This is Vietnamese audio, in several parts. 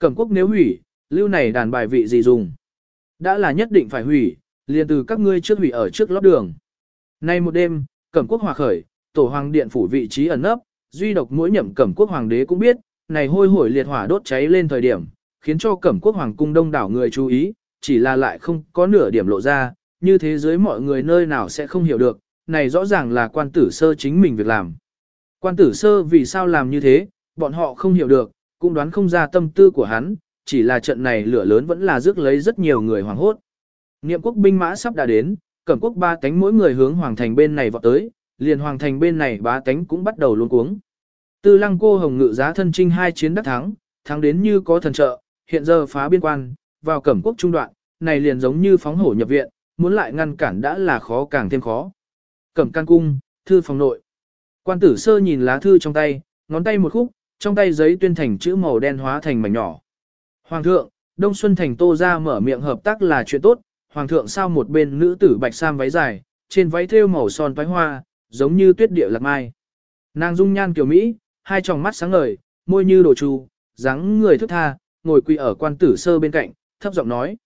Cẩm quốc nếu hủy, lưu này đàn bài vị gì dùng? Đã là nhất định phải hủy, liền từ các ngươi trước hủy ở trước lót đường. Nay một đêm, Cẩm quốc hòa khởi, tổ hoàng điện phủ vị trí ẩn nấp, duy độc mỗi nhậm Cẩm quốc hoàng đế cũng biết, này hôi hổi liệt hỏa đốt cháy lên thời điểm, khiến cho Cẩm quốc hoàng cung đông đảo người chú ý, chỉ là lại không có nửa điểm lộ ra, như thế giới mọi người nơi nào sẽ không hiểu được, này rõ ràng là quan tử sơ chính mình việc làm. Quan tử sơ vì sao làm như thế, bọn họ không hiểu được, cũng đoán không ra tâm tư của hắn, chỉ là trận này lửa lớn vẫn là rước lấy rất nhiều người hoảng hốt. Niệm quốc binh mã sắp đã đến, cẩm quốc ba tánh mỗi người hướng hoàng thành bên này vọt tới, liền hoàng thành bên này ba tánh cũng bắt đầu luống cuống. Tư lăng cô hồng ngự giá thân trinh hai chiến đắc thắng, thắng đến như có thần trợ, hiện giờ phá biên quan, vào cẩm quốc trung đoạn, này liền giống như phóng hổ nhập viện, muốn lại ngăn cản đã là khó càng thêm khó. Cẩm can cung, thư phòng nội. Quan tử sơ nhìn lá thư trong tay, ngón tay một khúc, trong tay giấy tuyên thành chữ màu đen hóa thành mảnh nhỏ. Hoàng thượng, Đông Xuân Thành Tô ra mở miệng hợp tác là chuyện tốt, Hoàng thượng sao một bên nữ tử bạch sam váy dài, trên váy thêu màu son toái hoa, giống như tuyết địa lạc mai. Nàng dung nhan kiểu Mỹ, hai tròng mắt sáng ngời, môi như đồ chu dáng người thức tha, ngồi quỳ ở quan tử sơ bên cạnh, thấp giọng nói.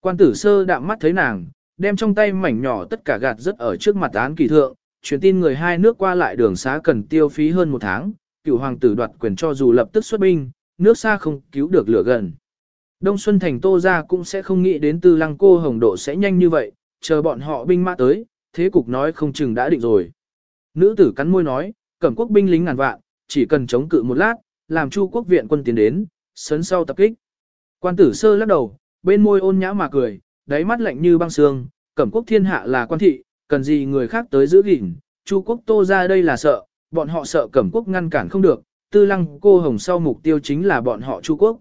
Quan tử sơ đạm mắt thấy nàng, đem trong tay mảnh nhỏ tất cả gạt rất ở trước mặt án kỳ thượng, truyền tin người hai nước qua lại đường xá cần tiêu phí hơn một tháng, cựu hoàng tử đoạt quyền cho dù lập tức xuất binh, nước xa không cứu được lửa gần. Đông Xuân Thành Tô ra cũng sẽ không nghĩ đến tư lăng cô hồng độ sẽ nhanh như vậy, chờ bọn họ binh mã tới, thế cục nói không chừng đã định rồi. Nữ tử cắn môi nói, cẩm quốc binh lính ngàn vạn, chỉ cần chống cự một lát, làm chu quốc viện quân tiến đến, sấn sau tập kích. Quan tử sơ lắc đầu, bên môi ôn nhã mà cười, đáy mắt lạnh như băng sương, cẩm quốc thiên hạ là quan thị, cần gì người khác tới giữ gìn, chu quốc tô ra đây là sợ, bọn họ sợ cẩm quốc ngăn cản không được, tư lăng cô hồng sau mục tiêu chính là bọn họ chu quốc.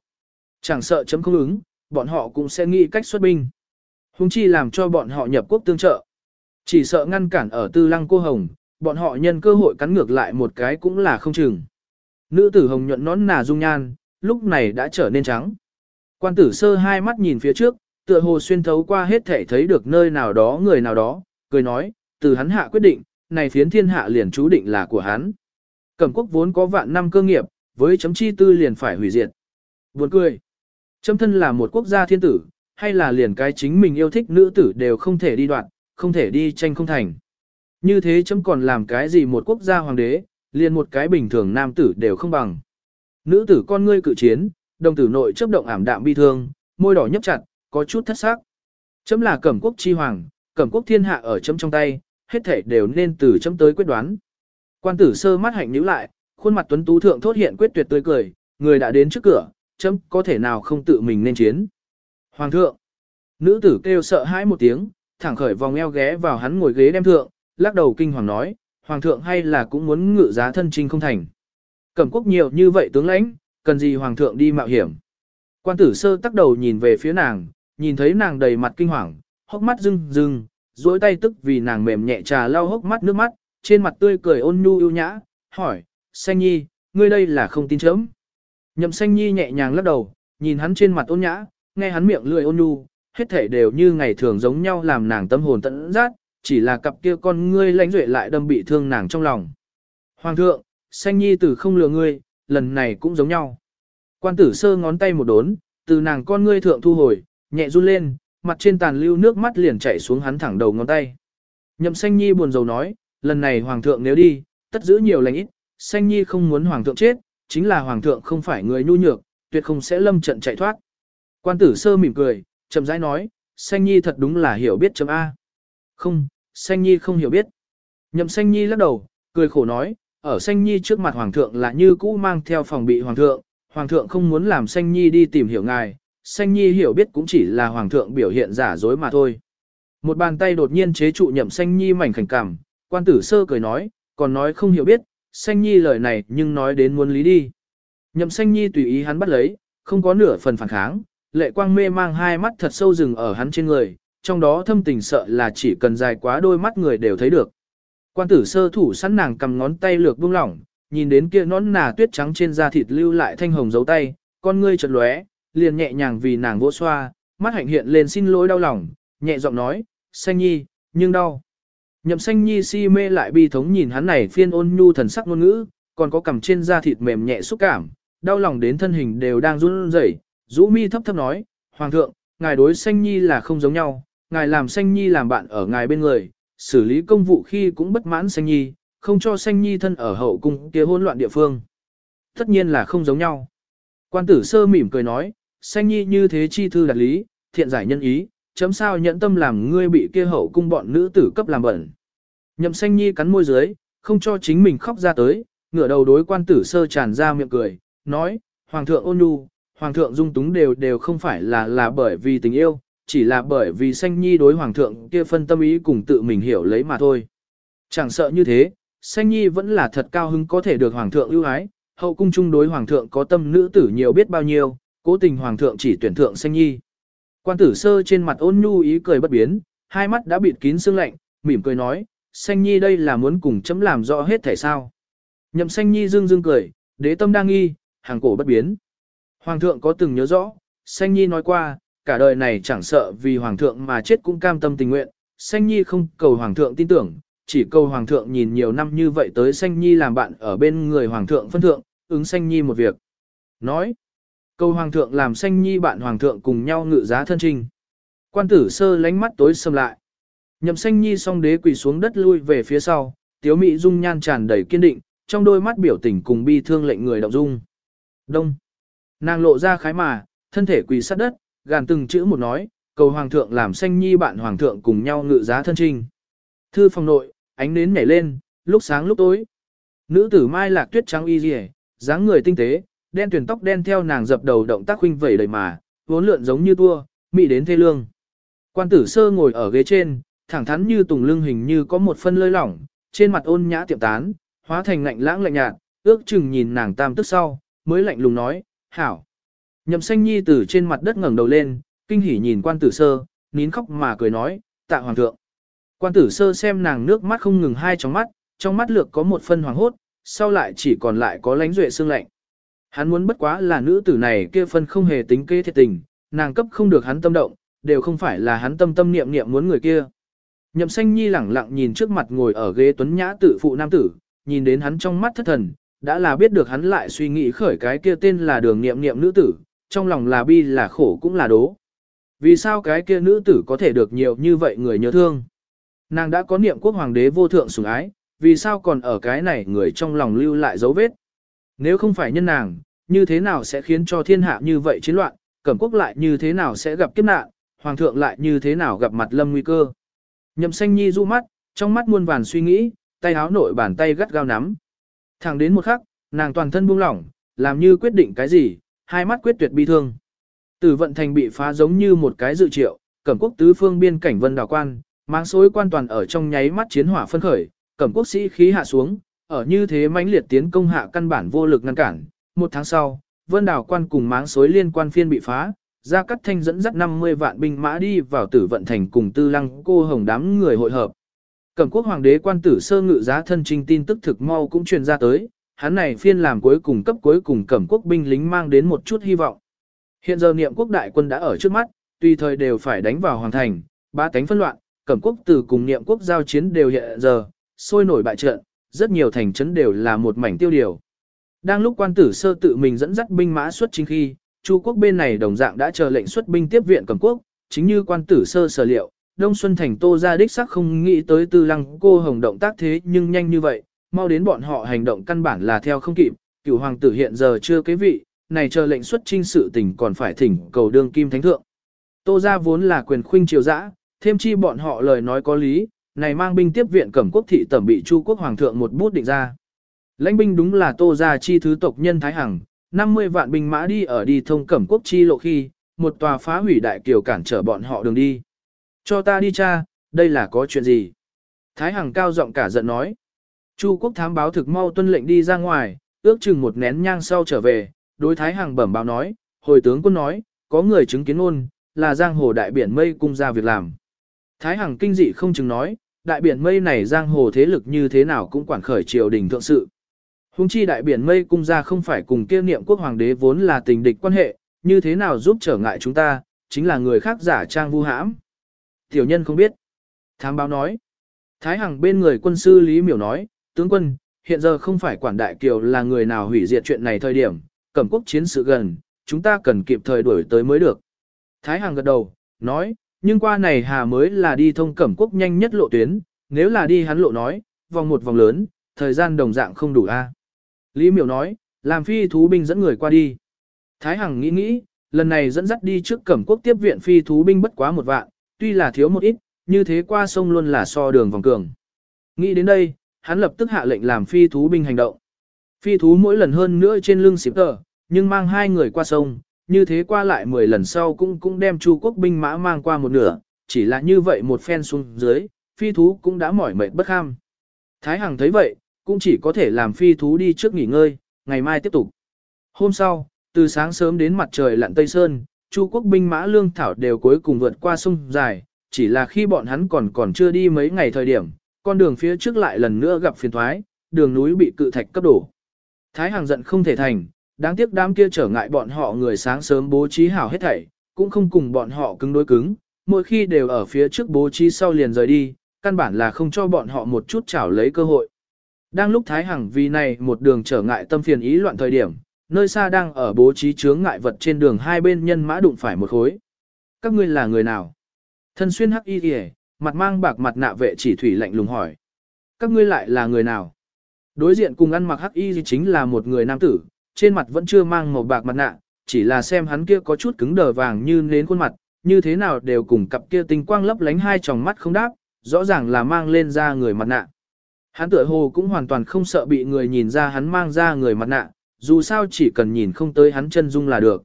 Chẳng sợ chấm không ứng, bọn họ cũng sẽ nghĩ cách xuất binh. Hùng chi làm cho bọn họ nhập quốc tương trợ. Chỉ sợ ngăn cản ở tư lăng cô hồng, bọn họ nhân cơ hội cắn ngược lại một cái cũng là không chừng. Nữ tử hồng nhuận nón nà dung nhan, lúc này đã trở nên trắng. Quan tử sơ hai mắt nhìn phía trước, tựa hồ xuyên thấu qua hết thể thấy được nơi nào đó người nào đó, cười nói, từ hắn hạ quyết định, này phiến thiên hạ liền chú định là của hắn. Cẩm quốc vốn có vạn năm cơ nghiệp, với chấm chi tư liền phải hủy diệt. Buồn cười. Chấm thân là một quốc gia thiên tử, hay là liền cái chính mình yêu thích nữ tử đều không thể đi đoạn, không thể đi tranh không thành. Như thế chấm còn làm cái gì một quốc gia hoàng đế, liền một cái bình thường nam tử đều không bằng. Nữ tử con ngươi cự chiến, đồng tử nội chấp động ảm đạm bi thương, môi đỏ nhấp chặt, có chút thất sắc. Chấm là cẩm quốc chi hoàng, cẩm quốc thiên hạ ở chấm trong tay, hết thể đều nên từ chấm tới quyết đoán. Quan tử sơ mắt hạnh nhíu lại, khuôn mặt tuấn tú thượng thốt hiện quyết tuyệt tươi cười, người đã đến trước cửa, chấm có thể nào không tự mình nên chiến. Hoàng thượng, nữ tử kêu sợ hãi một tiếng, thẳng khởi vòng eo ghé vào hắn ngồi ghế đem thượng, lắc đầu kinh hoàng nói, hoàng thượng hay là cũng muốn ngự giá thân trinh không thành. Cẩm quốc nhiều như vậy tướng lãnh, cần gì hoàng thượng đi mạo hiểm. Quan tử sơ tắc đầu nhìn về phía nàng, nhìn thấy nàng đầy mặt kinh hoàng, hốc mắt rưng rưng, duỗi tay tức vì nàng mềm nhẹ trà lau hốc mắt nước mắt, trên mặt tươi cười ôn nhu ưu nhã, hỏi, xanh nhi, ngươi đây là không tin chấm. Nhậm xanh nhi nhẹ nhàng lắc đầu, nhìn hắn trên mặt ôn nhã, nghe hắn miệng lười ôn nhu, hết thể đều như ngày thường giống nhau làm nàng tâm hồn tận rát, chỉ là cặp kia con ngươi lãnh duệ lại đâm bị thương nàng trong lòng. Hoàng thượng, xanh nhi tử không lừa ngươi, lần này cũng giống nhau. Quan tử sơ ngón tay một đốn, từ nàng con ngươi thượng thu hồi, nhẹ run lên, mặt trên tàn lưu nước mắt liền chảy xuống hắn thẳng đầu ngón tay. Nhậm xanh nhi buồn rầu nói, lần này hoàng thượng nếu đi, tất giữ nhiều lành ít, xanh nhi không muốn hoàng thượng chết, chính là hoàng thượng không phải người nhu nhược, tuyệt không sẽ lâm trận chạy thoát. Quan tử sơ mỉm cười, chậm rãi nói, xanh nhi thật đúng là hiểu biết chấm A. Không, xanh nhi không hiểu biết. Nhậm xanh nhi lắc đầu, cười khổ nói, ở xanh nhi trước mặt hoàng thượng là như cũ mang theo phòng bị hoàng thượng, hoàng thượng không muốn làm xanh nhi đi tìm hiểu ngài, xanh nhi hiểu biết cũng chỉ là hoàng thượng biểu hiện giả dối mà thôi. Một bàn tay đột nhiên chế trụ nhậm xanh nhi mảnh khảnh cảm, quan tử sơ cười nói, còn nói không hiểu biết, xanh nhi lời này nhưng nói đến muốn lý đi. Nhậm xanh nhi tùy ý hắn bắt lấy, không có nửa phần phản kháng, lệ quang mê mang hai mắt thật sâu rừng ở hắn trên người, trong đó thâm tình sợ là chỉ cần dài quá đôi mắt người đều thấy được. Quan tử sơ thủ sẵn nàng cầm ngón tay lược buông lỏng, nhìn đến kia nón nà tuyết trắng trên da thịt lưu lại thanh hồng dấu tay, con ngươi chật lóe, liền nhẹ nhàng vì nàng vỗ xoa, mắt hạnh hiện lên xin lỗi đau lòng, nhẹ giọng nói, xanh nhi, nhưng đau. Nhậm xanh nhi si mê lại bi thống nhìn hắn này phiên ôn nhu thần sắc ngôn ngữ, còn có cầm trên da thịt mềm nhẹ xúc cảm, đau lòng đến thân hình đều đang run rẩy, Dũ mi thấp thấp nói, Hoàng thượng, ngài đối xanh nhi là không giống nhau, ngài làm xanh nhi làm bạn ở ngài bên người, xử lý công vụ khi cũng bất mãn xanh nhi, không cho xanh nhi thân ở hậu cung kia hỗn loạn địa phương. Tất nhiên là không giống nhau. Quan tử sơ mỉm cười nói, Xanh nhi như thế chi thư đạt lý, thiện giải nhân ý, chấm sao nhẫn tâm làm ngươi bị kia hậu cung bọn nữ tử cấp làm bẩn. Nhậm Xanh nhi cắn môi dưới, không cho chính mình khóc ra tới, ngửa đầu đối quan tử sơ tràn ra miệng cười, nói, Hoàng thượng ôn nhu, Hoàng thượng dung túng đều đều không phải là là bởi vì tình yêu, chỉ là bởi vì Xanh nhi đối Hoàng thượng kia phân tâm ý cùng tự mình hiểu lấy mà thôi. Chẳng sợ như thế, Xanh nhi vẫn là thật cao hứng có thể được Hoàng thượng ưu ái, hậu cung chung đối Hoàng thượng có tâm nữ tử nhiều biết bao nhiêu, cố tình Hoàng thượng chỉ tuyển thượng Xanh nhi. Quan tử sơ trên mặt ôn nhu ý cười bất biến, hai mắt đã bịt kín sương lạnh, mỉm cười nói, Xanh Nhi đây là muốn cùng chấm làm rõ hết thể sao. Nhậm Xanh Nhi dương dương cười, đế tâm đang nghi, hàng cổ bất biến. Hoàng thượng có từng nhớ rõ, Xanh Nhi nói qua, cả đời này chẳng sợ vì Hoàng thượng mà chết cũng cam tâm tình nguyện. Xanh Nhi không cầu Hoàng thượng tin tưởng, chỉ cầu Hoàng thượng nhìn nhiều năm như vậy tới Xanh Nhi làm bạn ở bên người Hoàng thượng phân thượng, ứng Xanh Nhi một việc. Nói, cầu Hoàng thượng làm Xanh Nhi bạn Hoàng thượng cùng nhau ngự giá thân trình. Quan tử sơ lánh mắt tối sầm lại. Nhậm xanh nhi song đế quỳ xuống đất lui về phía sau, tiếu Mỹ dung nhan tràn đầy kiên định, trong đôi mắt biểu tình cùng bi thương lệnh người động dung. Đông. Nàng lộ ra khái mà, thân thể quỳ sát đất, gàn từng chữ một nói, cầu hoàng thượng làm xanh nhi bạn hoàng thượng cùng nhau ngự giá thân trình. Thư phòng nội, ánh nến nhảy lên, lúc sáng lúc tối. Nữ tử mai lạc tuyết trắng y rìa, dáng người tinh tế, đen tuyển tóc đen theo nàng dập đầu động tác huynh vẩy đầy mà, vốn lượn giống như tua, mị đến thê lương. Quan tử sơ ngồi ở ghế trên, thẳng thắn như tùng lưng hình như có một phân lơi lỏng, trên mặt ôn nhã tiệm tán, hóa thành lạnh lãng lạnh nhạt, ước chừng nhìn nàng tam tức sau, mới lạnh lùng nói, hảo. Nhậm xanh nhi từ trên mặt đất ngẩng đầu lên, kinh hỉ nhìn quan tử sơ, nín khóc mà cười nói, tạ hoàng thượng. Quan tử sơ xem nàng nước mắt không ngừng hai trong mắt, trong mắt lược có một phân hoàng hốt, sau lại chỉ còn lại có lánh duệ xương lạnh. Hắn muốn bất quá là nữ tử này kia phân không hề tính kế thiệt tình, nàng cấp không được hắn tâm động, đều không phải là hắn tâm tâm niệm niệm muốn người kia. Nhậm xanh nhi lẳng lặng nhìn trước mặt ngồi ở ghế tuấn nhã tự phụ nam tử, nhìn đến hắn trong mắt thất thần, đã là biết được hắn lại suy nghĩ khởi cái kia tên là đường niệm niệm nữ tử, trong lòng là bi là khổ cũng là đố. Vì sao cái kia nữ tử có thể được nhiều như vậy người nhớ thương? Nàng đã có niệm quốc hoàng đế vô thượng sủng ái, vì sao còn ở cái này người trong lòng lưu lại dấu vết? Nếu không phải nhân nàng, như thế nào sẽ khiến cho thiên hạ như vậy chiến loạn, cẩm quốc lại như thế nào sẽ gặp kiếp nạn, hoàng thượng lại như thế nào gặp mặt lâm nguy cơ? Nhậm xanh nhi du mắt, trong mắt muôn vàn suy nghĩ, tay háo nội bàn tay gắt gao nắm. Thẳng đến một khắc, nàng toàn thân buông lỏng, làm như quyết định cái gì, hai mắt quyết tuyệt bi thương. Tử vận thành bị phá giống như một cái dự triệu, cẩm quốc tứ phương biên cảnh vân đảo quan, mang xối quan toàn ở trong nháy mắt chiến hỏa phân khởi, cẩm quốc sĩ khí hạ xuống, ở như thế mãnh liệt tiến công hạ căn bản vô lực ngăn cản. Một tháng sau, vân đảo quan cùng máng xối liên quan phiên bị phá, Gia Cát Thanh dẫn dắt 50 vạn binh mã đi vào tử vận thành cùng tư lăng cô hồng đám người hội hợp. Cẩm quốc hoàng đế quan tử sơ ngự giá thân trinh tin tức thực mau cũng truyền ra tới, hắn này phiên làm cuối cùng cấp cuối cùng cẩm quốc binh lính mang đến một chút hy vọng. Hiện giờ niệm quốc đại quân đã ở trước mắt, tùy thời đều phải đánh vào hoàng thành, ba cánh phân loạn, cẩm quốc từ cùng niệm quốc giao chiến đều hiện giờ, sôi nổi bại trận, rất nhiều thành trấn đều là một mảnh tiêu điều. Đang lúc quan tử sơ tự mình dẫn dắt binh mã xuất chính khi, Chu quốc bên này đồng dạng đã chờ lệnh xuất binh tiếp viện cầm quốc, chính như quan tử sơ sở liệu, Đông Xuân Thành Tô ra đích sắc không nghĩ tới tư lăng cô hồng động tác thế nhưng nhanh như vậy, mau đến bọn họ hành động căn bản là theo không kịp, cựu hoàng tử hiện giờ chưa kế vị, này chờ lệnh xuất trinh sự tình còn phải thỉnh cầu đương kim thánh thượng. Tô ra vốn là quyền khuynh triều dã, thêm chi bọn họ lời nói có lý, này mang binh tiếp viện cẩm quốc thị tẩm bị Chu quốc hoàng thượng một bút định ra. Lãnh binh đúng là Tô gia chi thứ tộc nhân Thái Hằng, 50 vạn binh mã đi ở đi thông cẩm quốc chi lộ khi, một tòa phá hủy đại kiều cản trở bọn họ đường đi. Cho ta đi cha, đây là có chuyện gì? Thái Hằng cao giọng cả giận nói. Chu quốc thám báo thực mau tuân lệnh đi ra ngoài, ước chừng một nén nhang sau trở về, đối Thái Hằng bẩm báo nói, hồi tướng quân nói, có người chứng kiến ôn, là giang hồ đại biển mây cung ra việc làm. Thái Hằng kinh dị không chừng nói, đại biển mây này giang hồ thế lực như thế nào cũng quản khởi triều đình thượng sự. Hùng chi đại biển mây cung ra không phải cùng kia niệm quốc hoàng đế vốn là tình địch quan hệ, như thế nào giúp trở ngại chúng ta, chính là người khác giả trang vu hãm. Tiểu nhân không biết. Thám báo nói. Thái Hằng bên người quân sư Lý Miểu nói, tướng quân, hiện giờ không phải quản đại kiều là người nào hủy diệt chuyện này thời điểm, cẩm quốc chiến sự gần, chúng ta cần kịp thời đuổi tới mới được. Thái Hằng gật đầu, nói, nhưng qua này hà mới là đi thông cẩm quốc nhanh nhất lộ tuyến, nếu là đi hắn lộ nói, vòng một vòng lớn, thời gian đồng dạng không đủ a. Lý miểu nói, làm phi thú binh dẫn người qua đi. Thái Hằng nghĩ nghĩ, lần này dẫn dắt đi trước cẩm quốc tiếp viện phi thú binh bất quá một vạn, tuy là thiếu một ít, như thế qua sông luôn là so đường vòng cường. Nghĩ đến đây, hắn lập tức hạ lệnh làm phi thú binh hành động. Phi thú mỗi lần hơn nữa trên lưng xịp tờ, nhưng mang hai người qua sông, như thế qua lại 10 lần sau cũng cũng đem Chu quốc binh mã mang qua một nửa, chỉ là như vậy một phen xuống dưới, phi thú cũng đã mỏi mệt bất ham. Thái Hằng thấy vậy, cũng chỉ có thể làm phi thú đi trước nghỉ ngơi, ngày mai tiếp tục. Hôm sau, từ sáng sớm đến mặt trời lặn Tây Sơn, Chu quốc binh mã lương thảo đều cuối cùng vượt qua sông dài, chỉ là khi bọn hắn còn còn chưa đi mấy ngày thời điểm, con đường phía trước lại lần nữa gặp phiền thoái, đường núi bị cự thạch cấp đổ. Thái Hằng giận không thể thành, đáng tiếc đám kia trở ngại bọn họ người sáng sớm bố trí hảo hết thảy, cũng không cùng bọn họ cứng đối cứng, mỗi khi đều ở phía trước bố trí sau liền rời đi, căn bản là không cho bọn họ một chút chảo lấy cơ hội. Đang lúc Thái Hằng vì này một đường trở ngại tâm phiền ý loạn thời điểm, nơi xa đang ở bố trí chướng ngại vật trên đường hai bên nhân mã đụng phải một khối. Các ngươi là người nào? Thân xuyên hắc y y, mặt mang bạc mặt nạ vệ chỉ thủy lạnh lùng hỏi. Các ngươi lại là người nào? Đối diện cùng ăn mặc hắc y chính là một người nam tử, trên mặt vẫn chưa mang màu bạc mặt nạ, chỉ là xem hắn kia có chút cứng đờ vàng như nến khuôn mặt, như thế nào đều cùng cặp kia tinh quang lấp lánh hai tròng mắt không đáp, rõ ràng là mang lên ra người mặt nạ. Hắn tựa hồ cũng hoàn toàn không sợ bị người nhìn ra hắn mang ra người mặt nạ, dù sao chỉ cần nhìn không tới hắn chân dung là được.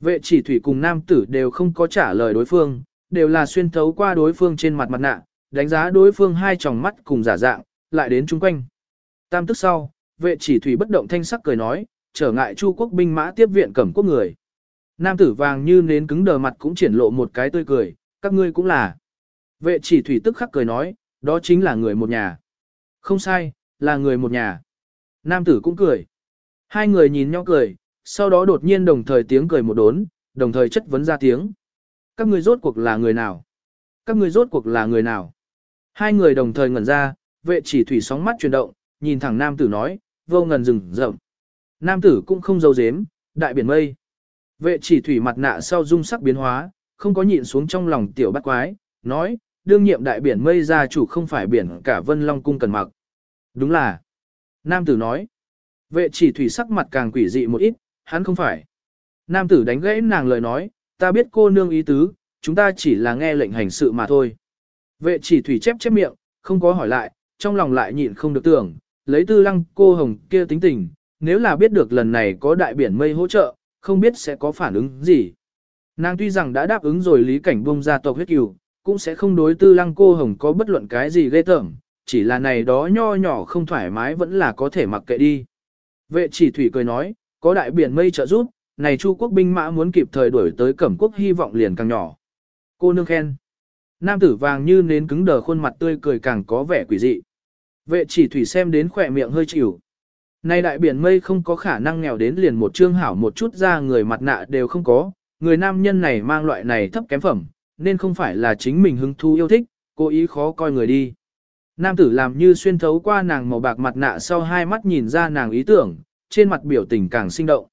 Vệ chỉ thủy cùng nam tử đều không có trả lời đối phương, đều là xuyên thấu qua đối phương trên mặt mặt nạ, đánh giá đối phương hai tròng mắt cùng giả dạng, lại đến chung quanh. Tam tức sau, vệ chỉ thủy bất động thanh sắc cười nói, trở ngại Chu quốc binh mã tiếp viện cẩm quốc người. Nam tử vàng như nến cứng đờ mặt cũng triển lộ một cái tươi cười, các ngươi cũng là. Vệ chỉ thủy tức khắc cười nói, đó chính là người một nhà. Không sai, là người một nhà. Nam tử cũng cười. Hai người nhìn nhau cười, sau đó đột nhiên đồng thời tiếng cười một đốn, đồng thời chất vấn ra tiếng. Các ngươi rốt cuộc là người nào? Các ngươi rốt cuộc là người nào? Hai người đồng thời ngẩn ra, vệ chỉ thủy sóng mắt chuyển động, nhìn thẳng nam tử nói, vô ngần rừng rậm. Nam tử cũng không giấu dếm, đại biển mây. Vệ chỉ thủy mặt nạ sau dung sắc biến hóa, không có nhịn xuống trong lòng tiểu bắt quái, nói, đương nhiệm đại biển mây gia chủ không phải biển cả vân long cung cần mặc. Đúng là. Nam tử nói. Vệ chỉ thủy sắc mặt càng quỷ dị một ít, hắn không phải. Nam tử đánh gãy nàng lời nói, ta biết cô nương ý tứ, chúng ta chỉ là nghe lệnh hành sự mà thôi. Vệ chỉ thủy chép chép miệng, không có hỏi lại, trong lòng lại nhịn không được tưởng, lấy tư lăng cô hồng kia tính tình, nếu là biết được lần này có đại biển mây hỗ trợ, không biết sẽ có phản ứng gì. Nàng tuy rằng đã đáp ứng rồi lý cảnh bông gia tộc huyết cừu, cũng sẽ không đối tư lăng cô hồng có bất luận cái gì ghê tởm, chỉ là này đó nho nhỏ không thoải mái vẫn là có thể mặc kệ đi. Vệ chỉ thủy cười nói, có đại biển mây trợ giúp, này Chu quốc binh mã muốn kịp thời đuổi tới cẩm quốc hy vọng liền càng nhỏ. Cô nương khen. Nam tử vàng như nến cứng đờ khuôn mặt tươi cười càng có vẻ quỷ dị. Vệ chỉ thủy xem đến khỏe miệng hơi chịu nay đại biển mây không có khả năng nghèo đến liền một trương hảo một chút ra người mặt nạ đều không có, người nam nhân này mang loại này thấp kém phẩm, nên không phải là chính mình hứng thú yêu thích, cố ý khó coi người đi. Nam tử làm như xuyên thấu qua nàng màu bạc mặt nạ sau hai mắt nhìn ra nàng ý tưởng, trên mặt biểu tình càng sinh động.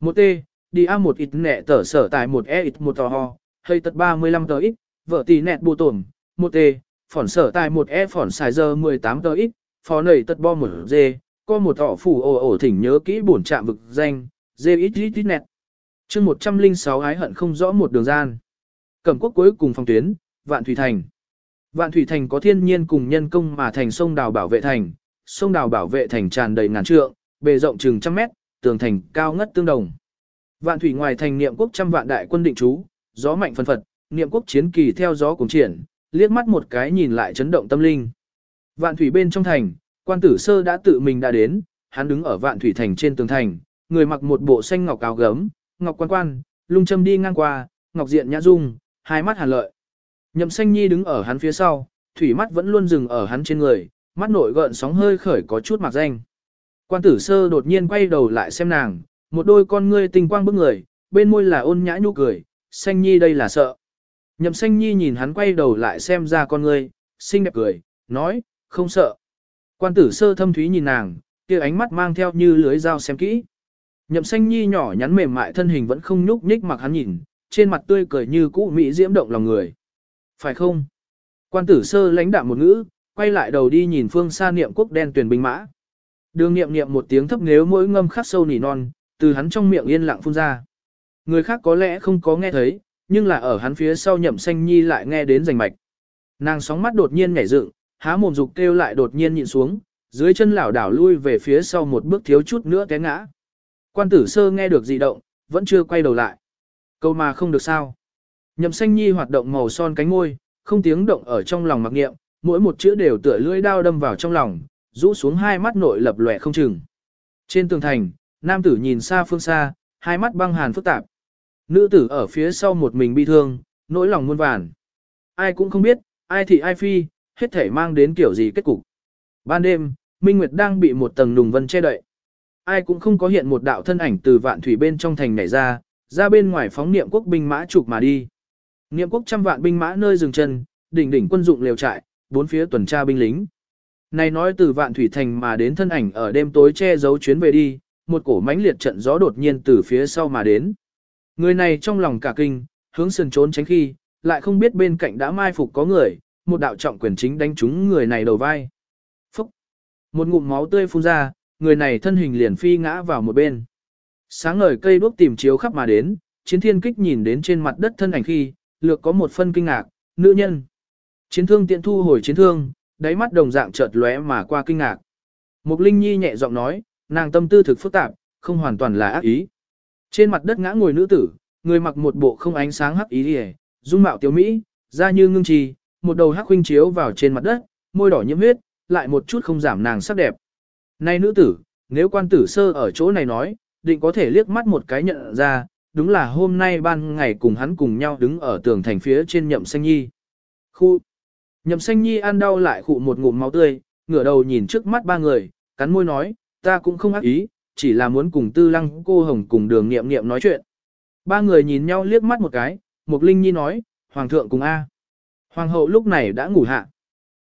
Một tê đi A một ít nẹ tở sở tại một E ít một tò ho, hơi tật 35 tờ ít, vợ tỷ nẹt bù tổn, một tê phỏn sở tại một E phỏn xài giờ 18 tờ ít, phó nầy tật bo một dê, có một họ phủ ồ ồ thỉnh nhớ kỹ bổn trạm vực danh, dê ít ít ít nẹt. chương 106 ái hận không rõ một đường gian. Cẩm quốc cuối cùng phòng tuyến, Vạn Thủy Thành. Vạn Thủy Thành có thiên nhiên cùng nhân công mà thành sông đào bảo vệ thành, sông đào bảo vệ thành tràn đầy ngàn trượng, bề rộng chừng trăm mét, tường thành cao ngất tương đồng. Vạn Thủy ngoài thành niệm quốc trăm vạn đại quân định trú, gió mạnh phân phật, niệm quốc chiến kỳ theo gió cùng triển, liếc mắt một cái nhìn lại chấn động tâm linh. Vạn Thủy bên trong thành, quan tử sơ đã tự mình đã đến, hắn đứng ở Vạn Thủy thành trên tường thành, người mặc một bộ xanh ngọc áo gấm, ngọc quan quan, lung châm đi ngang qua, ngọc diện nhã dung, hai mắt hàn lợi. Nhậm xanh nhi đứng ở hắn phía sau, thủy mắt vẫn luôn dừng ở hắn trên người, mắt nội gợn sóng hơi khởi có chút mặc danh. Quan tử sơ đột nhiên quay đầu lại xem nàng, một đôi con ngươi tinh quang bức người, bên môi là ôn nhã nhu cười, xanh nhi đây là sợ. Nhậm xanh nhi nhìn hắn quay đầu lại xem ra con ngươi, xinh đẹp cười, nói, không sợ. Quan tử sơ thâm thúy nhìn nàng, kia ánh mắt mang theo như lưới dao xem kỹ. Nhậm xanh nhi nhỏ nhắn mềm mại thân hình vẫn không nhúc nhích mặc hắn nhìn, trên mặt tươi cười như cũ mỹ diễm động lòng người. Phải không? Quan tử sơ lãnh đạm một ngữ, quay lại đầu đi nhìn phương xa niệm quốc đen tuyển binh mã. Đường niệm niệm một tiếng thấp nếu mỗi ngâm khắc sâu nỉ non, từ hắn trong miệng yên lặng phun ra. Người khác có lẽ không có nghe thấy, nhưng là ở hắn phía sau nhậm xanh nhi lại nghe đến rành mạch. Nàng sóng mắt đột nhiên nhảy dựng, há mồm dục kêu lại đột nhiên nhịn xuống, dưới chân lảo đảo lui về phía sau một bước thiếu chút nữa té ngã. Quan tử sơ nghe được dị động, vẫn chưa quay đầu lại. Câu mà không được sao. Nhậm xanh nhi hoạt động màu son cánh môi, không tiếng động ở trong lòng mặc nghiệm, mỗi một chữ đều tựa lưỡi đao đâm vào trong lòng, rũ xuống hai mắt nội lập lòe không chừng. Trên tường thành, nam tử nhìn xa phương xa, hai mắt băng hàn phức tạp. Nữ tử ở phía sau một mình bi thương, nỗi lòng muôn vàn. Ai cũng không biết, ai thì ai phi, hết thể mang đến kiểu gì kết cục. Ban đêm, Minh Nguyệt đang bị một tầng nùng vân che đậy. Ai cũng không có hiện một đạo thân ảnh từ vạn thủy bên trong thành nhảy ra, ra bên ngoài phóng niệm quốc binh mã trục mà đi. Niệm quốc trăm vạn binh mã nơi dừng chân, đỉnh đỉnh quân dụng liều trại, bốn phía tuần tra binh lính. Này nói từ vạn thủy thành mà đến thân ảnh ở đêm tối che giấu chuyến về đi, một cổ mãnh liệt trận gió đột nhiên từ phía sau mà đến. Người này trong lòng cả kinh, hướng sườn trốn tránh khi, lại không biết bên cạnh đã mai phục có người, một đạo trọng quyền chính đánh trúng người này đầu vai. Phúc! Một ngụm máu tươi phun ra, người này thân hình liền phi ngã vào một bên. Sáng ngời cây đuốc tìm chiếu khắp mà đến, chiến thiên kích nhìn đến trên mặt đất thân ảnh khi, lược có một phân kinh ngạc, nữ nhân. Chiến thương tiện thu hồi chiến thương, đáy mắt đồng dạng chợt lóe mà qua kinh ngạc. Mục Linh Nhi nhẹ giọng nói, nàng tâm tư thực phức tạp, không hoàn toàn là ác ý. Trên mặt đất ngã ngồi nữ tử, người mặc một bộ không ánh sáng hắc ý liề, dung mạo tiểu mỹ, da như ngưng trì, một đầu hắc huynh chiếu vào trên mặt đất, môi đỏ nhiễm huyết, lại một chút không giảm nàng sắc đẹp. Này nữ tử, nếu quan tử sơ ở chỗ này nói, định có thể liếc mắt một cái nhận ra, đúng là hôm nay ban ngày cùng hắn cùng nhau đứng ở tường thành phía trên nhậm xanh nhi. Khu Nhậm xanh nhi ăn đau lại khụ một ngụm máu tươi, ngửa đầu nhìn trước mắt ba người, cắn môi nói, ta cũng không ác ý, chỉ là muốn cùng tư lăng cô hồng cùng đường nghiệm nghiệm nói chuyện. Ba người nhìn nhau liếc mắt một cái, Mục Linh Nhi nói, Hoàng thượng cùng A. Hoàng hậu lúc này đã ngủ hạ.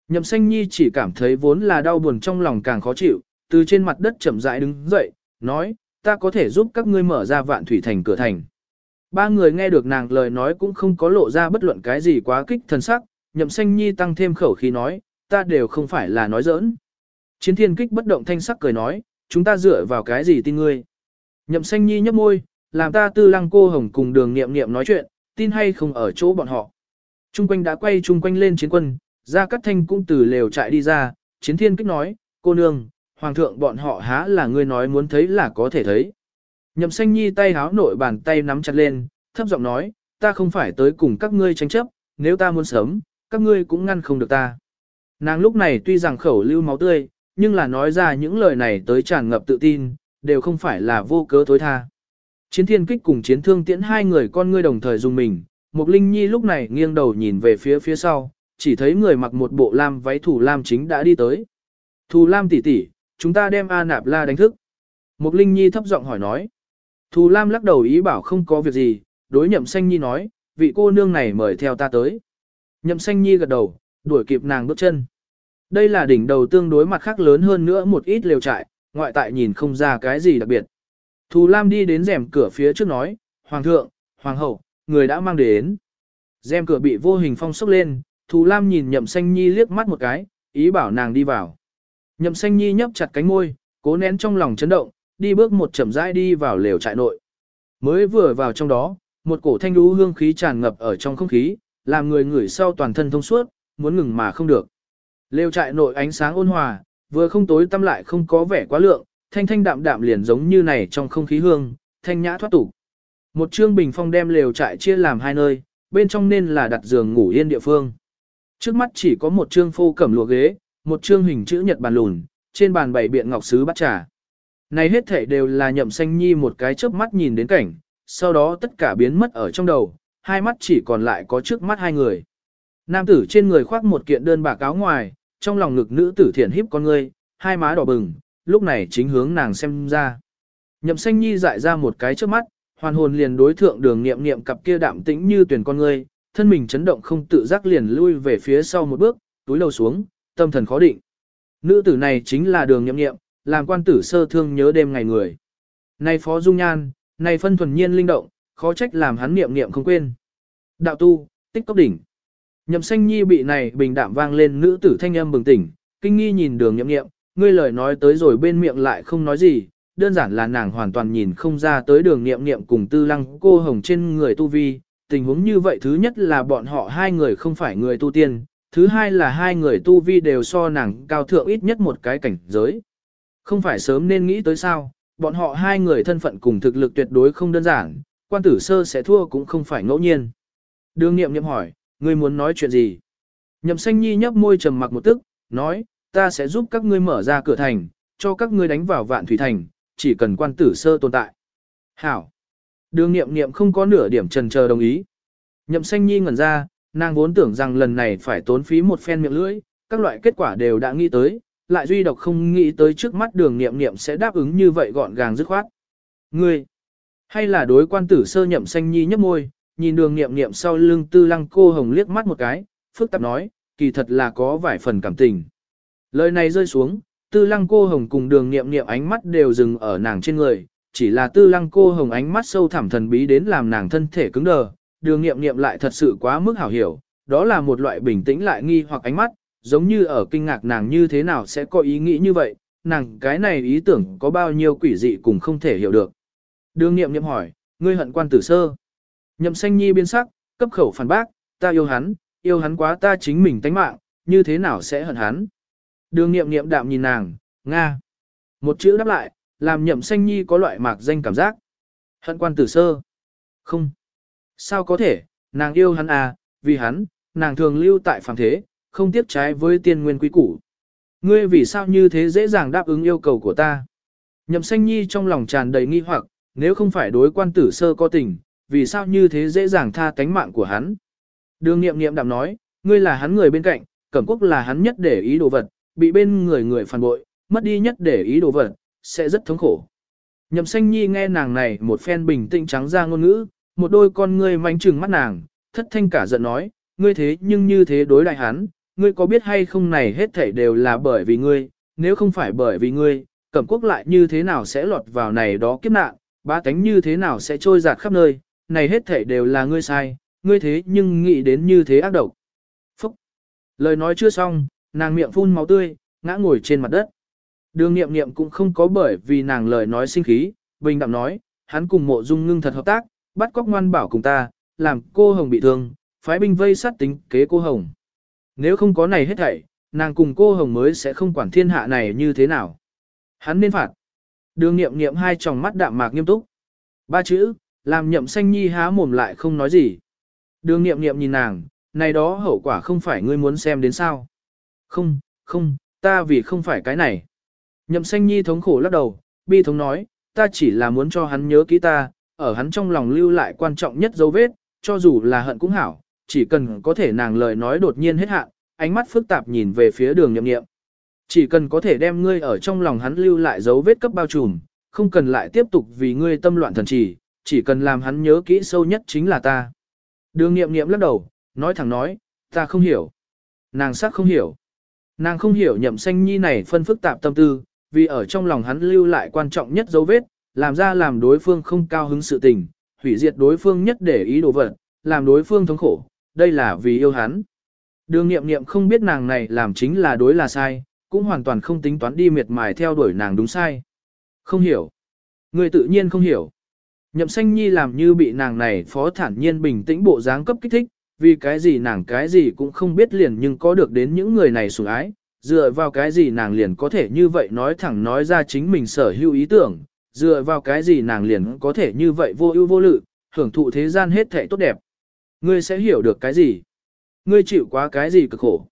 Nhậm xanh nhi chỉ cảm thấy vốn là đau buồn trong lòng càng khó chịu, từ trên mặt đất chậm rãi đứng dậy, nói, ta có thể giúp các ngươi mở ra vạn thủy thành cửa thành. Ba người nghe được nàng lời nói cũng không có lộ ra bất luận cái gì quá kích thần sắc, nhậm xanh nhi tăng thêm khẩu khí nói, ta đều không phải là nói giỡn. Chiến thiên kích bất động thanh sắc cười nói, chúng ta dựa vào cái gì tin ngươi. Nhậm xanh nhi nhấp môi, làm ta tư lăng cô hồng cùng đường nghiệm nghiệm nói chuyện, tin hay không ở chỗ bọn họ. Trung quanh đã quay trung quanh lên chiến quân, ra cắt thanh cũng từ lều trại đi ra, chiến thiên kích nói, cô nương, hoàng thượng bọn họ há là ngươi nói muốn thấy là có thể thấy. Nhậm xanh nhi tay háo nội bàn tay nắm chặt lên, thấp giọng nói, ta không phải tới cùng các ngươi tranh chấp, nếu ta muốn sớm, các ngươi cũng ngăn không được ta. Nàng lúc này tuy rằng khẩu lưu máu tươi, nhưng là nói ra những lời này tới tràn ngập tự tin, đều không phải là vô cớ tối tha. Chiến thiên kích cùng chiến thương tiễn hai người con ngươi đồng thời dùng mình, Mục Linh Nhi lúc này nghiêng đầu nhìn về phía phía sau, chỉ thấy người mặc một bộ lam váy thủ lam chính đã đi tới. Thù lam tỷ tỷ, chúng ta đem A Nạp La đánh thức. Mục Linh Nhi thấp giọng hỏi nói. Thù lam lắc đầu ý bảo không có việc gì, đối nhậm xanh nhi nói, vị cô nương này mời theo ta tới. Nhậm xanh nhi gật đầu, đuổi kịp nàng bước chân. Đây là đỉnh đầu tương đối mặt khác lớn hơn nữa một ít lều trại, ngoại tại nhìn không ra cái gì đặc biệt. Thù Lam đi đến rèm cửa phía trước nói, Hoàng thượng, Hoàng hậu, người đã mang đến. Dèm cửa bị vô hình phong sốc lên, Thù Lam nhìn Nhậm Xanh Nhi liếc mắt một cái, ý bảo nàng đi vào. Nhậm Xanh Nhi nhấp chặt cánh môi, cố nén trong lòng chấn động, đi bước một chậm rãi đi vào lều trại nội. Mới vừa vào trong đó, một cổ thanh đú hương khí tràn ngập ở trong không khí, làm người ngửi sau toàn thân thông suốt, muốn ngừng mà không được. Lều trại nội ánh sáng ôn hòa, vừa không tối tăm lại không có vẻ quá lượng, thanh thanh đạm đạm liền giống như này trong không khí hương, thanh nhã thoát tục. Một trương bình phong đem lều trại chia làm hai nơi, bên trong nên là đặt giường ngủ yên địa phương. Trước mắt chỉ có một trương phô cẩm lụa ghế, một trương hình chữ nhật bàn lùn, trên bàn bày biện ngọc sứ bát trà. Này hết thảy đều là nhậm xanh nhi một cái chớp mắt nhìn đến cảnh, sau đó tất cả biến mất ở trong đầu, hai mắt chỉ còn lại có trước mắt hai người. Nam tử trên người khoác một kiện đơn bạc áo ngoài, trong lòng ngực nữ tử thiện híp con ngươi, hai má đỏ bừng, lúc này chính hướng nàng xem ra. Nhậm xanh nhi dại ra một cái trước mắt, hoàn hồn liền đối thượng đường nghiệm nghiệm cặp kia đạm tĩnh như tuyển con ngươi, thân mình chấn động không tự giác liền lui về phía sau một bước, túi lâu xuống, tâm thần khó định. Nữ tử này chính là đường nghiệm nghiệm, làm quan tử sơ thương nhớ đêm ngày người. Này phó dung nhan, này phân thuần nhiên linh động, khó trách làm hắn niệm niệm không quên. Đạo tu, tích cốc đỉnh. Nhậm xanh nhi bị này bình đạm vang lên nữ tử thanh âm bừng tỉnh, kinh nghi nhìn đường niệm niệm, ngươi lời nói tới rồi bên miệng lại không nói gì, đơn giản là nàng hoàn toàn nhìn không ra tới đường niệm niệm cùng tư lăng cô hồng trên người tu vi. Tình huống như vậy thứ nhất là bọn họ hai người không phải người tu tiên, thứ hai là hai người tu vi đều so nàng cao thượng ít nhất một cái cảnh giới. Không phải sớm nên nghĩ tới sao, bọn họ hai người thân phận cùng thực lực tuyệt đối không đơn giản, quan tử sơ sẽ thua cũng không phải ngẫu nhiên. Đường nghiệm nghiệm hỏi, ngươi muốn nói chuyện gì? Nhậm xanh nhi nhấp môi trầm mặc một tức, nói, ta sẽ giúp các ngươi mở ra cửa thành, cho các ngươi đánh vào vạn thủy thành, chỉ cần quan tử sơ tồn tại. Hảo. Đường nghiệm nghiệm không có nửa điểm trần chờ đồng ý. Nhậm xanh nhi ngẩn ra, nàng vốn tưởng rằng lần này phải tốn phí một phen miệng lưỡi, các loại kết quả đều đã nghĩ tới, lại duy độc không nghĩ tới trước mắt đường nghiệm nghiệm sẽ đáp ứng như vậy gọn gàng dứt khoát. Ngươi, hay là đối quan tử sơ nhậm xanh nhi nhấp môi, nhìn đường nghiệm nghiệm sau lưng tư lăng cô hồng liếc mắt một cái, phức tạp nói, kỳ thật là có vài phần cảm tình. Lời này rơi xuống, tư lăng cô hồng cùng đường nghiệm nghiệm ánh mắt đều dừng ở nàng trên người, chỉ là tư lăng cô hồng ánh mắt sâu thẳm thần bí đến làm nàng thân thể cứng đờ, đường nghiệm nghiệm lại thật sự quá mức hảo hiểu, đó là một loại bình tĩnh lại nghi hoặc ánh mắt, giống như ở kinh ngạc nàng như thế nào sẽ có ý nghĩ như vậy, nàng cái này ý tưởng có bao nhiêu quỷ dị cũng không thể hiểu được. Đường nghiệm nghiệm hỏi, ngươi hận quan tử sơ. Nhậm xanh nhi biên sắc, cấp khẩu phản bác, ta yêu hắn, yêu hắn quá ta chính mình tánh mạng, như thế nào sẽ hận hắn. Đường nghiệm nghiệm đạm nhìn nàng, Nga. Một chữ đáp lại, làm nhậm xanh nhi có loại mạc danh cảm giác. Hận quan tử sơ. Không. Sao có thể, nàng yêu hắn à, vì hắn, nàng thường lưu tại phàm thế, không tiếp trái với tiên nguyên quý củ. Ngươi vì sao như thế dễ dàng đáp ứng yêu cầu của ta? Nhậm xanh nhi trong lòng tràn đầy nghi hoặc, nếu không phải đối quan tử sơ có tình, vì sao như thế dễ dàng tha tánh mạng của hắn? Đường nghiệm nghiệm đạm nói, ngươi là hắn người bên cạnh, cẩm quốc là hắn nhất để ý đồ vật, bị bên người người phản bội, mất đi nhất để ý đồ vật, sẽ rất thống khổ. Nhậm xanh nhi nghe nàng này một phen bình tĩnh trắng ra ngôn ngữ, một đôi con ngươi mánh trừng mắt nàng, thất thanh cả giận nói, ngươi thế nhưng như thế đối đại hắn, ngươi có biết hay không này hết thảy đều là bởi vì ngươi, nếu không phải bởi vì ngươi, cẩm quốc lại như thế nào sẽ lọt vào này đó kiếp nạn, ba cánh như thế nào sẽ trôi giạt khắp nơi, này hết thảy đều là ngươi sai, ngươi thế nhưng nghĩ đến như thế ác độc. Phúc! Lời nói chưa xong, nàng miệng phun máu tươi, ngã ngồi trên mặt đất. Đường nghiệm nghiệm cũng không có bởi vì nàng lời nói sinh khí, bình đạm nói, hắn cùng mộ dung ngưng thật hợp tác, bắt cóc ngoan bảo cùng ta, làm cô Hồng bị thương, phái binh vây sát tính kế cô Hồng. Nếu không có này hết thảy, nàng cùng cô Hồng mới sẽ không quản thiên hạ này như thế nào. Hắn nên phạt. Đường nghiệm nghiệm hai tròng mắt đạm mạc nghiêm túc. Ba chữ, làm nhậm xanh nhi há mồm lại không nói gì. Đường nghiệm nghiệm nhìn nàng, này đó hậu quả không phải ngươi muốn xem đến sao. Không, không, ta vì không phải cái này. Nhậm xanh nhi thống khổ lắc đầu, bi thống nói, ta chỉ là muốn cho hắn nhớ kỹ ta, ở hắn trong lòng lưu lại quan trọng nhất dấu vết, cho dù là hận cũng hảo, chỉ cần có thể nàng lời nói đột nhiên hết hạn, ánh mắt phức tạp nhìn về phía đường nhậm nghiệm. Chỉ cần có thể đem ngươi ở trong lòng hắn lưu lại dấu vết cấp bao trùm, không cần lại tiếp tục vì ngươi tâm loạn thần trì, chỉ cần làm hắn nhớ kỹ sâu nhất chính là ta. Đường nghiệm nghiệm lắc đầu, nói thẳng nói, ta không hiểu. Nàng sắc không hiểu. Nàng không hiểu nhậm xanh nhi này phân phức tạp tâm tư, vì ở trong lòng hắn lưu lại quan trọng nhất dấu vết, làm ra làm đối phương không cao hứng sự tình, hủy diệt đối phương nhất để ý đồ vật, làm đối phương thống khổ, đây là vì yêu hắn. Đường nghiệm nghiệm không biết nàng này làm chính là đối là sai, cũng hoàn toàn không tính toán đi miệt mài theo đuổi nàng đúng sai. Không hiểu. Người tự nhiên không hiểu. Nhậm xanh nhi làm như bị nàng này phó thản nhiên bình tĩnh bộ dáng cấp kích thích, vì cái gì nàng cái gì cũng không biết liền nhưng có được đến những người này sủng ái, dựa vào cái gì nàng liền có thể như vậy nói thẳng nói ra chính mình sở hữu ý tưởng, dựa vào cái gì nàng liền có thể như vậy vô ưu vô lự, hưởng thụ thế gian hết thảy tốt đẹp. Ngươi sẽ hiểu được cái gì? Ngươi chịu quá cái gì cực khổ?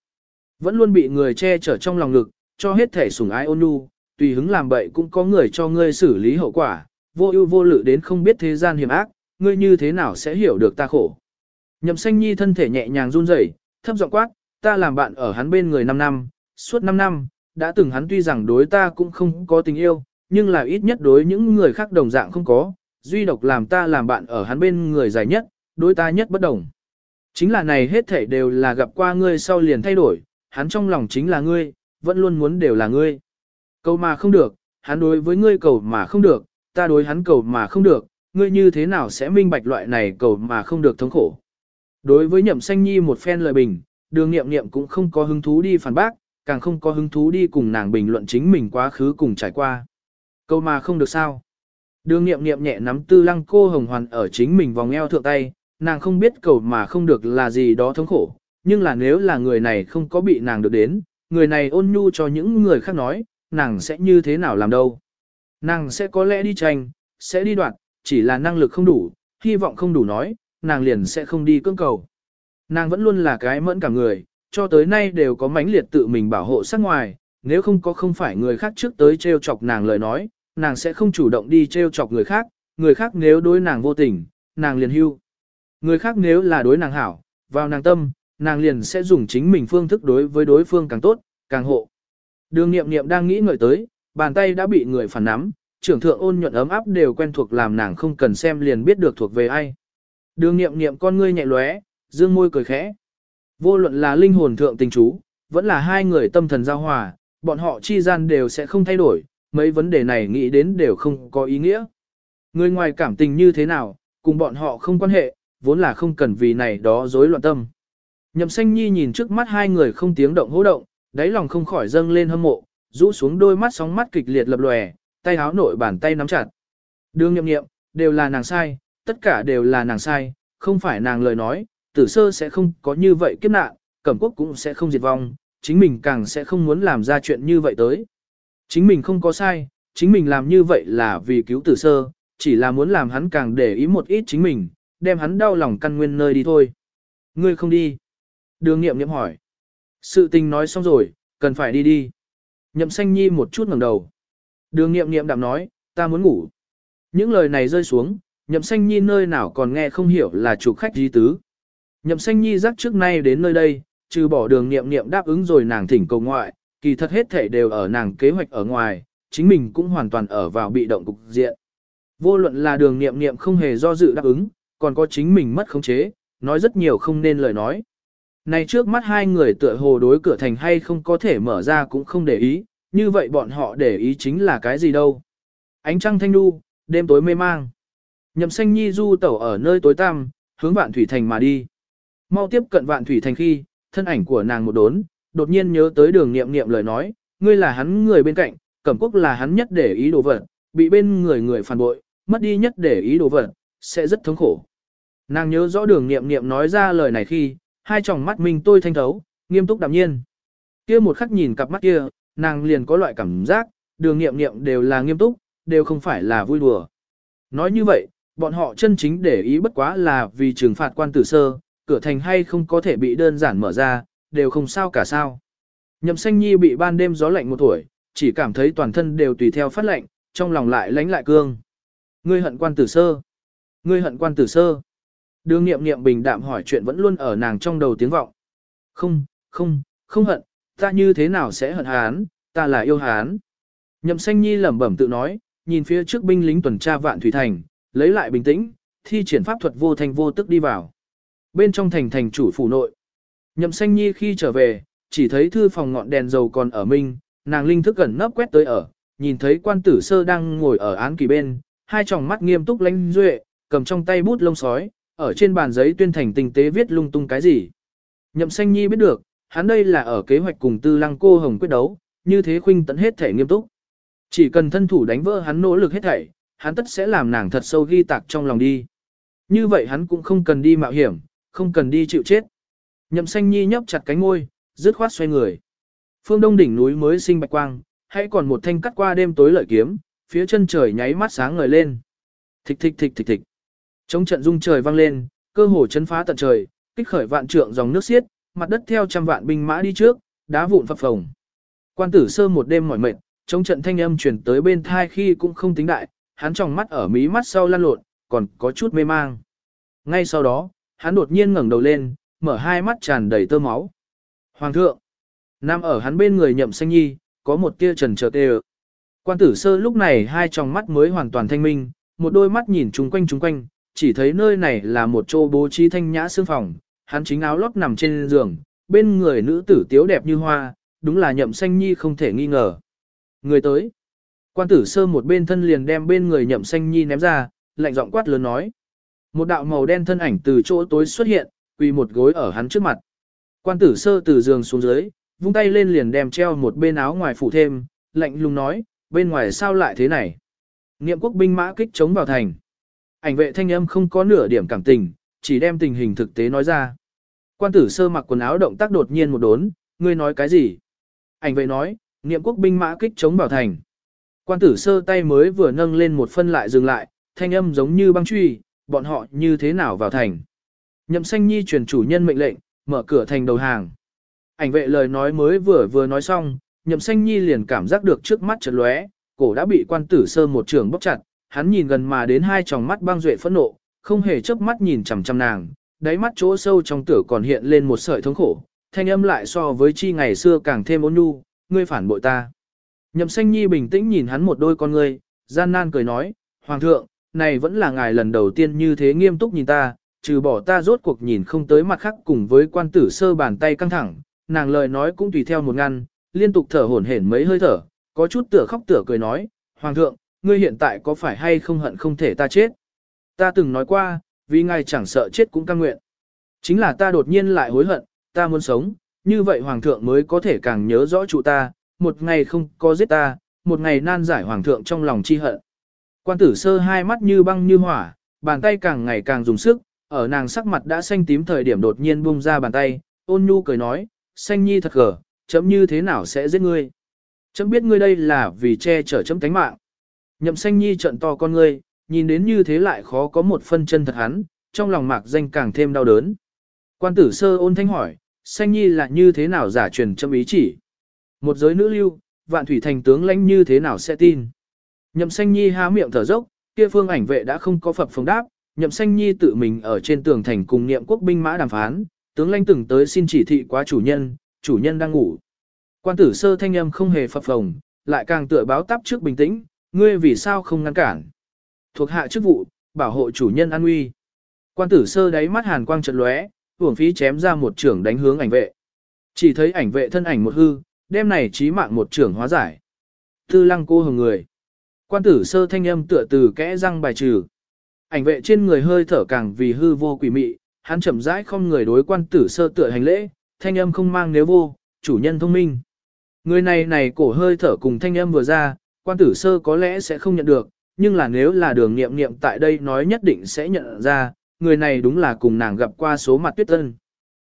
Vẫn luôn bị người che chở trong lòng ngực, cho hết thảy sủng ái ôn nhu, tùy hứng làm bậy cũng có người cho ngươi xử lý hậu quả, vô ưu vô lự đến không biết thế gian hiểm ác, ngươi như thế nào sẽ hiểu được ta khổ? Nhậm Xanh Nhi thân thể nhẹ nhàng run rẩy, thấp giọng quát, ta làm bạn ở hắn bên người 5 năm, suốt 5 năm, đã từng hắn tuy rằng đối ta cũng không có tình yêu, nhưng là ít nhất đối những người khác đồng dạng không có, duy độc làm ta làm bạn ở hắn bên người dài nhất, đối ta nhất bất đồng. Chính là này hết thảy đều là gặp qua ngươi sau liền thay đổi, hắn trong lòng chính là ngươi, vẫn luôn muốn đều là ngươi. Cầu mà không được, hắn đối với ngươi cầu mà không được, ta đối hắn cầu mà không được, ngươi như thế nào sẽ minh bạch loại này cầu mà không được thống khổ. Đối với nhậm xanh nhi một phen lời bình, đường nghiệm nghiệm cũng không có hứng thú đi phản bác, càng không có hứng thú đi cùng nàng bình luận chính mình quá khứ cùng trải qua. Câu mà không được sao. Đường nghiệm nghiệm nhẹ nắm tư lăng cô hồng hoàn ở chính mình vòng eo thượng tay, nàng không biết cầu mà không được là gì đó thống khổ, nhưng là nếu là người này không có bị nàng được đến, người này ôn nhu cho những người khác nói, nàng sẽ như thế nào làm đâu. Nàng sẽ có lẽ đi tranh, sẽ đi đoạt, chỉ là năng lực không đủ, hy vọng không đủ nói, nàng liền sẽ không đi cưỡng cầu. Nàng vẫn luôn là cái mẫn cả người, cho tới nay đều có mãnh liệt tự mình bảo hộ sắc ngoài, nếu không có không phải người khác trước tới trêu chọc nàng lời nói, nàng sẽ không chủ động đi trêu chọc người khác, người khác nếu đối nàng vô tình, nàng liền hưu. Người khác nếu là đối nàng hảo, vào nàng tâm, nàng liền sẽ dùng chính mình phương thức đối với đối phương càng tốt, càng hộ. Đường nghiệm nghiệm đang nghĩ ngợi tới, bàn tay đã bị người phản nắm, trưởng thượng ôn nhuận ấm áp đều quen thuộc làm nàng không cần xem liền biết được thuộc về ai. Đường nghiệm nghiệm con ngươi nhẹ lóe, dương môi cười khẽ. Vô luận là linh hồn thượng tình chú, vẫn là hai người tâm thần giao hòa, bọn họ chi gian đều sẽ không thay đổi, mấy vấn đề này nghĩ đến đều không có ý nghĩa. Người ngoài cảm tình như thế nào, cùng bọn họ không quan hệ, vốn là không cần vì này đó rối loạn tâm. Nhậm xanh nhi nhìn trước mắt hai người không tiếng động hô động, đáy lòng không khỏi dâng lên hâm mộ, rũ xuống đôi mắt sóng mắt kịch liệt lập lòe, tay háo nội bàn tay nắm chặt. Đường nhậm nghiệm, đều là nàng sai, tất cả đều là nàng sai, không phải nàng lời nói, tử sơ sẽ không có như vậy kiếp nạn, cẩm quốc cũng sẽ không diệt vong, chính mình càng sẽ không muốn làm ra chuyện như vậy tới. Chính mình không có sai, chính mình làm như vậy là vì cứu tử sơ, chỉ là muốn làm hắn càng để ý một ít chính mình, đem hắn đau lòng căn nguyên nơi đi thôi. Ngươi không đi. Đường nghiệm nghiệm hỏi. Sự tình nói xong rồi, cần phải đi đi. Nhậm xanh nhi một chút ngẩng đầu. Đường nghiệm nghiệm đạm nói, ta muốn ngủ. Những lời này rơi xuống, nhậm xanh nhi nơi nào còn nghe không hiểu là chủ khách di tứ. Nhậm xanh nhi rắc trước nay đến nơi đây, trừ bỏ đường nghiệm nghiệm đáp ứng rồi nàng thỉnh cầu ngoại, kỳ thật hết thể đều ở nàng kế hoạch ở ngoài, chính mình cũng hoàn toàn ở vào bị động cục diện. Vô luận là đường nghiệm nghiệm không hề do dự đáp ứng, còn có chính mình mất khống chế, nói rất nhiều không nên lời nói. Này trước mắt hai người tựa hồ đối cửa thành hay không có thể mở ra cũng không để ý, như vậy bọn họ để ý chính là cái gì đâu. Ánh trăng thanh đu, đêm tối mê mang. Nhậm xanh nhi du tẩu ở nơi tối tăm, hướng vạn thủy thành mà đi. Mau tiếp cận vạn thủy thành khi, thân ảnh của nàng một đốn, đột nhiên nhớ tới đường nghiệm nghiệm lời nói, ngươi là hắn người bên cạnh, cẩm quốc là hắn nhất để ý đồ vật, bị bên người người phản bội, mất đi nhất để ý đồ vật, sẽ rất thống khổ. Nàng nhớ rõ đường nghiệm nghiệm nói ra lời này khi, hai tròng mắt mình tôi thanh thấu, nghiêm túc đạm nhiên. Kia một khắc nhìn cặp mắt kia, nàng liền có loại cảm giác, đường nghiệm nghiệm đều là nghiêm túc, đều không phải là vui đùa. Nói như vậy, bọn họ chân chính để ý bất quá là vì trừng phạt quan tử sơ, cửa thành hay không có thể bị đơn giản mở ra, đều không sao cả sao. Nhậm xanh nhi bị ban đêm gió lạnh một tuổi, chỉ cảm thấy toàn thân đều tùy theo phát lạnh, trong lòng lại lánh lại cương. Ngươi hận quan tử sơ. Ngươi hận quan tử sơ. Đường nghiệm nghiệm bình đạm hỏi chuyện vẫn luôn ở nàng trong đầu tiếng vọng. Không, không, không hận, ta như thế nào sẽ hận hán, ta là yêu hán. Nhậm xanh nhi lẩm bẩm tự nói, nhìn phía trước binh lính tuần tra vạn thủy thành, lấy lại bình tĩnh, thi triển pháp thuật vô thành vô tức đi vào. Bên trong thành thành chủ phủ nội. Nhậm xanh nhi khi trở về, chỉ thấy thư phòng ngọn đèn dầu còn ở minh, nàng linh thức gần nấp quét tới ở, nhìn thấy quan tử sơ đang ngồi ở án kỳ bên, hai tròng mắt nghiêm túc lánh duệ, cầm trong tay bút lông sói, ở trên bàn giấy tuyên thành tinh tế viết lung tung cái gì. Nhậm xanh nhi biết được, hắn đây là ở kế hoạch cùng tư lăng cô hồng quyết đấu, như thế khuynh tận hết thể nghiêm túc. Chỉ cần thân thủ đánh vỡ hắn nỗ lực hết thảy, hắn tất sẽ làm nàng thật sâu ghi tạc trong lòng đi. Như vậy hắn cũng không cần đi mạo hiểm, không cần đi chịu chết. Nhậm xanh nhi nhấp chặt cánh môi, dứt khoát xoay người. Phương đông đỉnh núi mới sinh bạch quang, hãy còn một thanh cắt qua đêm tối lợi kiếm, phía chân trời nháy mắt sáng ngời lên. Thịch thịch thịch thịch thịch. Trong trận rung trời vang lên, cơ hồ chấn phá tận trời, kích khởi vạn trượng dòng nước xiết, mặt đất theo trăm vạn binh mã đi trước, đá vụn phập phồng. Quan tử sơ một đêm mỏi mệt, trong trận thanh âm truyền tới bên thai khi cũng không tính đại, hắn tròng mắt ở mí mắt sau lăn lộn, còn có chút mê mang. Ngay sau đó, hắn đột nhiên ngẩng đầu lên, mở hai mắt tràn đầy tơ máu. Hoàng thượng, nằm ở hắn bên người nhậm xanh nhi, có một tia trần trợt tê Quan tử sơ lúc này hai tròng mắt mới hoàn toàn thanh minh, một đôi mắt nhìn chung quanh chung quanh, chỉ thấy nơi này là một chỗ bố trí thanh nhã xương phòng, hắn chính áo lót nằm trên giường, bên người nữ tử tiếu đẹp như hoa, đúng là nhậm xanh nhi không thể nghi ngờ. Người tới. Quan tử sơ một bên thân liền đem bên người nhậm xanh nhi ném ra, lạnh giọng quát lớn nói. Một đạo màu đen thân ảnh từ chỗ tối xuất hiện, quỳ một gối ở hắn trước mặt. Quan tử sơ từ giường xuống dưới, vung tay lên liền đem treo một bên áo ngoài phủ thêm, lạnh lùng nói, bên ngoài sao lại thế này. Niệm quốc binh mã kích chống vào thành. Ảnh vệ thanh âm không có nửa điểm cảm tình, chỉ đem tình hình thực tế nói ra. Quan tử sơ mặc quần áo động tác đột nhiên một đốn, ngươi nói cái gì? Ảnh vệ nói, niệm quốc binh mã kích chống vào thành. Quan tử sơ tay mới vừa nâng lên một phân lại dừng lại, thanh âm giống như băng truy, bọn họ như thế nào vào thành. Nhậm xanh nhi truyền chủ nhân mệnh lệnh, mở cửa thành đầu hàng. Ảnh vệ lời nói mới vừa vừa nói xong, nhậm xanh nhi liền cảm giác được trước mắt chợt lóe, cổ đã bị quan tử sơ một trường bóc chặt, hắn nhìn gần mà đến hai tròng mắt băng duệ phẫn nộ, không hề chớp mắt nhìn chằm chằm nàng, đáy mắt chỗ sâu trong tử còn hiện lên một sợi thống khổ, thanh âm lại so với chi ngày xưa càng thêm ôn nhu, ngươi phản bội ta. Nhậm xanh nhi bình tĩnh nhìn hắn một đôi con ngươi, gian nan cười nói, Hoàng thượng, này vẫn là ngài lần đầu tiên như thế nghiêm túc nhìn ta, trừ bỏ ta rốt cuộc nhìn không tới mặt khác cùng với quan tử sơ bàn tay căng thẳng, nàng lời nói cũng tùy theo một ngăn, liên tục thở hổn hển mấy hơi thở, có chút tựa khóc tựa cười nói, Hoàng thượng, ngươi hiện tại có phải hay không hận không thể ta chết? Ta từng nói qua, vì ngài chẳng sợ chết cũng căng nguyện. Chính là ta đột nhiên lại hối hận, ta muốn sống, như vậy Hoàng thượng mới có thể càng nhớ rõ chủ ta, một ngày không có giết ta, một ngày nan giải Hoàng thượng trong lòng chi hận. Quan tử sơ hai mắt như băng như hỏa, bàn tay càng ngày càng dùng sức, ở nàng sắc mặt đã xanh tím thời điểm đột nhiên bung ra bàn tay, ôn nhu cười nói, xanh nhi thật gở, chấm như thế nào sẽ giết ngươi. Chấm biết ngươi đây là vì che chở chấm tánh mạng. Nhậm xanh nhi trận to con ngươi, nhìn đến như thế lại khó có một phân chân thật hắn, trong lòng mạc danh càng thêm đau đớn. Quan tử sơ ôn thanh hỏi, xanh nhi là như thế nào giả truyền chấm ý chỉ. Một giới nữ lưu, vạn thủy thành tướng lãnh như thế nào sẽ tin. Nhậm xanh nhi há miệng thở dốc, kia phương ảnh vệ đã không có phập phồng đáp, nhậm xanh nhi tự mình ở trên tường thành cùng niệm quốc binh mã đàm phán, tướng lãnh từng tới xin chỉ thị quá chủ nhân, chủ nhân đang ngủ. Quan tử sơ thanh âm không hề phập phồng, lại càng tựa báo táp trước bình tĩnh, ngươi vì sao không ngăn cản. Thuộc hạ chức vụ, bảo hộ chủ nhân an nguy. Quan tử sơ đáy mắt hàn quang chợt lóe, uổng phí chém ra một trưởng đánh hướng ảnh vệ. Chỉ thấy ảnh vệ thân ảnh một hư, đem này trí mạng một trưởng hóa giải. Tư lăng cô hồng người. Quan tử sơ thanh âm tựa từ kẽ răng bài trừ. Ảnh vệ trên người hơi thở càng vì hư vô quỷ mị, hắn chậm rãi không người đối quan tử sơ tựa hành lễ, thanh âm không mang nếu vô, chủ nhân thông minh. Người này này cổ hơi thở cùng thanh âm vừa ra, quan tử sơ có lẽ sẽ không nhận được, nhưng là nếu là đường nghiệm nghiệm tại đây nói nhất định sẽ nhận ra, người này đúng là cùng nàng gặp qua số mặt tuyết tân.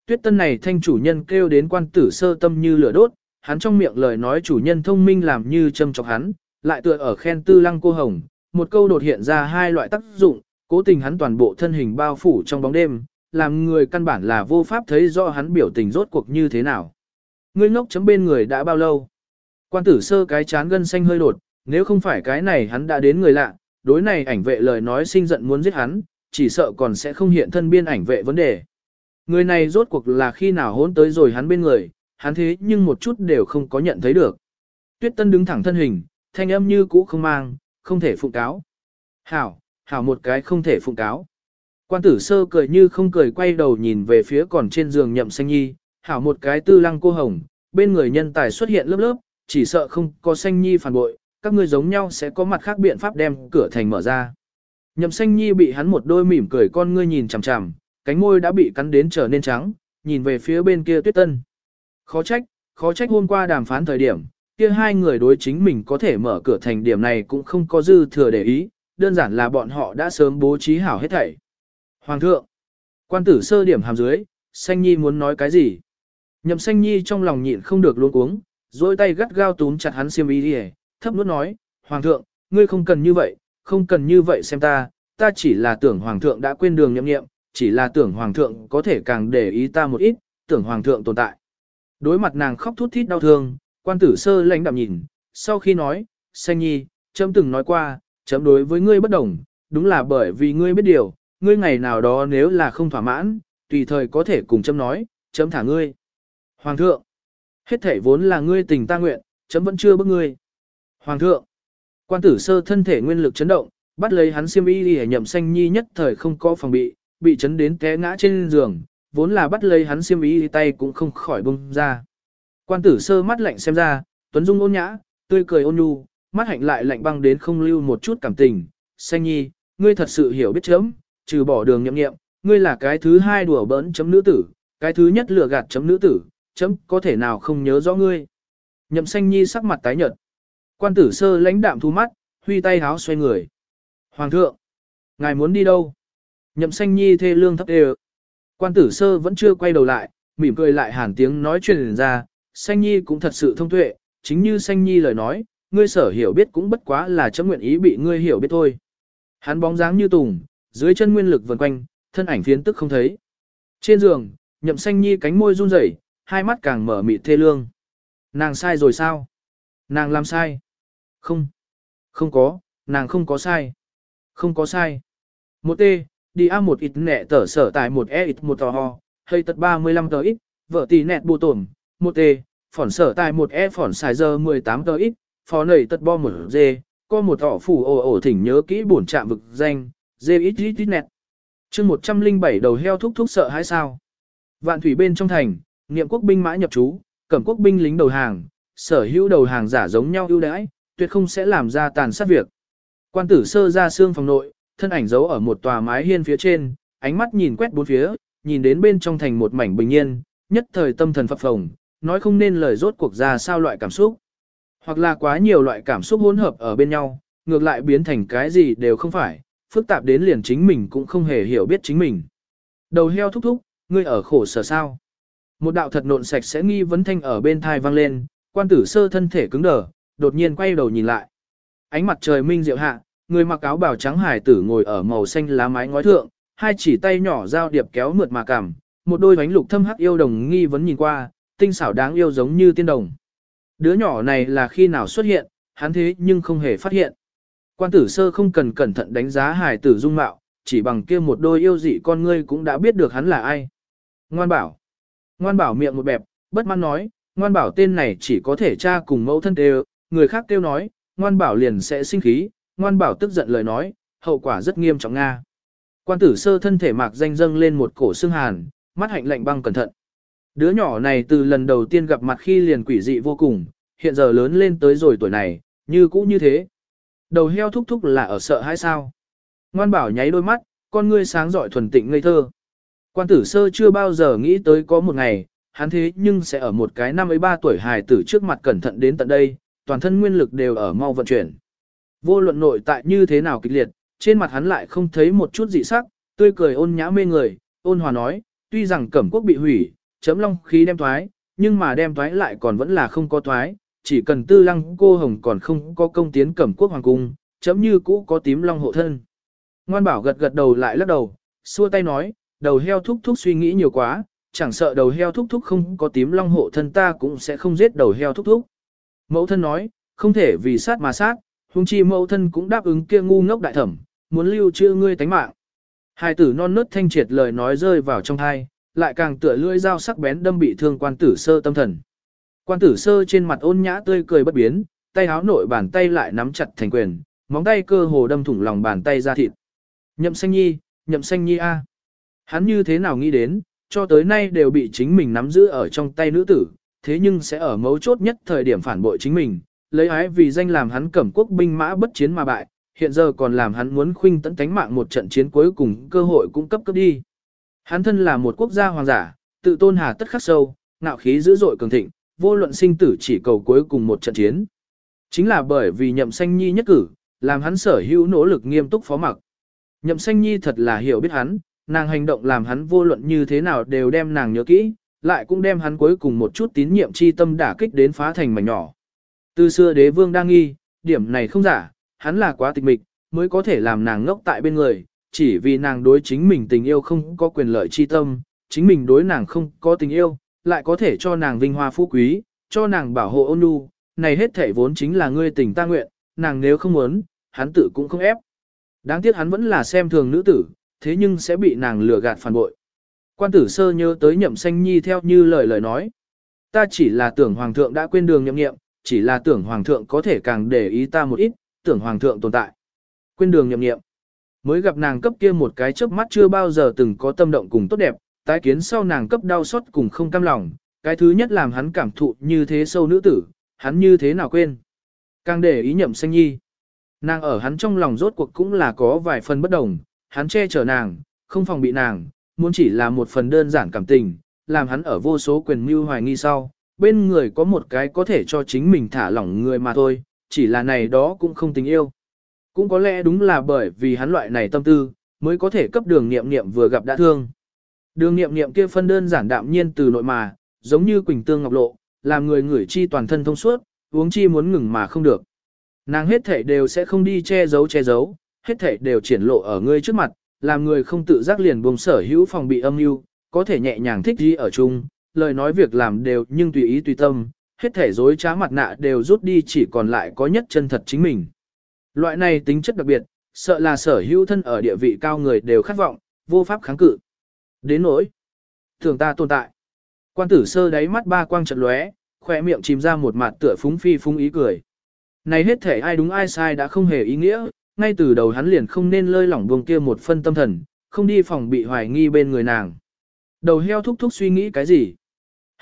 Tuyết tân này thanh chủ nhân kêu đến quan tử sơ tâm như lửa đốt, hắn trong miệng lời nói chủ nhân thông minh làm như châm chọc hắn, lại tựa ở khen tư lăng cô hồng, một câu đột hiện ra hai loại tác dụng, cố tình hắn toàn bộ thân hình bao phủ trong bóng đêm, làm người căn bản là vô pháp thấy rõ hắn biểu tình rốt cuộc như thế nào. Ngươi ngốc chấm bên người đã bao lâu? Quan tử sơ cái chán gân xanh hơi đột, nếu không phải cái này hắn đã đến người lạ, đối này ảnh vệ lời nói sinh giận muốn giết hắn, chỉ sợ còn sẽ không hiện thân biên ảnh vệ vấn đề. Người này rốt cuộc là khi nào hốn tới rồi hắn bên người, hắn thế nhưng một chút đều không có nhận thấy được. Tuyết Tân đứng thẳng thân hình, thanh âm như cũ không mang, không thể phụng cáo. Hảo, hảo một cái không thể phụng cáo. Quan tử sơ cười như không cười quay đầu nhìn về phía còn trên giường nhậm xanh nhi, hảo một cái tư lăng cô hồng, bên người nhân tài xuất hiện lớp lớp, chỉ sợ không có xanh nhi phản bội, các ngươi giống nhau sẽ có mặt khác biện pháp đem cửa thành mở ra. Nhậm xanh nhi bị hắn một đôi mỉm cười con ngươi nhìn chằm chằm, cánh môi đã bị cắn đến trở nên trắng, nhìn về phía bên kia tuyết tân. Khó trách, khó trách hôm qua đàm phán thời điểm, kia hai người đối chính mình có thể mở cửa thành điểm này cũng không có dư thừa để ý, đơn giản là bọn họ đã sớm bố trí hảo hết thảy. Hoàng thượng, quan tử sơ điểm hàm dưới, xanh nhi muốn nói cái gì? Nhậm xanh nhi trong lòng nhịn không được luôn uống, dôi tay gắt gao túm chặt hắn xiêm y đi thấp nuốt nói, Hoàng thượng, ngươi không cần như vậy, không cần như vậy xem ta, ta chỉ là tưởng Hoàng thượng đã quên đường nhậm nghiệm, chỉ là tưởng Hoàng thượng có thể càng để ý ta một ít, tưởng Hoàng thượng tồn tại. Đối mặt nàng khóc thút thít đau thương, quan tử sơ lãnh đạm nhìn, sau khi nói, xanh nhi, chấm từng nói qua, chấm đối với ngươi bất đồng, đúng là bởi vì ngươi biết điều, ngươi ngày nào đó nếu là không thỏa mãn, tùy thời có thể cùng chấm nói, chấm thả ngươi. Hoàng thượng, hết thể vốn là ngươi tình ta nguyện, chấm vẫn chưa bức ngươi. Hoàng thượng, quan tử sơ thân thể nguyên lực chấn động, bắt lấy hắn xiêm y đi nhậm xanh nhi nhất thời không có phòng bị, bị chấn đến té ngã trên giường, vốn là bắt lấy hắn xiêm y tay cũng không khỏi bung ra. Quan tử sơ mắt lạnh xem ra, tuấn dung ôn nhã, tươi cười ôn nhu, mắt hạnh lại lạnh băng đến không lưu một chút cảm tình. Xanh nhi, ngươi thật sự hiểu biết chấm, trừ bỏ đường nhậm nghiệm, ngươi là cái thứ hai đùa bỡn chấm nữ tử, cái thứ nhất lừa gạt chấm nữ tử, chấm có thể nào không nhớ rõ ngươi. Nhậm xanh nhi sắc mặt tái nhợt. Quan tử sơ lãnh đạm thu mắt, huy tay háo xoay người. Hoàng thượng, ngài muốn đi đâu? Nhậm xanh nhi thê lương thấp đều. Quan tử sơ vẫn chưa quay đầu lại, mỉm cười lại hàn tiếng nói chuyện ra, xanh nhi cũng thật sự thông tuệ, chính như xanh nhi lời nói, ngươi sở hiểu biết cũng bất quá là chấm nguyện ý bị ngươi hiểu biết thôi. Hắn bóng dáng như tùng, dưới chân nguyên lực vần quanh, thân ảnh phiến tức không thấy. Trên giường, nhậm xanh nhi cánh môi run rẩy, hai mắt càng mở mịt thê lương. Nàng sai rồi sao? Nàng làm sai? Không. Không có, nàng không có sai. Không có sai. Một tê đi A một ít nẹ tở sở tại một E ít một tò ho, hơi tật 35 tờ ít, vợ tỷ nẹt bù tổm, một T, phỏn sở tại một E phỏn xài giờ 18 tờ ít, phó nầy tật bo một dê, có một tỏ phủ ổ ổ thỉnh nhớ kỹ bổn trạm vực danh, dê ít ít ít nẹt. chương 107 đầu heo thúc thúc sợ hay sao? Vạn thủy bên trong thành, niệm quốc binh mã nhập trú, cẩm quốc binh lính đầu hàng, sở hữu đầu hàng giả giống nhau ưu đãi, tuyệt không sẽ làm ra tàn sát việc. Quan tử sơ ra xương phòng nội, thân ảnh giấu ở một tòa mái hiên phía trên, ánh mắt nhìn quét bốn phía, nhìn đến bên trong thành một mảnh bình yên, nhất thời tâm thần phập phồng, nói không nên lời rốt cuộc ra sao loại cảm xúc. Hoặc là quá nhiều loại cảm xúc hỗn hợp ở bên nhau, ngược lại biến thành cái gì đều không phải, phức tạp đến liền chính mình cũng không hề hiểu biết chính mình. Đầu heo thúc thúc, ngươi ở khổ sở sao? Một đạo thật nộn sạch sẽ nghi vấn thanh ở bên thai vang lên, quan tử sơ thân thể cứng đờ, đột nhiên quay đầu nhìn lại. Ánh mặt trời minh diệu hạ, người mặc áo bào trắng hải tử ngồi ở màu xanh lá mái ngói thượng, hai chỉ tay nhỏ giao điệp kéo mượt mà cảm, một đôi bánh lục thâm hắc yêu đồng nghi vấn nhìn qua, tinh xảo đáng yêu giống như tiên đồng. Đứa nhỏ này là khi nào xuất hiện, hắn thế nhưng không hề phát hiện. Quan tử sơ không cần cẩn thận đánh giá hải tử dung mạo, chỉ bằng kia một đôi yêu dị con ngươi cũng đã biết được hắn là ai. Ngoan bảo. Ngoan bảo miệng một bẹp, bất mãn nói, ngoan bảo tên này chỉ có thể cha cùng mẫu thân đều, người khác kêu nói, ngoan bảo liền sẽ sinh khí, ngoan bảo tức giận lời nói, hậu quả rất nghiêm trọng Nga. Quan tử sơ thân thể mạc danh dâng lên một cổ xương hàn, mắt hạnh lạnh băng cẩn thận. Đứa nhỏ này từ lần đầu tiên gặp mặt khi liền quỷ dị vô cùng, hiện giờ lớn lên tới rồi tuổi này, như cũ như thế. Đầu heo thúc thúc là ở sợ hay sao? Ngoan bảo nháy đôi mắt, con ngươi sáng rọi thuần tịnh ngây thơ. Quan tử sơ chưa bao giờ nghĩ tới có một ngày, hắn thế nhưng sẽ ở một cái năm ấy ba tuổi hài tử trước mặt cẩn thận đến tận đây, toàn thân nguyên lực đều ở mau vận chuyển. Vô luận nội tại như thế nào kịch liệt, trên mặt hắn lại không thấy một chút dị sắc, tươi cười ôn nhã mê người, ôn hòa nói, tuy rằng cẩm quốc bị hủy, chấm long khí đem thoái, nhưng mà đem thoái lại còn vẫn là không có thoái, chỉ cần tư lăng cô hồng còn không có công tiến cẩm quốc hoàng cung, chấm như cũ có tím long hộ thân. Ngoan bảo gật gật đầu lại lắc đầu, xua tay nói, đầu heo thúc thúc suy nghĩ nhiều quá, chẳng sợ đầu heo thúc thúc không có tím long hộ thân ta cũng sẽ không giết đầu heo thúc thúc. Mẫu thân nói, không thể vì sát mà sát, huống chi mẫu thân cũng đáp ứng kia ngu ngốc đại thẩm, muốn lưu trữ ngươi tánh mạng. Hai tử non nớt thanh triệt lời nói rơi vào trong thai, lại càng tựa lưỡi dao sắc bén đâm bị thương quan tử sơ tâm thần. Quan tử sơ trên mặt ôn nhã tươi cười bất biến, tay háo nội bàn tay lại nắm chặt thành quyền, móng tay cơ hồ đâm thủng lòng bàn tay ra thịt. Nhậm xanh nhi, nhậm xanh nhi a. Hắn như thế nào nghĩ đến, cho tới nay đều bị chính mình nắm giữ ở trong tay nữ tử, thế nhưng sẽ ở mấu chốt nhất thời điểm phản bội chính mình, lấy ái vì danh làm hắn cẩm quốc binh mã bất chiến mà bại, hiện giờ còn làm hắn muốn khuynh tấn tánh mạng một trận chiến cuối cùng cơ hội cung cấp cấp đi. Hắn thân là một quốc gia hoàng giả, tự tôn hà tất khắc sâu, ngạo khí dữ dội cường thịnh, vô luận sinh tử chỉ cầu cuối cùng một trận chiến. Chính là bởi vì nhậm xanh nhi nhất cử, làm hắn sở hữu nỗ lực nghiêm túc phó mặc. Nhậm xanh nhi thật là hiểu biết hắn, nàng hành động làm hắn vô luận như thế nào đều đem nàng nhớ kỹ, lại cũng đem hắn cuối cùng một chút tín nhiệm chi tâm đả kích đến phá thành mảnh nhỏ. Từ xưa đế vương đang nghi, điểm này không giả, hắn là quá tịch mịch, mới có thể làm nàng ngốc tại bên người, chỉ vì nàng đối chính mình tình yêu không có quyền lợi chi tâm, chính mình đối nàng không có tình yêu, lại có thể cho nàng vinh hoa phú quý, cho nàng bảo hộ ôn nhu, này hết thể vốn chính là ngươi tình ta nguyện, nàng nếu không muốn, hắn tự cũng không ép. Đáng tiếc hắn vẫn là xem thường nữ tử, thế nhưng sẽ bị nàng lừa gạt phản bội. Quan tử sơ nhớ tới nhậm xanh nhi theo như lời lời nói. Ta chỉ là tưởng hoàng thượng đã quên đường nhậm nghiệm, chỉ là tưởng hoàng thượng có thể càng để ý ta một ít, tưởng hoàng thượng tồn tại. Quên đường nhậm nghiệm. Mới gặp nàng cấp kia một cái chớp mắt chưa bao giờ từng có tâm động cùng tốt đẹp, tái kiến sau nàng cấp đau xót cùng không cam lòng, cái thứ nhất làm hắn cảm thụ như thế sâu nữ tử, hắn như thế nào quên. Càng để ý nhậm xanh nhi. Nàng ở hắn trong lòng rốt cuộc cũng là có vài phần bất đồng, hắn che chở nàng, không phòng bị nàng, muốn chỉ là một phần đơn giản cảm tình, làm hắn ở vô số quyền mưu hoài nghi sau, bên người có một cái có thể cho chính mình thả lỏng người mà thôi, chỉ là này đó cũng không tình yêu. Cũng có lẽ đúng là bởi vì hắn loại này tâm tư, mới có thể cấp đường nghiệm nghiệm vừa gặp đã thương. Đường nghiệm nghiệm kia phân đơn giản đạm nhiên từ nội mà, giống như quỳnh tương ngọc lộ, làm người ngửi chi toàn thân thông suốt, uống chi muốn ngừng mà không được. Nàng hết thể đều sẽ không đi che giấu che giấu, hết thể đều triển lộ ở ngươi trước mặt, làm người không tự giác liền buông sở hữu phòng bị âm mưu, có thể nhẹ nhàng thích đi ở chung, lời nói việc làm đều nhưng tùy ý tùy tâm, hết thể dối trá mặt nạ đều rút đi chỉ còn lại có nhất chân thật chính mình. Loại này tính chất đặc biệt, sợ là sở hữu thân ở địa vị cao người đều khát vọng, vô pháp kháng cự. Đến nỗi, thường ta tồn tại. Quan tử sơ đáy mắt ba quang trận lóe, khỏe miệng chìm ra một mặt tựa phúng phi phúng ý cười. Này hết thể ai đúng ai sai đã không hề ý nghĩa, ngay từ đầu hắn liền không nên lơi lỏng buông kia một phân tâm thần, không đi phòng bị hoài nghi bên người nàng. Đầu heo thúc thúc suy nghĩ cái gì?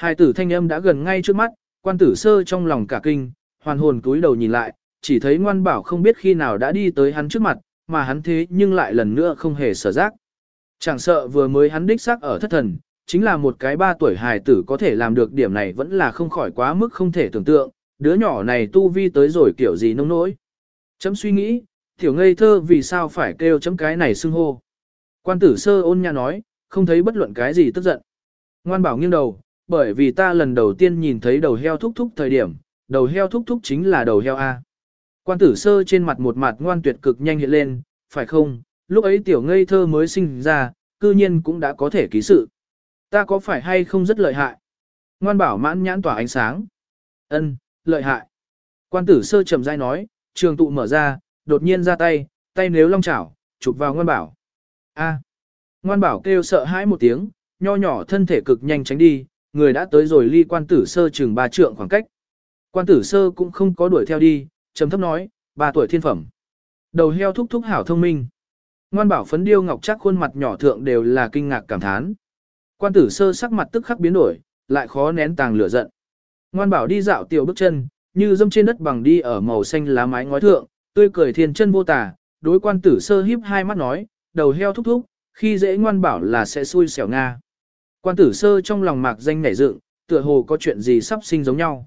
Hai tử thanh âm đã gần ngay trước mắt, quan tử sơ trong lòng cả kinh, hoàn hồn cúi đầu nhìn lại, chỉ thấy ngoan bảo không biết khi nào đã đi tới hắn trước mặt, mà hắn thế nhưng lại lần nữa không hề sở giác. Chẳng sợ vừa mới hắn đích xác ở thất thần, chính là một cái ba tuổi hài tử có thể làm được điểm này vẫn là không khỏi quá mức không thể tưởng tượng, đứa nhỏ này tu vi tới rồi kiểu gì nông nỗi. Chấm suy nghĩ, tiểu ngây thơ vì sao phải kêu chấm cái này xưng hô. Quan tử sơ ôn nha nói, không thấy bất luận cái gì tức giận. Ngoan bảo nghiêng đầu, bởi vì ta lần đầu tiên nhìn thấy đầu heo thúc thúc thời điểm, đầu heo thúc thúc chính là đầu heo A. Quan tử sơ trên mặt một mặt ngoan tuyệt cực nhanh hiện lên, phải không, lúc ấy tiểu ngây thơ mới sinh ra, cư nhiên cũng đã có thể ký sự. Ta có phải hay không rất lợi hại? Ngoan bảo mãn nhãn tỏa ánh sáng. Ân, lợi hại. Quan tử sơ trầm dai nói, trường tụ mở ra, đột nhiên ra tay, tay nếu long chảo, chụp vào ngoan bảo. A. Ngoan bảo kêu sợ hãi một tiếng, nho nhỏ thân thể cực nhanh tránh đi, người đã tới rồi ly quan tử sơ chừng ba trượng khoảng cách. Quan tử sơ cũng không có đuổi theo đi, trầm thấp nói, ba tuổi thiên phẩm. Đầu heo thúc thúc hảo thông minh. Ngoan bảo phấn điêu ngọc chắc khuôn mặt nhỏ thượng đều là kinh ngạc cảm thán. Quan tử sơ sắc mặt tức khắc biến đổi, lại khó nén tàng lửa giận. Ngoan bảo đi dạo tiểu bước chân, như dâm trên đất bằng đi ở màu xanh lá mái ngói thượng, tươi cười thiên chân vô tả, đối quan tử sơ híp hai mắt nói, đầu heo thúc thúc, khi dễ ngoan bảo là sẽ xui xẻo Nga. Quan tử sơ trong lòng mạc danh nảy dựng, tựa hồ có chuyện gì sắp sinh giống nhau.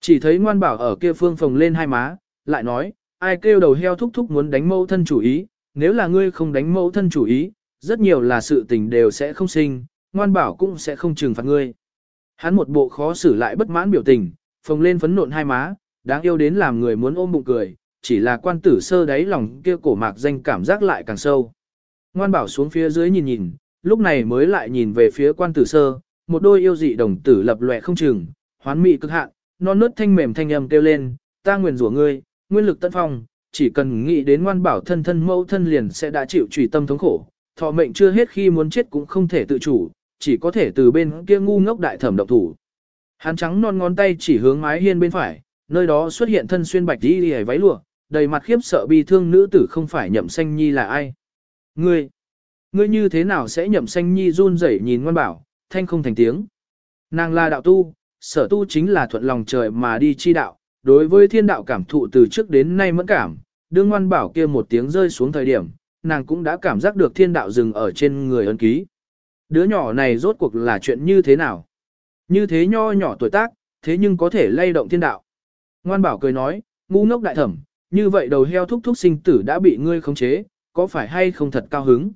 Chỉ thấy ngoan bảo ở kia phương phồng lên hai má, lại nói, ai kêu đầu heo thúc thúc muốn đánh mẫu thân chủ ý, nếu là ngươi không đánh mẫu thân chủ ý, rất nhiều là sự tình đều sẽ không sinh, ngoan bảo cũng sẽ không trừng phạt ngươi. Hắn một bộ khó xử lại bất mãn biểu tình, phồng lên phấn nộn hai má, đáng yêu đến làm người muốn ôm bụng cười, chỉ là quan tử sơ đáy lòng kia cổ mạc danh cảm giác lại càng sâu. Ngoan bảo xuống phía dưới nhìn nhìn, lúc này mới lại nhìn về phía quan tử sơ, một đôi yêu dị đồng tử lập lòe không chừng, hoán mị cực hạn, non nớt thanh mềm thanh âm kêu lên, ta nguyền rủa ngươi, nguyên lực tân phong, chỉ cần nghĩ đến ngoan bảo thân thân mẫu thân liền sẽ đã chịu trùy tâm thống khổ, thọ mệnh chưa hết khi muốn chết cũng không thể tự chủ, chỉ có thể từ bên kia ngu ngốc đại thẩm độc thủ. Hắn trắng non ngón tay chỉ hướng mái hiên bên phải, nơi đó xuất hiện thân xuyên bạch đi đi váy lụa, đầy mặt khiếp sợ bi thương nữ tử không phải nhậm xanh nhi là ai. Ngươi, ngươi như thế nào sẽ nhậm xanh nhi run rẩy nhìn ngoan bảo, thanh không thành tiếng. Nàng là đạo tu, sở tu chính là thuận lòng trời mà đi chi đạo, đối với thiên đạo cảm thụ từ trước đến nay mẫn cảm, đương ngoan bảo kia một tiếng rơi xuống thời điểm, nàng cũng đã cảm giác được thiên đạo dừng ở trên người ân ký. Đứa nhỏ này rốt cuộc là chuyện như thế nào? Như thế nho nhỏ tuổi tác, thế nhưng có thể lay động thiên đạo. Ngoan bảo cười nói, ngu ngốc đại thẩm, như vậy đầu heo thúc thúc sinh tử đã bị ngươi khống chế, có phải hay không thật cao hứng?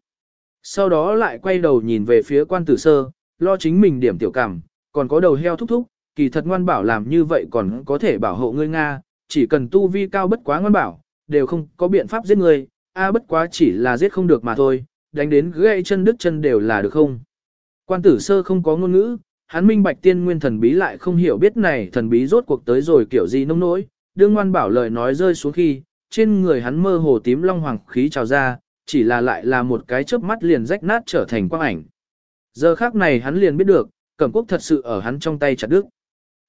Sau đó lại quay đầu nhìn về phía quan tử sơ, lo chính mình điểm tiểu cảm, còn có đầu heo thúc thúc, kỳ thật ngoan bảo làm như vậy còn có thể bảo hộ ngươi Nga, chỉ cần tu vi cao bất quá ngoan bảo, đều không có biện pháp giết ngươi, a bất quá chỉ là giết không được mà thôi, đánh đến gãy chân đứt chân đều là được không. Quan tử sơ không có ngôn ngữ, hắn minh bạch tiên nguyên thần bí lại không hiểu biết này thần bí rốt cuộc tới rồi kiểu gì nông nỗi, đương ngoan bảo lời nói rơi xuống khi, trên người hắn mơ hồ tím long hoàng khí trào ra, chỉ là lại là một cái chớp mắt liền rách nát trở thành quang ảnh. Giờ khác này hắn liền biết được, cẩm quốc thật sự ở hắn trong tay chặt đứt.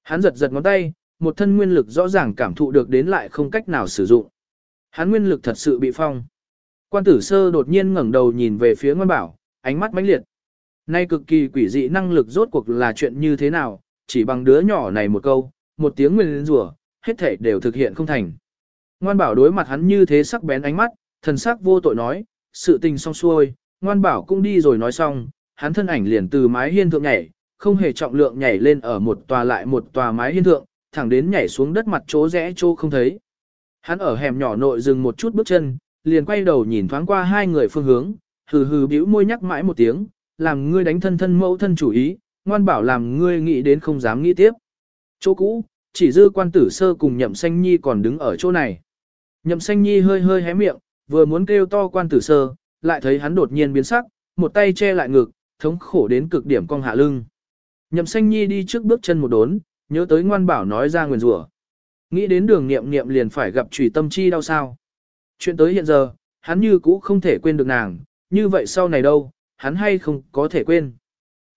Hắn giật giật ngón tay, một thân nguyên lực rõ ràng cảm thụ được đến lại không cách nào sử dụng. Hắn nguyên lực thật sự bị phong. Quan tử sơ đột nhiên ngẩng đầu nhìn về phía ngoan bảo, ánh mắt mãnh liệt. Nay cực kỳ quỷ dị năng lực rốt cuộc là chuyện như thế nào, chỉ bằng đứa nhỏ này một câu, một tiếng nguyên rủa, hết thể đều thực hiện không thành. Ngoan bảo đối mặt hắn như thế sắc bén ánh mắt, thần sắc vô tội nói, sự tình xong xuôi, ngoan bảo cũng đi rồi nói xong, hắn thân ảnh liền từ mái hiên thượng nhảy, không hề trọng lượng nhảy lên ở một tòa lại một tòa mái hiên thượng, thẳng đến nhảy xuống đất mặt chỗ rẽ chỗ không thấy. Hắn ở hẻm nhỏ nội dừng một chút bước chân, liền quay đầu nhìn thoáng qua hai người phương hướng, hừ hừ bĩu môi nhắc mãi một tiếng, làm ngươi đánh thân thân mẫu thân chủ ý, ngoan bảo làm ngươi nghĩ đến không dám nghĩ tiếp. Chỗ cũ, chỉ dư quan tử sơ cùng nhậm xanh nhi còn đứng ở chỗ này. Nhậm xanh nhi hơi hơi hé miệng, vừa muốn kêu to quan tử sơ, lại thấy hắn đột nhiên biến sắc, một tay che lại ngực, thống khổ đến cực điểm cong hạ lưng. Nhậm xanh nhi đi trước bước chân một đốn, nhớ tới ngoan bảo nói ra nguyền rủa Nghĩ đến đường nghiệm nghiệm liền phải gặp trùy tâm chi đau sao. Chuyện tới hiện giờ, hắn như cũ không thể quên được nàng, như vậy sau này đâu, hắn hay không có thể quên.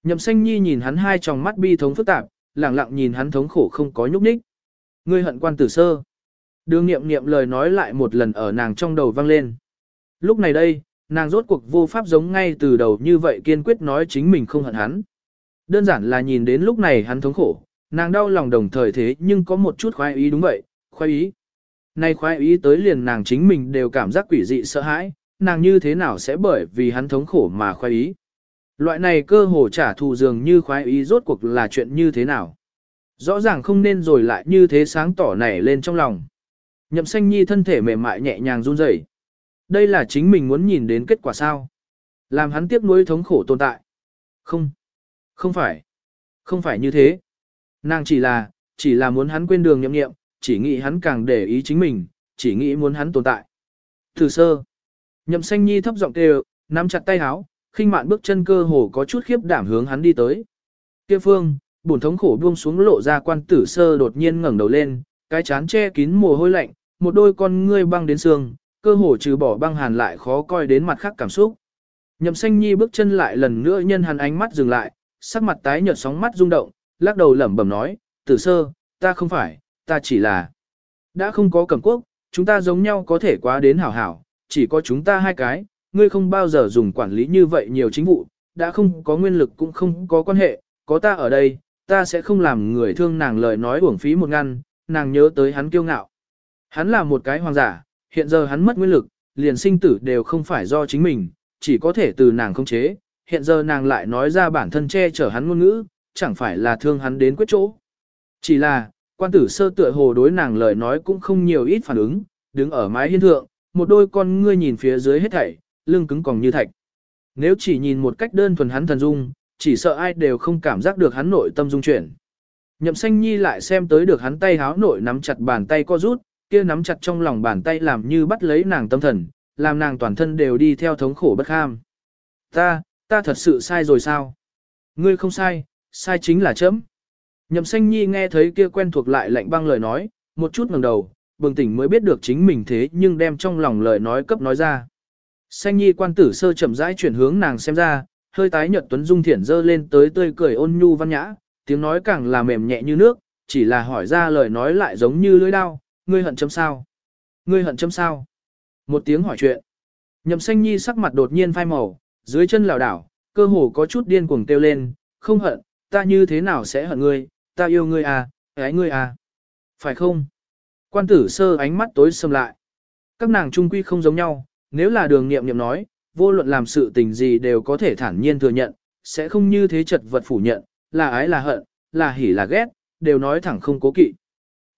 Nhậm xanh nhi nhìn hắn hai tròng mắt bi thống phức tạp, lẳng lặng nhìn hắn thống khổ không có nhúc nhích. Ngươi hận quan tử sơ. Đường nghiệm nghiệm lời nói lại một lần ở nàng trong đầu vang lên. Lúc này đây, nàng rốt cuộc vô pháp giống ngay từ đầu như vậy kiên quyết nói chính mình không hận hắn. Đơn giản là nhìn đến lúc này hắn thống khổ, nàng đau lòng đồng thời thế nhưng có một chút khoái ý đúng vậy, khoái ý. Nay khoái ý tới liền nàng chính mình đều cảm giác quỷ dị sợ hãi, nàng như thế nào sẽ bởi vì hắn thống khổ mà khoái ý. Loại này cơ hồ trả thù dường như khoái ý rốt cuộc là chuyện như thế nào. Rõ ràng không nên rồi lại như thế sáng tỏ nảy lên trong lòng. Nhậm xanh nhi thân thể mềm mại nhẹ nhàng run rẩy. Đây là chính mình muốn nhìn đến kết quả sao. Làm hắn tiếp nuối thống khổ tồn tại. Không. Không phải. Không phải như thế. Nàng chỉ là, chỉ là muốn hắn quên đường nhậm nghiệm, chỉ nghĩ hắn càng để ý chính mình, chỉ nghĩ muốn hắn tồn tại. Từ sơ. Nhậm xanh nhi thấp giọng kêu, nắm chặt tay áo, khinh mạn bước chân cơ hồ có chút khiếp đảm hướng hắn đi tới. Kia phương, bổn thống khổ buông xuống lộ ra quan tử sơ đột nhiên ngẩng đầu lên, cái chán che kín mồ hôi lạnh, một đôi con ngươi băng đến xương, cơ hồ trừ bỏ băng hàn lại khó coi đến mặt khác cảm xúc. Nhậm xanh nhi bước chân lại lần nữa nhân hắn ánh mắt dừng lại, sắc mặt tái nhợt sóng mắt rung động, lắc đầu lẩm bẩm nói, tử sơ, ta không phải, ta chỉ là, đã không có cẩm quốc, chúng ta giống nhau có thể quá đến hảo hảo, chỉ có chúng ta hai cái, ngươi không bao giờ dùng quản lý như vậy nhiều chính vụ, đã không có nguyên lực cũng không có quan hệ, có ta ở đây, ta sẽ không làm người thương nàng lời nói uổng phí một ngăn, nàng nhớ tới hắn kiêu ngạo. Hắn là một cái hoàng giả, hiện giờ hắn mất nguyên lực, liền sinh tử đều không phải do chính mình, chỉ có thể từ nàng khống chế, hiện giờ nàng lại nói ra bản thân che chở hắn ngôn ngữ, chẳng phải là thương hắn đến quyết chỗ. Chỉ là, quan tử sơ tựa hồ đối nàng lời nói cũng không nhiều ít phản ứng, đứng ở mái hiên thượng, một đôi con ngươi nhìn phía dưới hết thảy, lưng cứng còng như thạch. Nếu chỉ nhìn một cách đơn thuần hắn thần dung, chỉ sợ ai đều không cảm giác được hắn nội tâm dung chuyển. Nhậm xanh nhi lại xem tới được hắn tay háo nội nắm chặt bàn tay co rút, kia nắm chặt trong lòng bàn tay làm như bắt lấy nàng tâm thần, làm nàng toàn thân đều đi theo thống khổ bất kham. Ta, ta thật sự sai rồi sao? Ngươi không sai, sai chính là chấm. Nhậm xanh nhi nghe thấy kia quen thuộc lại lạnh băng lời nói, một chút ngẩng đầu, bừng tỉnh mới biết được chính mình thế nhưng đem trong lòng lời nói cấp nói ra. Xanh nhi quan tử sơ chậm rãi chuyển hướng nàng xem ra, hơi tái nhợt tuấn dung thiển dơ lên tới tươi cười ôn nhu văn nhã, tiếng nói càng là mềm nhẹ như nước, chỉ là hỏi ra lời nói lại giống như lưỡi đao, ngươi hận chấm sao? Ngươi hận chấm sao? Một tiếng hỏi chuyện. Nhậm xanh nhi sắc mặt đột nhiên phai màu, dưới chân lảo đảo, cơ hồ có chút điên cuồng kêu lên, không hận, ta như thế nào sẽ hận ngươi, ta yêu ngươi à, ái ngươi à. Phải không? Quan tử sơ ánh mắt tối sầm lại. Các nàng trung quy không giống nhau, nếu là đường nghiệm nghiệm nói, vô luận làm sự tình gì đều có thể thản nhiên thừa nhận, sẽ không như thế chật vật phủ nhận, là ái là hận, là hỉ là ghét, đều nói thẳng không cố kỵ.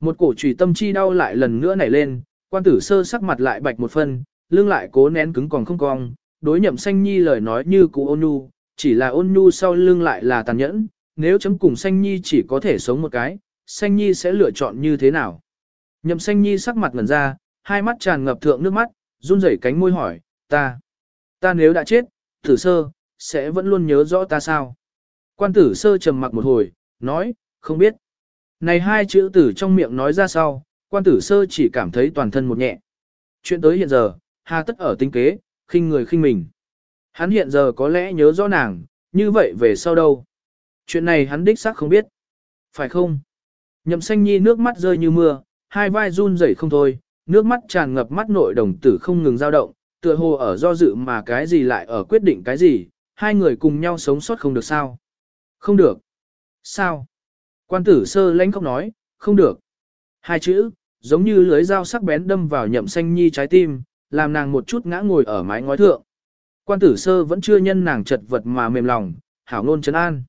Một cổ trùy tâm chi đau lại lần nữa nảy lên, quan tử sơ sắc mặt lại bạch một phân, lưng lại cố nén cứng còn không cong, đối nhậm xanh nhi lời nói như cụ ôn nhu, chỉ là ôn nhu sau lưng lại là tàn nhẫn, nếu chấm cùng xanh nhi chỉ có thể sống một cái, xanh nhi sẽ lựa chọn như thế nào? Nhậm xanh nhi sắc mặt ngẩn ra, hai mắt tràn ngập thượng nước mắt, run rẩy cánh môi hỏi, ta, ta nếu đã chết, tử sơ, sẽ vẫn luôn nhớ rõ ta sao? Quan tử sơ trầm mặc một hồi, nói, không biết. Này hai chữ tử trong miệng nói ra sau, quan tử sơ chỉ cảm thấy toàn thân một nhẹ. Chuyện tới hiện giờ, hà tất ở tinh kế, khinh người khinh mình. Hắn hiện giờ có lẽ nhớ rõ nàng, như vậy về sau đâu? Chuyện này hắn đích xác không biết. Phải không? Nhậm xanh nhi nước mắt rơi như mưa, hai vai run rẩy không thôi, nước mắt tràn ngập mắt nội đồng tử không ngừng dao động, tựa hồ ở do dự mà cái gì lại ở quyết định cái gì, hai người cùng nhau sống sót không được sao? Không được. Sao? Quan tử sơ lánh khóc nói, không được. Hai chữ, giống như lưới dao sắc bén đâm vào nhậm xanh nhi trái tim, làm nàng một chút ngã ngồi ở mái ngói thượng. Quan tử sơ vẫn chưa nhân nàng chật vật mà mềm lòng, hảo ngôn trấn an.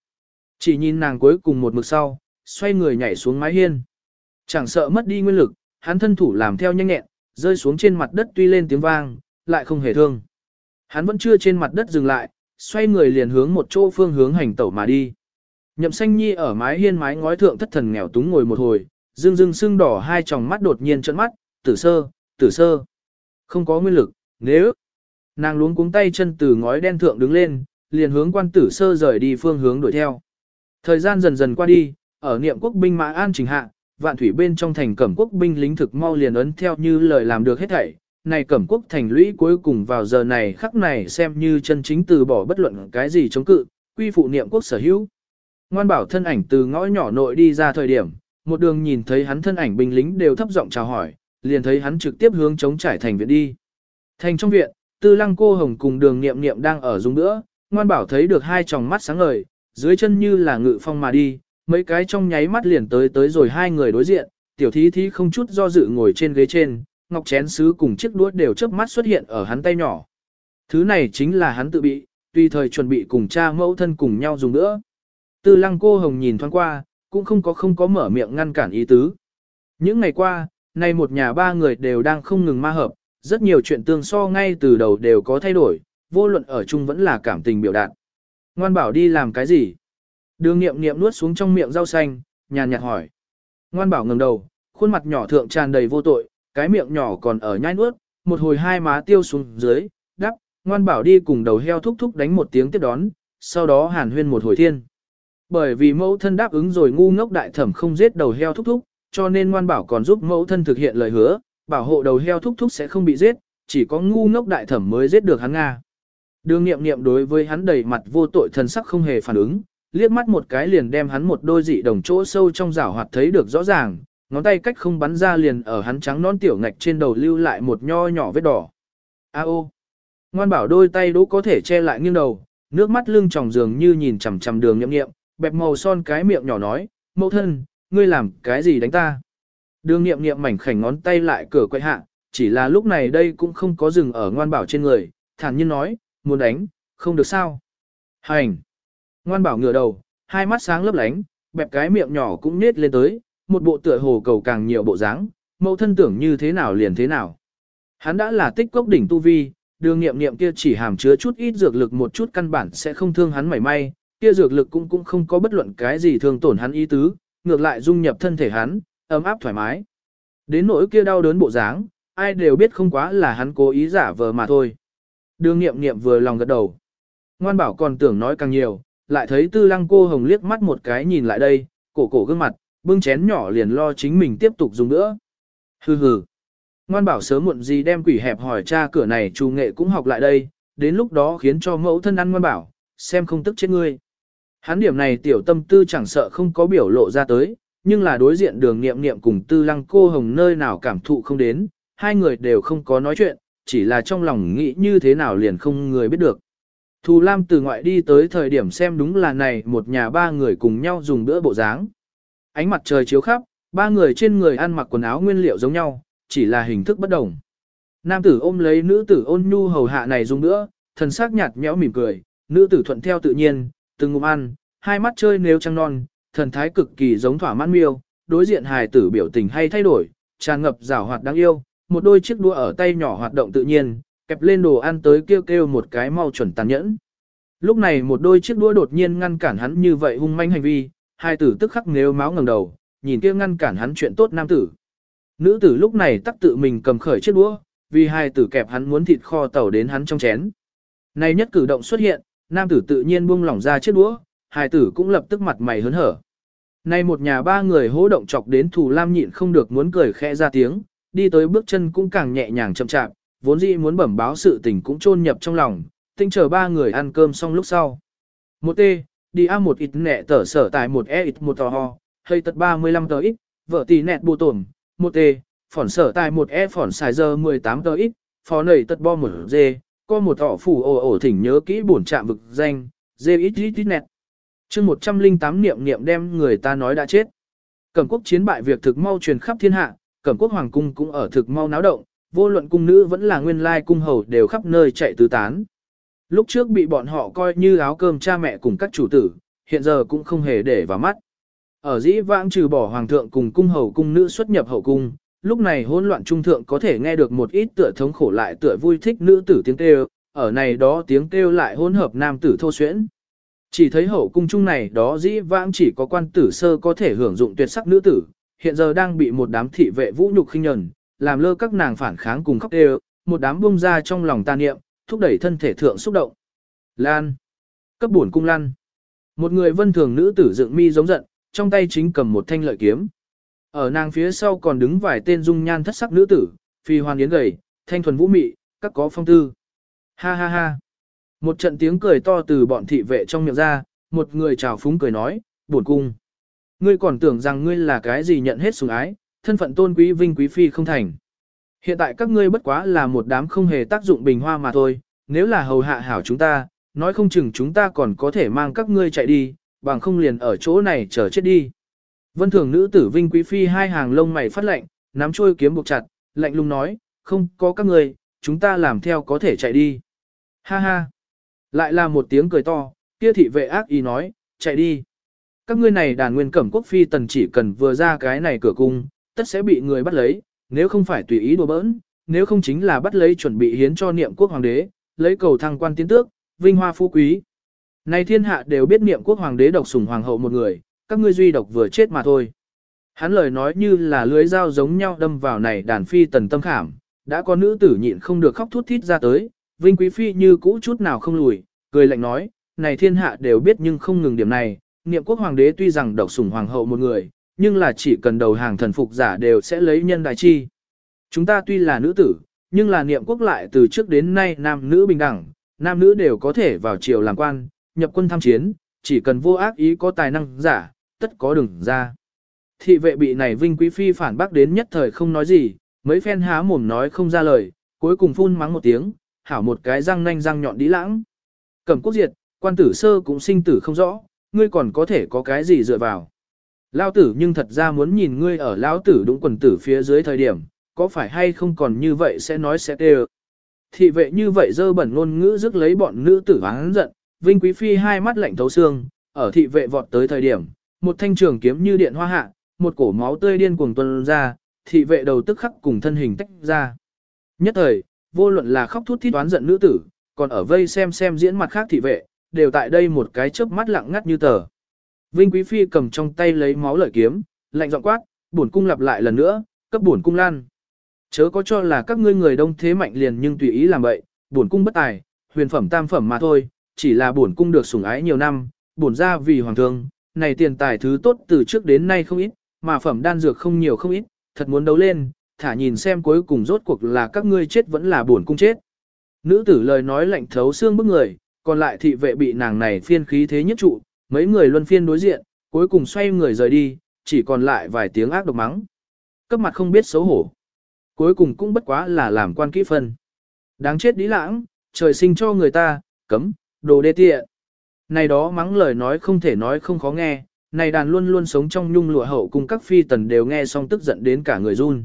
Chỉ nhìn nàng cuối cùng một mực sau, xoay người nhảy xuống mái hiên. Chẳng sợ mất đi nguyên lực, hắn thân thủ làm theo nhanh nhẹn, rơi xuống trên mặt đất tuy lên tiếng vang, lại không hề thương. Hắn vẫn chưa trên mặt đất dừng lại, xoay người liền hướng một chỗ phương hướng hành tẩu mà đi. Nhậm xanh nhi ở mái hiên mái ngói thượng thất thần nghèo túng ngồi một hồi, dương dương sưng đỏ hai tròng mắt đột nhiên trợn mắt, tử sơ, tử sơ. Không có nguyên lực, nếu nàng luống cuống tay chân từ ngói đen thượng đứng lên, liền hướng quan tử sơ rời đi phương hướng đuổi theo. Thời gian dần dần qua đi, ở niệm quốc binh mã an trình hạ, vạn thủy bên trong thành cẩm quốc binh lính thực mau liền ấn theo như lời làm được hết thảy. Này cẩm quốc thành lũy cuối cùng vào giờ này khắc này xem như chân chính từ bỏ bất luận cái gì chống cự, quy phụ niệm quốc sở hữu. Ngoan bảo thân ảnh từ ngõ nhỏ nội đi ra thời điểm, một đường nhìn thấy hắn thân ảnh binh lính đều thấp giọng chào hỏi, liền thấy hắn trực tiếp hướng chống trải thành viện đi. Thành trong viện, tư lăng cô hồng cùng đường niệm niệm đang ở dùng nữa, ngoan bảo thấy được hai tròng mắt sáng ngời, dưới chân như là ngự phong mà đi, mấy cái trong nháy mắt liền tới tới rồi hai người đối diện, tiểu thí thí không chút do dự ngồi trên ghế trên, ngọc chén sứ cùng chiếc đũa đều chớp mắt xuất hiện ở hắn tay nhỏ. Thứ này chính là hắn tự bị, tùy thời chuẩn bị cùng cha mẫu thân cùng nhau dùng nữa. Tư lăng cô hồng nhìn thoáng qua, cũng không có không có mở miệng ngăn cản ý tứ. Những ngày qua, nay một nhà ba người đều đang không ngừng ma hợp, rất nhiều chuyện tương so ngay từ đầu đều có thay đổi, vô luận ở chung vẫn là cảm tình biểu đạt. Ngoan bảo đi làm cái gì? Đường nghiệm nghiệm nuốt xuống trong miệng rau xanh, nhàn nhạt hỏi. Ngoan bảo ngẩng đầu, khuôn mặt nhỏ thượng tràn đầy vô tội, cái miệng nhỏ còn ở nhai nuốt, một hồi hai má tiêu xuống dưới, đắp, ngoan bảo đi cùng đầu heo thúc thúc đánh một tiếng tiếp đón, sau đó hàn huyên một hồi thiên. Bởi vì mẫu thân đáp ứng rồi ngu ngốc đại thẩm không giết đầu heo thúc thúc, cho nên ngoan bảo còn giúp mẫu thân thực hiện lời hứa, bảo hộ đầu heo thúc thúc sẽ không bị giết, chỉ có ngu ngốc đại thẩm mới giết được hắn Nga. Đường nghiệm nghiệm đối với hắn đầy mặt vô tội thân sắc không hề phản ứng, liếc mắt một cái liền đem hắn một đôi dị đồng chỗ sâu trong rảo hoạt thấy được rõ ràng, ngón tay cách không bắn ra liền ở hắn trắng non tiểu ngạch trên đầu lưu lại một nho nhỏ vết đỏ. A ô! Ngoan bảo đôi tay đỗ có thể che lại nghiêng đầu, nước mắt lưng tròng dường như nhìn chằm chằm đường nhậm nghiệm, bẹp màu son cái miệng nhỏ nói, mẫu thân, ngươi làm cái gì đánh ta? Đường nghiệm nghiệm mảnh khảnh ngón tay lại cửa quay hạ, chỉ là lúc này đây cũng không có dừng ở ngoan bảo trên người, thản nhiên nói, muốn đánh, không được sao. Hành! Ngoan bảo ngửa đầu, hai mắt sáng lấp lánh, bẹp cái miệng nhỏ cũng nết lên tới, một bộ tựa hồ cầu càng nhiều bộ dáng, mẫu thân tưởng như thế nào liền thế nào. Hắn đã là tích cốc đỉnh tu vi, đường nghiệm nghiệm kia chỉ hàm chứa chút ít dược lực một chút căn bản sẽ không thương hắn mảy may, kia dược lực cũng cũng không có bất luận cái gì thương tổn hắn ý tứ, ngược lại dung nhập thân thể hắn, ấm áp thoải mái. Đến nỗi kia đau đớn bộ dáng, ai đều biết không quá là hắn cố ý giả vờ mà thôi. Đường nghiệm nghiệm vừa lòng gật đầu. Ngoan bảo còn tưởng nói càng nhiều, lại thấy tư lăng cô hồng liếc mắt một cái nhìn lại đây, cổ cổ gương mặt, bưng chén nhỏ liền lo chính mình tiếp tục dùng nữa. Hừ hừ. Ngoan bảo sớm muộn gì đem quỷ hẹp hỏi cha cửa này trù nghệ cũng học lại đây, đến lúc đó khiến cho mẫu thân ăn ngoan bảo, xem không tức chết ngươi. Hắn điểm này tiểu tâm tư chẳng sợ không có biểu lộ ra tới, nhưng là đối diện đường nghiệm nghiệm cùng tư lăng cô hồng nơi nào cảm thụ không đến, hai người đều không có nói chuyện, chỉ là trong lòng nghĩ như thế nào liền không người biết được. Thù Lam từ ngoại đi tới thời điểm xem đúng là này một nhà ba người cùng nhau dùng bữa bộ dáng. Ánh mặt trời chiếu khắp, ba người trên người ăn mặc quần áo nguyên liệu giống nhau, chỉ là hình thức bất đồng. Nam tử ôm lấy nữ tử ôn nhu hầu hạ này dùng bữa, thần sắc nhạt nhẽo mỉm cười, nữ tử thuận theo tự nhiên, từng ngụm ăn, hai mắt chơi nếu trăng non, thần thái cực kỳ giống thỏa mãn miêu, đối diện hài tử biểu tình hay thay đổi, tràn ngập rào hoạt đáng yêu, một đôi chiếc đũa ở tay nhỏ hoạt động tự nhiên, kẹp lên đồ ăn tới kêu kêu một cái mau chuẩn tàn nhẫn. Lúc này một đôi chiếc đũa đột nhiên ngăn cản hắn như vậy hung manh hành vi, hai tử tức khắc nếu máu ngẩng đầu, nhìn kia ngăn cản hắn chuyện tốt nam tử. Nữ tử lúc này tắc tự mình cầm khởi chiếc đũa, vì hai tử kẹp hắn muốn thịt kho tàu đến hắn trong chén. Này nhất cử động xuất hiện, nam tử tự nhiên buông lỏng ra chiếc đũa, hài tử cũng lập tức mặt mày hớn hở. Nay một nhà ba người hỗ động chọc đến thù lam nhịn không được muốn cười khẽ ra tiếng, đi tới bước chân cũng càng nhẹ nhàng chậm chạp, vốn dĩ muốn bẩm báo sự tình cũng chôn nhập trong lòng, tinh chờ ba người ăn cơm xong lúc sau. Một tê đi a một ít nẹ tở sở tại một E ít một tò ho, hơi tật 35 tờ ít, vợ tỷ nẹt bù tổn, một tê phỏn sở tại một E phỏn xài giờ 18 tờ ít, phó nầy tật bo một dê, có một họ phủ ổ ổ thỉnh nhớ kỹ bổn trạm vực danh, D ít nẹt. chương 108 niệm niệm đem người ta nói đã chết. Cẩm quốc chiến bại việc thực mau truyền khắp thiên hạ, Cẩm quốc hoàng cung cũng ở thực mau náo động, vô luận cung nữ vẫn là nguyên lai cung hầu đều khắp nơi chạy tứ tán. Lúc trước bị bọn họ coi như áo cơm cha mẹ cùng các chủ tử, hiện giờ cũng không hề để vào mắt. Ở dĩ vãng trừ bỏ hoàng thượng cùng cung hầu cung nữ xuất nhập hậu cung, lúc này hỗn loạn trung thượng có thể nghe được một ít tựa thống khổ lại tựa vui thích nữ tử tiếng kêu, ở này đó tiếng kêu lại hỗn hợp nam tử thô xuyễn. Chỉ thấy hậu cung trung này đó dĩ vãng chỉ có quan tử sơ có thể hưởng dụng tuyệt sắc nữ tử, hiện giờ đang bị một đám thị vệ vũ nhục khinh nhẫn, làm lơ các nàng phản kháng cùng khóc đều, một đám bung ra trong lòng ta niệm, thúc đẩy thân thể thượng xúc động. Lan. Cấp buồn cung lan Một người vân thường nữ tử dựng mi giống giận, trong tay chính cầm một thanh lợi kiếm. Ở nàng phía sau còn đứng vài tên dung nhan thất sắc nữ tử, phi hoàn yến gầy, thanh thuần vũ mị, các có phong tư. Ha ha ha. Một trận tiếng cười to từ bọn thị vệ trong miệng ra, một người chào phúng cười nói, buồn cung. Ngươi còn tưởng rằng ngươi là cái gì nhận hết sủng ái, thân phận tôn quý vinh quý phi không thành. Hiện tại các ngươi bất quá là một đám không hề tác dụng bình hoa mà thôi, nếu là hầu hạ hảo chúng ta, nói không chừng chúng ta còn có thể mang các ngươi chạy đi, bằng không liền ở chỗ này chờ chết đi. Vân thường nữ tử vinh quý phi hai hàng lông mày phát lạnh, nắm trôi kiếm buộc chặt, lạnh lùng nói, không có các ngươi, chúng ta làm theo có thể chạy đi. Ha ha. Lại là một tiếng cười to, kia thị vệ ác ý nói, chạy đi. Các ngươi này đàn nguyên cẩm quốc phi tần chỉ cần vừa ra cái này cửa cung, tất sẽ bị người bắt lấy, nếu không phải tùy ý đùa bỡn, nếu không chính là bắt lấy chuẩn bị hiến cho niệm quốc hoàng đế, lấy cầu thăng quan tiến tước, vinh hoa phú quý. Này thiên hạ đều biết niệm quốc hoàng đế độc sủng hoàng hậu một người, các ngươi duy độc vừa chết mà thôi. Hắn lời nói như là lưới dao giống nhau đâm vào này đàn phi tần tâm khảm, đã có nữ tử nhịn không được khóc thút thít ra tới, vinh quý phi như cũ chút nào không lùi, cười lạnh nói, này thiên hạ đều biết nhưng không ngừng điểm này, niệm quốc hoàng đế tuy rằng độc sủng hoàng hậu một người, nhưng là chỉ cần đầu hàng thần phục giả đều sẽ lấy nhân đại chi. Chúng ta tuy là nữ tử, nhưng là niệm quốc lại từ trước đến nay nam nữ bình đẳng, nam nữ đều có thể vào triều làm quan, nhập quân tham chiến, chỉ cần vô ác ý có tài năng giả, tất có đường ra. Thị vệ bị này vinh quý phi phản bác đến nhất thời không nói gì, mấy phen há mồm nói không ra lời, cuối cùng phun mắng một tiếng, hảo một cái răng nanh răng nhọn đi lãng. Cẩm quốc diệt, quan tử sơ cũng sinh tử không rõ, ngươi còn có thể có cái gì dựa vào. Lao tử nhưng thật ra muốn nhìn ngươi ở lão tử đúng quần tử phía dưới thời điểm, có phải hay không còn như vậy sẽ nói sẽ tê Thị vệ như vậy dơ bẩn ngôn ngữ rước lấy bọn nữ tử hắn giận, Vinh Quý Phi hai mắt lạnh thấu xương, ở thị vệ vọt tới thời điểm, một thanh trường kiếm như điện hoa hạ, một cổ máu tươi điên cuồng tuôn ra, thị vệ đầu tức khắc cùng thân hình tách ra. Nhất thời, vô luận là khóc thút thít toán giận nữ tử, còn ở vây xem xem diễn mặt khác thị vệ, đều tại đây một cái chớp mắt lặng ngắt như tờ. Vinh Quý Phi cầm trong tay lấy máu lợi kiếm, lạnh giọng quát, bổn cung lặp lại lần nữa, cấp bổn cung lan. Chớ có cho là các ngươi người đông thế mạnh liền nhưng tùy ý làm vậy, bổn cung bất tài, huyền phẩm tam phẩm mà thôi, chỉ là bổn cung được sủng ái nhiều năm, bổn ra vì hoàng thương, này tiền tài thứ tốt từ trước đến nay không ít, mà phẩm đan dược không nhiều không ít, thật muốn đấu lên, thả nhìn xem cuối cùng rốt cuộc là các ngươi chết vẫn là bổn cung chết. Nữ tử lời nói lạnh thấu xương bức người, còn lại thị vệ bị nàng này phiên khí thế nhất trụ, mấy người luân phiên đối diện, cuối cùng xoay người rời đi, chỉ còn lại vài tiếng ác độc mắng. Cấp mặt không biết xấu hổ. Cuối cùng cũng bất quá là làm quan kỹ phân. Đáng chết đi lãng, trời sinh cho người ta, cấm, đồ đê tiện. Này đó mắng lời nói không thể nói không khó nghe, này đàn luôn luôn sống trong nhung lụa hậu cùng các phi tần đều nghe xong tức giận đến cả người run.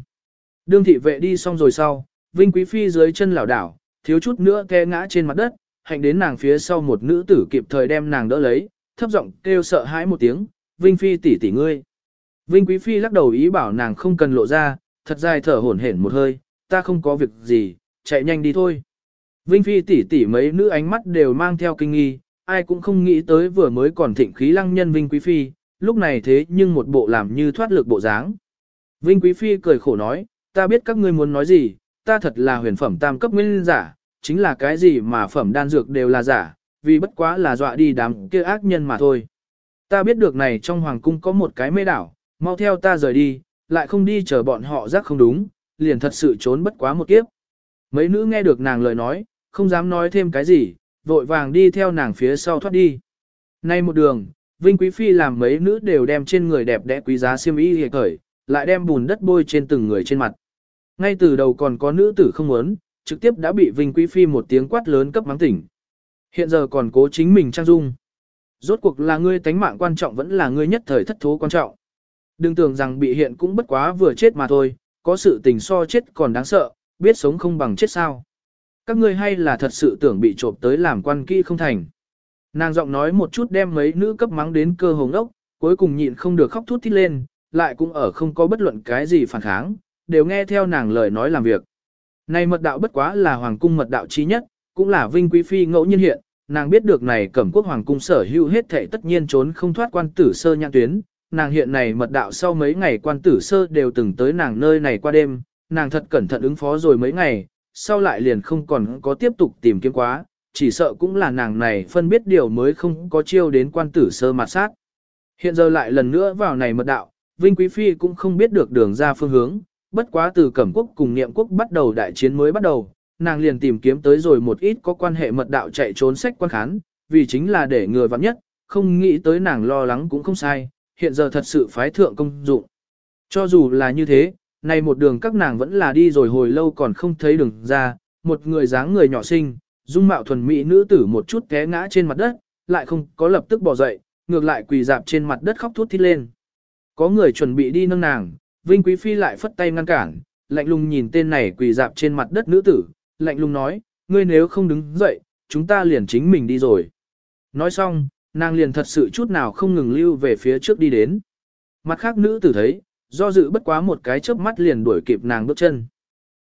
Đương thị vệ đi xong rồi sau, Vinh Quý Phi dưới chân lảo đảo, thiếu chút nữa té ngã trên mặt đất, hạnh đến nàng phía sau một nữ tử kịp thời đem nàng đỡ lấy, thấp giọng kêu sợ hãi một tiếng, Vinh Phi tỷ tỷ ngươi. Vinh Quý Phi lắc đầu ý bảo nàng không cần lộ ra, thật dài thở hổn hển một hơi, ta không có việc gì, chạy nhanh đi thôi. Vinh Phi tỷ tỷ mấy nữ ánh mắt đều mang theo kinh nghi, ai cũng không nghĩ tới vừa mới còn thịnh khí lăng nhân Vinh Quý Phi, lúc này thế nhưng một bộ làm như thoát lực bộ dáng. Vinh Quý Phi cười khổ nói, ta biết các ngươi muốn nói gì, ta thật là huyền phẩm tam cấp nguyên giả, chính là cái gì mà phẩm đan dược đều là giả, vì bất quá là dọa đi đám kia ác nhân mà thôi. Ta biết được này trong hoàng cung có một cái mê đảo, mau theo ta rời đi, lại không đi chờ bọn họ rắc không đúng, liền thật sự trốn bất quá một kiếp. Mấy nữ nghe được nàng lời nói, không dám nói thêm cái gì, vội vàng đi theo nàng phía sau thoát đi. Nay một đường, Vinh Quý Phi làm mấy nữ đều đem trên người đẹp đẽ quý giá xiêm y hề cởi, lại đem bùn đất bôi trên từng người trên mặt. Ngay từ đầu còn có nữ tử không muốn, trực tiếp đã bị Vinh Quý Phi một tiếng quát lớn cấp mắng tỉnh. Hiện giờ còn cố chính mình trang dung. Rốt cuộc là ngươi tánh mạng quan trọng vẫn là ngươi nhất thời thất thố quan trọng. Đừng tưởng rằng bị hiện cũng bất quá vừa chết mà thôi, có sự tình so chết còn đáng sợ, biết sống không bằng chết sao. Các ngươi hay là thật sự tưởng bị trộm tới làm quan kỹ không thành. Nàng giọng nói một chút đem mấy nữ cấp mắng đến cơ hồng ốc, cuối cùng nhịn không được khóc thút thít lên, lại cũng ở không có bất luận cái gì phản kháng, đều nghe theo nàng lời nói làm việc. Này mật đạo bất quá là hoàng cung mật đạo chí nhất, cũng là vinh quý phi ngẫu nhiên hiện, nàng biết được này cẩm quốc hoàng cung sở hữu hết thể tất nhiên trốn không thoát quan tử sơ nhãn tuyến, nàng hiện này mật đạo sau mấy ngày quan tử sơ đều từng tới nàng nơi này qua đêm, nàng thật cẩn thận ứng phó rồi mấy ngày, sau lại liền không còn có tiếp tục tìm kiếm quá, chỉ sợ cũng là nàng này phân biết điều mới không có chiêu đến quan tử sơ mặt sát. Hiện giờ lại lần nữa vào này mật đạo, Vinh Quý Phi cũng không biết được đường ra phương hướng, bất quá từ Cẩm Quốc cùng Niệm Quốc bắt đầu đại chiến mới bắt đầu, nàng liền tìm kiếm tới rồi một ít có quan hệ mật đạo chạy trốn sách quan khán, vì chính là để người vắng nhất, không nghĩ tới nàng lo lắng cũng không sai, hiện giờ thật sự phái thượng công dụng. Cho dù là như thế, này một đường các nàng vẫn là đi rồi hồi lâu còn không thấy đường ra, một người dáng người nhỏ xinh, dung mạo thuần mỹ nữ tử một chút té ngã trên mặt đất, lại không có lập tức bỏ dậy, ngược lại quỳ dạp trên mặt đất khóc thút thít lên. Có người chuẩn bị đi nâng nàng, Vinh Quý Phi lại phất tay ngăn cản, lạnh lùng nhìn tên này quỳ dạp trên mặt đất nữ tử, lạnh lùng nói, ngươi nếu không đứng dậy, chúng ta liền chính mình đi rồi. Nói xong, nàng liền thật sự chút nào không ngừng lưu về phía trước đi đến. Mặt khác nữ tử thấy, do dự bất quá một cái chớp mắt liền đuổi kịp nàng bước chân.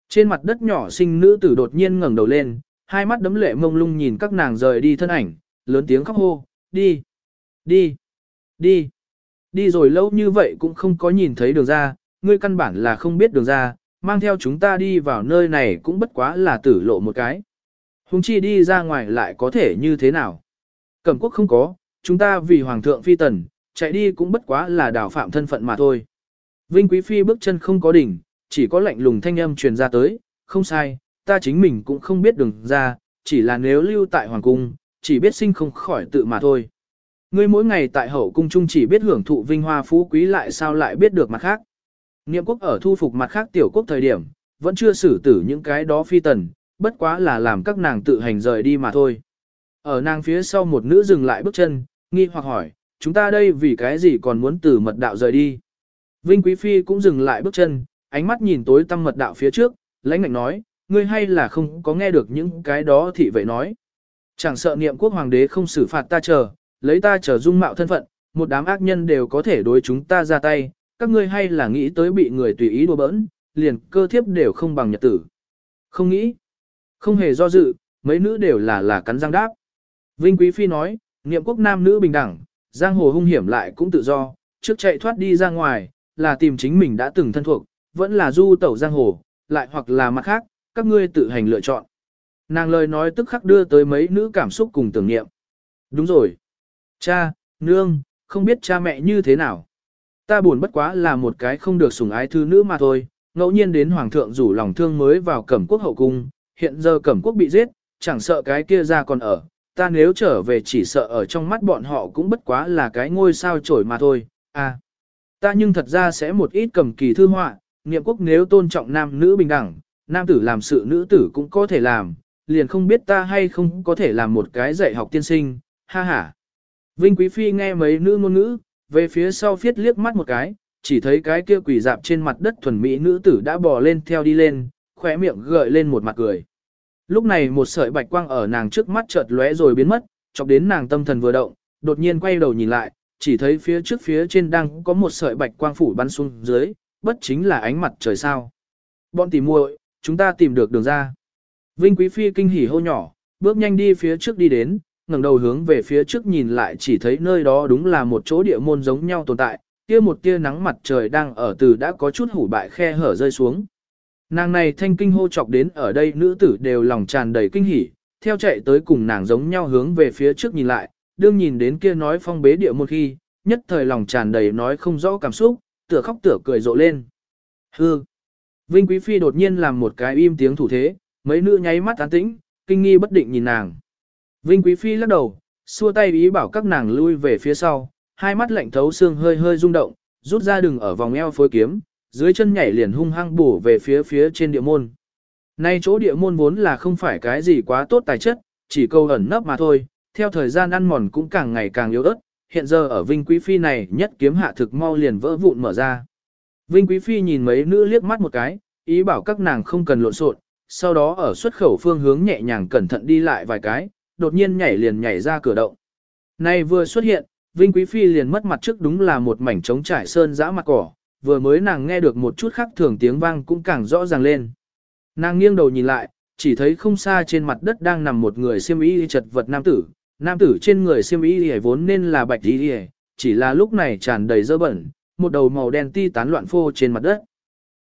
Trên mặt đất nhỏ sinh nữ tử đột nhiên ngẩng đầu lên, hai mắt đấm lệ mông lung nhìn các nàng rời đi thân ảnh, lớn tiếng khóc hô, đi, đi, đi, đi rồi lâu như vậy cũng không có nhìn thấy đường ra, ngươi căn bản là không biết đường ra, mang theo chúng ta đi vào nơi này cũng bất quá là tử lộ một cái. Hùng chi đi ra ngoài lại có thể như thế nào? Cẩm quốc không có, chúng ta vì hoàng thượng phi tần, chạy đi cũng bất quá là đảo phạm thân phận mà thôi. Vinh Quý Phi bước chân không có đỉnh, chỉ có lạnh lùng thanh âm truyền ra tới, không sai, ta chính mình cũng không biết đường ra, chỉ là nếu lưu tại hoàng cung, chỉ biết sinh không khỏi tự mà thôi. Ngươi mỗi ngày tại hậu cung trung chỉ biết hưởng thụ vinh hoa phú quý lại sao lại biết được mặt khác. Niệm quốc ở thu phục mặt khác tiểu quốc thời điểm, vẫn chưa xử tử những cái đó phi tần, bất quá là làm các nàng tự hành rời đi mà thôi. Ở nàng phía sau một nữ dừng lại bước chân, nghi hoặc hỏi, chúng ta đây vì cái gì còn muốn từ mật đạo rời đi. Vinh Quý Phi cũng dừng lại bước chân, ánh mắt nhìn tối tăm mật đạo phía trước, lãnh ngạnh nói, ngươi hay là không có nghe được những cái đó thị vậy nói. Chẳng sợ niệm quốc hoàng đế không xử phạt ta chờ, lấy ta chờ dung mạo thân phận, một đám ác nhân đều có thể đối chúng ta ra tay, các ngươi hay là nghĩ tới bị người tùy ý đùa bỡn, liền cơ thiếp đều không bằng nhật tử. Không nghĩ, không hề do dự, mấy nữ đều là là cắn răng đáp. Vinh Quý Phi nói, niệm quốc nam nữ bình đẳng, giang hồ hung hiểm lại cũng tự do, trước chạy thoát đi ra ngoài, là tìm chính mình đã từng thân thuộc, vẫn là du tẩu giang hồ, lại hoặc là mặt khác, các ngươi tự hành lựa chọn. Nàng lời nói tức khắc đưa tới mấy nữ cảm xúc cùng tưởng niệm. Đúng rồi. Cha, nương, không biết cha mẹ như thế nào. Ta buồn bất quá là một cái không được sủng ái thư nữ mà thôi, ngẫu nhiên đến hoàng thượng rủ lòng thương mới vào cẩm quốc hậu cung, hiện giờ cẩm quốc bị giết, chẳng sợ cái kia ra còn ở, ta nếu trở về chỉ sợ ở trong mắt bọn họ cũng bất quá là cái ngôi sao trổi mà thôi, à. Ta nhưng thật ra sẽ một ít cầm kỳ thư họa, niệm quốc nếu tôn trọng nam nữ bình đẳng, nam tử làm sự nữ tử cũng có thể làm, liền không biết ta hay không có thể làm một cái dạy học tiên sinh, ha ha. Vinh Quý Phi nghe mấy nữ ngôn ngữ, về phía sau phiết liếc mắt một cái, chỉ thấy cái kia quỷ dạp trên mặt đất thuần mỹ nữ tử đã bò lên theo đi lên, khóe miệng gợi lên một mặt cười. Lúc này một sợi bạch quang ở nàng trước mắt chợt lóe rồi biến mất, chọc đến nàng tâm thần vừa động, đột nhiên quay đầu nhìn lại, chỉ thấy phía trước phía trên đang có một sợi bạch quang phủ bắn xuống dưới, bất chính là ánh mặt trời sao. Bọn tỉ muội, chúng ta tìm được đường ra. Vinh Quý Phi kinh hỉ hô nhỏ, bước nhanh đi phía trước đi đến, ngẩng đầu hướng về phía trước nhìn lại chỉ thấy nơi đó đúng là một chỗ địa môn giống nhau tồn tại, kia một tia nắng mặt trời đang ở từ đã có chút hủ bại khe hở rơi xuống. Nàng này thanh kinh hô chọc đến ở đây nữ tử đều lòng tràn đầy kinh hỉ, theo chạy tới cùng nàng giống nhau hướng về phía trước nhìn lại, đương nhìn đến kia nói phong bế địa môn khi, nhất thời lòng tràn đầy nói không rõ cảm xúc, tựa khóc tựa cười rộ lên. Hư! Vinh Quý Phi đột nhiên làm một cái im tiếng thủ thế, mấy nữ nháy mắt an tĩnh, kinh nghi bất định nhìn nàng. Vinh Quý Phi lắc đầu, xua tay ý bảo các nàng lui về phía sau, hai mắt lạnh thấu xương hơi hơi rung động, rút ra đừng ở vòng eo phối kiếm, dưới chân nhảy liền hung hăng bổ về phía phía trên địa môn. Nay chỗ địa môn vốn là không phải cái gì quá tốt tài chất, chỉ câu ẩn nấp mà thôi, theo thời gian ăn mòn cũng càng ngày càng yếu ớt, hiện giờ ở Vinh Quý Phi này nhất kiếm hạ thực mau liền vỡ vụn mở ra. Vinh Quý Phi nhìn mấy nữ liếc mắt một cái, ý bảo các nàng không cần lộn xộn, sau đó ở xuất khẩu phương hướng nhẹ nhàng cẩn thận đi lại vài cái, đột nhiên nhảy liền nhảy ra cửa động. Này vừa xuất hiện, Vinh Quý Phi liền mất mặt trước đúng là một mảnh trống trải sơn dã mặt cỏ, vừa mới nàng nghe được một chút khác thường tiếng vang cũng càng rõ ràng lên. Nàng nghiêng đầu nhìn lại, chỉ thấy không xa trên mặt đất đang nằm một người xiêm y chật vật nam tử, nam tử trên người xiêm y vốn nên là bạch y chỉ là lúc này tràn đầy dơ bẩn, một đầu màu đen ti tán loạn phô trên mặt đất.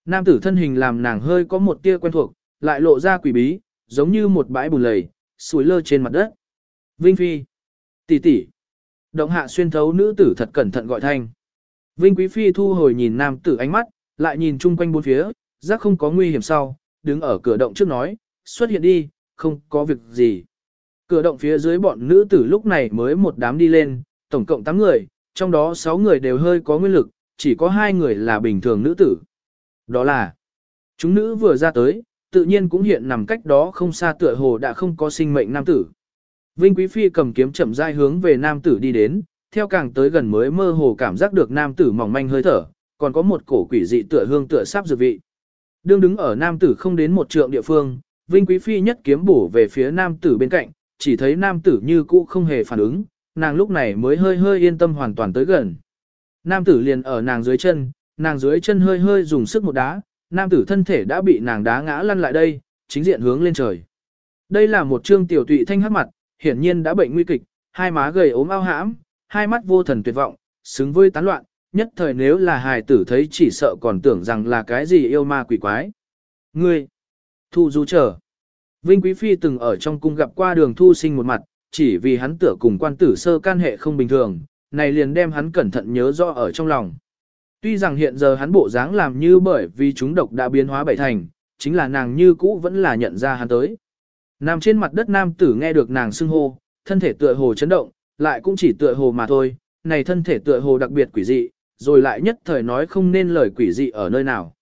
Nam tử thân hình làm nàng hơi có một tia quen thuộc, lại lộ ra quỷ bí, giống như một bãi bùn lầy, sủi lơ trên mặt đất. Vinh Phi, tỷ tỷ, động hạ xuyên thấu nữ tử thật cẩn thận gọi thanh. Vinh Quý Phi thu hồi nhìn nam tử ánh mắt, lại nhìn chung quanh bốn phía, giác không có nguy hiểm sau, đứng ở cửa động trước nói, xuất hiện đi, không có việc gì. Cửa động phía dưới bọn nữ tử lúc này mới một đám đi lên, tổng cộng 8 người, trong đó 6 người đều hơi có nguyên lực, chỉ có 2 người là bình thường nữ tử. Đó là, chúng nữ vừa ra tới, tự nhiên cũng hiện nằm cách đó không xa tựa hồ đã không có sinh mệnh nam tử. Vinh Quý Phi cầm kiếm chậm rãi hướng về nam tử đi đến, theo càng tới gần mới mơ hồ cảm giác được nam tử mỏng manh hơi thở, còn có một cổ quỷ dị tựa hương tựa sáp dược vị. Đương đứng ở nam tử không đến một trượng địa phương, Vinh Quý Phi nhất kiếm bổ về phía nam tử bên cạnh, chỉ thấy nam tử như cũ không hề phản ứng, nàng lúc này mới hơi hơi yên tâm hoàn toàn tới gần. Nam tử liền ở nàng dưới chân, nàng dưới chân hơi hơi dùng sức một đá, nam tử thân thể đã bị nàng đá ngã lăn lại đây, chính diện hướng lên trời. Đây là một trương tiểu tụy thanh hắc mặt, hiển nhiên đã bệnh nguy kịch, hai má gầy ốm ao hãm, hai mắt vô thần tuyệt vọng, xứng với tán loạn, nhất thời nếu là hài tử thấy chỉ sợ còn tưởng rằng là cái gì yêu ma quỷ quái. Ngươi, thu du trở. Vinh Quý Phi từng ở trong cung gặp qua đường thu sinh một mặt, chỉ vì hắn tựa cùng quan tử sơ can hệ không bình thường, này liền đem hắn cẩn thận nhớ rõ ở trong lòng. Tuy rằng hiện giờ hắn bộ dáng làm như bởi vì chúng độc đã biến hóa bảy thành, chính là nàng như cũ vẫn là nhận ra hắn tới. Nằm trên mặt đất nam tử nghe được nàng xưng hô, thân thể tựa hồ chấn động, lại cũng chỉ tựa hồ mà thôi, này thân thể tựa hồ đặc biệt quỷ dị, rồi lại nhất thời nói không nên lời quỷ dị ở nơi nào.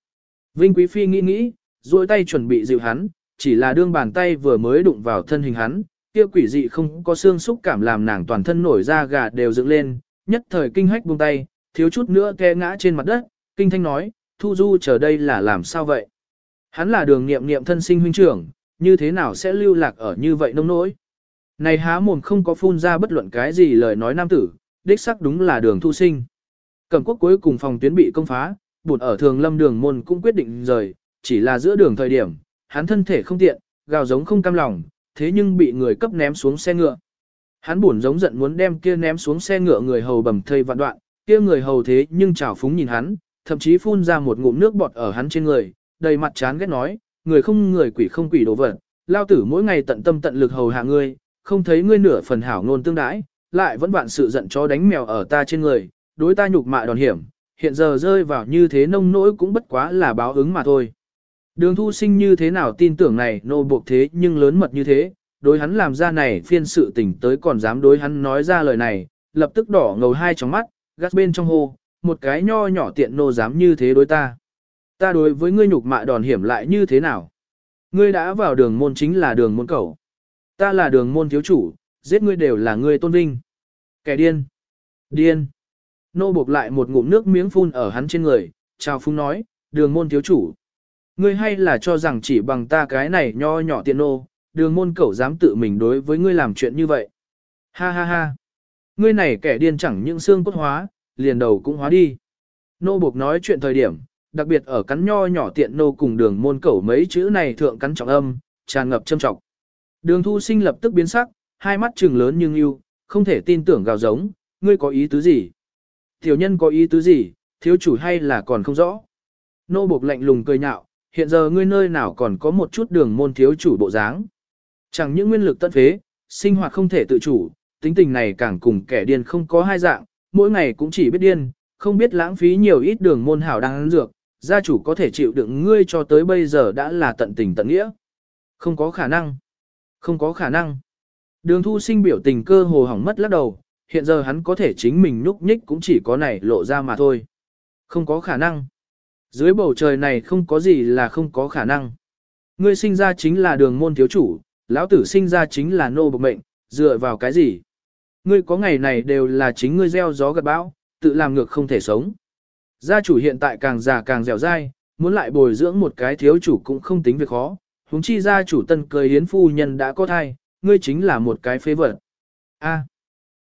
Vinh Quý Phi nghĩ nghĩ, duỗi tay chuẩn bị dịu hắn, chỉ là đương bàn tay vừa mới đụng vào thân hình hắn, kia quỷ dị không có xương xúc cảm làm nàng toàn thân nổi da gà đều dựng lên, nhất thời kinh hách buông tay, thiếu chút nữa té ngã trên mặt đất, kinh thanh nói, Thu Du chờ đây là làm sao vậy? Hắn là đường nghiệm nghiệm thân sinh huynh trưởng, như thế nào sẽ lưu lạc ở như vậy nông nỗi? Này há mồm không có phun ra bất luận cái gì lời nói nam tử, đích sắc đúng là đường thu sinh. Cẩm quốc cuối cùng phòng tuyến bị công phá, bụt ở thường lâm đường môn cũng quyết định rời, chỉ là giữa đường thời điểm, hắn thân thể không tiện, gào giống không cam lòng, thế nhưng bị người cấp ném xuống xe ngựa. Hắn buồn giống giận muốn đem kia ném xuống xe ngựa người hầu bầm thây vạn đoạn, kia người hầu thế nhưng chảo phúng nhìn hắn, thậm chí phun ra một ngụm nước bọt ở hắn trên người, đầy mặt chán ghét nói, người không người quỷ không quỷ đồ vật, lao tử mỗi ngày tận tâm tận lực hầu hạ ngươi, không thấy ngươi nửa phần hảo ngôn tương đãi, lại vẫn vạn sự giận chó đánh mèo ở ta trên người, đối ta nhục mạ đòn hiểm, hiện giờ rơi vào như thế nông nỗi cũng bất quá là báo ứng mà thôi. Đường thu sinh như thế nào tin tưởng này nô buộc thế nhưng lớn mật như thế, đối hắn làm ra này phiên sự tỉnh tới còn dám đối hắn nói ra lời này, lập tức đỏ ngầu hai trong mắt, gắt bên trong hô, một cái nho nhỏ tiện nô dám như thế đối ta. Ta đối với ngươi nhục mạ đòn hiểm lại như thế nào? Ngươi đã vào đường môn chính là đường môn cầu. Ta là đường môn thiếu chủ, giết ngươi đều là ngươi tôn vinh. Kẻ điên. Điên. Nô buộc lại một ngụm nước miếng phun ở hắn trên người, chào phung nói, đường môn thiếu chủ. Ngươi hay là cho rằng chỉ bằng ta cái này nho nhỏ tiện nô, đường môn cẩu dám tự mình đối với ngươi làm chuyện như vậy. Ha ha ha. Ngươi này kẻ điên chẳng những xương cốt hóa, liền đầu cũng hóa đi. Nô buộc nói chuyện thời điểm, đặc biệt ở cắn nho nhỏ tiện nô cùng đường môn cẩu mấy chữ này thượng cắn trọng âm, tràn ngập châm trọng. Đường thu sinh lập tức biến sắc, hai mắt trừng lớn nhưng yêu, không thể tin tưởng gào giống, ngươi có ý tứ gì? Tiểu nhân có ý tứ gì, thiếu chủ hay là còn không rõ? Nô buộc lạnh lùng cười nhạo, hiện giờ ngươi nơi nào còn có một chút đường môn thiếu chủ bộ dáng. Chẳng những nguyên lực tận phế, sinh hoạt không thể tự chủ, tính tình này càng cùng kẻ điên không có hai dạng, mỗi ngày cũng chỉ biết điên, không biết lãng phí nhiều ít đường môn hảo đang ăn dược, gia chủ có thể chịu đựng ngươi cho tới bây giờ đã là tận tình tận nghĩa. Không có khả năng. Không có khả năng. Đường thu sinh biểu tình cơ hồ hỏng mất lắc đầu, hiện giờ hắn có thể chính mình nhúc nhích cũng chỉ có này lộ ra mà thôi. Không có khả năng. Dưới bầu trời này không có gì là không có khả năng. Ngươi sinh ra chính là đường môn thiếu chủ, lão tử sinh ra chính là nô bộc mệnh, dựa vào cái gì? ngươi có ngày này đều là chính ngươi gieo gió gặt bão, tự làm ngược không thể sống. Gia chủ hiện tại càng già càng dẻo dai, muốn lại bồi dưỡng một cái thiếu chủ cũng không tính việc khó, huống chi gia chủ tân cười hiến phu nhân đã có thai, ngươi chính là một cái phế vật. A,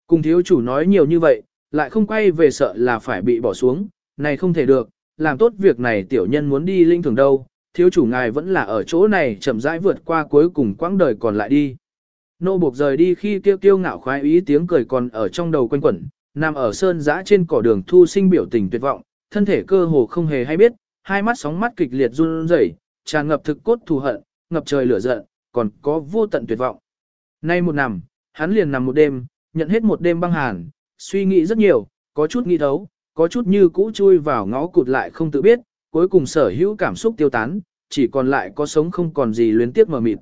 cùng thiếu chủ nói nhiều như vậy, lại không quay về sợ là phải bị bỏ xuống, này không thể được, làm tốt việc này tiểu nhân muốn đi linh thường đâu, thiếu chủ ngài vẫn là ở chỗ này chậm rãi vượt qua cuối cùng quãng đời còn lại đi. Nô buộc rời đi khi kêu kêu ngạo khoái ý tiếng cười còn ở trong đầu quanh quẩn, nằm ở sơn giã trên cỏ đường thu sinh biểu tình tuyệt vọng, thân thể cơ hồ không hề hay biết, hai mắt sóng mắt kịch liệt run rẩy, tràn ngập thực cốt thù hận, ngập trời lửa giận, còn có vô tận tuyệt vọng. Nay một nằm, hắn liền nằm một đêm, nhận hết một đêm băng hàn, suy nghĩ rất nhiều, có chút nghĩ thấu, có chút như cũ chui vào ngõ cụt lại không tự biết, cuối cùng sở hữu cảm xúc tiêu tán, chỉ còn lại có sống không còn gì luyến tiếc mờ mịt.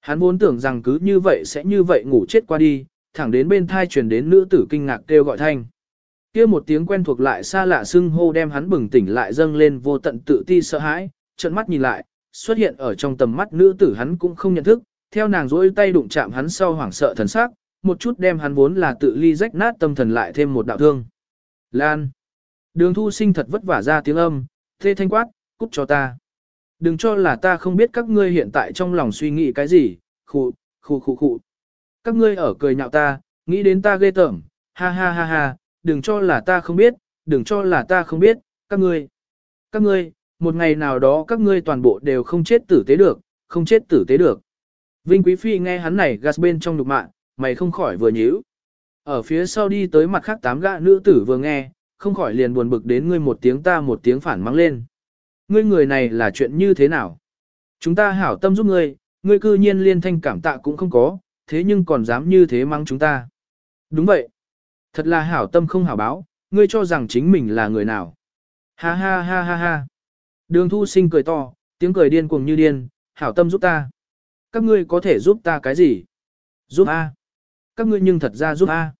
Hắn vốn tưởng rằng cứ như vậy sẽ như vậy ngủ chết qua đi, thẳng đến bên thai truyền đến nữ tử kinh ngạc kêu gọi thanh. Kia một tiếng quen thuộc lại xa lạ xưng hô đem hắn bừng tỉnh lại dâng lên vô tận tự ti sợ hãi, trợn mắt nhìn lại, xuất hiện ở trong tầm mắt nữ tử hắn cũng không nhận thức, theo nàng rỗi tay đụng chạm hắn sau hoảng sợ thần sắc, một chút đem hắn vốn là tự ly rách nát tâm thần lại thêm một đạo thương. Lan. Đường thu sinh thật vất vả ra tiếng âm, thê thanh quát, cút cho ta. Đừng cho là ta không biết các ngươi hiện tại trong lòng suy nghĩ cái gì, khụ, khụ khụ khụ. Các ngươi ở cười nhạo ta, nghĩ đến ta ghê tởm, ha ha ha ha, đừng cho là ta không biết, đừng cho là ta không biết, các ngươi. Các ngươi, một ngày nào đó các ngươi toàn bộ đều không chết tử tế được, không chết tử tế được. Vinh Quý Phi nghe hắn này gạt bên trong đục mạng, mày không khỏi vừa nhíu. Ở phía sau đi tới mặt khác tám gã nữ tử vừa nghe, không khỏi liền buồn bực đến ngươi một tiếng ta một tiếng phản mắng lên. Ngươi người này là chuyện như thế nào? Chúng ta hảo tâm giúp ngươi, ngươi cư nhiên liên thanh cảm tạ cũng không có, thế nhưng còn dám như thế mắng chúng ta. Đúng vậy. Thật là hảo tâm không hảo báo, ngươi cho rằng chính mình là người nào. Ha ha ha ha ha. Đường thu sinh cười to, tiếng cười điên cuồng như điên, hảo tâm giúp ta. Các ngươi có thể giúp ta cái gì? Giúp A. Các ngươi nhưng thật ra giúp A.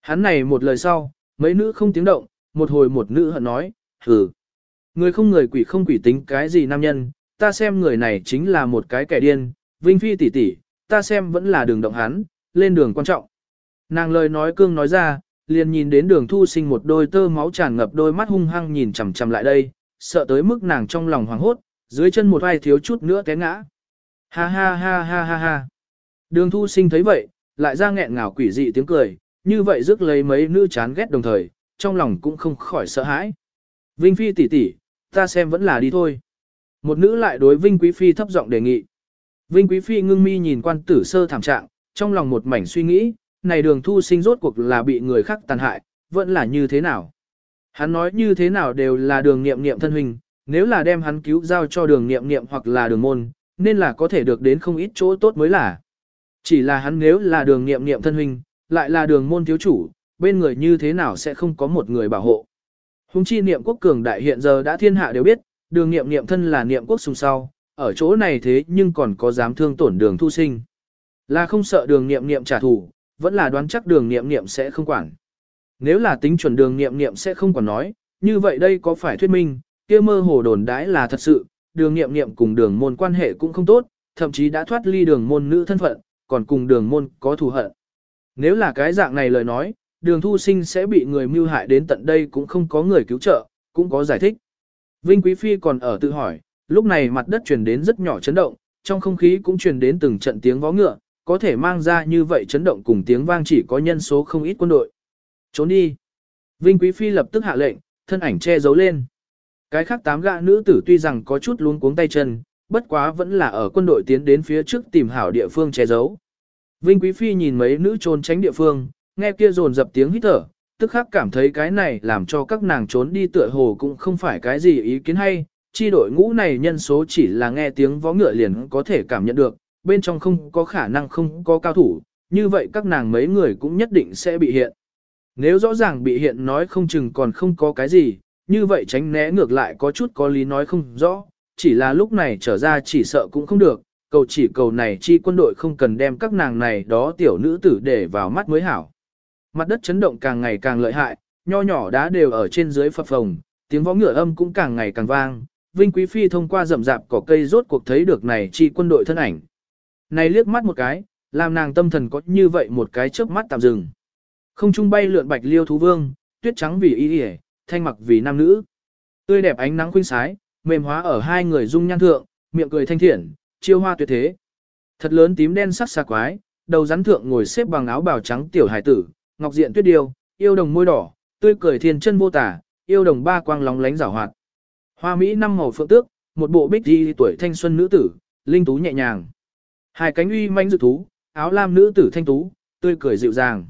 Hắn này một lời sau, mấy nữ không tiếng động, một hồi một nữ hận nói, hừ. Người không người quỷ không quỷ tính cái gì nam nhân, ta xem người này chính là một cái kẻ điên, vinh phi tỷ tỷ, ta xem vẫn là đường động hắn, lên đường quan trọng. Nàng lời nói cương nói ra, liền nhìn đến đường thu sinh một đôi tơ máu tràn ngập đôi mắt hung hăng nhìn chằm chằm lại đây, sợ tới mức nàng trong lòng hoảng hốt, dưới chân một ai thiếu chút nữa té ngã. Ha ha ha ha ha ha. Đường thu sinh thấy vậy, lại ra nghẹn ngào quỷ dị tiếng cười, như vậy rước lấy mấy nữ chán ghét đồng thời, trong lòng cũng không khỏi sợ hãi. Vinh Phi tỷ tỷ, ta xem vẫn là đi thôi. Một nữ lại đối Vinh Quý Phi thấp giọng đề nghị. Vinh Quý Phi ngưng mi nhìn quan tử sơ thảm trạng, trong lòng một mảnh suy nghĩ, này đường thu sinh rốt cuộc là bị người khác tàn hại, vẫn là như thế nào. Hắn nói như thế nào đều là đường nghiệm nghiệm thân huynh, nếu là đem hắn cứu giao cho đường nghiệm nghiệm hoặc là đường môn, nên là có thể được đến không ít chỗ tốt mới là. Chỉ là hắn nếu là đường nghiệm nghiệm thân huynh, lại là đường môn thiếu chủ, bên người như thế nào sẽ không có một người bảo hộ. Hùng chi niệm quốc cường đại hiện giờ đã thiên hạ đều biết, đường niệm niệm thân là niệm quốc sùng sau, ở chỗ này thế nhưng còn có dám thương tổn đường thu sinh. Là không sợ đường niệm niệm trả thù, vẫn là đoán chắc đường niệm niệm sẽ không quản. Nếu là tính chuẩn đường niệm niệm sẽ không còn nói, như vậy đây có phải thuyết minh, kia mơ hồ đồn đãi là thật sự, đường niệm niệm cùng đường môn quan hệ cũng không tốt, thậm chí đã thoát ly đường môn nữ thân phận, còn cùng đường môn có thù hận. Nếu là cái dạng này lời nói, đường thu sinh sẽ bị người mưu hại đến tận đây cũng không có người cứu trợ, cũng có giải thích. Vinh Quý Phi còn ở tự hỏi, lúc này mặt đất truyền đến rất nhỏ chấn động, trong không khí cũng truyền đến từng trận tiếng vó ngựa, có thể mang ra như vậy chấn động cùng tiếng vang chỉ có nhân số không ít quân đội. Trốn đi. Vinh Quý Phi lập tức hạ lệnh, thân ảnh che giấu lên. Cái khác tám gã nữ tử tuy rằng có chút luống cuống tay chân, bất quá vẫn là ở quân đội tiến đến phía trước tìm hảo địa phương che giấu. Vinh Quý Phi nhìn mấy nữ trốn tránh địa phương, nghe kia rồn dập tiếng hít thở, tức khắc cảm thấy cái này làm cho các nàng trốn đi tựa hồ cũng không phải cái gì ý kiến hay, chi đội ngũ này nhân số chỉ là nghe tiếng vó ngựa liền có thể cảm nhận được, bên trong không có khả năng không có cao thủ, như vậy các nàng mấy người cũng nhất định sẽ bị hiện. Nếu rõ ràng bị hiện nói không chừng còn không có cái gì, như vậy tránh né ngược lại có chút có lý nói không rõ, chỉ là lúc này trở ra chỉ sợ cũng không được, cầu chỉ cầu này chi quân đội không cần đem các nàng này đó tiểu nữ tử để vào mắt mới hảo. Mặt đất chấn động càng ngày càng lợi hại, nho nhỏ đá đều ở trên dưới phập phồng, tiếng võ ngựa âm cũng càng ngày càng vang. Vinh Quý Phi thông qua rậm rạp cỏ cây rốt cuộc thấy được này chi quân đội thân ảnh. Này liếc mắt một cái, làm nàng tâm thần có như vậy một cái chớp mắt tạm dừng. Không trung bay lượn bạch liêu thú vương, tuyết trắng vì y y, thanh mặc vì nam nữ. Tươi đẹp ánh nắng khuynh sái, mềm hóa ở hai người dung nhan thượng, miệng cười thanh thiện, chiêu hoa tuyệt thế. Thật lớn tím đen sắc xa quái, đầu rắn thượng ngồi xếp bằng áo bào trắng tiểu hải tử, ngọc diện tuyết điêu, yêu đồng môi đỏ, tươi cười thiên chân vô tả, yêu đồng ba quang lóng lánh rảo hoạt. Hoa Mỹ năm màu phượng tước, một bộ bích đi tuổi thanh xuân nữ tử, linh tú nhẹ nhàng. Hai cánh uy manh dự thú, áo lam nữ tử thanh tú, tươi cười dịu dàng.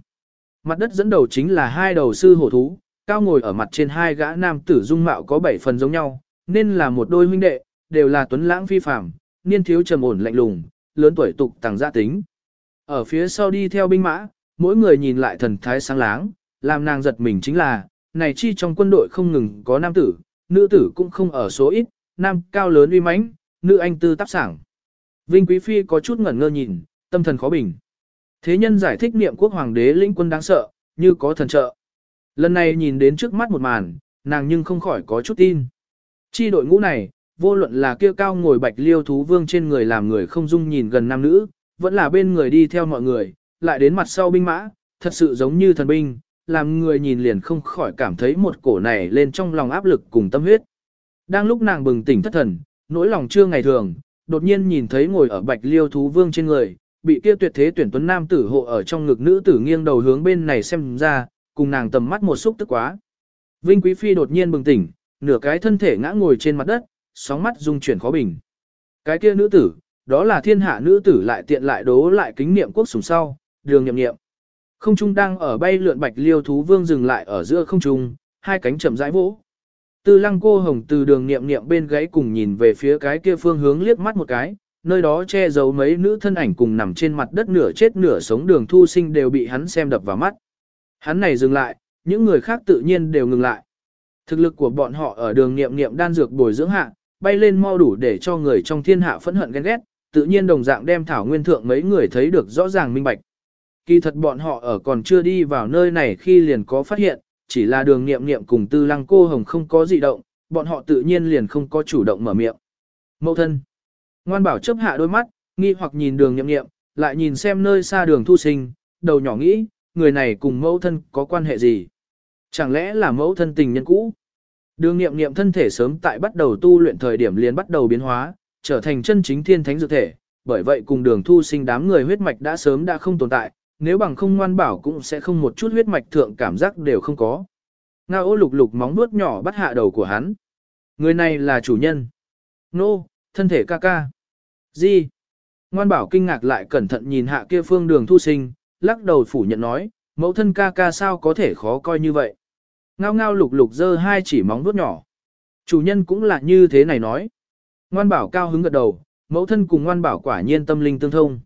Mặt đất dẫn đầu chính là hai đầu sư hổ thú, cao ngồi ở mặt trên hai gã nam tử dung mạo có bảy phần giống nhau, nên là một đôi huynh đệ, đều là tuấn lãng phi phàm, niên thiếu trầm ổn lạnh lùng, lớn tuổi tục tàng gia tính. Ở phía sau đi theo binh mã, mỗi người nhìn lại thần thái sáng láng, làm nàng giật mình chính là, này chi trong quân đội không ngừng có nam tử, nữ tử cũng không ở số ít, nam cao lớn uy mãnh, nữ anh tư tác sảng. Vinh Quý Phi có chút ngẩn ngơ nhìn, tâm thần khó bình. Thế nhân giải thích niệm quốc hoàng đế lĩnh quân đáng sợ, như có thần trợ. Lần này nhìn đến trước mắt một màn, nàng nhưng không khỏi có chút tin. Chi đội ngũ này, vô luận là kia cao ngồi bạch liêu thú vương trên người làm người không dung nhìn gần nam nữ, vẫn là bên người đi theo mọi người, lại đến mặt sau binh mã, thật sự giống như thần binh, làm người nhìn liền không khỏi cảm thấy một cổ này lên trong lòng áp lực cùng tâm huyết. Đang lúc nàng bừng tỉnh thất thần, nỗi lòng chưa ngày thường, đột nhiên nhìn thấy ngồi ở bạch liêu thú vương trên người, bị kia tuyệt thế tuyển tuấn nam tử hộ ở trong ngực nữ tử nghiêng đầu hướng bên này xem ra, cùng nàng tầm mắt một xúc tức quá. Vinh Quý Phi đột nhiên bừng tỉnh, nửa cái thân thể ngã ngồi trên mặt đất, sóng mắt dung chuyển khó bình. Cái kia nữ tử, đó là thiên hạ nữ tử lại tiện lại đố lại kính niệm quốc sùng sau, đường nhậm nghiệm. Không trung đang ở bay lượn bạch liêu thú vương dừng lại ở giữa không trung, hai cánh chậm rãi vỗ. Tư lăng cô hồng từ đường niệm niệm bên gáy cùng nhìn về phía cái kia phương hướng liếc mắt một cái, nơi đó che giấu mấy nữ thân ảnh cùng nằm trên mặt đất nửa chết nửa sống đường thu sinh đều bị hắn xem đập vào mắt. Hắn này dừng lại, những người khác tự nhiên đều ngừng lại. Thực lực của bọn họ ở đường niệm niệm đan dược bồi dưỡng hạ, bay lên mau đủ để cho người trong thiên hạ phẫn hận ghen ghét, tự nhiên đồng dạng đem thảo nguyên thượng mấy người thấy được rõ ràng minh bạch. Kỳ thật bọn họ ở còn chưa đi vào nơi này khi liền có phát hiện, chỉ là đường nghiệm nghiệm cùng tư lăng cô hồng không có gì động, bọn họ tự nhiên liền không có chủ động mở miệng. Mậu thân. Ngoan bảo chấp hạ đôi mắt, nghi hoặc nhìn đường nghiệm nghiệm, lại nhìn xem nơi xa đường thu sinh, đầu nhỏ nghĩ, người này cùng mẫu thân có quan hệ gì? Chẳng lẽ là mẫu thân tình nhân cũ? Đường nghiệm nghiệm thân thể sớm tại bắt đầu tu luyện thời điểm liền bắt đầu biến hóa, trở thành chân chính thiên thánh dược thể, bởi vậy cùng đường thu sinh đám người huyết mạch đã sớm đã không tồn tại, nếu bằng không ngoan bảo cũng sẽ không một chút huyết mạch thượng cảm giác đều không có. Ngao ô lục lục móng nuốt nhỏ bắt hạ đầu của hắn. Người này là chủ nhân. Nô, thân thể ca ca. Gì? Ngoan bảo kinh ngạc lại cẩn thận nhìn hạ kia phương đường thu sinh, lắc đầu phủ nhận nói, mẫu thân ca ca sao có thể khó coi như vậy. Ngao ngao lục lục giơ hai chỉ móng nuốt nhỏ. Chủ nhân cũng là như thế này nói. Ngoan bảo cao hứng gật đầu, mẫu thân cùng ngoan bảo quả nhiên tâm linh tương thông.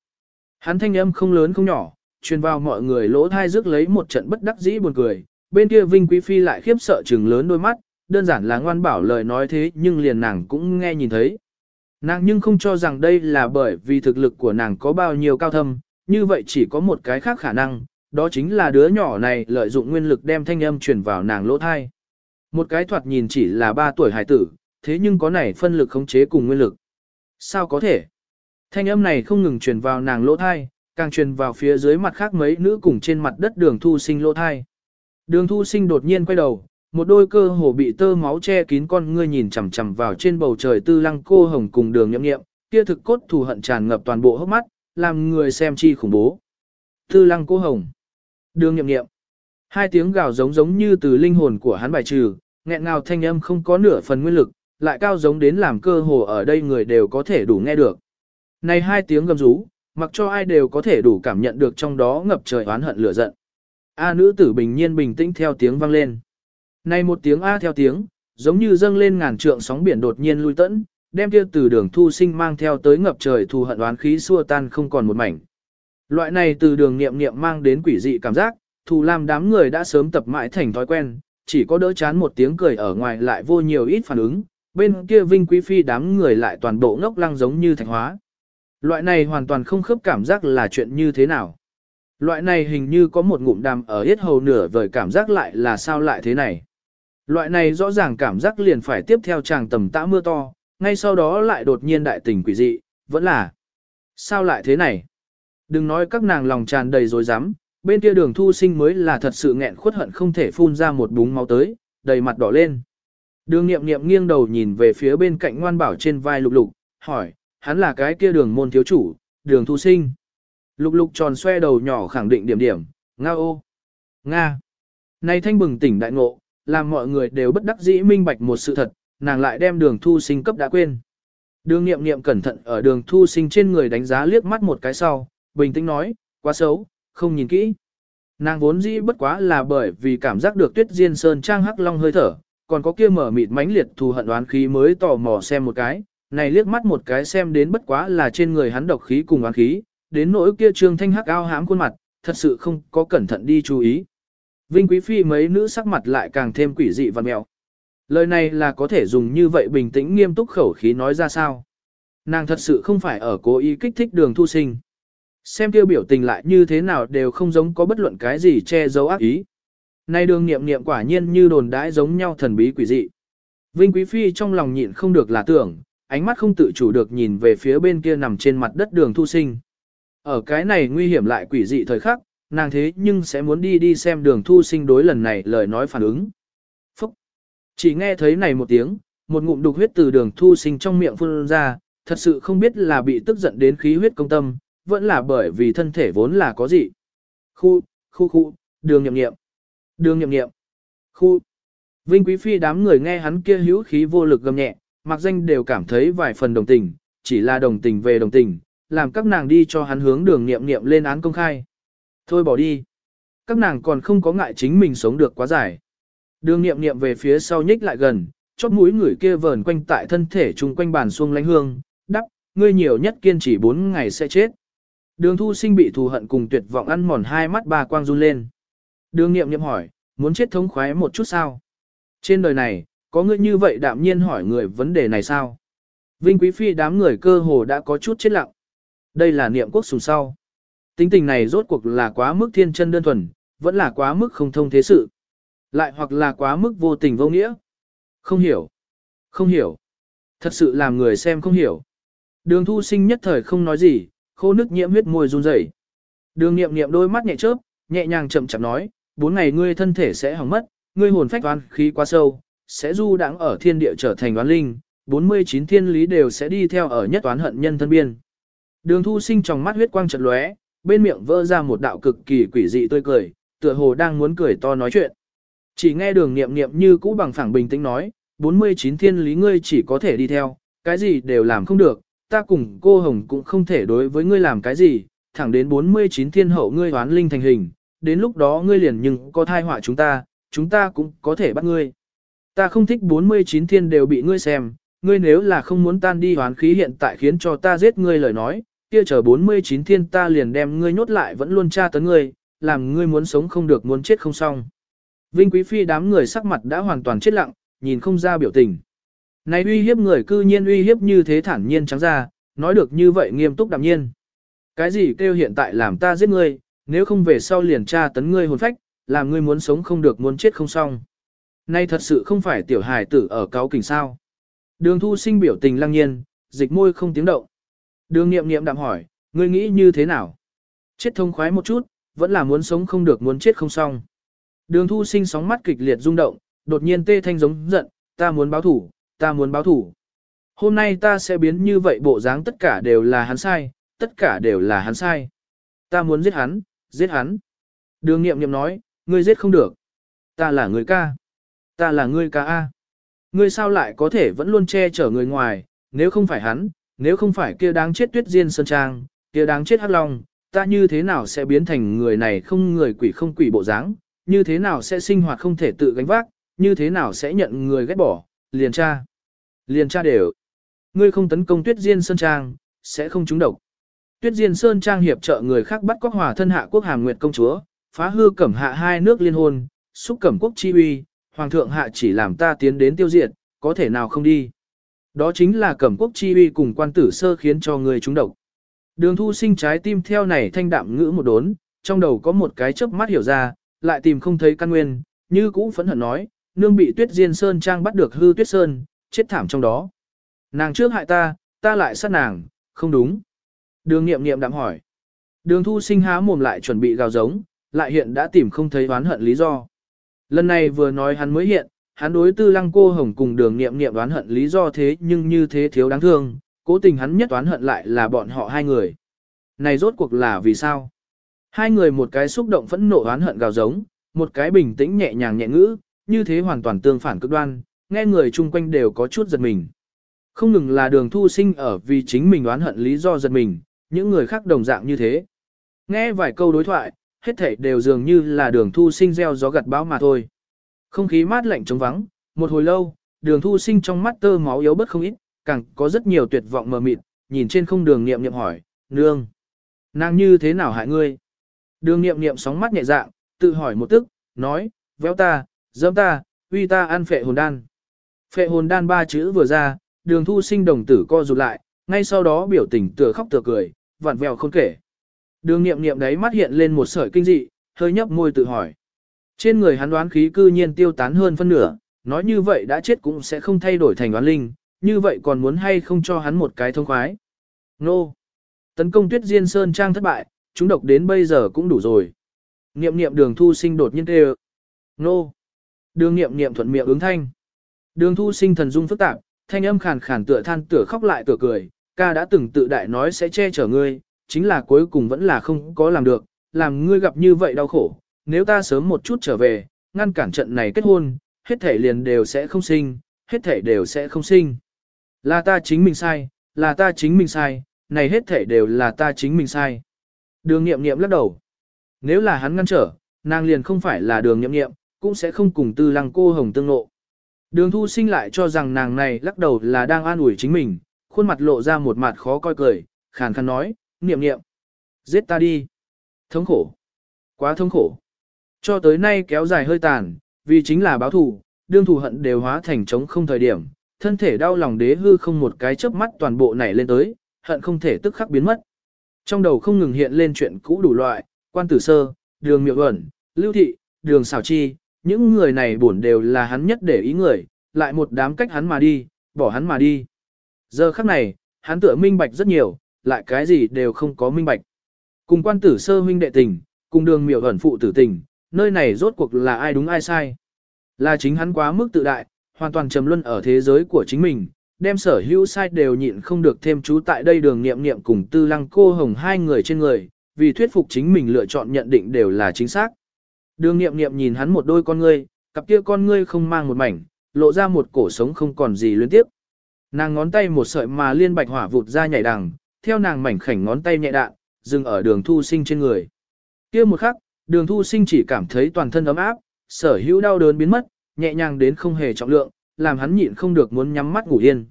Hắn thanh âm không lớn không nhỏ, truyền vào mọi người lỗ thai rước lấy một trận bất đắc dĩ buồn cười, bên kia Vinh Quý Phi lại khiếp sợ trừng lớn đôi mắt, đơn giản là ngoan bảo lời nói thế nhưng liền nàng cũng nghe nhìn thấy. Nàng nhưng không cho rằng đây là bởi vì thực lực của nàng có bao nhiêu cao thâm, như vậy chỉ có một cái khác khả năng, đó chính là đứa nhỏ này lợi dụng nguyên lực đem thanh âm truyền vào nàng lỗ thai. Một cái thoạt nhìn chỉ là 3 tuổi hải tử, thế nhưng có này phân lực khống chế cùng nguyên lực. Sao có thể? Thanh âm này không ngừng truyền vào nàng lỗ thai, càng truyền vào phía dưới mặt khác mấy nữ cùng trên mặt đất đường thu sinh lỗ thai. Đường thu sinh đột nhiên quay đầu, một đôi cơ hồ bị tơ máu che kín con ngươi nhìn chằm chằm vào trên bầu trời tư lăng cô hồng cùng đường nhậm nghiệm, kia thực cốt thù hận tràn ngập toàn bộ hốc mắt, làm người xem chi khủng bố. Tư lăng cô hồng, đường nhậm nghiệm, hai tiếng gào giống giống như từ linh hồn của hắn bài trừ, nghẹn ngào thanh âm không có nửa phần nguyên lực, lại cao giống đến làm cơ hồ ở đây người đều có thể đủ nghe được. Này hai tiếng gầm rú, mặc cho ai đều có thể đủ cảm nhận được trong đó ngập trời oán hận lửa giận. A nữ tử bình nhiên bình tĩnh theo tiếng vang lên. Này một tiếng A theo tiếng, giống như dâng lên ngàn trượng sóng biển đột nhiên lui tẫn, đem kia từ đường thu sinh mang theo tới ngập trời thù hận oán khí xua tan không còn một mảnh. Loại này từ đường niệm niệm mang đến quỷ dị cảm giác, thù làm đám người đã sớm tập mãi thành thói quen, chỉ có đỡ chán một tiếng cười ở ngoài lại vô nhiều ít phản ứng, bên kia vinh quý phi đám người lại toàn bộ ngốc lăng giống như thạch hóa. Loại này hoàn toàn không khớp cảm giác là chuyện như thế nào. Loại này hình như có một ngụm đàm ở hết hầu nửa vời cảm giác lại là sao lại thế này. Loại này rõ ràng cảm giác liền phải tiếp theo chàng tầm tã mưa to, ngay sau đó lại đột nhiên đại tình quỷ dị, vẫn là. Sao lại thế này? Đừng nói các nàng lòng tràn đầy dối rắm bên kia đường thu sinh mới là thật sự nghẹn khuất hận không thể phun ra một búng máu tới, đầy mặt đỏ lên. Đường nghiệm nghiệm nghiêng đầu nhìn về phía bên cạnh ngoan bảo trên vai lục lục, hỏi, hắn là cái kia đường môn thiếu chủ, đường thu sinh. Lục lục tròn xoe đầu nhỏ khẳng định điểm điểm, nga ô. Nga. Này thanh bừng tỉnh đại ngộ, làm mọi người đều bất đắc dĩ minh bạch một sự thật, nàng lại đem đường thu sinh cấp đã quên. Đường nghiệm nghiệm cẩn thận ở đường thu sinh trên người đánh giá liếc mắt một cái sau, bình tĩnh nói, quá xấu, không nhìn kỹ. Nàng vốn dĩ bất quá là bởi vì cảm giác được tuyết diên sơn trang hắc long hơi thở, còn có kia mở mịt mãnh liệt thù hận đoán khí mới tò mò xem một cái, này liếc mắt một cái xem đến bất quá là trên người hắn độc khí cùng oán khí, đến nỗi kia trương thanh hắc ao hám khuôn mặt, thật sự không có cẩn thận đi chú ý. Vinh Quý Phi mấy nữ sắc mặt lại càng thêm quỷ dị và mẹo. Lời này là có thể dùng như vậy bình tĩnh nghiêm túc khẩu khí nói ra sao. Nàng thật sự không phải ở cố ý kích thích đường thu sinh. Xem tiêu biểu tình lại như thế nào đều không giống có bất luận cái gì che giấu ác ý. Nay đường nghiệm nghiệm quả nhiên như đồn đãi giống nhau thần bí quỷ dị. Vinh Quý Phi trong lòng nhịn không được là tưởng, ánh mắt không tự chủ được nhìn về phía bên kia nằm trên mặt đất đường thu sinh. Ở cái này nguy hiểm lại quỷ dị thời khắc, nàng thế nhưng sẽ muốn đi đi xem đường thu sinh đối lần này lời nói phản ứng. Phúc! Chỉ nghe thấy này một tiếng, một ngụm đục huyết từ đường thu sinh trong miệng phun ra, thật sự không biết là bị tức giận đến khí huyết công tâm, vẫn là bởi vì thân thể vốn là có gì. Khu, khu khu, đường nhậm nghiệm. Đường nhậm nghiệm. Khu. Vinh Quý Phi đám người nghe hắn kia hữu khí vô lực gầm nhẹ, mặc danh đều cảm thấy vài phần đồng tình, chỉ là đồng tình về đồng tình, làm các nàng đi cho hắn hướng đường nghiệm nghiệm lên án công khai. Thôi bỏ đi. Các nàng còn không có ngại chính mình sống được quá dài. Đường nghiệm nghiệm về phía sau nhích lại gần, chóp mũi người kia vờn quanh tại thân thể chung quanh bàn xuông lánh hương, đắp, ngươi nhiều nhất kiên trì 4 ngày sẽ chết. Đường thu sinh bị thù hận cùng tuyệt vọng ăn mòn hai mắt ba quang run lên. Đường nghiệm nghiệm hỏi, muốn chết thống khoái một chút sao? Trên đời này, có ngươi như vậy đạm nhiên hỏi người vấn đề này sao? Vinh Quý Phi đám người cơ hồ đã có chút chết lặng. Đây là niệm quốc sùng sau. Tính tình này rốt cuộc là quá mức thiên chân đơn thuần, vẫn là quá mức không thông thế sự. Lại hoặc là quá mức vô tình vô nghĩa. Không hiểu. Không hiểu. Thật sự làm người xem không hiểu. Đường thu sinh nhất thời không nói gì, khô nước nhiễm huyết môi run rẩy. Đường nghiệm nghiệm đôi mắt nhẹ chớp, nhẹ nhàng chậm chậm nói, bốn ngày ngươi thân thể sẽ hỏng mất, ngươi hồn phách oan khí quá sâu, sẽ du đáng ở thiên địa trở thành oán linh, 49 thiên lý đều sẽ đi theo ở nhất toán hận nhân thân biên. Đường thu sinh trong mắt huyết quang chợt lóe, bên miệng vỡ ra một đạo cực kỳ quỷ dị tươi cười, tựa hồ đang muốn cười to nói chuyện. Chỉ nghe đường nghiệm nghiệm như cũ bằng phẳng bình tĩnh nói, 49 thiên lý ngươi chỉ có thể đi theo, cái gì đều làm không được, ta cùng cô Hồng cũng không thể đối với ngươi làm cái gì, thẳng đến 49 thiên hậu ngươi hoán linh thành hình, đến lúc đó ngươi liền nhưng có thai họa chúng ta, chúng ta cũng có thể bắt ngươi. Ta không thích 49 thiên đều bị ngươi xem, ngươi nếu là không muốn tan đi hoán khí hiện tại khiến cho ta giết ngươi lời nói, kia chờ 49 thiên ta liền đem ngươi nhốt lại vẫn luôn tra tấn ngươi, làm ngươi muốn sống không được muốn chết không xong. Vinh Quý Phi đám người sắc mặt đã hoàn toàn chết lặng, nhìn không ra biểu tình. Này uy hiếp người cư nhiên uy hiếp như thế thản nhiên trắng ra, nói được như vậy nghiêm túc đạm nhiên. Cái gì kêu hiện tại làm ta giết ngươi, nếu không về sau liền tra tấn ngươi hồn phách, làm ngươi muốn sống không được muốn chết không xong. Nay thật sự không phải tiểu hài tử ở cáo kình sao. Đường thu sinh biểu tình lăng nhiên, dịch môi không tiếng động. Đường nghiệm nghiệm đạm hỏi, ngươi nghĩ như thế nào? Chết thông khoái một chút, vẫn là muốn sống không được muốn chết không xong. Đường thu sinh sóng mắt kịch liệt rung động, đột nhiên tê thanh giống giận, ta muốn báo thủ, ta muốn báo thủ. Hôm nay ta sẽ biến như vậy bộ dáng tất cả đều là hắn sai, tất cả đều là hắn sai. Ta muốn giết hắn, giết hắn. Đường nghiệm nghiệm nói, ngươi giết không được. Ta là người ca. Ta là người ca A. Ngươi sao lại có thể vẫn luôn che chở người ngoài, nếu không phải hắn, nếu không phải kia đáng chết tuyết diên sơn trang, kia đáng chết hắc long, ta như thế nào sẽ biến thành người này không người quỷ không quỷ bộ dáng, như thế nào sẽ sinh hoạt không thể tự gánh vác, như thế nào sẽ nhận người ghét bỏ, liền cha, Liền cha đều. Ngươi không tấn công tuyết diên sơn trang, sẽ không trúng độc. Tuyết diên sơn trang hiệp trợ người khác bắt quốc hòa thân hạ quốc hàm nguyệt công chúa, phá hư cẩm hạ hai nước liên hôn, xúc cẩm quốc chi uy, hoàng thượng hạ chỉ làm ta tiến đến tiêu diệt, có thể nào không đi. Đó chính là cẩm quốc chi uy cùng quan tử sơ khiến cho người trúng độc. Đường thu sinh trái tim theo này thanh đạm ngữ một đốn, trong đầu có một cái chớp mắt hiểu ra, lại tìm không thấy căn nguyên, như cũ phẫn hận nói, nương bị tuyết diên sơn trang bắt được hư tuyết sơn, chết thảm trong đó. Nàng trước hại ta, ta lại sát nàng, không đúng. Đường nghiệm nghiệm đạm hỏi. Đường thu sinh há mồm lại chuẩn bị gào giống, lại hiện đã tìm không thấy oán hận lý do. Lần này vừa nói hắn mới hiện, hắn đối tư lăng cô hồng cùng đường nghiệm nghiệm đoán hận lý do thế nhưng như thế thiếu đáng thương, cố tình hắn nhất đoán hận lại là bọn họ hai người. Này rốt cuộc là vì sao? Hai người một cái xúc động phẫn nộ đoán hận gào giống, một cái bình tĩnh nhẹ nhàng nhẹ ngữ, như thế hoàn toàn tương phản cực đoan, nghe người chung quanh đều có chút giật mình. Không ngừng là đường thu sinh ở vì chính mình đoán hận lý do giật mình, những người khác đồng dạng như thế. Nghe vài câu đối thoại, hết thảy đều dường như là đường thu sinh gieo gió gặt bão mà thôi. Không khí mát lạnh trống vắng, một hồi lâu, đường thu sinh trong mắt tơ máu yếu bớt không ít, càng có rất nhiều tuyệt vọng mờ mịt, nhìn trên không đường nghiệm nghiệm hỏi, nương, nàng như thế nào hại ngươi? Đường nghiệm nghiệm sóng mắt nhẹ dạng, tự hỏi một tức, nói, véo ta, dẫm ta, uy ta ăn phệ hồn đan. Phệ hồn đan ba chữ vừa ra, đường thu sinh đồng tử co rụt lại, ngay sau đó biểu tình tựa khóc tựa cười, vặn vẹo không kể. Đường nghiệm nghiệm đấy mắt hiện lên một sợi kinh dị, hơi nhấp môi tự hỏi. Trên người hắn đoán khí cư nhiên tiêu tán hơn phân nửa, nói như vậy đã chết cũng sẽ không thay đổi thành đoán linh, như vậy còn muốn hay không cho hắn một cái thông khoái. Nô! Tấn công tuyết diên sơn trang thất bại, chúng độc đến bây giờ cũng đủ rồi. Niệm niệm đường thu sinh đột nhiên kêu. Nô! Đường niệm niệm thuận miệng ứng thanh. Đường thu sinh thần dung phức tạp, thanh âm khàn khàn tựa than tựa khóc lại tựa cười, ca đã từng tự đại nói sẽ che chở ngươi, chính là cuối cùng vẫn là không có làm được, làm ngươi gặp như vậy đau khổ, nếu ta sớm một chút trở về, ngăn cản trận này kết hôn, hết thể liền đều sẽ không sinh, hết thể đều sẽ không sinh. Là ta chính mình sai, là ta chính mình sai, này hết thể đều là ta chính mình sai. Đường nghiệm nghiệm lắc đầu. Nếu là hắn ngăn trở, nàng liền không phải là đường nghiệm nghiệm, cũng sẽ không cùng tư lăng cô hồng tương nộ. Đường thu sinh lại cho rằng nàng này lắc đầu là đang an ủi chính mình, khuôn mặt lộ ra một mặt khó coi cười, khàn khàn nói, niệm niệm. Giết ta đi. Thống khổ. Quá thống khổ. Cho tới nay kéo dài hơi tàn, vì chính là báo thù, đương thù hận đều hóa thành trống không thời điểm, thân thể đau lòng đế hư không một cái chớp mắt toàn bộ nảy lên tới, hận không thể tức khắc biến mất. Trong đầu không ngừng hiện lên chuyện cũ đủ loại, quan tử sơ, đường miệu ẩn, lưu thị, đường xảo chi, những người này bổn đều là hắn nhất để ý người, lại một đám cách hắn mà đi, bỏ hắn mà đi. Giờ khắc này, hắn tựa minh bạch rất nhiều, lại cái gì đều không có minh bạch. Cùng quan tử sơ huynh đệ tình, cùng đường miệu ẩn phụ tử tình, nơi này rốt cuộc là ai đúng ai sai. Là chính hắn quá mức tự đại, hoàn toàn trầm luân ở thế giới của chính mình, đem sở hữu sai đều nhịn không được thêm chú tại đây đường nghiệm nghiệm cùng tư lăng cô hồng hai người trên người, vì thuyết phục chính mình lựa chọn nhận định đều là chính xác. Đường nghiệm nghiệm nhìn hắn một đôi con ngươi, cặp kia con ngươi không mang một mảnh, lộ ra một cổ sống không còn gì luyến tiếp. Nàng ngón tay một sợi mà liên bạch hỏa vụt ra nhảy đằng, theo nàng mảnh khảnh ngón tay nhẹ đạn, dừng ở đường thu sinh trên người. kia một khắc, đường thu sinh chỉ cảm thấy toàn thân ấm áp, sở hữu đau đớn biến mất, nhẹ nhàng đến không hề trọng lượng, làm hắn nhịn không được muốn nhắm mắt ngủ yên.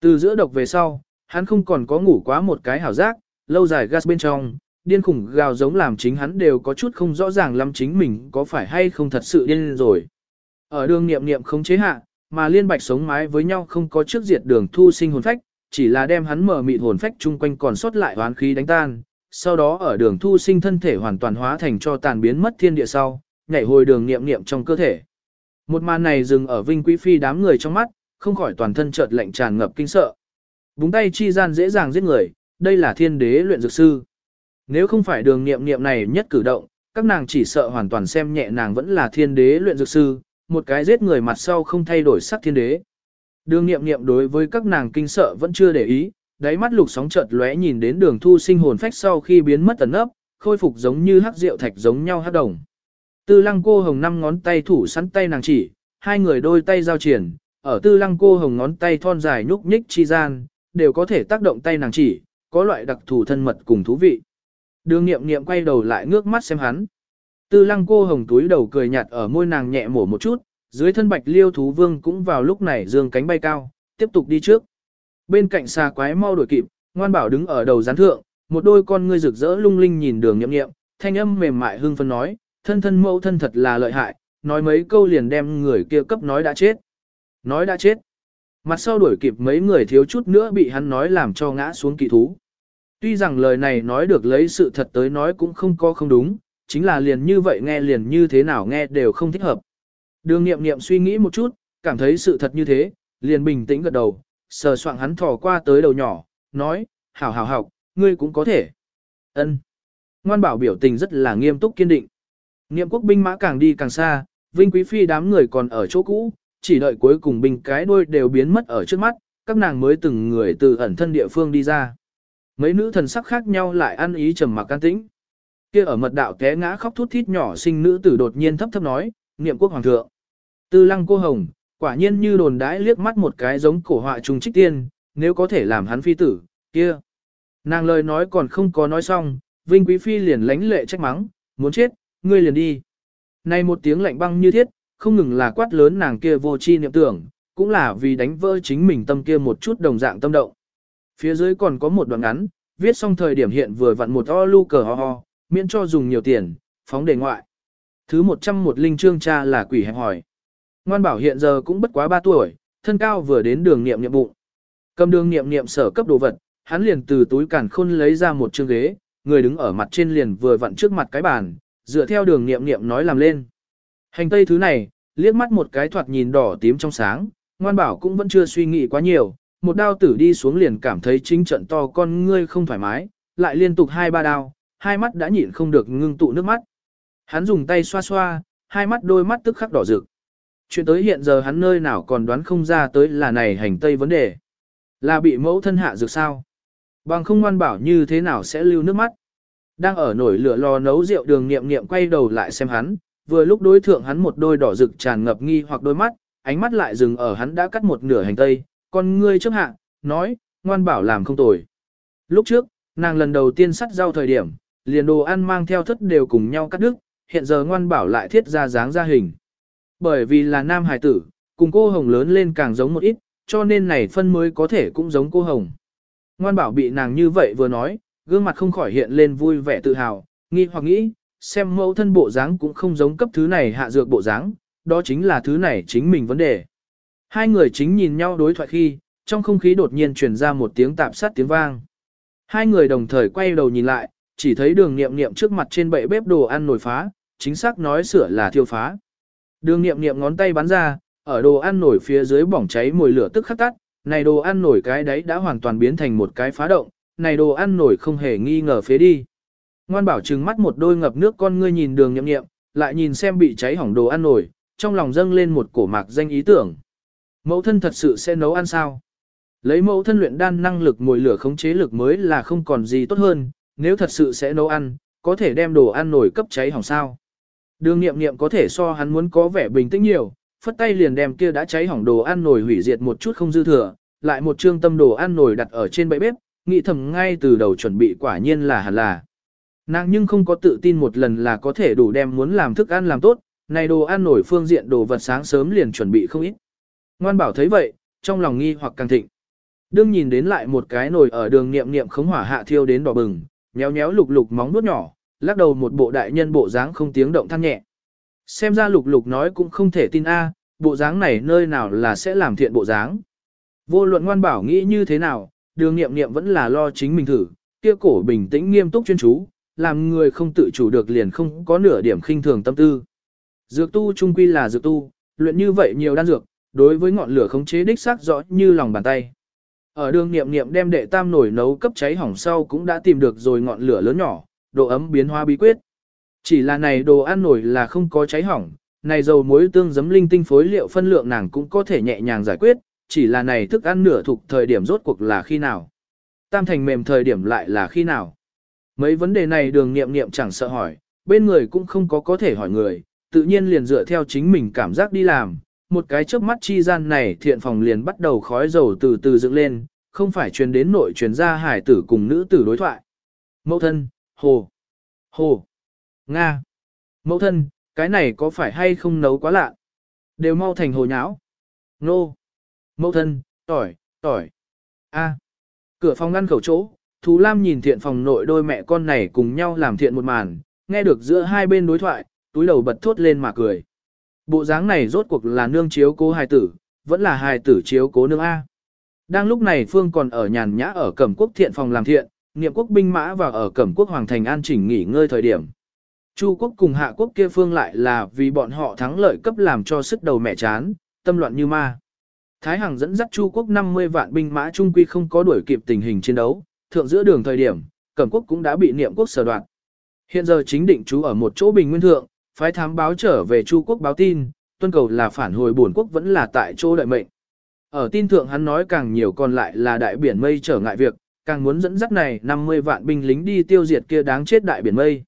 Từ giữa độc về sau, hắn không còn có ngủ quá một cái hảo giác, lâu dài gas bên trong, điên khủng gào giống làm chính hắn đều có chút không rõ ràng lắm chính mình có phải hay không thật sự điên rồi. Ở đường niệm niệm không chế hạ, mà liên bạch sống mái với nhau không có trước diệt đường thu sinh hồn phách, chỉ là đem hắn mở mịt hồn phách chung quanh còn sót lại hoán khí đánh tan, sau đó ở đường thu sinh thân thể hoàn toàn hóa thành cho tàn biến mất thiên địa sau, nhảy hồi đường niệm niệm trong cơ thể. Một màn này dừng ở Vinh Quý Phi đám người trong mắt, không khỏi toàn thân chợt lạnh tràn ngập kinh sợ. Búng tay chi gian dễ dàng giết người, đây là thiên đế luyện dược sư. Nếu không phải đường niệm niệm này nhất cử động, các nàng chỉ sợ hoàn toàn xem nhẹ nàng vẫn là thiên đế luyện dược sư, một cái giết người mặt sau không thay đổi sắc thiên đế. Đường niệm niệm đối với các nàng kinh sợ vẫn chưa để ý, đáy mắt lục sóng chợt lóe nhìn đến đường thu sinh hồn phách sau khi biến mất tần ấp, khôi phục giống như hắc rượu thạch giống nhau hắc đồng. Tư lăng cô hồng năm ngón tay thủ sẵn tay nàng chỉ, hai người đôi tay giao triển, ở tư lăng cô hồng ngón tay thon dài nhúc nhích chi gian, đều có thể tác động tay nàng chỉ, có loại đặc thù thân mật cùng thú vị. Đường nghiệm nghiệm quay đầu lại ngước mắt xem hắn. Tư lăng cô hồng túi đầu cười nhạt ở môi nàng nhẹ mổ một chút, dưới thân bạch liêu thú vương cũng vào lúc này dương cánh bay cao, tiếp tục đi trước. Bên cạnh xà quái mau đuổi kịp, ngoan bảo đứng ở đầu gián thượng, một đôi con ngươi rực rỡ lung linh nhìn đường nhậm nhậm, thanh âm mềm mại hưng phân nói, thân thân mẫu thân thật là lợi hại, nói mấy câu liền đem người kia cấp nói đã chết. Nói đã chết. Mặt sau đuổi kịp mấy người thiếu chút nữa bị hắn nói làm cho ngã xuống kỳ thú. Tuy rằng lời này nói được lấy sự thật tới nói cũng không có không đúng, chính là liền như vậy nghe liền như thế nào nghe đều không thích hợp. Đường nghiệm nghiệm suy nghĩ một chút, cảm thấy sự thật như thế, liền bình tĩnh gật đầu, sờ soạng hắn thò qua tới đầu nhỏ, nói, hảo hảo học, ngươi cũng có thể. ân Ngoan bảo biểu tình rất là nghiêm túc kiên định. Niệm quốc binh mã càng đi càng xa, Vinh Quý Phi đám người còn ở chỗ cũ, chỉ đợi cuối cùng binh cái đuôi đều biến mất ở trước mắt, các nàng mới từng người từ ẩn thân địa phương đi ra. Mấy nữ thần sắc khác nhau lại ăn ý trầm mặc can tĩnh. Kia ở mật đạo té ngã khóc thút thít nhỏ sinh nữ tử đột nhiên thấp thấp nói, niệm quốc hoàng thượng. Tư lăng cô hồng, quả nhiên như đồn đãi liếc mắt một cái giống cổ họa trùng trích tiên, nếu có thể làm hắn phi tử, kia. Nàng lời nói còn không có nói xong, Vinh Quý Phi liền lánh lệ trách mắng, muốn chết, ngươi liền đi. Này một tiếng lạnh băng như thiết, không ngừng là quát lớn nàng kia vô chi niệm tưởng, cũng là vì đánh vỡ chính mình tâm kia một chút đồng dạng tâm động. Phía dưới còn có một đoạn ngắn, viết xong thời điểm hiện vừa vặn một o lu cờ ho ho, miễn cho dùng nhiều tiền, phóng đề ngoại. Thứ 101 linh trương cha là quỷ hẹp hỏi. Ngoan bảo hiện giờ cũng bất quá 3 tuổi, thân cao vừa đến đường niệm niệm bụng. Cầm đường niệm niệm sở cấp đồ vật, hắn liền từ túi cản khôn lấy ra một chương ghế, người đứng ở mặt trên liền vừa vặn trước mặt cái bàn, dựa theo đường niệm niệm nói làm lên. Hành tây thứ này, liếc mắt một cái thoạt nhìn đỏ tím trong sáng, ngoan bảo cũng vẫn chưa suy nghĩ quá nhiều, một đao tử đi xuống liền cảm thấy chính trận to con ngươi không thoải mái, lại liên tục hai ba đao, hai mắt đã nhịn không được ngưng tụ nước mắt. Hắn dùng tay xoa xoa, hai mắt đôi mắt tức khắc đỏ rực. Chuyện tới hiện giờ hắn nơi nào còn đoán không ra tới là này hành tây vấn đề. Là bị mẫu thân hạ dược sao? Bằng không ngoan bảo như thế nào sẽ lưu nước mắt. Đang ở nổi lửa lò nấu rượu đường nghiệm nghiệm quay đầu lại xem hắn, vừa lúc đối thượng hắn một đôi đỏ rực tràn ngập nghi hoặc đôi mắt, ánh mắt lại dừng ở hắn đã cắt một nửa hành tây, con ngươi trước hạ, nói, ngoan bảo làm không tồi. Lúc trước, nàng lần đầu tiên sắt rau thời điểm, liền đồ ăn mang theo thất đều cùng nhau cắt đứt, hiện giờ ngoan bảo lại thiết ra dáng ra hình. Bởi vì là nam hài tử, cùng cô hồng lớn lên càng giống một ít, cho nên này phân mới có thể cũng giống cô hồng. Ngoan bảo bị nàng như vậy vừa nói, gương mặt không khỏi hiện lên vui vẻ tự hào, nghi hoặc nghĩ, xem mẫu thân bộ dáng cũng không giống cấp thứ này hạ dược bộ dáng, đó chính là thứ này chính mình vấn đề. Hai người chính nhìn nhau đối thoại khi, trong không khí đột nhiên truyền ra một tiếng tạp sát tiếng vang. Hai người đồng thời quay đầu nhìn lại, chỉ thấy đường nghiệm nghiệm trước mặt trên bệ bếp đồ ăn nổi phá, chính xác nói sửa là thiêu phá. Đường nghiệm nghiệm ngón tay bắn ra, ở đồ ăn nổi phía dưới bỏng cháy mùi lửa tức khắc tắt, này đồ ăn nổi cái đấy đã hoàn toàn biến thành một cái phá động, này đồ ăn nổi không hề nghi ngờ phế đi. Ngoan bảo trừng mắt một đôi ngập nước con ngươi nhìn đường nhậm nghiệm, lại nhìn xem bị cháy hỏng đồ ăn nổi, trong lòng dâng lên một cổ mạc danh ý tưởng. Mẫu thân thật sự sẽ nấu ăn sao? Lấy mẫu thân luyện đan năng lực mùi lửa khống chế lực mới là không còn gì tốt hơn, nếu thật sự sẽ nấu ăn, có thể đem đồ ăn nổi cấp cháy hỏng sao. Đường nghiệm nghiệm có thể so hắn muốn có vẻ bình tĩnh nhiều, phất tay liền đem kia đã cháy hỏng đồ ăn nồi hủy diệt một chút không dư thừa, lại một trương tâm đồ ăn nồi đặt ở trên bệ bếp, nghĩ thầm ngay từ đầu chuẩn bị quả nhiên là hẳn là. Nàng nhưng không có tự tin một lần là có thể đủ đem muốn làm thức ăn làm tốt, này đồ ăn nổi phương diện đồ vật sáng sớm liền chuẩn bị không ít. Ngoan bảo thấy vậy, trong lòng nghi hoặc càng thịnh. Đương nhìn đến lại một cái nồi ở đường niệm niệm khống hỏa hạ thiêu đến đỏ bừng, nhéo nhéo lục lục móng nuốt nhỏ, lắc đầu một bộ đại nhân bộ dáng không tiếng động than nhẹ. Xem ra lục lục nói cũng không thể tin a, bộ dáng này nơi nào là sẽ làm thiện bộ dáng. Vô luận ngoan bảo nghĩ như thế nào, đường niệm niệm vẫn là lo chính mình thử, kia cổ bình tĩnh nghiêm túc chuyên chú, làm người không tự chủ được liền không có nửa điểm khinh thường tâm tư. Dược tu trung quy là dược tu, luyện như vậy nhiều đan dược, đối với ngọn lửa khống chế đích xác rõ như lòng bàn tay. Ở đường niệm niệm đem đệ tam nổi nấu cấp cháy hỏng sau cũng đã tìm được rồi ngọn lửa lớn nhỏ, độ ấm biến hóa bí quyết. Chỉ là này đồ ăn nổi là không có cháy hỏng, này dầu muối tương giấm linh tinh phối liệu phân lượng nàng cũng có thể nhẹ nhàng giải quyết, chỉ là này thức ăn nửa thuộc thời điểm rốt cuộc là khi nào. Tam thành mềm thời điểm lại là khi nào. Mấy vấn đề này đường nghiệm nghiệm chẳng sợ hỏi, bên người cũng không có có thể hỏi người, tự nhiên liền dựa theo chính mình cảm giác đi làm. Một cái chớp mắt chi gian này thiện phòng liền bắt đầu khói dầu từ từ dựng lên, không phải truyền đến nội truyền ra hải tử cùng nữ tử đối thoại. Mẫu thân, hồ, hồ, Nga. Mẫu thân, cái này có phải hay không nấu quá lạ? Đều mau thành hồ nháo. Nô. Mẫu thân, tỏi, tỏi. A. Cửa phòng ngăn khẩu chỗ, Thú Lam nhìn thiện phòng nội đôi mẹ con này cùng nhau làm thiện một màn, nghe được giữa hai bên đối thoại, túi đầu bật thốt lên mà cười. Bộ dáng này rốt cuộc là nương chiếu cố hài tử, vẫn là hài tử chiếu cố nương A. Đang lúc này Phương còn ở nhàn nhã ở Cẩm Quốc thiện phòng làm thiện, niệm quốc binh mã và ở Cẩm Quốc Hoàng Thành an chỉnh nghỉ ngơi thời điểm. Chu quốc cùng hạ quốc kia phương lại là vì bọn họ thắng lợi cấp làm cho sức đầu mẹ chán, tâm loạn như ma. Thái Hằng dẫn dắt Chu quốc 50 vạn binh mã trung quy không có đuổi kịp tình hình chiến đấu, thượng giữa đường thời điểm, Cẩm quốc cũng đã bị niệm quốc sở đoạt. Hiện giờ chính định trú ở một chỗ bình nguyên thượng, phái thám báo trở về Chu quốc báo tin, tuân cầu là phản hồi bổn quốc vẫn là tại chỗ đợi mệnh. Ở tin thượng hắn nói càng nhiều còn lại là đại biển mây trở ngại việc, càng muốn dẫn dắt này 50 vạn binh lính đi tiêu diệt kia đáng chết đại biển mây.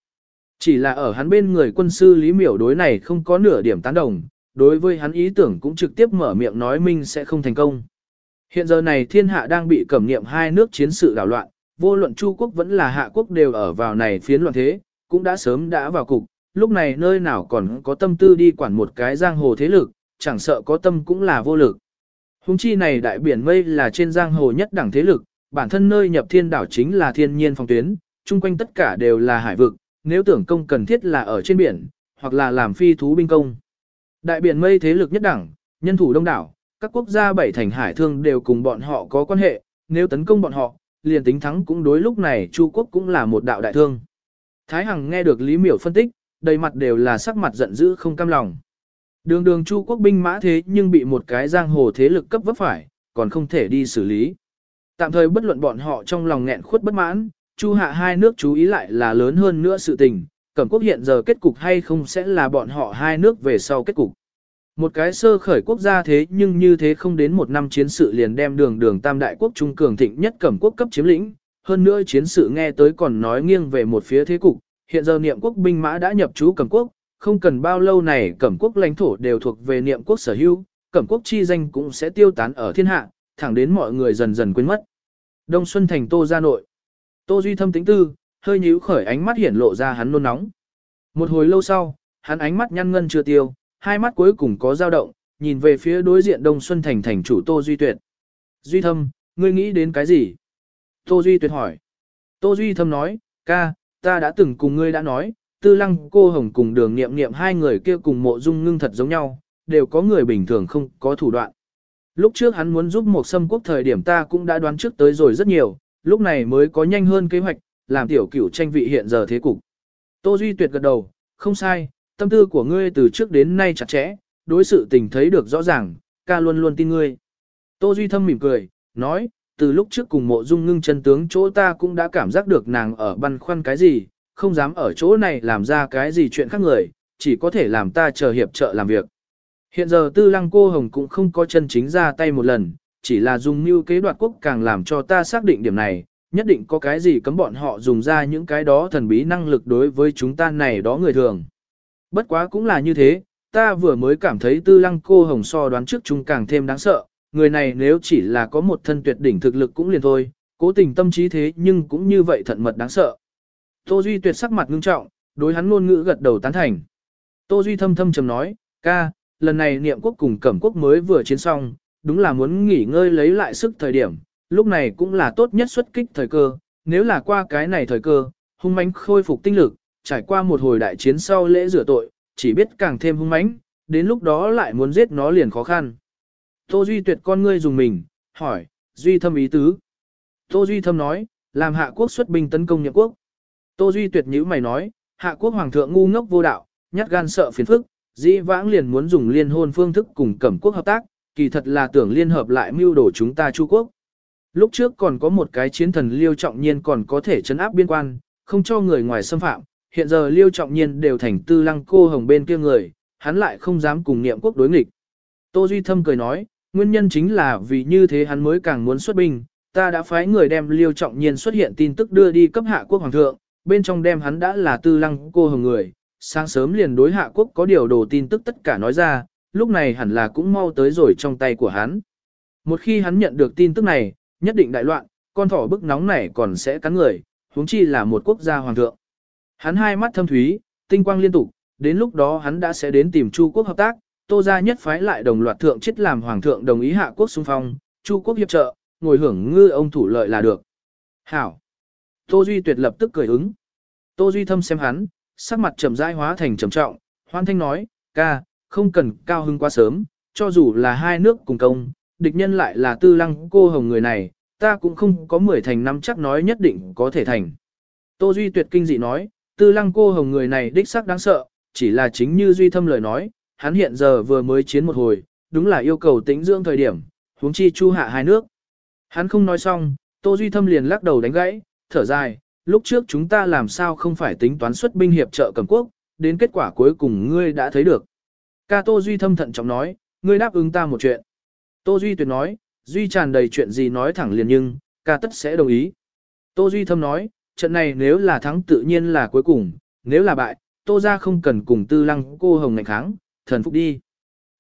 Chỉ là ở hắn bên người quân sư Lý Miểu đối này không có nửa điểm tán đồng, đối với hắn ý tưởng cũng trực tiếp mở miệng nói minh sẽ không thành công. Hiện giờ này thiên hạ đang bị cẩm niệm hai nước chiến sự đảo loạn, vô luận Chu quốc vẫn là hạ quốc đều ở vào này phiến loạn thế, cũng đã sớm đã vào cục, lúc này nơi nào còn có tâm tư đi quản một cái giang hồ thế lực, chẳng sợ có tâm cũng là vô lực. Hùng chi này đại biển mây là trên giang hồ nhất đẳng thế lực, bản thân nơi nhập thiên đảo chính là thiên nhiên phong tuyến, chung quanh tất cả đều là hải vực, nếu tưởng công cần thiết là ở trên biển, hoặc là làm phi thú binh công. Đại biển mây thế lực nhất đẳng, nhân thủ đông đảo, các quốc gia bảy thành hải thương đều cùng bọn họ có quan hệ, nếu tấn công bọn họ, liền tính thắng cũng đối lúc này Chu quốc cũng là một đạo đại thương. Thái Hằng nghe được Lý Miểu phân tích, đầy mặt đều là sắc mặt giận dữ không cam lòng. Đường đường Chu quốc binh mã thế nhưng bị một cái giang hồ thế lực cấp vấp phải, còn không thể đi xử lý. Tạm thời bất luận bọn họ trong lòng nghẹn khuất bất mãn, Chu hạ hai nước chú ý lại là lớn hơn nữa sự tình, cẩm quốc hiện giờ kết cục hay không sẽ là bọn họ hai nước về sau kết cục. Một cái sơ khởi quốc gia thế nhưng như thế không đến một năm chiến sự liền đem đường đường tam đại quốc trung cường thịnh nhất cẩm quốc cấp chiếm lĩnh, hơn nữa chiến sự nghe tới còn nói nghiêng về một phía thế cục, hiện giờ niệm quốc binh mã đã nhập trú cẩm quốc, không cần bao lâu này cẩm quốc lãnh thổ đều thuộc về niệm quốc sở hữu, cẩm quốc chi danh cũng sẽ tiêu tán ở thiên hạ, thẳng đến mọi người dần dần quên mất. Đông Xuân Thành Tô ra nội. Tô Duy thâm tính tư, hơi nhíu khởi ánh mắt hiển lộ ra hắn nôn nóng. Một hồi lâu sau, hắn ánh mắt nhăn ngân chưa tiêu, hai mắt cuối cùng có dao động, nhìn về phía đối diện Đông Xuân Thành thành chủ Tô Duy Tuyệt. Duy thâm, ngươi nghĩ đến cái gì? Tô Duy Tuyệt hỏi. Tô Duy thâm nói, ca, ta đã từng cùng ngươi đã nói, tư lăng cô hồng cùng đường nghiệm nghiệm hai người kia cùng mộ dung ngưng thật giống nhau, đều có người bình thường không có thủ đoạn. Lúc trước hắn muốn giúp một xâm quốc thời điểm ta cũng đã đoán trước tới rồi rất nhiều, lúc này mới có nhanh hơn kế hoạch, làm tiểu cửu tranh vị hiện giờ thế cục. Tô Duy tuyệt gật đầu, không sai, tâm tư của ngươi từ trước đến nay chặt chẽ, đối sự tình thấy được rõ ràng, ca luôn luôn tin ngươi. Tô Duy thâm mỉm cười, nói, từ lúc trước cùng mộ dung ngưng chân tướng chỗ ta cũng đã cảm giác được nàng ở băn khoăn cái gì, không dám ở chỗ này làm ra cái gì chuyện khác người, chỉ có thể làm ta chờ hiệp trợ làm việc. Hiện giờ tư lăng cô hồng cũng không có chân chính ra tay một lần, chỉ là dùng mưu kế đoạt quốc càng làm cho ta xác định điểm này, nhất định có cái gì cấm bọn họ dùng ra những cái đó thần bí năng lực đối với chúng ta này đó người thường. Bất quá cũng là như thế, ta vừa mới cảm thấy tư lăng cô hồng so đoán trước chúng càng thêm đáng sợ, người này nếu chỉ là có một thân tuyệt đỉnh thực lực cũng liền thôi, cố tình tâm trí thế nhưng cũng như vậy thận mật đáng sợ. Tô Duy tuyệt sắc mặt ngưng trọng, đối hắn ngôn ngữ gật đầu tán thành. Tô Duy thâm thâm trầm nói, ca, lần này niệm quốc cùng cẩm quốc mới vừa chiến xong, đúng là muốn nghỉ ngơi lấy lại sức thời điểm, lúc này cũng là tốt nhất xuất kích thời cơ, nếu là qua cái này thời cơ, hung mãnh khôi phục tinh lực, trải qua một hồi đại chiến sau lễ rửa tội, chỉ biết càng thêm hung mãnh, đến lúc đó lại muốn giết nó liền khó khăn. Tô Duy tuyệt con ngươi dùng mình, hỏi, Duy thâm ý tứ. Tô Duy thâm nói, làm hạ quốc xuất binh tấn công nhậm quốc. Tô Duy tuyệt nhữ mày nói, hạ quốc hoàng thượng ngu ngốc vô đạo, nhát gan sợ phiền phức, dĩ vãng liền muốn dùng liên hôn phương thức cùng cẩm quốc hợp tác, kỳ thật là tưởng liên hợp lại mưu đồ chúng ta Chu quốc. Lúc trước còn có một cái chiến thần liêu trọng nhiên còn có thể chấn áp biên quan, không cho người ngoài xâm phạm, hiện giờ liêu trọng nhiên đều thành tư lăng cô hồng bên kia người, hắn lại không dám cùng niệm quốc đối nghịch. Tô Duy Thâm cười nói, nguyên nhân chính là vì như thế hắn mới càng muốn xuất binh, ta đã phái người đem liêu trọng nhiên xuất hiện tin tức đưa đi cấp hạ quốc hoàng thượng, bên trong đem hắn đã là tư lăng cô hồng người, sáng sớm liền đối hạ quốc có điều đồ tin tức tất cả nói ra, lúc này hẳn là cũng mau tới rồi trong tay của hắn. Một khi hắn nhận được tin tức này, nhất định đại loạn, con thỏ bức nóng này còn sẽ cắn người, huống chi là một quốc gia hoàng thượng. Hắn hai mắt thâm thúy, tinh quang liên tục, đến lúc đó hắn đã sẽ đến tìm Chu quốc hợp tác, Tô gia nhất phái lại đồng loạt thượng chết làm hoàng thượng đồng ý hạ quốc xung phong, Chu quốc hiệp trợ, ngồi hưởng ngư ông thủ lợi là được. Hảo. Tô Duy tuyệt lập tức cười ứng. Tô Duy thâm xem hắn, sắc mặt trầm dai hóa thành trầm trọng, hoan thanh nói, ca, không cần cao hưng quá sớm, cho dù là hai nước cùng công, địch nhân lại là tư lăng cô hồng người này, ta cũng không có mười thành năm chắc nói nhất định có thể thành. Tô Duy tuyệt kinh dị nói, tư lăng cô hồng người này đích sắc đáng sợ, chỉ là chính như Duy thâm lời nói, hắn hiện giờ vừa mới chiến một hồi, đúng là yêu cầu tĩnh dưỡng thời điểm, huống chi chu hạ hai nước. Hắn không nói xong, Tô Duy thâm liền lắc đầu đánh gãy, thở dài, lúc trước chúng ta làm sao không phải tính toán xuất binh hiệp trợ cầm quốc, đến kết quả cuối cùng ngươi đã thấy được. Ca Tô Duy thâm thận trọng nói, ngươi đáp ứng ta một chuyện. Tô Duy tuyệt nói, Duy tràn đầy chuyện gì nói thẳng liền nhưng, ca tất sẽ đồng ý. Tô Duy thâm nói, trận này nếu là thắng tự nhiên là cuối cùng, nếu là bại, Tô ra không cần cùng tư lăng cô hồng ngạnh kháng, thần phục đi.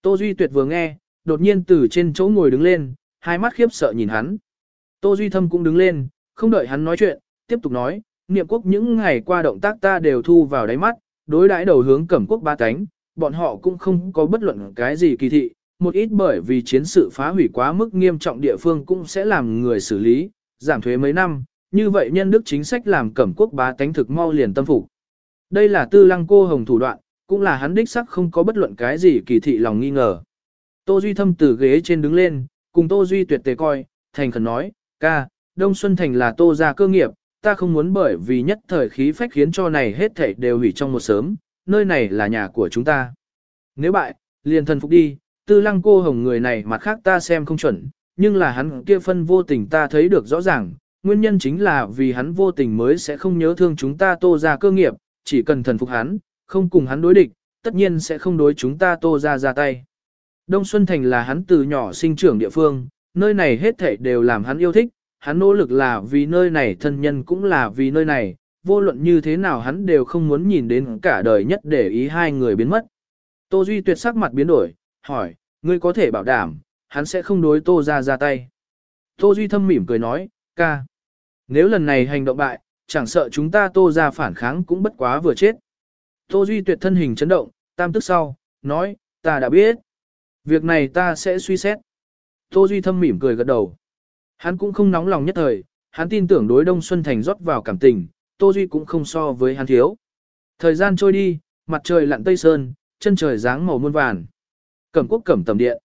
Tô Duy tuyệt vừa nghe, đột nhiên từ trên chỗ ngồi đứng lên, hai mắt khiếp sợ nhìn hắn. Tô Duy thâm cũng đứng lên, không đợi hắn nói chuyện, tiếp tục nói, niệm quốc những ngày qua động tác ta đều thu vào đáy mắt, đối đãi đầu hướng cẩm quốc ba cánh, bọn họ cũng không có bất luận cái gì kỳ thị, một ít bởi vì chiến sự phá hủy quá mức nghiêm trọng địa phương cũng sẽ làm người xử lý, giảm thuế mấy năm, như vậy nhân đức chính sách làm cẩm quốc bá tánh thực mau liền tâm phục. Đây là tư lăng cô hồng thủ đoạn, cũng là hắn đích sắc không có bất luận cái gì kỳ thị lòng nghi ngờ. Tô Duy thâm từ ghế trên đứng lên, cùng Tô Duy tuyệt tề coi, thành khẩn nói, ca, Đông Xuân Thành là Tô gia cơ nghiệp, ta không muốn bởi vì nhất thời khí phách khiến cho này hết thảy đều hủy trong một sớm, nơi này là nhà của chúng ta. Nếu bại, liền thần phục đi, tư lăng cô hồng người này mặt khác ta xem không chuẩn, nhưng là hắn kia phân vô tình ta thấy được rõ ràng, nguyên nhân chính là vì hắn vô tình mới sẽ không nhớ thương chúng ta tô ra cơ nghiệp, chỉ cần thần phục hắn, không cùng hắn đối địch, tất nhiên sẽ không đối chúng ta tô ra ra tay. Đông Xuân Thành là hắn từ nhỏ sinh trưởng địa phương, nơi này hết thảy đều làm hắn yêu thích, hắn nỗ lực là vì nơi này thân nhân cũng là vì nơi này, vô luận như thế nào hắn đều không muốn nhìn đến cả đời nhất để ý hai người biến mất. Tô Duy tuyệt sắc mặt biến đổi, hỏi, ngươi có thể bảo đảm, hắn sẽ không đối Tô ra ra tay. Tô Duy thâm mỉm cười nói, ca. Nếu lần này hành động bại, chẳng sợ chúng ta Tô ra phản kháng cũng bất quá vừa chết. Tô Duy tuyệt thân hình chấn động, tam tức sau, nói, ta đã biết. Việc này ta sẽ suy xét. Tô Duy thâm mỉm cười gật đầu. Hắn cũng không nóng lòng nhất thời, hắn tin tưởng đối Đông Xuân Thành rót vào cảm tình, Tô Duy cũng không so với hắn thiếu. Thời gian trôi đi, mặt trời lặn tây sơn, chân trời dáng màu muôn vàn. Cẩm quốc cẩm tầm điện.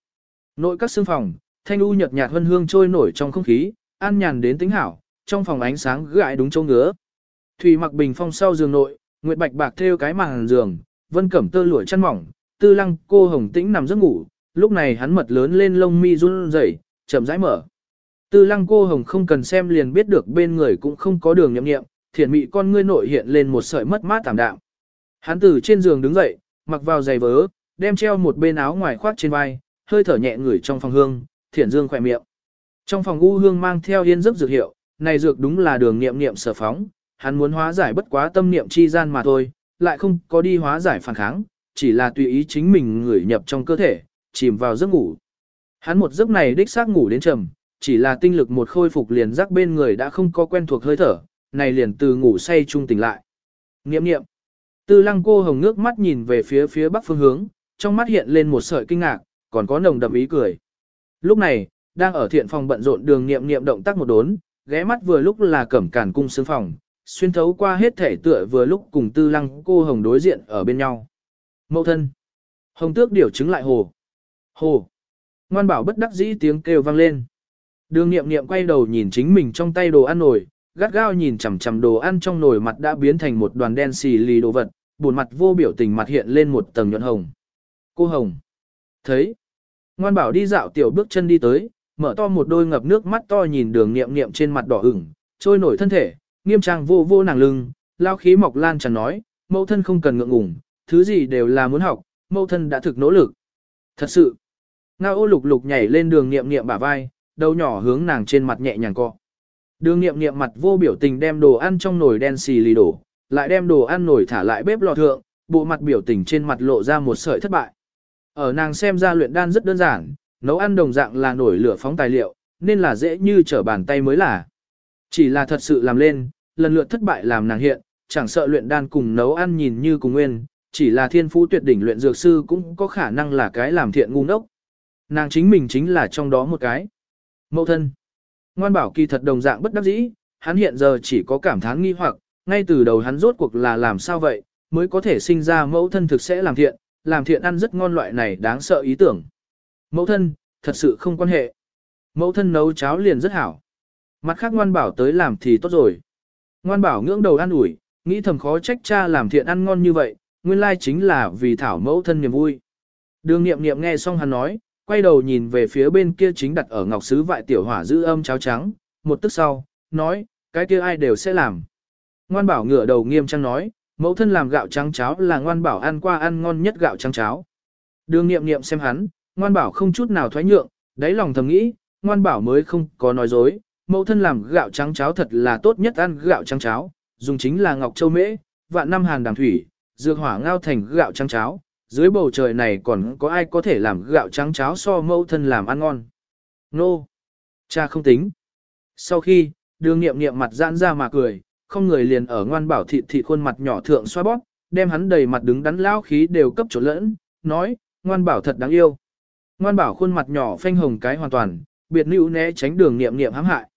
Nội các xương phòng, thanh u nhật nhạt hân hương trôi nổi trong không khí, an nhàn đến tính hảo, trong phòng ánh sáng gãi đúng châu ngứa. Thủy mặc bình phong sau giường nội, nguyệt bạch bạc theo cái màn giường, vân cẩm tơ lụa chăn mỏng, tư lăng cô hồng tĩnh nằm giấc ngủ, lúc này hắn mật lớn lên lông mi run rẩy, chậm rãi mở. Tư lăng cô hồng không cần xem liền biết được bên người cũng không có đường nhậm nghiệm, Thiển mị con ngươi nội hiện lên một sợi mất mát tạm đạm. Hắn từ trên giường đứng dậy, mặc vào giày vớ, đem treo một bên áo ngoài khoác trên vai, hơi thở nhẹ ngửi trong phòng hương, Thiển dương khỏe miệng. Trong phòng u hương mang theo yên giấc dược hiệu, này dược đúng là đường nghiệm nghiệm sở phóng, hắn muốn hóa giải bất quá tâm niệm chi gian mà thôi, lại không có đi hóa giải phản kháng, chỉ là tùy ý chính mình ngửi nhập trong cơ thể, chìm vào giấc ngủ. Hắn một giấc này đích xác ngủ đến trầm, chỉ là tinh lực một khôi phục liền rắc bên người đã không có quen thuộc hơi thở, này liền từ ngủ say trung tỉnh lại. Nghiệm nghiệm. Tư lăng cô hồng nước mắt nhìn về phía phía bắc phương hướng, trong mắt hiện lên một sợi kinh ngạc, còn có nồng đậm ý cười. Lúc này, đang ở thiện phòng bận rộn đường nghiệm nghiệm động tác một đốn, ghé mắt vừa lúc là cẩm cản cung xương phòng, xuyên thấu qua hết thể tựa vừa lúc cùng tư lăng cô hồng đối diện ở bên nhau. Mậu thân. Hồng tước điều chứng lại hồ. Hồ. Ngoan bảo bất đắc dĩ tiếng kêu vang lên. Đường nghiệm nghiệm quay đầu nhìn chính mình trong tay đồ ăn nổi, gắt gao nhìn chằm chằm đồ ăn trong nồi mặt đã biến thành một đoàn đen xì lì đồ vật, buồn mặt vô biểu tình mặt hiện lên một tầng nhuận hồng. Cô Hồng. Thấy. Ngoan bảo đi dạo tiểu bước chân đi tới, mở to một đôi ngập nước mắt to nhìn đường nghiệm nghiệm trên mặt đỏ ửng, trôi nổi thân thể, nghiêm trang vô vô nàng lưng, lao khí mọc lan chẳng nói, mẫu thân không cần ngượng ngùng, thứ gì đều là muốn học, mẫu thân đã thực nỗ lực. Thật sự. Ngao ô lục lục nhảy lên đường nghiệm nghiệm bả vai, đầu nhỏ hướng nàng trên mặt nhẹ nhàng cọ. Đường nghiệm nghiệm mặt vô biểu tình đem đồ ăn trong nồi đen xì lì đổ, lại đem đồ ăn nồi thả lại bếp lò thượng, bộ mặt biểu tình trên mặt lộ ra một sợi thất bại. Ở nàng xem ra luyện đan rất đơn giản, nấu ăn đồng dạng là nổi lửa phóng tài liệu, nên là dễ như trở bàn tay mới là. Chỉ là thật sự làm lên, lần lượt thất bại làm nàng hiện, chẳng sợ luyện đan cùng nấu ăn nhìn như cùng nguyên, chỉ là thiên phú tuyệt đỉnh luyện dược sư cũng có khả năng là cái làm thiện ngu ngốc. Nàng chính mình chính là trong đó một cái. Mậu thân. Ngoan bảo kỳ thật đồng dạng bất đắc dĩ, hắn hiện giờ chỉ có cảm thán nghi hoặc, ngay từ đầu hắn rốt cuộc là làm sao vậy, mới có thể sinh ra mẫu thân thực sẽ làm thiện, làm thiện ăn rất ngon loại này đáng sợ ý tưởng. Mẫu thân, thật sự không quan hệ. Mẫu thân nấu cháo liền rất hảo. Mặt khác ngoan bảo tới làm thì tốt rồi. Ngoan bảo ngưỡng đầu ăn ủi, nghĩ thầm khó trách cha làm thiện ăn ngon như vậy, nguyên lai chính là vì thảo mẫu thân niềm vui. Đường nghiệm nghiệm nghe xong hắn nói, quay đầu nhìn về phía bên kia chính đặt ở ngọc sứ vại tiểu hỏa giữ âm cháo trắng, một tức sau, nói, cái kia ai đều sẽ làm. Ngoan bảo ngửa đầu nghiêm trang nói, mẫu thân làm gạo trắng cháo là ngoan bảo ăn qua ăn ngon nhất gạo trắng cháo. Đường nghiệm nghiệm xem hắn, ngoan bảo không chút nào thoái nhượng, đáy lòng thầm nghĩ, ngoan bảo mới không có nói dối, mẫu thân làm gạo trắng cháo thật là tốt nhất ăn gạo trắng cháo, dùng chính là ngọc châu mễ, vạn năm hàn đàng thủy, dược hỏa ngao thành gạo trắng cháo, dưới bầu trời này còn có ai có thể làm gạo trắng cháo so mẫu thân làm ăn ngon. Nô! No. Cha không tính. Sau khi, đường nghiệm nghiệm mặt giãn ra mà cười, không người liền ở ngoan bảo thịt thịt khuôn mặt nhỏ thượng xoa bóp, đem hắn đầy mặt đứng đắn lao khí đều cấp chỗ lẫn, nói, ngoan bảo thật đáng yêu. Ngoan bảo khuôn mặt nhỏ phanh hồng cái hoàn toàn, biệt nữ né tránh đường nghiệm nghiệm hãm hại.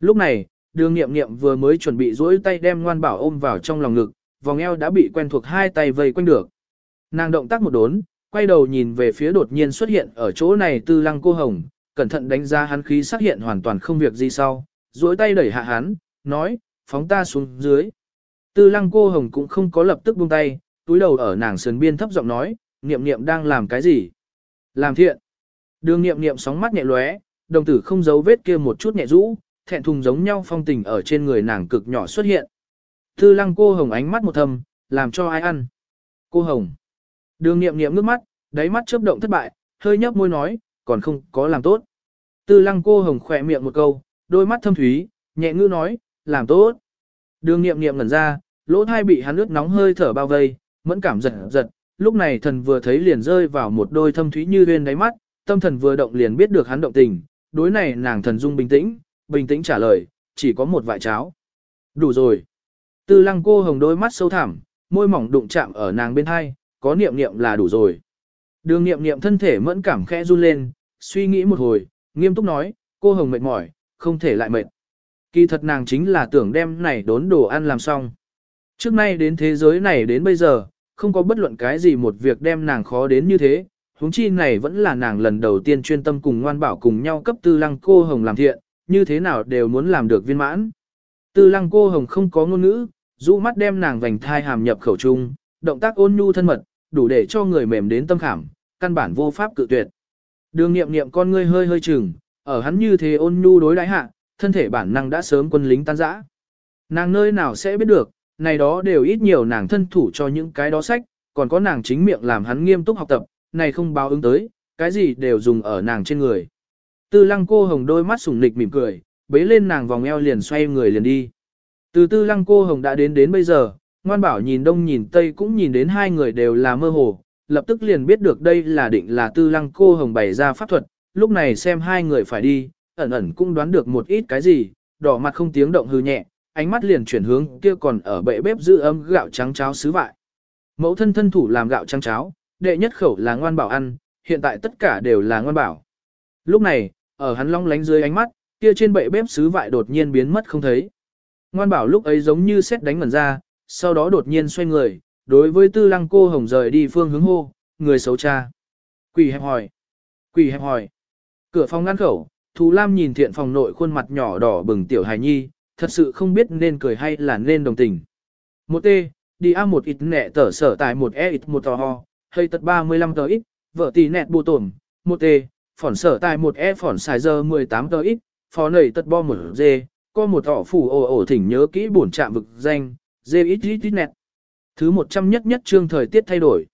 Lúc này, đường nghiệm nghiệm vừa mới chuẩn bị duỗi tay đem ngoan bảo ôm vào trong lòng ngực, vòng eo đã bị quen thuộc hai tay vây quanh được. Nàng động tác một đốn, quay đầu nhìn về phía đột nhiên xuất hiện ở chỗ này tư lăng cô hồng, cẩn thận đánh giá hắn khí xác hiện hoàn toàn không việc gì sau, duỗi tay đẩy hạ hắn, nói, phóng ta xuống dưới. Tư lăng cô hồng cũng không có lập tức buông tay, túi đầu ở nàng sườn biên thấp giọng nói, niệm niệm đang làm cái gì? Làm thiện. Đường niệm niệm sóng mắt nhẹ lóe, đồng tử không giấu vết kia một chút nhẹ rũ, thẹn thùng giống nhau phong tình ở trên người nàng cực nhỏ xuất hiện. Tư lăng cô hồng ánh mắt một thầm, làm cho ai ăn? Cô hồng. Đường niệm niệm ngước mắt, đáy mắt chớp động thất bại, hơi nhấp môi nói, còn không có làm tốt. Tư lăng cô hồng khỏe miệng một câu, đôi mắt thâm thúy, nhẹ ngữ nói, làm tốt. Đường nghiệm nghiệm ngẩn ra, lỗ thai bị hắn nước nóng hơi thở bao vây, mẫn cảm giật giật, lúc này thần vừa thấy liền rơi vào một đôi thâm thúy như bên đáy mắt, tâm thần vừa động liền biết được hắn động tình, đối này nàng thần dung bình tĩnh, bình tĩnh trả lời, chỉ có một vại cháo. Đủ rồi. Tư lăng cô hồng đôi mắt sâu thẳm, môi mỏng đụng chạm ở nàng bên hai, có niệm niệm là đủ rồi. Đường niệm niệm thân thể mẫn cảm khẽ run lên, suy nghĩ một hồi, nghiêm túc nói, cô hồng mệt mỏi, không thể lại mệt. Kỳ thật nàng chính là tưởng đem này đốn đồ ăn làm xong. Trước nay đến thế giới này đến bây giờ, không có bất luận cái gì một việc đem nàng khó đến như thế, huống chi này vẫn là nàng lần đầu tiên chuyên tâm cùng ngoan bảo cùng nhau cấp tư lăng cô hồng làm thiện, như thế nào đều muốn làm được viên mãn. Tư lăng cô hồng không có ngôn ngữ, rũ mắt đem nàng vành thai hàm nhập khẩu trung, động tác ôn nhu thân mật, đủ để cho người mềm đến tâm khảm, căn bản vô pháp cự tuyệt. Đường nghiệm nghiệm con ngươi hơi hơi chừng, ở hắn như thế ôn nhu đối đãi hạ, thân thể bản năng đã sớm quân lính tan rã. Nàng nơi nào sẽ biết được, này đó đều ít nhiều nàng thân thủ cho những cái đó sách, còn có nàng chính miệng làm hắn nghiêm túc học tập, này không báo ứng tới, cái gì đều dùng ở nàng trên người. Tư lăng cô hồng đôi mắt sủng nịch mỉm cười, bế lên nàng vòng eo liền xoay người liền đi. Từ tư lăng cô hồng đã đến đến bây giờ, ngoan bảo nhìn đông nhìn tây cũng nhìn đến hai người đều là mơ hồ, lập tức liền biết được đây là định là tư lăng cô hồng bày ra pháp thuật, lúc này xem hai người phải đi, ẩn ẩn cũng đoán được một ít cái gì, đỏ mặt không tiếng động hư nhẹ, ánh mắt liền chuyển hướng kia còn ở bệ bếp giữ ấm gạo trắng cháo sứ vại. Mẫu thân thân thủ làm gạo trắng cháo, đệ nhất khẩu là ngoan bảo ăn, hiện tại tất cả đều là ngoan bảo. Lúc này, ở hắn long lánh dưới ánh mắt, kia trên bệ bếp sứ vại đột nhiên biến mất không thấy. Ngoan bảo lúc ấy giống như xét đánh ngẩn ra, sau đó đột nhiên xoay người, đối với tư lăng cô hồng rời đi phương hướng hô, người xấu cha. Quỷ hẹp hỏi. Quỷ hẹp hỏi. Cửa phòng ngăn khẩu, Thù Lam nhìn thiện phòng nội khuôn mặt nhỏ đỏ bừng tiểu hài nhi, thật sự không biết nên cười hay là nên đồng tình. Một tê đi A một ít nẹ tở sở tại một E ít một tò ho, hay tật 35 tờ ít, vợ tỷ nẹt bù tổn, một tê phỏn sở tại một E phỏn xài giờ 18 tờ ít, phó nầy tật bo một dê, có một tỏ phủ ồ ồ thỉnh nhớ kỹ bổn trạm vực danh, D. Thứ 100 nhất nhất trương thời tiết thay đổi.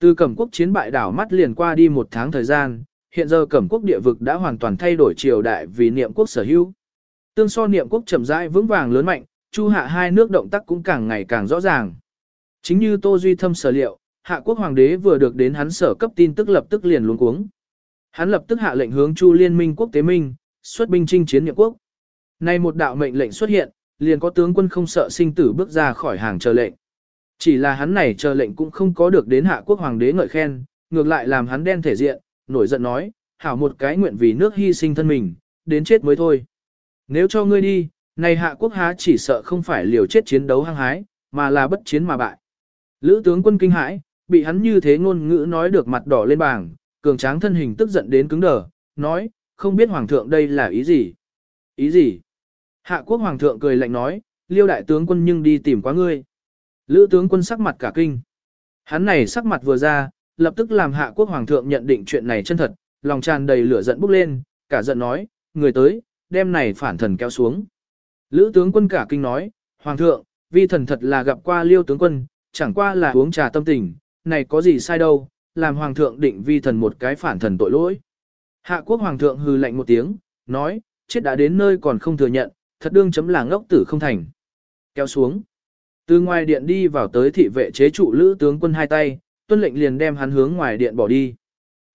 Từ cẩm quốc chiến bại đảo mắt liền qua đi một tháng thời gian, hiện giờ cẩm quốc địa vực đã hoàn toàn thay đổi triều đại vì niệm quốc sở hữu. Tương so niệm quốc chậm rãi vững vàng lớn mạnh, chu hạ hai nước động tác cũng càng ngày càng rõ ràng. Chính như Tô Duy Thâm sở liệu, hạ quốc hoàng đế vừa được đến hắn sở cấp tin tức lập tức liền luống cuống. Hắn lập tức hạ lệnh hướng chu liên minh quốc tế minh, xuất binh chinh chiến niệm quốc. Nay một đạo mệnh lệnh xuất hiện, liền có tướng quân không sợ sinh tử bước ra khỏi hàng chờ lệnh. Chỉ là hắn này chờ lệnh cũng không có được đến hạ quốc hoàng đế ngợi khen, ngược lại làm hắn đen thể diện, nổi giận nói, hảo một cái nguyện vì nước hy sinh thân mình, đến chết mới thôi. Nếu cho ngươi đi, này hạ quốc há chỉ sợ không phải liều chết chiến đấu hăng hái, mà là bất chiến mà bại. Lữ tướng quân kinh hãi, bị hắn như thế ngôn ngữ nói được mặt đỏ lên bảng, cường tráng thân hình tức giận đến cứng đờ, nói, không biết hoàng thượng đây là ý gì. Ý gì? Hạ quốc hoàng thượng cười lạnh nói, liêu đại tướng quân nhưng đi tìm quá ngươi. Lữ tướng quân sắc mặt cả kinh. Hắn này sắc mặt vừa ra, lập tức làm hạ quốc hoàng thượng nhận định chuyện này chân thật, lòng tràn đầy lửa giận bốc lên, cả giận nói, người tới, đem này phản thần kéo xuống. Lữ tướng quân cả kinh nói, hoàng thượng, Vi thần thật là gặp qua liêu tướng quân, chẳng qua là uống trà tâm tình, này có gì sai đâu, làm hoàng thượng định vi thần một cái phản thần tội lỗi. Hạ quốc hoàng thượng hư lạnh một tiếng, nói, chết đã đến nơi còn không thừa nhận, thật đương chấm là ngốc tử không thành. Kéo xuống. Từ ngoài điện đi vào tới thị vệ chế trụ lữ tướng quân hai tay, tuân lệnh liền đem hắn hướng ngoài điện bỏ đi.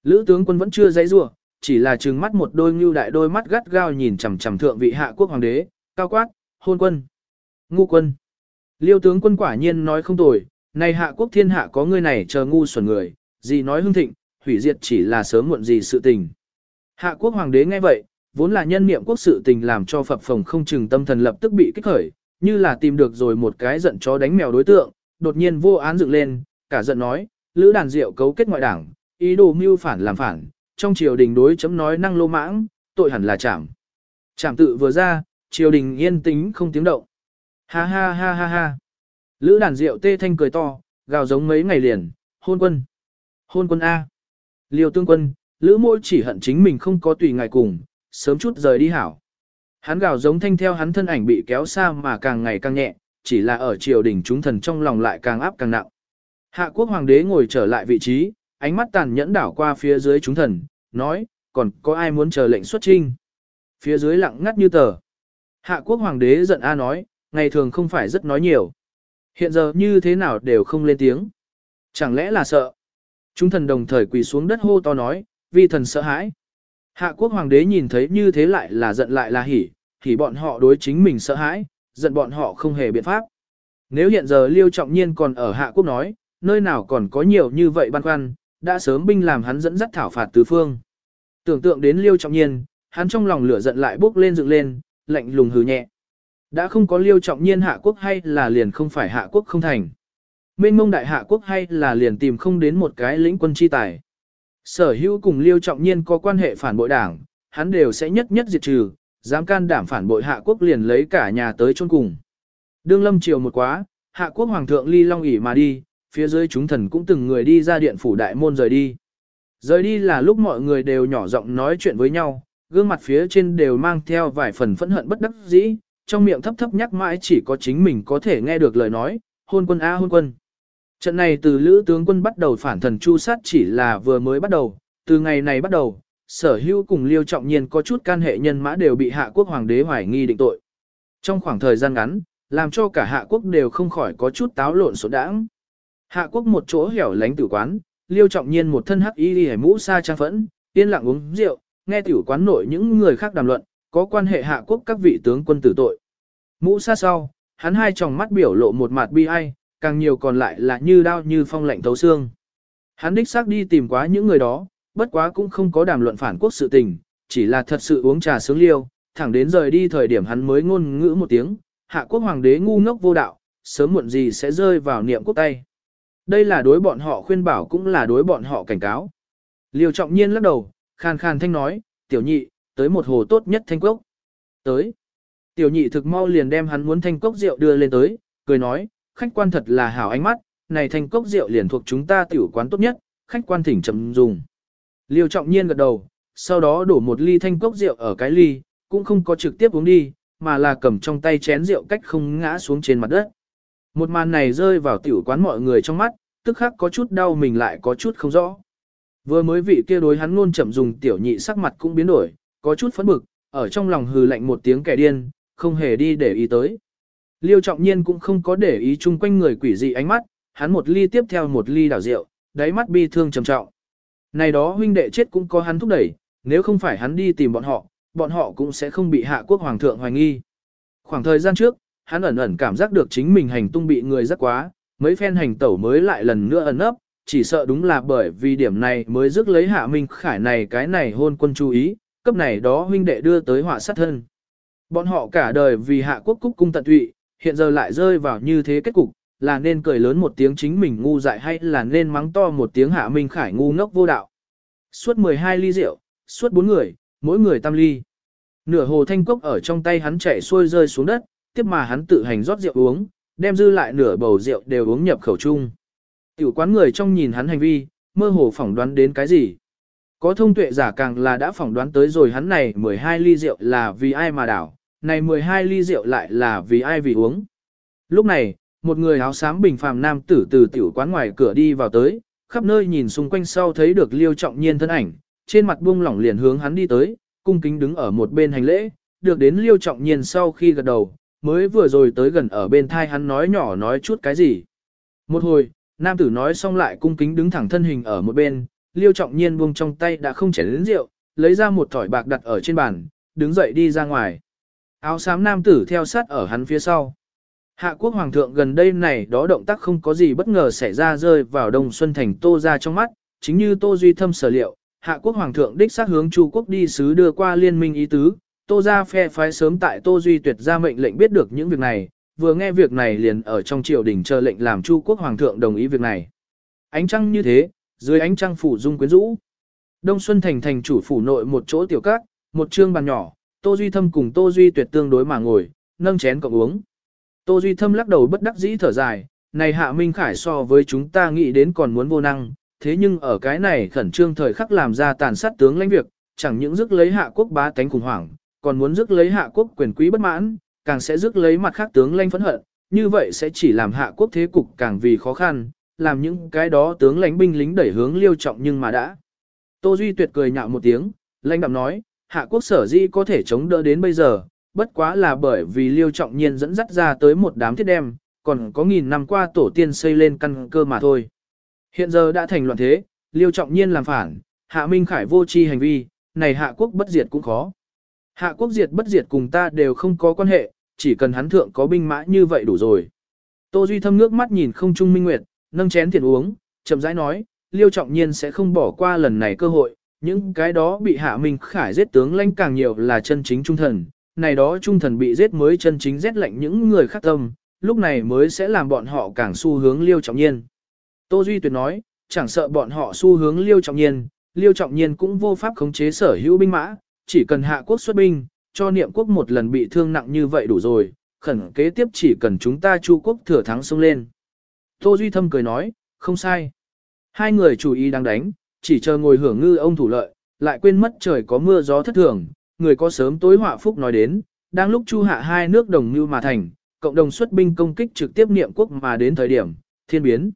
Lữ tướng quân vẫn chưa dãy rủa, chỉ là trừng mắt một đôi ngưu đại đôi mắt gắt gao nhìn chằm chằm thượng vị hạ quốc hoàng đế, cao quát, hôn quân, ngu quân. Liêu tướng quân quả nhiên nói không tồi, này hạ quốc thiên hạ có người này chờ ngu xuẩn người, gì nói hưng thịnh, hủy diệt chỉ là sớm muộn gì sự tình. Hạ quốc hoàng đế nghe vậy, vốn là nhân niệm quốc sự tình làm cho phập phồng không chừng tâm thần lập tức bị kích khởi, như là tìm được rồi một cái giận chó đánh mèo đối tượng, đột nhiên vô án dựng lên, cả giận nói, lữ đàn diệu cấu kết ngoại đảng, ý đồ mưu phản làm phản, trong triều đình đối chấm nói năng lô mãng, tội hẳn là chảm. Chảm tự vừa ra, triều đình yên tĩnh không tiếng động. Ha ha ha ha ha. Lữ đàn diệu tê thanh cười to, gào giống mấy ngày liền, hôn quân. Hôn quân A. Liêu tương quân, lữ môi chỉ hận chính mình không có tùy ngài cùng, sớm chút rời đi hảo. Hắn gào giống thanh theo hắn thân ảnh bị kéo xa mà càng ngày càng nhẹ, chỉ là ở triều đình chúng thần trong lòng lại càng áp càng nặng. Hạ quốc hoàng đế ngồi trở lại vị trí, ánh mắt tàn nhẫn đảo qua phía dưới chúng thần, nói, còn có ai muốn chờ lệnh xuất trinh? Phía dưới lặng ngắt như tờ. Hạ quốc hoàng đế giận A nói, ngày thường không phải rất nói nhiều. Hiện giờ như thế nào đều không lên tiếng. Chẳng lẽ là sợ? Chúng thần đồng thời quỳ xuống đất hô to nói, vì thần sợ hãi. Hạ quốc hoàng đế nhìn thấy như thế lại là giận lại là hỉ, hỉ bọn họ đối chính mình sợ hãi, giận bọn họ không hề biện pháp. Nếu hiện giờ Liêu Trọng Nhiên còn ở Hạ quốc nói, nơi nào còn có nhiều như vậy băn khoăn, đã sớm binh làm hắn dẫn dắt thảo phạt tứ phương. Tưởng tượng đến Liêu Trọng Nhiên, hắn trong lòng lửa giận lại bốc lên dựng lên, lạnh lùng hừ nhẹ. Đã không có Liêu Trọng Nhiên Hạ quốc hay là liền không phải Hạ quốc không thành. Mênh mông đại Hạ quốc hay là liền tìm không đến một cái lĩnh quân chi tài. Sở hữu cùng Liêu Trọng Nhiên có quan hệ phản bội đảng, hắn đều sẽ nhất nhất diệt trừ, dám can đảm phản bội Hạ quốc liền lấy cả nhà tới chôn cùng. Đương lâm triều một quá, Hạ quốc hoàng thượng ly long ỉ mà đi, phía dưới chúng thần cũng từng người đi ra điện phủ đại môn rời đi. Rời đi là lúc mọi người đều nhỏ giọng nói chuyện với nhau, gương mặt phía trên đều mang theo vài phần phẫn hận bất đắc dĩ, trong miệng thấp thấp nhắc mãi chỉ có chính mình có thể nghe được lời nói, hôn quân a hôn quân. Trận này từ lữ tướng quân bắt đầu phản thần chu sát chỉ là vừa mới bắt đầu, từ ngày này bắt đầu, sở hữu cùng liêu trọng nhiên có chút can hệ nhân mã đều bị hạ quốc hoàng đế hoài nghi định tội. Trong khoảng thời gian ngắn, làm cho cả hạ quốc đều không khỏi có chút táo lộn số đãng. Hạ quốc một chỗ hẻo lánh tử quán, liêu trọng nhiên một thân hắc y đi mũ sa trang phẫn, yên lặng uống rượu, nghe tiểu quán nội những người khác đàm luận, có quan hệ hạ quốc các vị tướng quân tử tội. Mũ sa sau, hắn hai tròng mắt biểu lộ một mặt bi ai, càng nhiều còn lại là như đao như phong lạnh thấu xương. Hắn đích xác đi tìm quá những người đó, bất quá cũng không có đàm luận phản quốc sự tình, chỉ là thật sự uống trà sướng liêu, thẳng đến rời đi thời điểm hắn mới ngôn ngữ một tiếng, hạ quốc hoàng đế ngu ngốc vô đạo, sớm muộn gì sẽ rơi vào niệm quốc tay. Đây là đối bọn họ khuyên bảo cũng là đối bọn họ cảnh cáo. Liêu trọng nhiên lắc đầu, khàn khàn thanh nói, tiểu nhị, tới một hồ tốt nhất thanh cốc. Tới. Tiểu nhị thực mau liền đem hắn muốn thanh cốc rượu đưa lên tới, cười nói, khách quan thật là hảo ánh mắt, này thanh cốc rượu liền thuộc chúng ta tiểu quán tốt nhất, khách quan thỉnh chấm dùng. Liêu trọng nhiên gật đầu, sau đó đổ một ly thanh cốc rượu ở cái ly, cũng không có trực tiếp uống đi, mà là cầm trong tay chén rượu cách không ngã xuống trên mặt đất. Một màn này rơi vào tiểu quán mọi người trong mắt, tức khắc có chút đau mình lại có chút không rõ. Vừa mới vị kia đối hắn luôn chậm dùng tiểu nhị sắc mặt cũng biến đổi, có chút phẫn bực, ở trong lòng hừ lạnh một tiếng kẻ điên, không hề đi để ý tới. Liêu trọng nhiên cũng không có để ý chung quanh người quỷ dị ánh mắt, hắn một ly tiếp theo một ly đảo rượu, đáy mắt bi thương trầm trọng. Này đó huynh đệ chết cũng có hắn thúc đẩy, nếu không phải hắn đi tìm bọn họ, bọn họ cũng sẽ không bị hạ quốc hoàng thượng hoài nghi. Khoảng thời gian trước, hắn ẩn ẩn cảm giác được chính mình hành tung bị người rất quá, mấy phen hành tẩu mới lại lần nữa ẩn ấp, chỉ sợ đúng là bởi vì điểm này mới rước lấy hạ minh khải này cái này hôn quân chú ý, cấp này đó huynh đệ đưa tới họa sát thân. Bọn họ cả đời vì hạ quốc cúc cung tận tụy, hiện giờ lại rơi vào như thế kết cục, là nên cười lớn một tiếng chính mình ngu dại hay là nên mắng to một tiếng hạ minh khải ngu ngốc vô đạo. Suốt 12 ly rượu, suốt 4 người, mỗi người tam ly. Nửa hồ thanh cốc ở trong tay hắn chạy xuôi rơi xuống đất, tiếp mà hắn tự hành rót rượu uống, đem dư lại nửa bầu rượu đều uống nhập khẩu chung. Tiểu quán người trong nhìn hắn hành vi, mơ hồ phỏng đoán đến cái gì. Có thông tuệ giả càng là đã phỏng đoán tới rồi hắn này 12 ly rượu là vì ai mà đảo, này 12 ly rượu lại là vì ai vì uống. Lúc này, một người áo xám bình phàm nam tử từ tiểu quán ngoài cửa đi vào tới, khắp nơi nhìn xung quanh sau thấy được liêu trọng nhiên thân ảnh, trên mặt buông lỏng liền hướng hắn đi tới, cung kính đứng ở một bên hành lễ, được đến liêu trọng nhiên sau khi gật đầu, mới vừa rồi tới gần ở bên thai hắn nói nhỏ nói chút cái gì. Một hồi, nam tử nói xong lại cung kính đứng thẳng thân hình ở một bên, liêu trọng nhiên buông trong tay đã không chảy đến rượu, lấy ra một thỏi bạc đặt ở trên bàn, đứng dậy đi ra ngoài. Áo xám nam tử theo sát ở hắn phía sau. Hạ quốc hoàng thượng gần đây này đó động tác không có gì bất ngờ xảy ra rơi vào Đông Xuân Thành Tô ra trong mắt, chính như Tô Duy thâm sở liệu, Hạ quốc hoàng thượng đích xác hướng Chu quốc đi sứ đưa qua liên minh ý tứ, Tô ra phe phái sớm tại Tô Duy tuyệt ra mệnh lệnh biết được những việc này, vừa nghe việc này liền ở trong triều đình chờ lệnh làm Chu quốc hoàng thượng đồng ý việc này. Ánh trăng như thế, dưới ánh trăng phủ dung quyến rũ. Đông Xuân Thành thành chủ phủ nội một chỗ tiểu cát, một trương bàn nhỏ, Tô Duy Thâm cùng Tô Duy Tuyệt tương đối mà ngồi, nâng chén cộng uống. Tô Duy Thâm lắc đầu bất đắc dĩ thở dài, này Hạ Minh Khải so với chúng ta nghĩ đến còn muốn vô năng, thế nhưng ở cái này khẩn trương thời khắc làm ra tàn sát tướng lãnh việc, chẳng những dứt lấy hạ quốc bá tánh khủng hoảng, còn muốn dứt lấy hạ quốc quyền quý bất mãn, càng sẽ dứt lấy mặt khác tướng lãnh phẫn hận, như vậy sẽ chỉ làm hạ quốc thế cục càng vì khó khăn, làm những cái đó tướng lãnh binh lính đẩy hướng liêu trọng nhưng mà đã. Tô Duy tuyệt cười nhạo một tiếng, lãnh đạm nói, hạ quốc sở di có thể chống đỡ đến bây giờ, bất quá là bởi vì liêu trọng nhiên dẫn dắt ra tới một đám thiết đem, còn có nghìn năm qua tổ tiên xây lên căn cơ mà thôi. Hiện giờ đã thành loạn thế, liêu trọng nhiên làm phản, hạ minh khải vô tri hành vi, này hạ quốc bất diệt cũng khó. Hạ quốc diệt bất diệt cùng ta đều không có quan hệ, chỉ cần hắn thượng có binh mã như vậy đủ rồi. Tô Duy thâm nước mắt nhìn không trung minh nguyệt, nâng chén thiện uống, chậm rãi nói, liêu trọng nhiên sẽ không bỏ qua lần này cơ hội, những cái đó bị hạ minh khải giết tướng lãnh càng nhiều là chân chính trung thần, này đó trung thần bị giết mới chân chính giết lệnh những người khác tâm, lúc này mới sẽ làm bọn họ càng xu hướng liêu trọng nhiên. Tô Duy Tuyệt nói, chẳng sợ bọn họ xu hướng liêu trọng nhiên, liêu trọng nhiên cũng vô pháp khống chế sở hữu binh mã, chỉ cần hạ quốc xuất binh, cho niệm quốc một lần bị thương nặng như vậy đủ rồi, khẩn kế tiếp chỉ cần chúng ta chu quốc thừa thắng xông lên. Tô Duy Thâm cười nói, không sai. Hai người chủ ý đang đánh, chỉ chờ ngồi hưởng ngư ông thủ lợi, lại quên mất trời có mưa gió thất thường, người có sớm tối họa phúc nói đến, đang lúc chu hạ hai nước đồng mưu mà thành, cộng đồng xuất binh công kích trực tiếp niệm quốc mà đến thời điểm, thiên biến.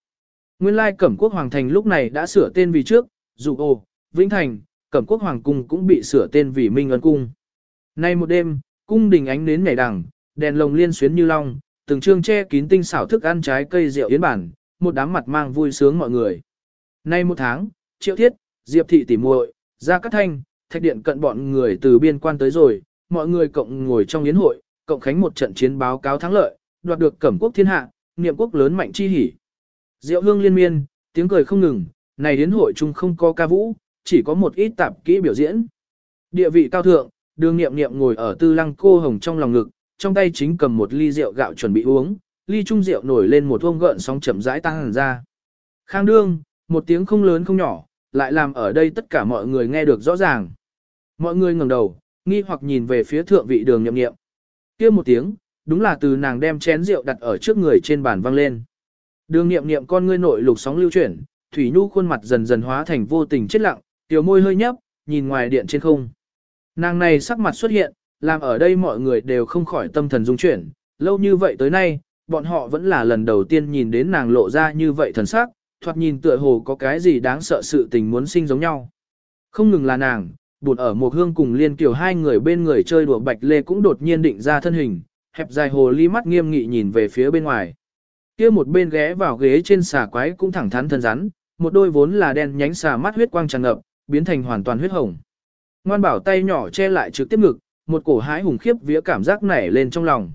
Nguyên lai Cẩm Quốc Hoàng Thành lúc này đã sửa tên vì trước, dù ồ, Vĩnh Thành, Cẩm Quốc Hoàng Cung cũng bị sửa tên vì Minh Ân Cung. Nay một đêm, cung đình ánh nến nhảy đằng, đèn lồng liên xuyến như long, từng trương che kín tinh xảo thức ăn trái cây rượu yến bản, một đám mặt mang vui sướng mọi người. Nay một tháng, Triệu Thiết, Diệp Thị tỉ muội, ra Cát Thanh, Thạch Điện cận bọn người từ biên quan tới rồi, mọi người cộng ngồi trong yến hội, cộng khánh một trận chiến báo cáo thắng lợi, đoạt được Cẩm Quốc thiên hạ, niệm quốc lớn mạnh chi hỉ. Diệu hương liên miên, tiếng cười không ngừng, này đến hội chung không có ca vũ, chỉ có một ít tạp kỹ biểu diễn. Địa vị cao thượng, đường niệm niệm ngồi ở tư lăng cô hồng trong lòng ngực, trong tay chính cầm một ly rượu gạo chuẩn bị uống, ly trung rượu nổi lên một vông gợn sóng chậm rãi tăng hẳn ra. Khang đương, một tiếng không lớn không nhỏ, lại làm ở đây tất cả mọi người nghe được rõ ràng. Mọi người ngẩng đầu, nghi hoặc nhìn về phía thượng vị đường nhậm nghiệm. kia một tiếng, đúng là từ nàng đem chén rượu đặt ở trước người trên bàn văng lên. Đường nghiệm nghiệm con ngươi nội lục sóng lưu chuyển, Thủy Nhu khuôn mặt dần dần hóa thành vô tình chết lặng, tiểu môi hơi nhấp, nhìn ngoài điện trên không. Nàng này sắc mặt xuất hiện, làm ở đây mọi người đều không khỏi tâm thần dung chuyển, lâu như vậy tới nay, bọn họ vẫn là lần đầu tiên nhìn đến nàng lộ ra như vậy thần sắc, thoạt nhìn tựa hồ có cái gì đáng sợ sự tình muốn sinh giống nhau. Không ngừng là nàng, buồn ở một hương cùng liên kiểu hai người bên người chơi đùa bạch lê cũng đột nhiên định ra thân hình, hẹp dài hồ ly mắt nghiêm nghị nhìn về phía bên ngoài. kia một bên ghé vào ghế trên xà quái cũng thẳng thắn thân rắn, một đôi vốn là đen nhánh xà mắt huyết quang tràn ngập, biến thành hoàn toàn huyết hồng. Ngoan bảo tay nhỏ che lại trực tiếp ngực, một cổ hái hùng khiếp vía cảm giác nảy lên trong lòng.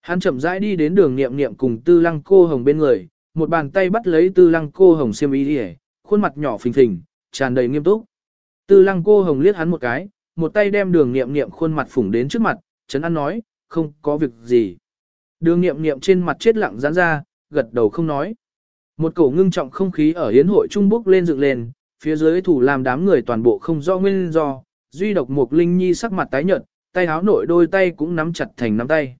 Hắn chậm rãi đi đến đường niệm niệm cùng tư lăng cô hồng bên người, một bàn tay bắt lấy tư lăng cô hồng xiêm y đi khuôn mặt nhỏ phình phình, tràn đầy nghiêm túc. Tư lăng cô hồng liếc hắn một cái, một tay đem đường niệm niệm khuôn mặt phủng đến trước mặt, chấn an nói, không có việc gì. Đường niệm niệm trên mặt chết lặng giãn ra, gật đầu không nói. Một cổ ngưng trọng không khí ở hiến hội trung bốc lên dựng lên, phía dưới thủ làm đám người toàn bộ không do nguyên do, duy độc một linh nhi sắc mặt tái nhợt, tay áo nội đôi tay cũng nắm chặt thành nắm tay.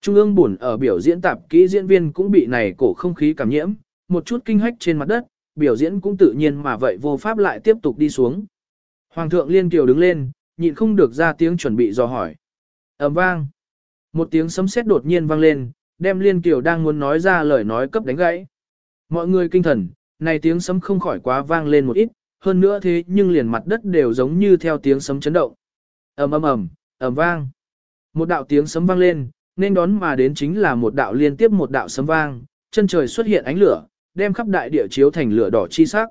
Trung ương buồn ở biểu diễn tạp kỹ diễn viên cũng bị này cổ không khí cảm nhiễm, một chút kinh hách trên mặt đất, biểu diễn cũng tự nhiên mà vậy vô pháp lại tiếp tục đi xuống. Hoàng thượng liên kiều đứng lên, nhịn không được ra tiếng chuẩn bị dò hỏi. ầm vang. Một tiếng sấm sét đột nhiên vang lên, đem Liên Kiều đang muốn nói ra lời nói cấp đánh gãy. Mọi người kinh thần, này tiếng sấm không khỏi quá vang lên một ít, hơn nữa thế nhưng liền mặt đất đều giống như theo tiếng sấm chấn động. ầm ầm ầm, ầm vang. Một đạo tiếng sấm vang lên, nên đón mà đến chính là một đạo liên tiếp một đạo sấm vang, chân trời xuất hiện ánh lửa, đem khắp đại địa chiếu thành lửa đỏ chi sắc.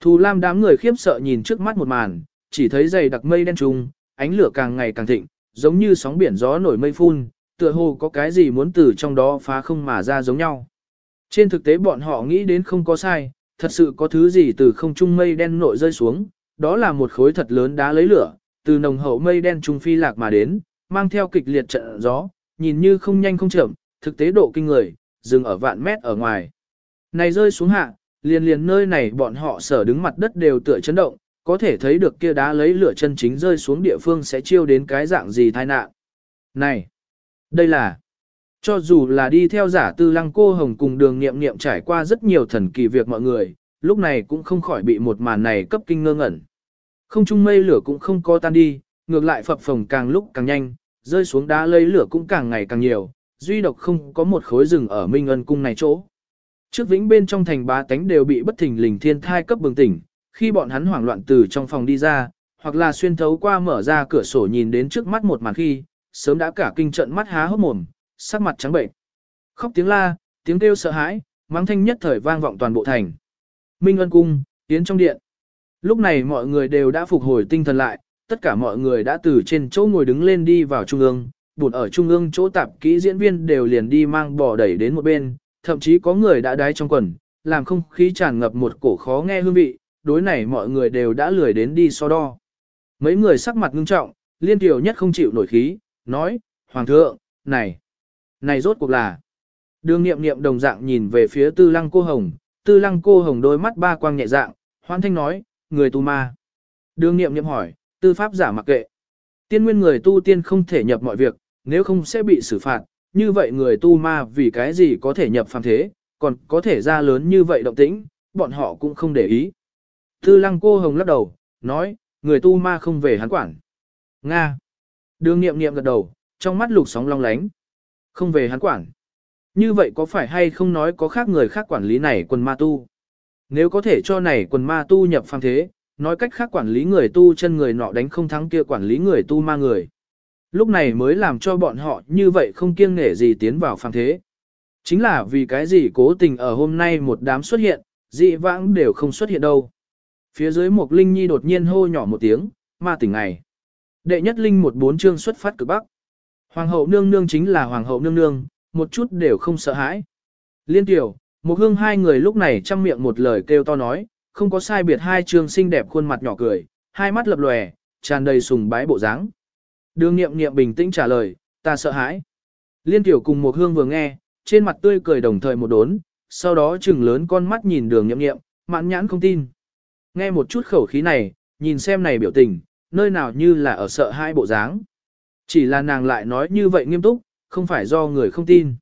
Thù Lam đám người khiếp sợ nhìn trước mắt một màn, chỉ thấy dày đặc mây đen trùng, ánh lửa càng ngày càng thịnh, giống như sóng biển gió nổi mây phun, tựa hồ có cái gì muốn từ trong đó phá không mà ra giống nhau. Trên thực tế bọn họ nghĩ đến không có sai, thật sự có thứ gì từ không trung mây đen nội rơi xuống, đó là một khối thật lớn đá lấy lửa, từ nồng hậu mây đen trung phi lạc mà đến, mang theo kịch liệt trận gió, nhìn như không nhanh không chậm, thực tế độ kinh người, dừng ở vạn mét ở ngoài. Này rơi xuống hạ, liền liền nơi này bọn họ sở đứng mặt đất đều tựa chấn động, có thể thấy được kia đá lấy lửa chân chính rơi xuống địa phương sẽ chiêu đến cái dạng gì tai nạn. Này, đây là, cho dù là đi theo giả tư lăng cô hồng cùng đường nghiệm nghiệm trải qua rất nhiều thần kỳ việc mọi người, lúc này cũng không khỏi bị một màn này cấp kinh ngơ ngẩn. Không trung mây lửa cũng không có tan đi, ngược lại phập phồng càng lúc càng nhanh, rơi xuống đá lấy lửa cũng càng ngày càng nhiều, duy độc không có một khối rừng ở Minh Ân cung này chỗ. Trước vĩnh bên trong thành bá tánh đều bị bất thình lình thiên thai cấp bừng tỉnh, khi bọn hắn hoảng loạn từ trong phòng đi ra, hoặc là xuyên thấu qua mở ra cửa sổ nhìn đến trước mắt một màn khi, sớm đã cả kinh trận mắt há hốc mồm, sắc mặt trắng bệnh. Khóc tiếng la, tiếng kêu sợ hãi, mắng thanh nhất thời vang vọng toàn bộ thành. Minh Ân cung, tiến trong điện. Lúc này mọi người đều đã phục hồi tinh thần lại, tất cả mọi người đã từ trên chỗ ngồi đứng lên đi vào trung ương, bụt ở trung ương chỗ tạp kỹ diễn viên đều liền đi mang bò đẩy đến một bên, thậm chí có người đã đái trong quần, làm không khí tràn ngập một cổ khó nghe hương vị, đối này mọi người đều đã lười đến đi so đo. Mấy người sắc mặt ngưng trọng, liên tiểu nhất không chịu nổi khí, nói, Hoàng thượng, này, này rốt cuộc là. Đường nghiệm nghiệm đồng dạng nhìn về phía tư lăng cô hồng, tư lăng cô hồng đôi mắt ba quang nhẹ dạng, hoan thanh nói, người tu ma. Đường nghiệm nghiệm hỏi, tư pháp giả mặc kệ. Tiên nguyên người tu tiên không thể nhập mọi việc, nếu không sẽ bị xử phạt, như vậy người tu ma vì cái gì có thể nhập phàm thế, còn có thể ra lớn như vậy động tĩnh, bọn họ cũng không để ý. Tư lăng cô hồng lắc đầu, nói, người tu ma không về hắn quản. Nga. Đường nghiệm nghiệm gật đầu, trong mắt lục sóng long lánh. Không về hắn quản. Như vậy có phải hay không nói có khác người khác quản lý này quần ma tu? Nếu có thể cho này quần ma tu nhập phàm thế, nói cách khác quản lý người tu chân người nọ đánh không thắng kia quản lý người tu ma người. Lúc này mới làm cho bọn họ như vậy không kiêng nể gì tiến vào phàm thế. Chính là vì cái gì cố tình ở hôm nay một đám xuất hiện, dị vãng đều không xuất hiện đâu. Phía dưới một linh nhi đột nhiên hô nhỏ một tiếng, ma tỉnh ngày. Đệ nhất linh một bốn chương xuất phát cực bắc. Hoàng hậu nương nương chính là hoàng hậu nương nương, một chút đều không sợ hãi. Liên tiểu, một hương hai người lúc này chăm miệng một lời kêu to nói, không có sai biệt hai trường xinh đẹp khuôn mặt nhỏ cười, hai mắt lập lòe, tràn đầy sùng bái bộ dáng. Đường nghiệm nghiệm bình tĩnh trả lời, ta sợ hãi. Liên tiểu cùng một hương vừa nghe, trên mặt tươi cười đồng thời một đốn, sau đó chừng lớn con mắt nhìn đường nghiệm nghiệm, mạn nhãn không tin. Nghe một chút khẩu khí này, nhìn xem này biểu tình, nơi nào như là ở sợ hãi bộ dáng. Chỉ là nàng lại nói như vậy nghiêm túc, không phải do người không tin.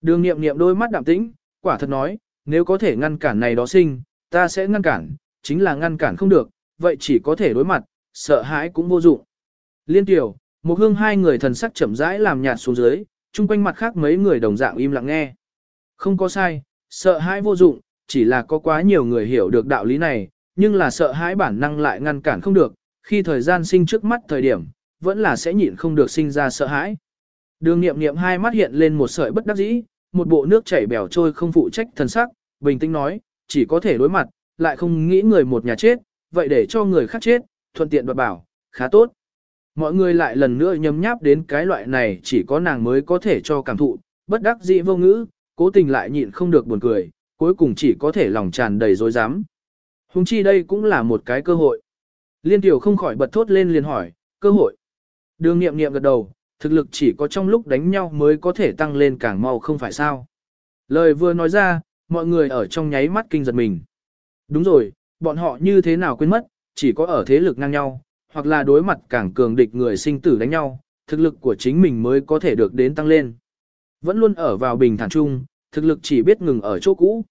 Đường nghiệm nghiệm đôi mắt đạm tĩnh, quả thật nói, nếu có thể ngăn cản này đó sinh, ta sẽ ngăn cản, chính là ngăn cản không được, vậy chỉ có thể đối mặt, sợ hãi cũng vô dụng. Liên tiểu, một hương hai người thần sắc chậm rãi làm nhạt xuống dưới, chung quanh mặt khác mấy người đồng dạng im lặng nghe. Không có sai, sợ hãi vô dụng, chỉ là có quá nhiều người hiểu được đạo lý này, nhưng là sợ hãi bản năng lại ngăn cản không được, khi thời gian sinh trước mắt thời điểm, vẫn là sẽ nhịn không được sinh ra sợ hãi. Đường nghiệm nghiệm hai mắt hiện lên một sợi bất đắc dĩ, một bộ nước chảy bèo trôi không phụ trách thần sắc, bình tĩnh nói, chỉ có thể đối mặt, lại không nghĩ người một nhà chết, vậy để cho người khác chết, thuận tiện đoạt bảo, khá tốt. Mọi người lại lần nữa nhấm nháp đến cái loại này chỉ có nàng mới có thể cho cảm thụ, bất đắc dĩ vô ngữ, cố tình lại nhịn không được buồn cười, cuối cùng chỉ có thể lòng tràn đầy dối dám. Hùng chi đây cũng là một cái cơ hội. Liên tiểu không khỏi bật thốt lên liền hỏi, cơ hội. Đường nghiệm nghiệm gật đầu, thực lực chỉ có trong lúc đánh nhau mới có thể tăng lên càng mau không phải sao. Lời vừa nói ra, mọi người ở trong nháy mắt kinh giật mình. Đúng rồi, bọn họ như thế nào quên mất, chỉ có ở thế lực ngang nhau, hoặc là đối mặt càng cường địch người sinh tử đánh nhau, thực lực của chính mình mới có thể được đến tăng lên. Vẫn luôn ở vào bình thản chung, thực lực chỉ biết ngừng ở chỗ cũ.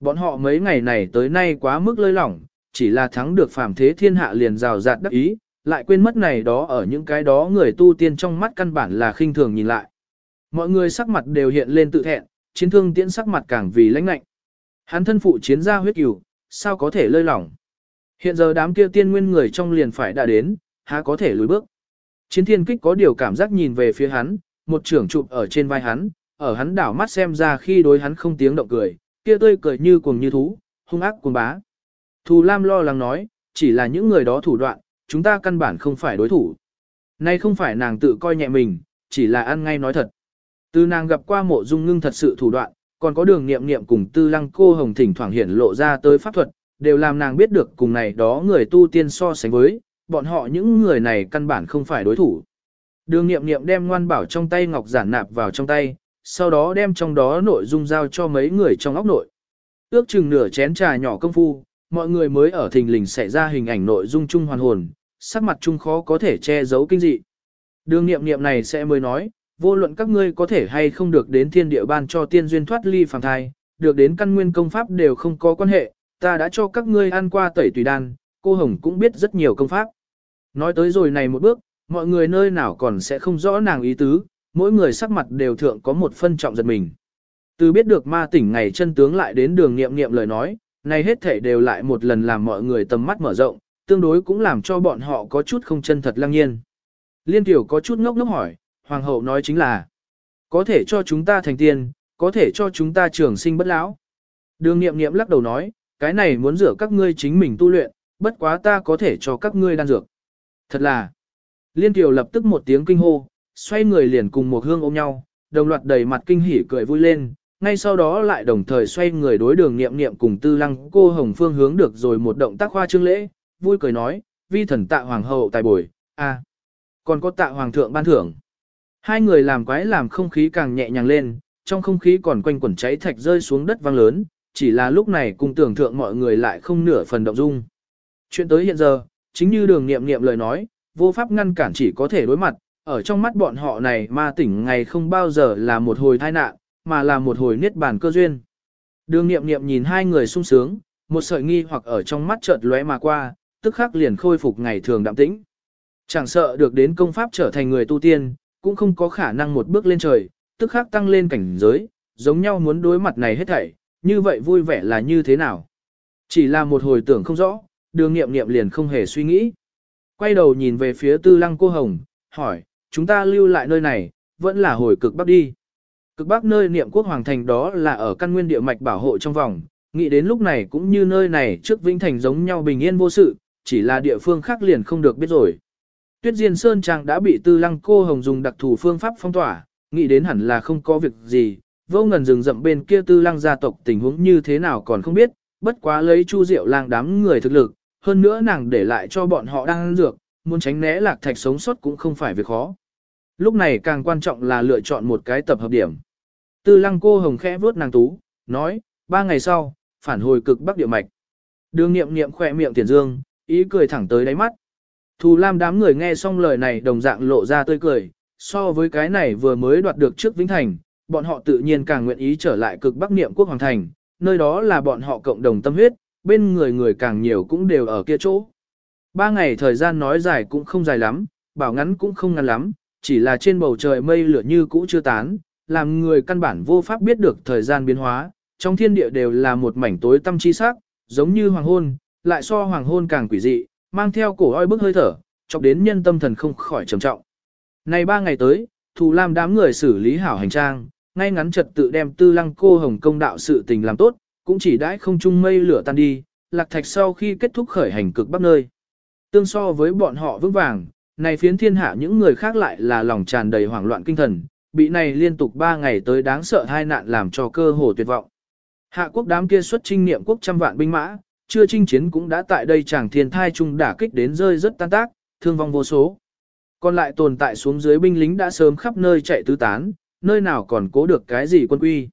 Bọn họ mấy ngày này tới nay quá mức lơi lỏng, chỉ là thắng được phàm thế thiên hạ liền rào rạt đắc ý, lại quên mất này đó ở những cái đó người tu tiên trong mắt căn bản là khinh thường nhìn lại. Mọi người sắc mặt đều hiện lên tự thẹn, chiến thương tiễn sắc mặt càng vì lãnh lạnh. Hắn thân phụ chiến gia huyết cửu, sao có thể lơi lỏng. Hiện giờ đám kia tiên nguyên người trong liền phải đã đến, há có thể lùi bước. Chiến thiên kích có điều cảm giác nhìn về phía hắn, một trưởng chụp ở trên vai hắn, ở hắn đảo mắt xem ra khi đối hắn không tiếng động cười, kia tươi cười như cuồng như thú, hung ác cuồng bá. Thù Lam lo lắng nói, chỉ là những người đó thủ đoạn, chúng ta căn bản không phải đối thủ. Nay không phải nàng tự coi nhẹ mình, chỉ là ăn ngay nói thật. Từ nàng gặp qua mộ dung ngưng thật sự thủ đoạn, còn có đường nghiệm nghiệm cùng tư lăng cô hồng thỉnh thoảng hiển lộ ra tới pháp thuật, đều làm nàng biết được cùng này đó người tu tiên so sánh với, bọn họ những người này căn bản không phải đối thủ. Đường nghiệm nghiệm đem ngoan bảo trong tay ngọc giản nạp vào trong tay, sau đó đem trong đó nội dung giao cho mấy người trong óc nội. Ước chừng nửa chén trà nhỏ công phu, mọi người mới ở thình lình xảy ra hình ảnh nội dung chung hoàn hồn, sắc mặt chung khó có thể che giấu kinh dị. Đường nghiệm nghiệm này sẽ mới nói, vô luận các ngươi có thể hay không được đến thiên địa ban cho tiên duyên thoát ly phàm thai, được đến căn nguyên công pháp đều không có quan hệ, ta đã cho các ngươi ăn qua tẩy tùy đan, cô Hồng cũng biết rất nhiều công pháp. Nói tới rồi này một bước, mọi người nơi nào còn sẽ không rõ nàng ý tứ, mỗi người sắc mặt đều thượng có một phân trọng giật mình. Từ biết được ma tỉnh ngày chân tướng lại đến đường nghiệm nghiệm lời nói, này hết thể đều lại một lần làm mọi người tầm mắt mở rộng, tương đối cũng làm cho bọn họ có chút không chân thật lăng nhiên. Liên tiểu có chút ngốc ngốc hỏi, hoàng hậu nói chính là, có thể cho chúng ta thành tiên, có thể cho chúng ta trường sinh bất lão. Đường nghiệm nghiệm lắc đầu nói, cái này muốn rửa các ngươi chính mình tu luyện, bất quá ta có thể cho các ngươi đan dược. Thật là, liên tiểu lập tức một tiếng kinh hô, xoay người liền cùng một hương ôm nhau, đồng loạt đầy mặt kinh hỉ cười vui lên, ngay sau đó lại đồng thời xoay người đối đường nghiệm nghiệm cùng tư lăng cô hồng phương hướng được rồi một động tác khoa trương lễ, vui cười nói, vi thần tạ hoàng hậu tài bồi, a còn có tạ hoàng thượng ban thưởng. Hai người làm quái làm không khí càng nhẹ nhàng lên, trong không khí còn quanh quẩn cháy thạch rơi xuống đất vang lớn, chỉ là lúc này cùng tưởng thượng mọi người lại không nửa phần động dung. Chuyện tới hiện giờ, chính như đường nghiệm nghiệm lời nói, vô pháp ngăn cản chỉ có thể đối mặt, ở trong mắt bọn họ này ma tỉnh ngày không bao giờ là một hồi tai nạn, mà là một hồi niết bàn cơ duyên. Đường nghiệm nghiệm nhìn hai người sung sướng, một sợi nghi hoặc ở trong mắt chợt lóe mà qua, tức khắc liền khôi phục ngày thường đạm tĩnh. Chẳng sợ được đến công pháp trở thành người tu tiên, cũng không có khả năng một bước lên trời, tức khắc tăng lên cảnh giới, giống nhau muốn đối mặt này hết thảy, như vậy vui vẻ là như thế nào. Chỉ là một hồi tưởng không rõ, đường nghiệm nghiệm liền không hề suy nghĩ. Quay đầu nhìn về phía tư lăng cô hồng, hỏi, chúng ta lưu lại nơi này, vẫn là hồi cực bắc đi. Cực bắc nơi niệm quốc hoàng thành đó là ở căn nguyên địa mạch bảo hộ trong vòng, nghĩ đến lúc này cũng như nơi này trước Vĩnh Thành giống nhau bình yên vô sự, chỉ là địa phương khác liền không được biết rồi. Tuyết Diên Sơn Trang đã bị tư lăng cô hồng dùng đặc thù phương pháp phong tỏa, nghĩ đến hẳn là không có việc gì, vô ngần rừng rậm bên kia tư lăng gia tộc tình huống như thế nào còn không biết, bất quá lấy chu diệu lang đám người thực lực, hơn nữa nàng để lại cho bọn họ đang ăn dược, muốn tránh né lạc thạch sống sót cũng không phải việc khó. Lúc này càng quan trọng là lựa chọn một cái tập hợp điểm. Tư lăng cô hồng khẽ vuốt nàng tú, nói, ba ngày sau, phản hồi cực bắc địa mạch. Đường nghiệm nghiệm khỏe miệng tiền dương, ý cười thẳng tới đáy mắt. Thù Lam đám người nghe xong lời này đồng dạng lộ ra tươi cười, so với cái này vừa mới đoạt được trước Vĩnh Thành, bọn họ tự nhiên càng nguyện ý trở lại cực bắc niệm quốc hoàng thành, nơi đó là bọn họ cộng đồng tâm huyết, bên người người càng nhiều cũng đều ở kia chỗ. Ba ngày thời gian nói dài cũng không dài lắm, bảo ngắn cũng không ngắn lắm, chỉ là trên bầu trời mây lửa như cũ chưa tán, làm người căn bản vô pháp biết được thời gian biến hóa, trong thiên địa đều là một mảnh tối tâm chi sắc, giống như hoàng hôn, lại so hoàng hôn càng quỷ dị, mang theo cổ oi bức hơi thở, chọc đến nhân tâm thần không khỏi trầm trọng. Này ba ngày tới, Thù Lam đám người xử lý hảo hành trang, ngay ngắn trật tự đem tư lăng cô hồng công đạo sự tình làm tốt, cũng chỉ đãi không chung mây lửa tan đi, lạc thạch sau khi kết thúc khởi hành cực bắc nơi. Tương so với bọn họ vững vàng, này phiến thiên hạ những người khác lại là lòng tràn đầy hoảng loạn kinh thần, bị này liên tục ba ngày tới đáng sợ hai nạn làm cho cơ hồ tuyệt vọng. Hạ quốc đám kia xuất trinh niệm quốc trăm vạn binh mã, chưa chinh chiến cũng đã tại đây chẳng thiên thai trung đả kích đến rơi rất tan tác, thương vong vô số. Còn lại tồn tại xuống dưới binh lính đã sớm khắp nơi chạy tứ tán, nơi nào còn cố được cái gì quân quy.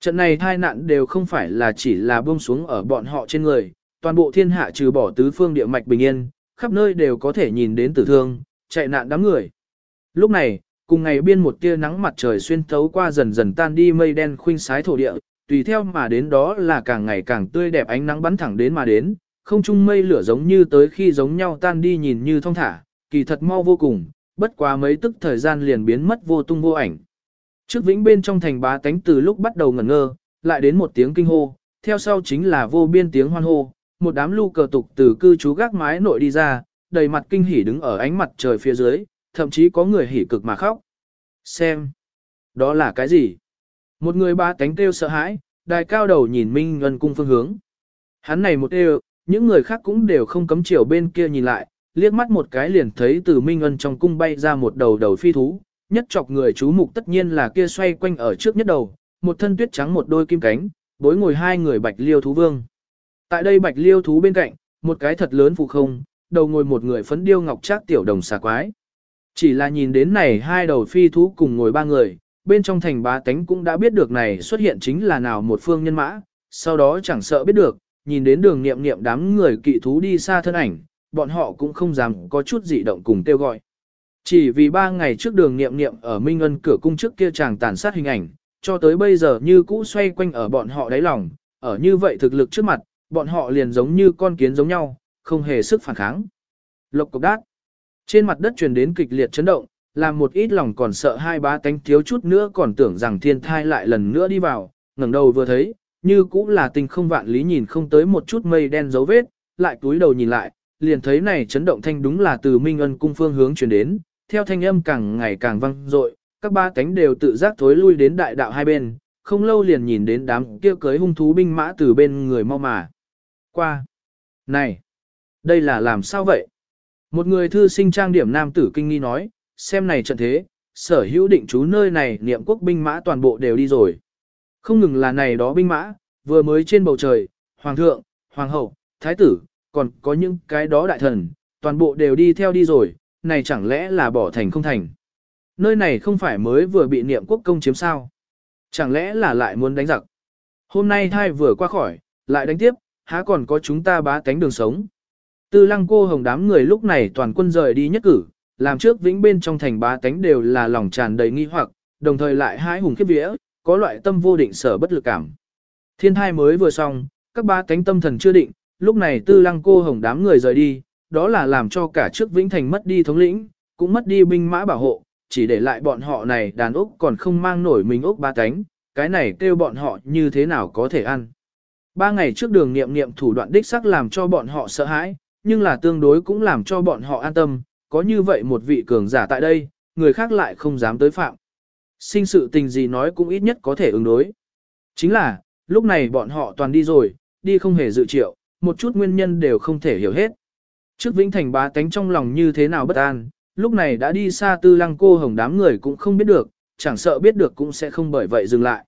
Trận này thai nạn đều không phải là chỉ là buông xuống ở bọn họ trên người, toàn bộ thiên hạ trừ bỏ tứ phương địa mạch bình yên, khắp nơi đều có thể nhìn đến tử thương, chạy nạn đám người. Lúc này, cùng ngày biên một tia nắng mặt trời xuyên thấu qua dần dần tan đi mây đen khuynh sái thổ địa, tùy theo mà đến đó là càng ngày càng tươi đẹp ánh nắng bắn thẳng đến mà đến, không trung mây lửa giống như tới khi giống nhau tan đi nhìn như thông thả, kỳ thật mau vô cùng, bất quá mấy tức thời gian liền biến mất vô tung vô ảnh. Trước vĩnh bên trong thành bá tánh từ lúc bắt đầu ngẩn ngơ, lại đến một tiếng kinh hô, theo sau chính là vô biên tiếng hoan hô, một đám lưu cờ tục từ cư trú gác mái nội đi ra, đầy mặt kinh hỉ đứng ở ánh mặt trời phía dưới, thậm chí có người hỉ cực mà khóc. Xem, đó là cái gì? Một người ba cánh kêu sợ hãi, đài cao đầu nhìn Minh Ngân cung phương hướng. Hắn này một kêu, những người khác cũng đều không cấm chiều bên kia nhìn lại, liếc mắt một cái liền thấy từ Minh Ngân trong cung bay ra một đầu đầu phi thú, nhất chọc người chú mục tất nhiên là kia xoay quanh ở trước nhất đầu, một thân tuyết trắng một đôi kim cánh, bối ngồi hai người bạch liêu thú vương. Tại đây bạch liêu thú bên cạnh, một cái thật lớn phụ không, đầu ngồi một người phấn điêu ngọc trác tiểu đồng xà quái. Chỉ là nhìn đến này hai đầu phi thú cùng ngồi ba người, bên trong thành bá tánh cũng đã biết được này xuất hiện chính là nào một phương nhân mã, sau đó chẳng sợ biết được, nhìn đến đường niệm niệm đám người kỵ thú đi xa thân ảnh, bọn họ cũng không dám có chút dị động cùng kêu gọi. Chỉ vì ba ngày trước đường niệm niệm ở Minh Ân cửa cung trước kia chàng tàn sát hình ảnh, cho tới bây giờ như cũ xoay quanh ở bọn họ đáy lòng, ở như vậy thực lực trước mặt, bọn họ liền giống như con kiến giống nhau, không hề sức phản kháng. Lộc cục đát. Trên mặt đất truyền đến kịch liệt chấn động, làm một ít lòng còn sợ hai bá tánh thiếu chút nữa còn tưởng rằng thiên thai lại lần nữa đi vào, ngẩng đầu vừa thấy, như cũng là tình không vạn lý nhìn không tới một chút mây đen dấu vết, lại túi đầu nhìn lại, liền thấy này chấn động thanh đúng là từ Minh Ân cung phương hướng truyền đến, theo thanh âm càng ngày càng vang dội, các ba cánh đều tự giác thối lui đến đại đạo hai bên, không lâu liền nhìn đến đám kia cưới hung thú binh mã từ bên người mau mà. Qua. Này. Đây là làm sao vậy? Một người thư sinh trang điểm nam tử kinh nghi nói, xem này trận thế, sở hữu định trú nơi này niệm quốc binh mã toàn bộ đều đi rồi. Không ngừng là này đó binh mã, vừa mới trên bầu trời, hoàng thượng, hoàng hậu, thái tử, còn có những cái đó đại thần, toàn bộ đều đi theo đi rồi, này chẳng lẽ là bỏ thành không thành. Nơi này không phải mới vừa bị niệm quốc công chiếm sao. Chẳng lẽ là lại muốn đánh giặc. Hôm nay thai vừa qua khỏi, lại đánh tiếp, há còn có chúng ta bá tánh đường sống. Tư lăng cô hồng đám người lúc này toàn quân rời đi nhất cử, làm trước vĩnh bên trong thành bá tánh đều là lòng tràn đầy nghi hoặc, đồng thời lại hái hùng khiếp vía, có loại tâm vô định sở bất lực cảm. Thiên thai mới vừa xong, các bá tánh tâm thần chưa định, lúc này tư lăng cô hồng đám người rời đi, đó là làm cho cả trước vĩnh thành mất đi thống lĩnh, cũng mất đi binh mã bảo hộ, chỉ để lại bọn họ này đàn úc còn không mang nổi mình úc ba cánh, cái này kêu bọn họ như thế nào có thể ăn. Ba ngày trước đường nghiệm nghiệm thủ đoạn đích sắc làm cho bọn họ sợ hãi, nhưng là tương đối cũng làm cho bọn họ an tâm, có như vậy một vị cường giả tại đây, người khác lại không dám tới phạm. Sinh sự tình gì nói cũng ít nhất có thể ứng đối. Chính là, lúc này bọn họ toàn đi rồi, đi không hề dự triệu, một chút nguyên nhân đều không thể hiểu hết. Trước Vĩnh Thành bá tánh trong lòng như thế nào bất an, lúc này đã đi xa tư lăng cô hồng đám người cũng không biết được, chẳng sợ biết được cũng sẽ không bởi vậy dừng lại.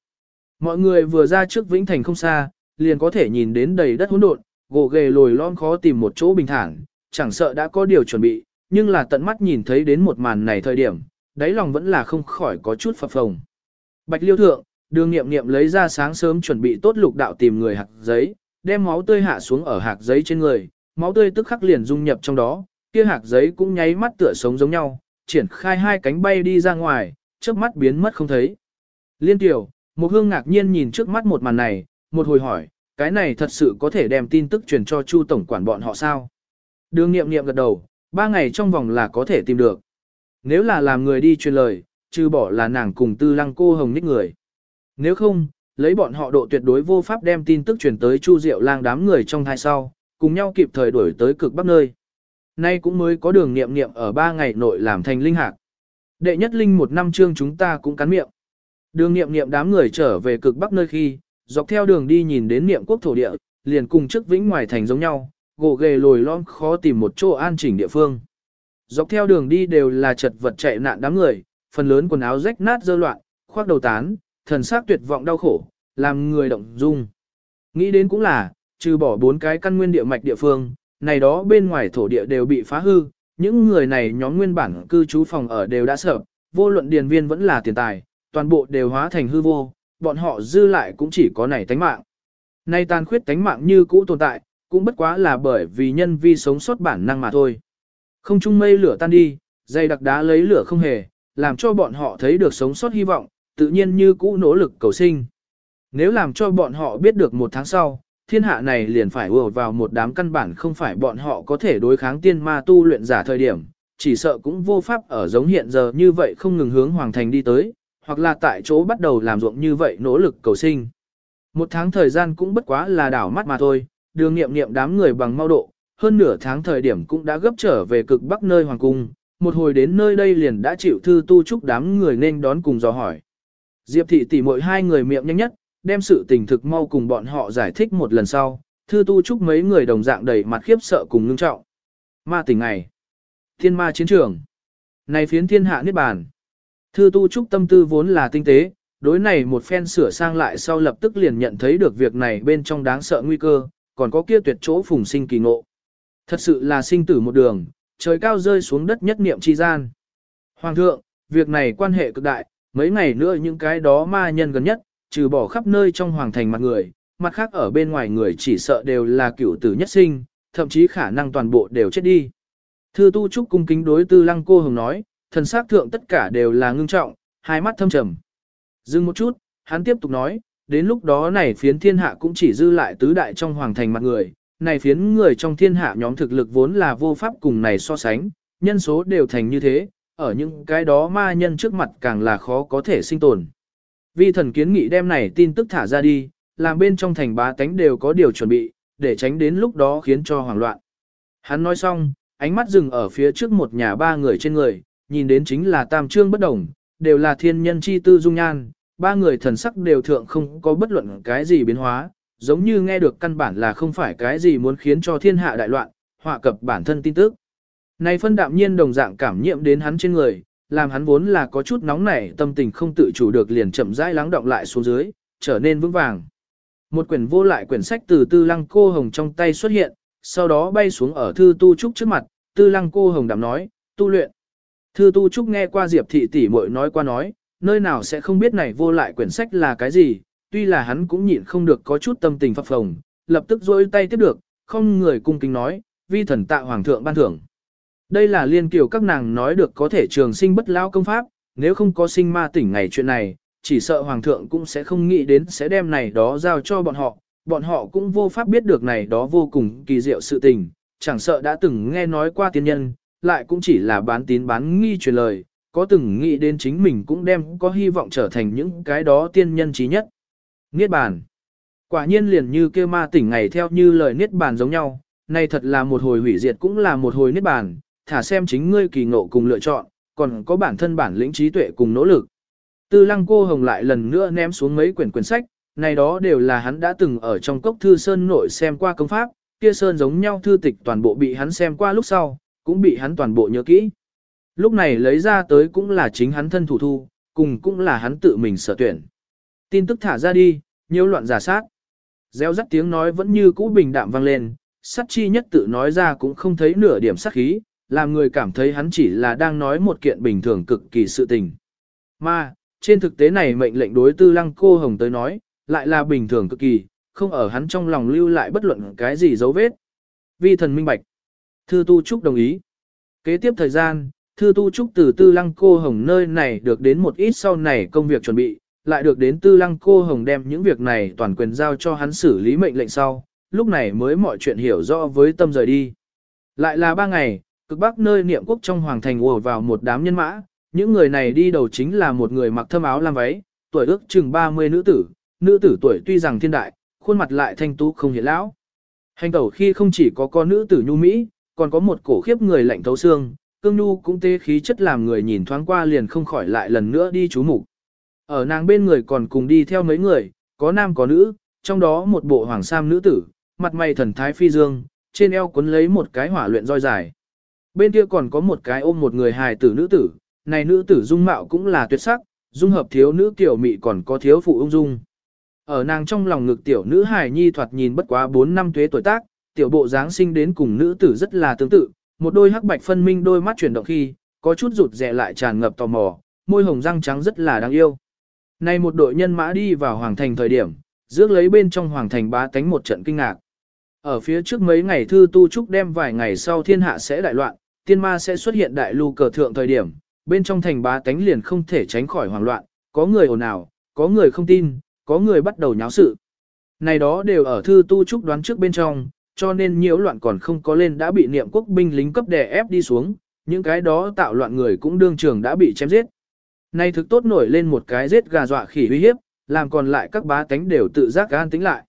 Mọi người vừa ra trước Vĩnh Thành không xa, liền có thể nhìn đến đầy đất hỗn độn, gồ ghề lồi lon khó tìm một chỗ bình thản, chẳng sợ đã có điều chuẩn bị, nhưng là tận mắt nhìn thấy đến một màn này thời điểm, đáy lòng vẫn là không khỏi có chút phập phồng. Bạch liêu thượng, đường nghiệm nghiệm lấy ra sáng sớm chuẩn bị tốt lục đạo tìm người hạt giấy, đem máu tươi hạ xuống ở hạt giấy trên người, máu tươi tức khắc liền dung nhập trong đó, kia hạt giấy cũng nháy mắt tựa sống giống nhau, triển khai hai cánh bay đi ra ngoài, trước mắt biến mất không thấy. Liên tiểu, một hương ngạc nhiên nhìn trước mắt một màn này, một hồi hỏi, cái này thật sự có thể đem tin tức truyền cho Chu tổng quản bọn họ sao? Đường nghiệm nghiệm gật đầu, ba ngày trong vòng là có thể tìm được. Nếu là làm người đi truyền lời, trừ bỏ là nàng cùng tư lăng cô hồng ních người. Nếu không, lấy bọn họ độ tuyệt đối vô pháp đem tin tức truyền tới Chu Diệu lang đám người trong thai sau, cùng nhau kịp thời đuổi tới cực bắc nơi. Nay cũng mới có đường nghiệm nghiệm ở ba ngày nội làm thành linh hạc. Đệ nhất linh một năm chương chúng ta cũng cắn miệng. Đường nghiệm nghiệm đám người trở về cực bắc nơi khi, dọc theo đường đi nhìn đến niệm quốc thổ địa, liền cùng trước vĩnh ngoài thành giống nhau, gỗ ghề lồi lõm khó tìm một chỗ an chỉnh địa phương. Dọc theo đường đi đều là chật vật chạy nạn đám người, phần lớn quần áo rách nát dơ loạn, khoác đầu tán, thần sắc tuyệt vọng đau khổ, làm người động dung. Nghĩ đến cũng là, trừ bỏ bốn cái căn nguyên địa mạch địa phương, này đó bên ngoài thổ địa đều bị phá hư, những người này nhóm nguyên bản cư trú phòng ở đều đã sợ, vô luận điền viên vẫn là tiền tài, toàn bộ đều hóa thành hư vô, bọn họ dư lại cũng chỉ có này tánh mạng. Nay tàn khuyết tánh mạng như cũ tồn tại, cũng bất quá là bởi vì nhân vi sống sót bản năng mà thôi. Không trung mây lửa tan đi, dây đặc đá lấy lửa không hề, làm cho bọn họ thấy được sống sót hy vọng, tự nhiên như cũ nỗ lực cầu sinh. Nếu làm cho bọn họ biết được một tháng sau, thiên hạ này liền phải ùa vào một đám căn bản không phải bọn họ có thể đối kháng tiên ma tu luyện giả thời điểm, chỉ sợ cũng vô pháp ở giống hiện giờ như vậy không ngừng hướng hoàng thành đi tới, hoặc là tại chỗ bắt đầu làm ruộng như vậy nỗ lực cầu sinh. Một tháng thời gian cũng bất quá là đảo mắt mà thôi, đường nghiệm nghiệm đám người bằng mau độ, hơn nửa tháng thời điểm cũng đã gấp trở về cực bắc nơi hoàng cung, một hồi đến nơi đây liền đã chịu thư tu chúc đám người nên đón cùng dò hỏi. Diệp thị tỷ mỗi hai người miệng nhanh nhất, đem sự tình thực mau cùng bọn họ giải thích một lần sau, thư tu chúc mấy người đồng dạng đầy mặt khiếp sợ cùng ngưng trọng. Ma tỉnh ngày. Thiên ma chiến trường. Này phiến thiên hạ niết bàn. Thư tu trúc tâm tư vốn là tinh tế, đối này một phen sửa sang lại sau lập tức liền nhận thấy được việc này bên trong đáng sợ nguy cơ, còn có kia tuyệt chỗ phùng sinh kỳ ngộ. Thật sự là sinh tử một đường, trời cao rơi xuống đất nhất niệm chi gian. Hoàng thượng, việc này quan hệ cực đại, mấy ngày nữa những cái đó ma nhân gần nhất, trừ bỏ khắp nơi trong hoàng thành mặt người, mặt khác ở bên ngoài người chỉ sợ đều là cửu tử nhất sinh, thậm chí khả năng toàn bộ đều chết đi. Thư tu trúc cung kính đối tư lăng cô hồng nói, thần xác thượng tất cả đều là ngưng trọng, hai mắt thâm trầm. Dừng một chút, hắn tiếp tục nói, đến lúc đó này phiến thiên hạ cũng chỉ dư lại tứ đại trong hoàng thành mặt người, này phiến người trong thiên hạ nhóm thực lực vốn là vô pháp cùng này so sánh, nhân số đều thành như thế, ở những cái đó ma nhân trước mặt càng là khó có thể sinh tồn. Vi thần kiến nghị đem này tin tức thả ra đi, làm bên trong thành bá tánh đều có điều chuẩn bị, để tránh đến lúc đó khiến cho hoảng loạn. Hắn nói xong, ánh mắt dừng ở phía trước một nhà ba người trên người, nhìn đến chính là tam trương bất đồng, đều là thiên nhân chi tư dung nhan, ba người thần sắc đều thượng không có bất luận cái gì biến hóa, giống như nghe được căn bản là không phải cái gì muốn khiến cho thiên hạ đại loạn, họa cập bản thân tin tức. Này phân đạm nhiên đồng dạng cảm nhiễm đến hắn trên người, làm hắn vốn là có chút nóng nảy tâm tình không tự chủ được liền chậm rãi lắng động lại xuống dưới, trở nên vững vàng. Một quyển vô lại quyển sách từ tư lăng cô hồng trong tay xuất hiện, sau đó bay xuống ở thư tu trúc trước mặt, tư lăng cô hồng đạm nói, tu luyện. Thư tu trúc nghe qua diệp thị tỷ muội nói qua nói, nơi nào sẽ không biết này vô lại quyển sách là cái gì, tuy là hắn cũng nhịn không được có chút tâm tình phập phồng, lập tức dôi tay tiếp được, không người cung kính nói, vi thần tạ hoàng thượng ban thưởng. Đây là liên kiều các nàng nói được có thể trường sinh bất lao công pháp, nếu không có sinh ma tỉnh ngày chuyện này, chỉ sợ hoàng thượng cũng sẽ không nghĩ đến sẽ đem này đó giao cho bọn họ, bọn họ cũng vô pháp biết được này đó vô cùng kỳ diệu sự tình, chẳng sợ đã từng nghe nói qua tiên nhân, lại cũng chỉ là bán tín bán nghi truyền lời, có từng nghĩ đến chính mình cũng đem có hy vọng trở thành những cái đó tiên nhân trí nhất. Niết bàn. Quả nhiên liền như kia ma tỉnh ngày theo như lời niết bàn giống nhau, này thật là một hồi hủy diệt cũng là một hồi niết bàn, thả xem chính ngươi kỳ ngộ cùng lựa chọn, còn có bản thân bản lĩnh trí tuệ cùng nỗ lực. Tư lăng cô hồng lại lần nữa ném xuống mấy quyển quyển sách, này đó đều là hắn đã từng ở trong cốc thư sơn nội xem qua công pháp, kia sơn giống nhau thư tịch toàn bộ bị hắn xem qua lúc sau, cũng bị hắn toàn bộ nhớ kỹ. Lúc này lấy ra tới cũng là chính hắn thân thủ thu, cùng cũng là hắn tự mình sở tuyển. Tin tức thả ra đi, nhiều loạn giả sát. Gieo rắt tiếng nói vẫn như cũ bình đạm vang lên, sát chi nhất tự nói ra cũng không thấy nửa điểm sát khí, làm người cảm thấy hắn chỉ là đang nói một kiện bình thường cực kỳ sự tình. Mà, trên thực tế này mệnh lệnh đối tư lăng cô hồng tới nói, lại là bình thường cực kỳ, không ở hắn trong lòng lưu lại bất luận cái gì dấu vết. Vi thần minh bạch. Thư tu trúc đồng ý. Kế tiếp thời gian, thư tu trúc từ tư lăng cô hồng nơi này được đến một ít sau này công việc chuẩn bị, lại được đến tư lăng cô hồng đem những việc này toàn quyền giao cho hắn xử lý mệnh lệnh sau, lúc này mới mọi chuyện hiểu rõ với tâm rời đi. Lại là ba ngày, cực bắc nơi niệm quốc trong hoàng thành ùa vào một đám nhân mã, những người này đi đầu chính là một người mặc thâm áo lam váy, tuổi ước chừng 30 nữ tử, nữ tử tuổi tuy rằng thiên đại, khuôn mặt lại thanh tú không hiện lão. Hành tẩu khi không chỉ có con nữ tử nhu mỹ, còn có một cổ khiếp người lạnh thấu xương, cương nhu cũng tê khí chất làm người nhìn thoáng qua liền không khỏi lại lần nữa đi chú mục. Ở nàng bên người còn cùng đi theo mấy người, có nam có nữ, trong đó một bộ hoàng sam nữ tử, mặt mày thần thái phi dương, trên eo cuốn lấy một cái hỏa luyện roi dài. Bên kia còn có một cái ôm một người hài tử nữ tử, này nữ tử dung mạo cũng là tuyệt sắc, dung hợp thiếu nữ tiểu mị còn có thiếu phụ ung dung. Ở nàng trong lòng ngực tiểu nữ hài nhi thoạt nhìn bất quá 4 năm tuế tuổi tác, tiểu bộ dáng sinh đến cùng nữ tử rất là tương tự, một đôi hắc bạch phân minh đôi mắt chuyển động khi, có chút rụt rè lại tràn ngập tò mò, môi hồng răng trắng rất là đáng yêu. Nay một đội nhân mã đi vào hoàng thành thời điểm, rước lấy bên trong hoàng thành bá tánh một trận kinh ngạc. Ở phía trước mấy ngày thư tu trúc đem vài ngày sau thiên hạ sẽ đại loạn, tiên ma sẽ xuất hiện đại lưu cờ thượng thời điểm, bên trong thành bá tánh liền không thể tránh khỏi hoảng loạn, có người ồn ào, có người không tin, có người bắt đầu nháo sự. Này đó đều ở thư tu trúc đoán trước bên trong, cho nên nhiễu loạn còn không có lên đã bị niệm quốc binh lính cấp đè ép đi xuống, những cái đó tạo loạn người cũng đương trường đã bị chém giết. Nay thực tốt nổi lên một cái giết gà dọa khỉ uy hiếp, làm còn lại các bá tánh đều tự giác gan tính lại.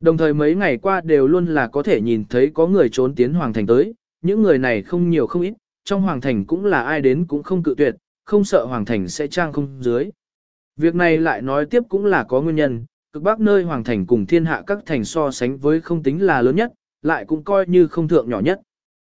Đồng thời mấy ngày qua đều luôn là có thể nhìn thấy có người trốn tiến hoàng thành tới, những người này không nhiều không ít, trong hoàng thành cũng là ai đến cũng không cự tuyệt, không sợ hoàng thành sẽ trang không dưới. Việc này lại nói tiếp cũng là có nguyên nhân, cực bắc nơi hoàng thành cùng thiên hạ các thành so sánh với không tính là lớn nhất, lại cũng coi như không thượng nhỏ nhất.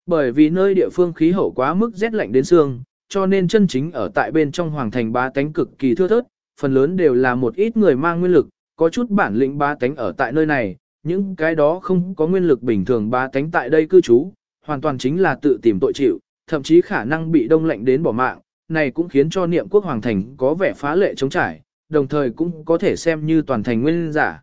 Bởi vì nơi địa phương khí hậu quá mức rét lạnh đến xương, cho nên chân chính ở tại bên trong hoàng thành bá tánh cực kỳ thưa thớt, phần lớn đều là một ít người mang nguyên lực, có chút bản lĩnh bá tánh ở tại nơi này, những cái đó không có nguyên lực bình thường bá tánh tại đây cư trú, hoàn toàn chính là tự tìm tội chịu, thậm chí khả năng bị đông lạnh đến bỏ mạng, này cũng khiến cho niệm quốc hoàng thành có vẻ phá lệ chống trải, đồng thời cũng có thể xem như toàn thành nguyên giả.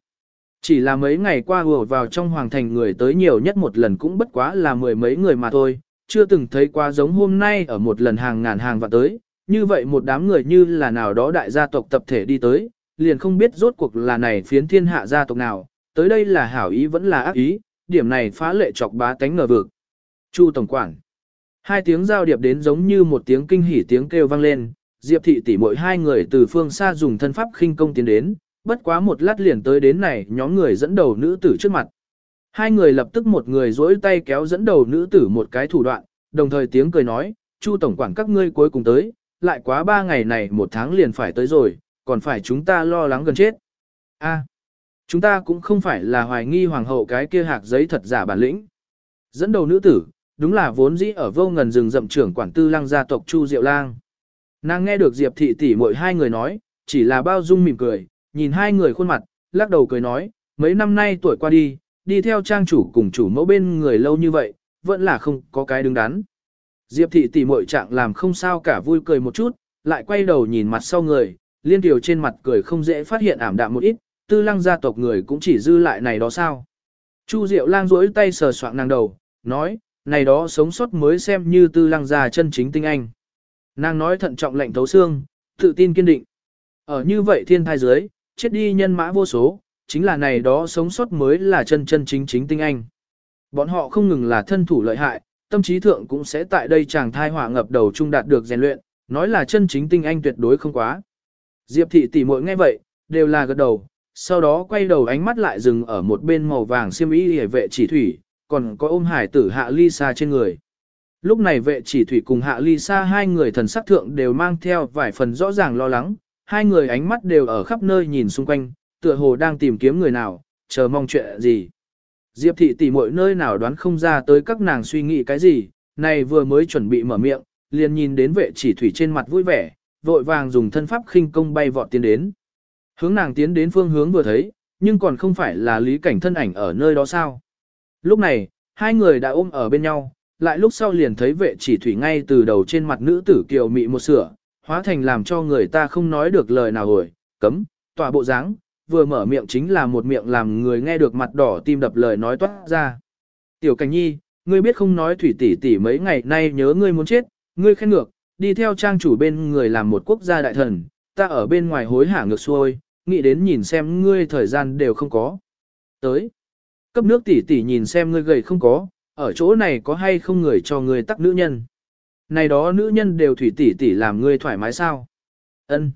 Chỉ là mấy ngày qua vừa vào trong hoàng thành người tới nhiều nhất một lần cũng bất quá là mười mấy người mà thôi, chưa từng thấy qua giống hôm nay ở một lần hàng ngàn hàng vạn tới, như vậy một đám người như là nào đó đại gia tộc tập thể đi tới, liền không biết rốt cuộc là này phiến thiên hạ gia tộc nào, tới đây là hảo ý vẫn là ác ý, điểm này phá lệ chọc bá tánh ngờ vực. Chu Tổng Quản Hai tiếng giao điệp đến giống như một tiếng kinh hỉ tiếng kêu vang lên, Diệp thị tỷ mỗi hai người từ phương xa dùng thân pháp khinh công tiến đến, bất quá một lát liền tới đến này nhóm người dẫn đầu nữ tử trước mặt. Hai người lập tức một người dỗi tay kéo dẫn đầu nữ tử một cái thủ đoạn, đồng thời tiếng cười nói, Chu tổng quản các ngươi cuối cùng tới, lại quá ba ngày này một tháng liền phải tới rồi, còn phải chúng ta lo lắng gần chết. A, chúng ta cũng không phải là hoài nghi hoàng hậu cái kia hạc giấy thật giả bản lĩnh. Dẫn đầu nữ tử, đúng là vốn dĩ ở vô ngần rừng rậm trưởng quản tư lăng gia tộc Chu Diệu Lang. Nàng nghe được Diệp thị tỷ muội hai người nói, chỉ là bao dung mỉm cười, nhìn hai người khuôn mặt, lắc đầu cười nói, mấy năm nay tuổi qua đi, đi theo trang chủ cùng chủ mẫu bên người lâu như vậy, vẫn là không có cái đứng đắn. Diệp thị tỷ muội trạng làm không sao cả vui cười một chút, lại quay đầu nhìn mặt sau người, liên điều trên mặt cười không dễ phát hiện ảm đạm một ít, tư lăng gia tộc người cũng chỉ dư lại này đó sao. Chu Diệu lang duỗi tay sờ soạng nàng đầu, nói, này đó sống sót mới xem như tư lăng gia chân chính tinh anh. Nàng nói thận trọng lệnh thấu xương, tự tin kiên định. Ở như vậy thiên thai dưới, chết đi nhân mã vô số, chính là này đó sống sót mới là chân chân chính chính tinh anh. Bọn họ không ngừng là thân thủ lợi hại, tâm trí thượng cũng sẽ tại đây chàng thai hỏa ngập đầu trung đạt được rèn luyện, nói là chân chính tinh anh tuyệt đối không quá. Diệp thị tỷ muội nghe vậy, đều là gật đầu, sau đó quay đầu ánh mắt lại dừng ở một bên màu vàng xiêm y hề vệ chỉ thủy, còn có ôm hải tử hạ ly xa trên người. Lúc này vệ chỉ thủy cùng hạ ly xa hai người thần sắc thượng đều mang theo vài phần rõ ràng lo lắng, hai người ánh mắt đều ở khắp nơi nhìn xung quanh, tựa hồ đang tìm kiếm người nào, chờ mong chuyện gì. Diệp thị tỷ mọi nơi nào đoán không ra tới các nàng suy nghĩ cái gì, này vừa mới chuẩn bị mở miệng, liền nhìn đến vệ chỉ thủy trên mặt vui vẻ, vội vàng dùng thân pháp khinh công bay vọt tiến đến. Hướng nàng tiến đến phương hướng vừa thấy, nhưng còn không phải là lý cảnh thân ảnh ở nơi đó sao. Lúc này, hai người đã ôm ở bên nhau, lại lúc sau liền thấy vệ chỉ thủy ngay từ đầu trên mặt nữ tử kiều mị một sửa, hóa thành làm cho người ta không nói được lời nào hồi, cấm, tỏa bộ dáng, vừa mở miệng chính là một miệng làm người nghe được mặt đỏ tim đập lời nói toát ra. Tiểu cảnh nhi, ngươi biết không nói thủy tỷ tỷ mấy ngày nay nhớ ngươi muốn chết, ngươi khen ngược, đi theo trang chủ bên người làm một quốc gia đại thần, ta ở bên ngoài hối hả ngược xuôi, nghĩ đến nhìn xem ngươi thời gian đều không có. Tới, cấp nước tỷ tỷ nhìn xem ngươi gầy không có, ở chỗ này có hay không người cho ngươi tắc nữ nhân. Này đó nữ nhân đều thủy tỷ tỷ làm ngươi thoải mái sao? Ân.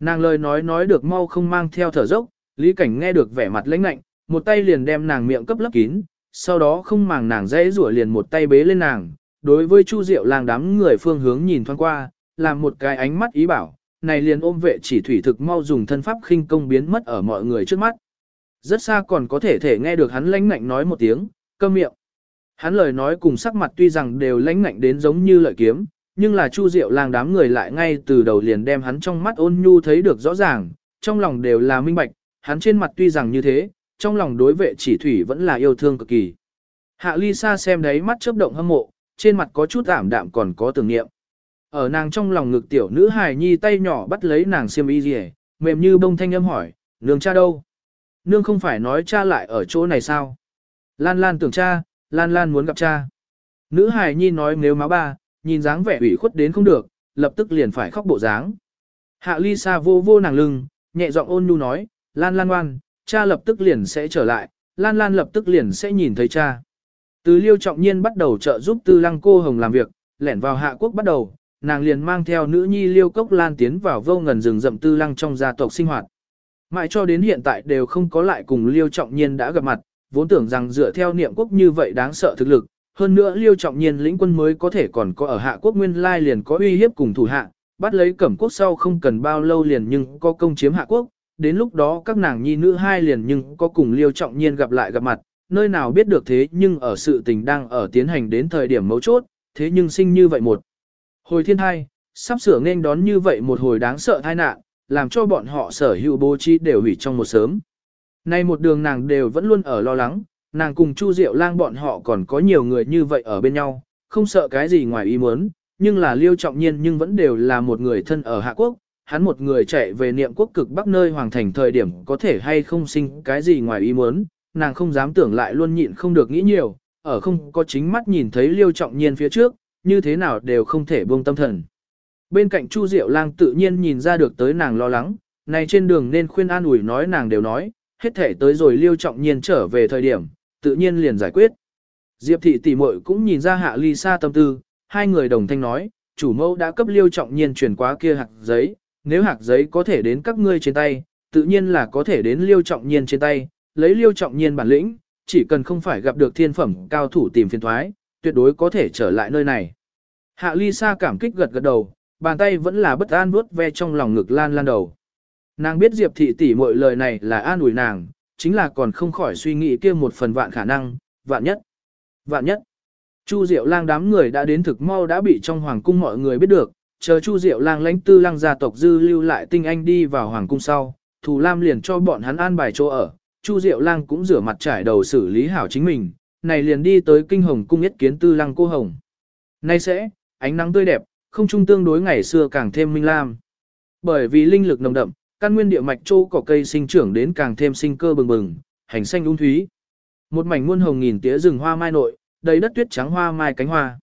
Nàng lời nói nói được mau không mang theo thở dốc, Lý Cảnh nghe được vẻ mặt lãnh lạnh, một tay liền đem nàng miệng cấp lấp kín, sau đó không màng nàng dễ rủa liền một tay bế lên nàng, đối với Chu Diệu lang đám người phương hướng nhìn thoáng qua, làm một cái ánh mắt ý bảo, này liền ôm vệ chỉ thủy thực mau dùng thân pháp khinh công biến mất ở mọi người trước mắt. Rất xa còn có thể thể nghe được hắn lãnh lạnh nói một tiếng, câm miệng. Hắn lời nói cùng sắc mặt tuy rằng đều lãnh ngạnh đến giống như lợi kiếm, nhưng là Chu Diệu lang đám người lại ngay từ đầu liền đem hắn trong mắt ôn nhu thấy được rõ ràng, trong lòng đều là minh bạch, hắn trên mặt tuy rằng như thế, trong lòng đối vệ chỉ thủy vẫn là yêu thương cực kỳ. Hạ ly sa xem đấy mắt chớp động hâm mộ, trên mặt có chút ảm đạm còn có tưởng niệm. Ở nàng trong lòng ngực tiểu nữ hài nhi tay nhỏ bắt lấy nàng xiêm y rìa, mềm như bông thanh âm hỏi, nương cha đâu? Nương không phải nói cha lại ở chỗ này sao? Lan Lan tưởng cha, Lan Lan muốn gặp cha. Nữ hài nhi nói nếu má ba, nhìn dáng vẻ ủy khuất đến không được, lập tức liền phải khóc bộ dáng. Hạ ly sa vô vô nàng lưng, nhẹ giọng ôn nhu nói, Lan Lan ngoan, cha lập tức liền sẽ trở lại, Lan Lan lập tức liền sẽ nhìn thấy cha. Từ liêu trọng nhiên bắt đầu trợ giúp tư lăng cô hồng làm việc, lẻn vào hạ quốc bắt đầu, nàng liền mang theo nữ nhi liêu cốc lan tiến vào vô ngần rừng rậm tư lăng trong gia tộc sinh hoạt. Mãi cho đến hiện tại đều không có lại cùng liêu trọng nhiên đã gặp mặt, vốn tưởng rằng dựa theo niệm quốc như vậy đáng sợ thực lực, hơn nữa liêu trọng nhiên lĩnh quân mới có thể còn có ở hạ quốc nguyên lai liền có uy hiếp cùng thủ hạ, bắt lấy cẩm quốc sau không cần bao lâu liền nhưng có công chiếm hạ quốc, đến lúc đó các nàng nhi nữ hai liền nhưng có cùng liêu trọng nhiên gặp lại gặp mặt, nơi nào biết được thế nhưng ở sự tình đang ở tiến hành đến thời điểm mấu chốt, thế nhưng sinh như vậy một. Hồi thiên hai, sắp sửa nên đón như vậy một hồi đáng sợ tai nạn, làm cho bọn họ sở hữu bố trí đều hủy trong một sớm. Nay một đường nàng đều vẫn luôn ở lo lắng, nàng cùng Chu Diệu Lang bọn họ còn có nhiều người như vậy ở bên nhau, không sợ cái gì ngoài ý muốn, nhưng là liêu trọng nhiên nhưng vẫn đều là một người thân ở Hạ Quốc, hắn một người chạy về niệm quốc cực bắc nơi hoàng thành thời điểm có thể hay không sinh cái gì ngoài ý muốn, nàng không dám tưởng lại luôn nhịn không được nghĩ nhiều, ở không có chính mắt nhìn thấy liêu trọng nhiên phía trước, như thế nào đều không thể buông tâm thần. Bên cạnh Chu Diệu Lang tự nhiên nhìn ra được tới nàng lo lắng, này trên đường nên khuyên an ủi nói nàng đều nói, hết thể tới rồi liêu trọng nhiên trở về thời điểm, tự nhiên liền giải quyết. Diệp thị tỷ muội cũng nhìn ra hạ ly xa tâm tư, hai người đồng thanh nói, chủ mẫu đã cấp liêu trọng nhiên chuyển quá kia hạt giấy, nếu hạt giấy có thể đến các ngươi trên tay, tự nhiên là có thể đến liêu trọng nhiên trên tay, lấy liêu trọng nhiên bản lĩnh, chỉ cần không phải gặp được thiên phẩm cao thủ tìm phiền thoái, tuyệt đối có thể trở lại nơi này. Hạ ly xa cảm kích gật gật đầu, bàn tay vẫn là bất an vuốt ve trong lòng ngực lan lan đầu. Nàng biết Diệp thị tỷ mọi lời này là an ủi nàng, chính là còn không khỏi suy nghĩ kia một phần vạn khả năng, vạn nhất. Vạn nhất. Chu Diệu Lang đám người đã đến thực mau đã bị trong hoàng cung mọi người biết được, chờ Chu Diệu Lang lãnh tư lang gia tộc dư lưu lại tinh anh đi vào hoàng cung sau, Thù Lam liền cho bọn hắn an bài chỗ ở, Chu Diệu Lang cũng rửa mặt trải đầu xử lý hảo chính mình, này liền đi tới kinh hồng cung yết kiến tư lăng cô hồng. Nay sẽ, ánh nắng tươi đẹp, không trung tương đối ngày xưa càng thêm minh lam. Bởi vì linh lực nồng đậm, căn nguyên địa mạch châu cỏ cây sinh trưởng đến càng thêm sinh cơ bừng bừng, hành xanh ung thúy. Một mảnh muôn hồng nghìn tía rừng hoa mai nội, đầy đất tuyết trắng hoa mai cánh hoa.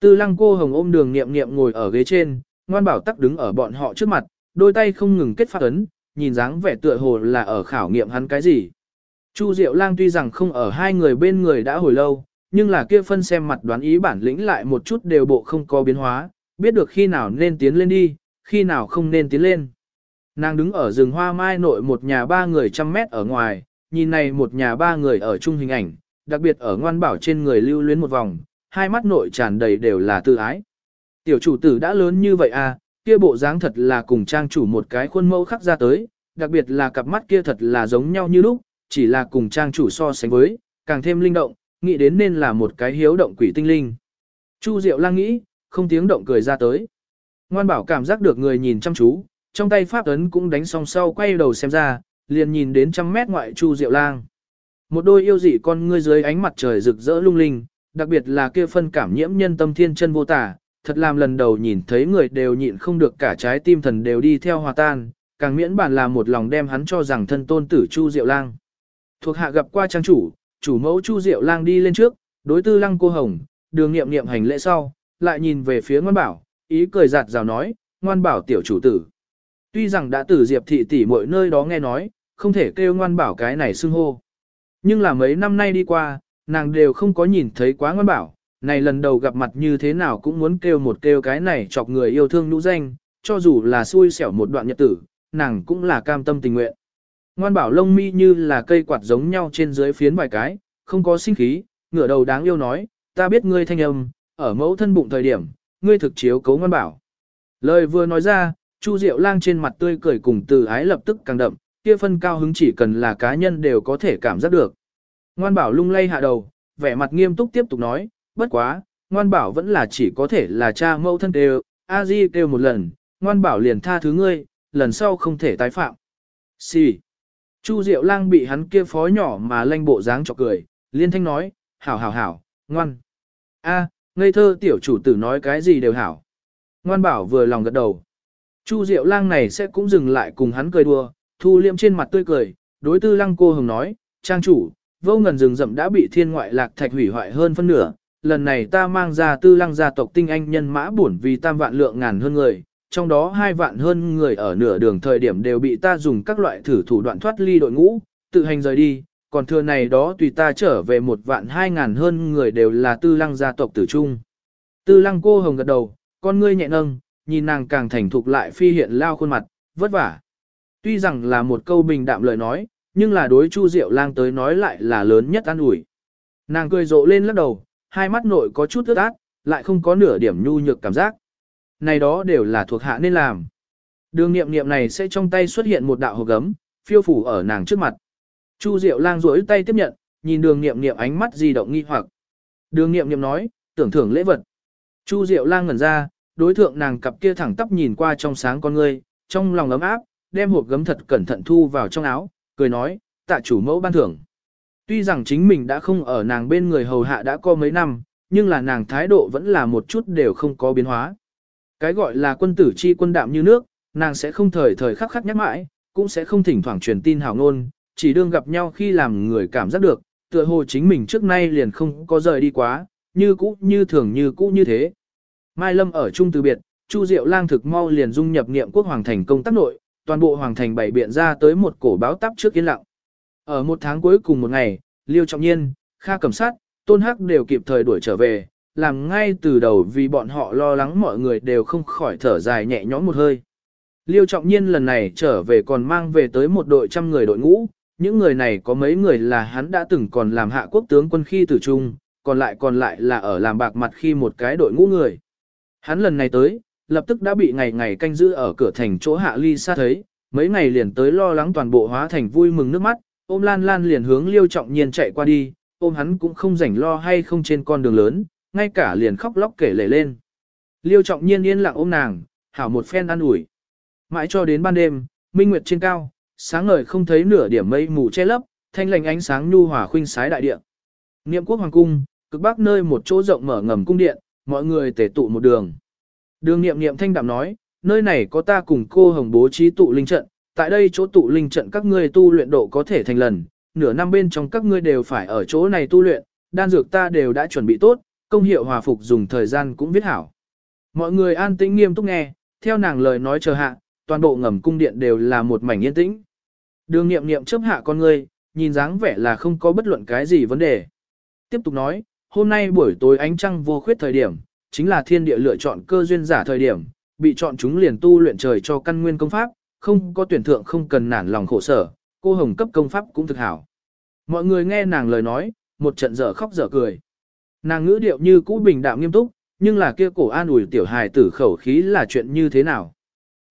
Tư lăng cô hồng ôm đường niệm niệm ngồi ở ghế trên, ngoan bảo tắc đứng ở bọn họ trước mặt, đôi tay không ngừng kết phát ấn, nhìn dáng vẻ tựa hồ là ở khảo nghiệm hắn cái gì. Chu Diệu Lang tuy rằng không ở hai người bên người đã hồi lâu, nhưng là kia phân xem mặt đoán ý bản lĩnh lại một chút đều bộ không có biến hóa, biết được khi nào nên tiến lên đi, khi nào không nên tiến lên. Nàng đứng ở rừng hoa mai nội một nhà ba người trăm mét ở ngoài, nhìn này một nhà ba người ở chung hình ảnh, đặc biệt ở ngoan bảo trên người lưu luyến một vòng, hai mắt nội tràn đầy đều là tự ái. Tiểu chủ tử đã lớn như vậy à, kia bộ dáng thật là cùng trang chủ một cái khuôn mẫu khắc ra tới, đặc biệt là cặp mắt kia thật là giống nhau như lúc, chỉ là cùng trang chủ so sánh với, càng thêm linh động, nghĩ đến nên là một cái hiếu động quỷ tinh linh. Chu Diệu lang nghĩ, không tiếng động cười ra tới. Ngoan bảo cảm giác được người nhìn chăm chú, trong tay pháp ấn cũng đánh xong sau quay đầu xem ra, liền nhìn đến trăm mét ngoại Chu Diệu lang. Một đôi yêu dị con ngươi dưới ánh mặt trời rực rỡ lung linh, đặc biệt là kia phân cảm nhiễm nhân tâm thiên chân vô tả, thật làm lần đầu nhìn thấy người đều nhịn không được cả trái tim thần đều đi theo hòa tan, càng miễn bản là một lòng đem hắn cho rằng thân tôn tử Chu Diệu lang. Thuộc hạ gặp qua trang chủ, chủ mẫu Chu Diệu Lang đi lên trước, đối tư lăng cô hồng, đường nghiệm nghiệm hành lễ sau, lại nhìn về phía ngoan bảo, ý cười giạt rào nói, ngoan bảo tiểu chủ tử. Tuy rằng đã từ diệp thị tỷ mọi nơi đó nghe nói, không thể kêu ngoan bảo cái này xưng hô. Nhưng là mấy năm nay đi qua, nàng đều không có nhìn thấy quá ngoan bảo, này lần đầu gặp mặt như thế nào cũng muốn kêu một kêu cái này chọc người yêu thương nhũ danh, cho dù là xui xẻo một đoạn nhật tử, nàng cũng là cam tâm tình nguyện. Ngoan bảo lông mi như là cây quạt giống nhau trên dưới phiến vài cái, không có sinh khí, ngửa đầu đáng yêu nói, ta biết ngươi thanh âm, ở mẫu thân bụng thời điểm, ngươi thực chiếu cấu ngoan bảo. Lời vừa nói ra, Chu Diệu Lang trên mặt tươi cười cùng từ ái lập tức càng đậm, kia phân cao hứng chỉ cần là cá nhân đều có thể cảm giác được. Ngoan bảo lung lay hạ đầu, vẻ mặt nghiêm túc tiếp tục nói, bất quá, ngoan bảo vẫn là chỉ có thể là cha mẫu thân đều, a di kêu một lần, ngoan bảo liền tha thứ ngươi, lần sau không thể tái phạm. Xì. Chu Diệu Lang bị hắn kia phó nhỏ mà lanh bộ dáng chọc cười, liên thanh nói, hảo hảo hảo, ngoan. A, ngây thơ tiểu chủ tử nói cái gì đều hảo. Ngoan bảo vừa lòng gật đầu. Chu Diệu Lang này sẽ cũng dừng lại cùng hắn cười đùa, thu liêm trên mặt tươi cười, đối tư lăng cô hồng nói, trang chủ, vô ngần rừng rậm đã bị thiên ngoại lạc thạch hủy hoại hơn phân nửa, lần này ta mang ra tư lăng gia tộc tinh anh nhân mã bổn vì tam vạn lượng ngàn hơn người, trong đó hai vạn hơn người ở nửa đường thời điểm đều bị ta dùng các loại thử thủ đoạn thoát ly đội ngũ, tự hành rời đi, còn thừa này đó tùy ta trở về một vạn hai ngàn hơn người đều là tư lăng gia tộc tử trung. Tư lăng cô hồng gật đầu, con ngươi nhẹ nâng, nhìn nàng càng thành thục lại phi hiện lao khuôn mặt, vất vả. Tuy rằng là một câu bình đạm lời nói, nhưng là đối Chu Diệu Lang tới nói lại là lớn nhất an ủi. Nàng cười rộ lên lắc đầu, hai mắt nội có chút ướt át, lại không có nửa điểm nhu nhược cảm giác. Này đó đều là thuộc hạ nên làm. Đường nghiệm nghiệm này sẽ trong tay xuất hiện một đạo hộp gấm, phiêu phủ ở nàng trước mặt. Chu Diệu Lang duỗi tay tiếp nhận, nhìn đường nghiệm nghiệm ánh mắt di động nghi hoặc. Đường nghiệm nghiệm nói, tưởng thưởng lễ vật. Chu Diệu Lang ngẩn ra, đối thượng nàng cặp kia thẳng tắp nhìn qua trong sáng con ngươi, trong lòng ấm áp, đem hộp gấm thật cẩn thận thu vào trong áo, cười nói, tạ chủ mẫu ban thưởng. Tuy rằng chính mình đã không ở nàng bên người hầu hạ đã có mấy năm, nhưng là nàng thái độ vẫn là một chút đều không có biến hóa. Cái gọi là quân tử chi quân đạm như nước, nàng sẽ không thời thời khắc khắc nhắc mãi, cũng sẽ không thỉnh thoảng truyền tin hào ngôn, chỉ đương gặp nhau khi làm người cảm giác được, tựa hồ chính mình trước nay liền không có rời đi quá, như cũ như thường như cũ như thế. Mai Lâm ở chung từ biệt, Chu Diệu Lang thực mau liền dung nhập niệm quốc hoàng thành công tác nội, toàn bộ hoàng thành bảy biện ra tới một cổ báo tắp trước yên lặng. Ở một tháng cuối cùng một ngày, Liêu Trọng Nhiên, Kha Cẩm Sát, Tôn Hắc đều kịp thời đuổi trở về, làm ngay từ đầu vì bọn họ lo lắng mọi người đều không khỏi thở dài nhẹ nhõm một hơi. Liêu Trọng Nhiên lần này trở về còn mang về tới một đội trăm người đội ngũ, những người này có mấy người là hắn đã từng còn làm hạ quốc tướng quân khi tử trung, còn lại còn lại là ở làm bạc mặt khi một cái đội ngũ người. Hắn lần này tới, lập tức đã bị ngày ngày canh giữ ở cửa thành chỗ hạ ly xa thấy, mấy ngày liền tới lo lắng toàn bộ hóa thành vui mừng nước mắt, ôm lan lan liền hướng liêu trọng nhiên chạy qua đi, ôm hắn cũng không rảnh lo hay không trên con đường lớn, ngay cả liền khóc lóc kể lể lên. Liêu trọng nhiên yên lặng ôm nàng, hảo một phen ăn ủi. Mãi cho đến ban đêm, minh nguyệt trên cao, sáng ngời không thấy nửa điểm mây mù che lấp, thanh lành ánh sáng nhu hòa khuynh sái đại địa. Niệm quốc hoàng cung, cực bắc nơi một chỗ rộng mở ngầm cung điện, mọi người tề tụ một đường. Đường niệm niệm thanh đạm nói, nơi này có ta cùng cô hồng bố trí tụ linh trận, tại đây chỗ tụ linh trận các ngươi tu luyện độ có thể thành lần, nửa năm bên trong các ngươi đều phải ở chỗ này tu luyện, đan dược ta đều đã chuẩn bị tốt, công hiệu hòa phục dùng thời gian cũng viết hảo. Mọi người an tĩnh nghiêm túc nghe, theo nàng lời nói chờ hạ, toàn bộ ngầm cung điện đều là một mảnh yên tĩnh. Đường nghiệm nghiệm chấp hạ con ngươi, nhìn dáng vẻ là không có bất luận cái gì vấn đề. Tiếp tục nói, hôm nay buổi tối ánh trăng vô khuyết thời điểm, chính là thiên địa lựa chọn cơ duyên giả thời điểm, bị chọn chúng liền tu luyện trời cho căn nguyên công pháp, không có tuyển thượng không cần nản lòng khổ sở, cô hồng cấp công pháp cũng thực hảo. Mọi người nghe nàng lời nói, một trận dở khóc dở cười. Nàng ngữ điệu như cũ bình đạm nghiêm túc, nhưng là kia cổ an ủi tiểu hài tử khẩu khí là chuyện như thế nào.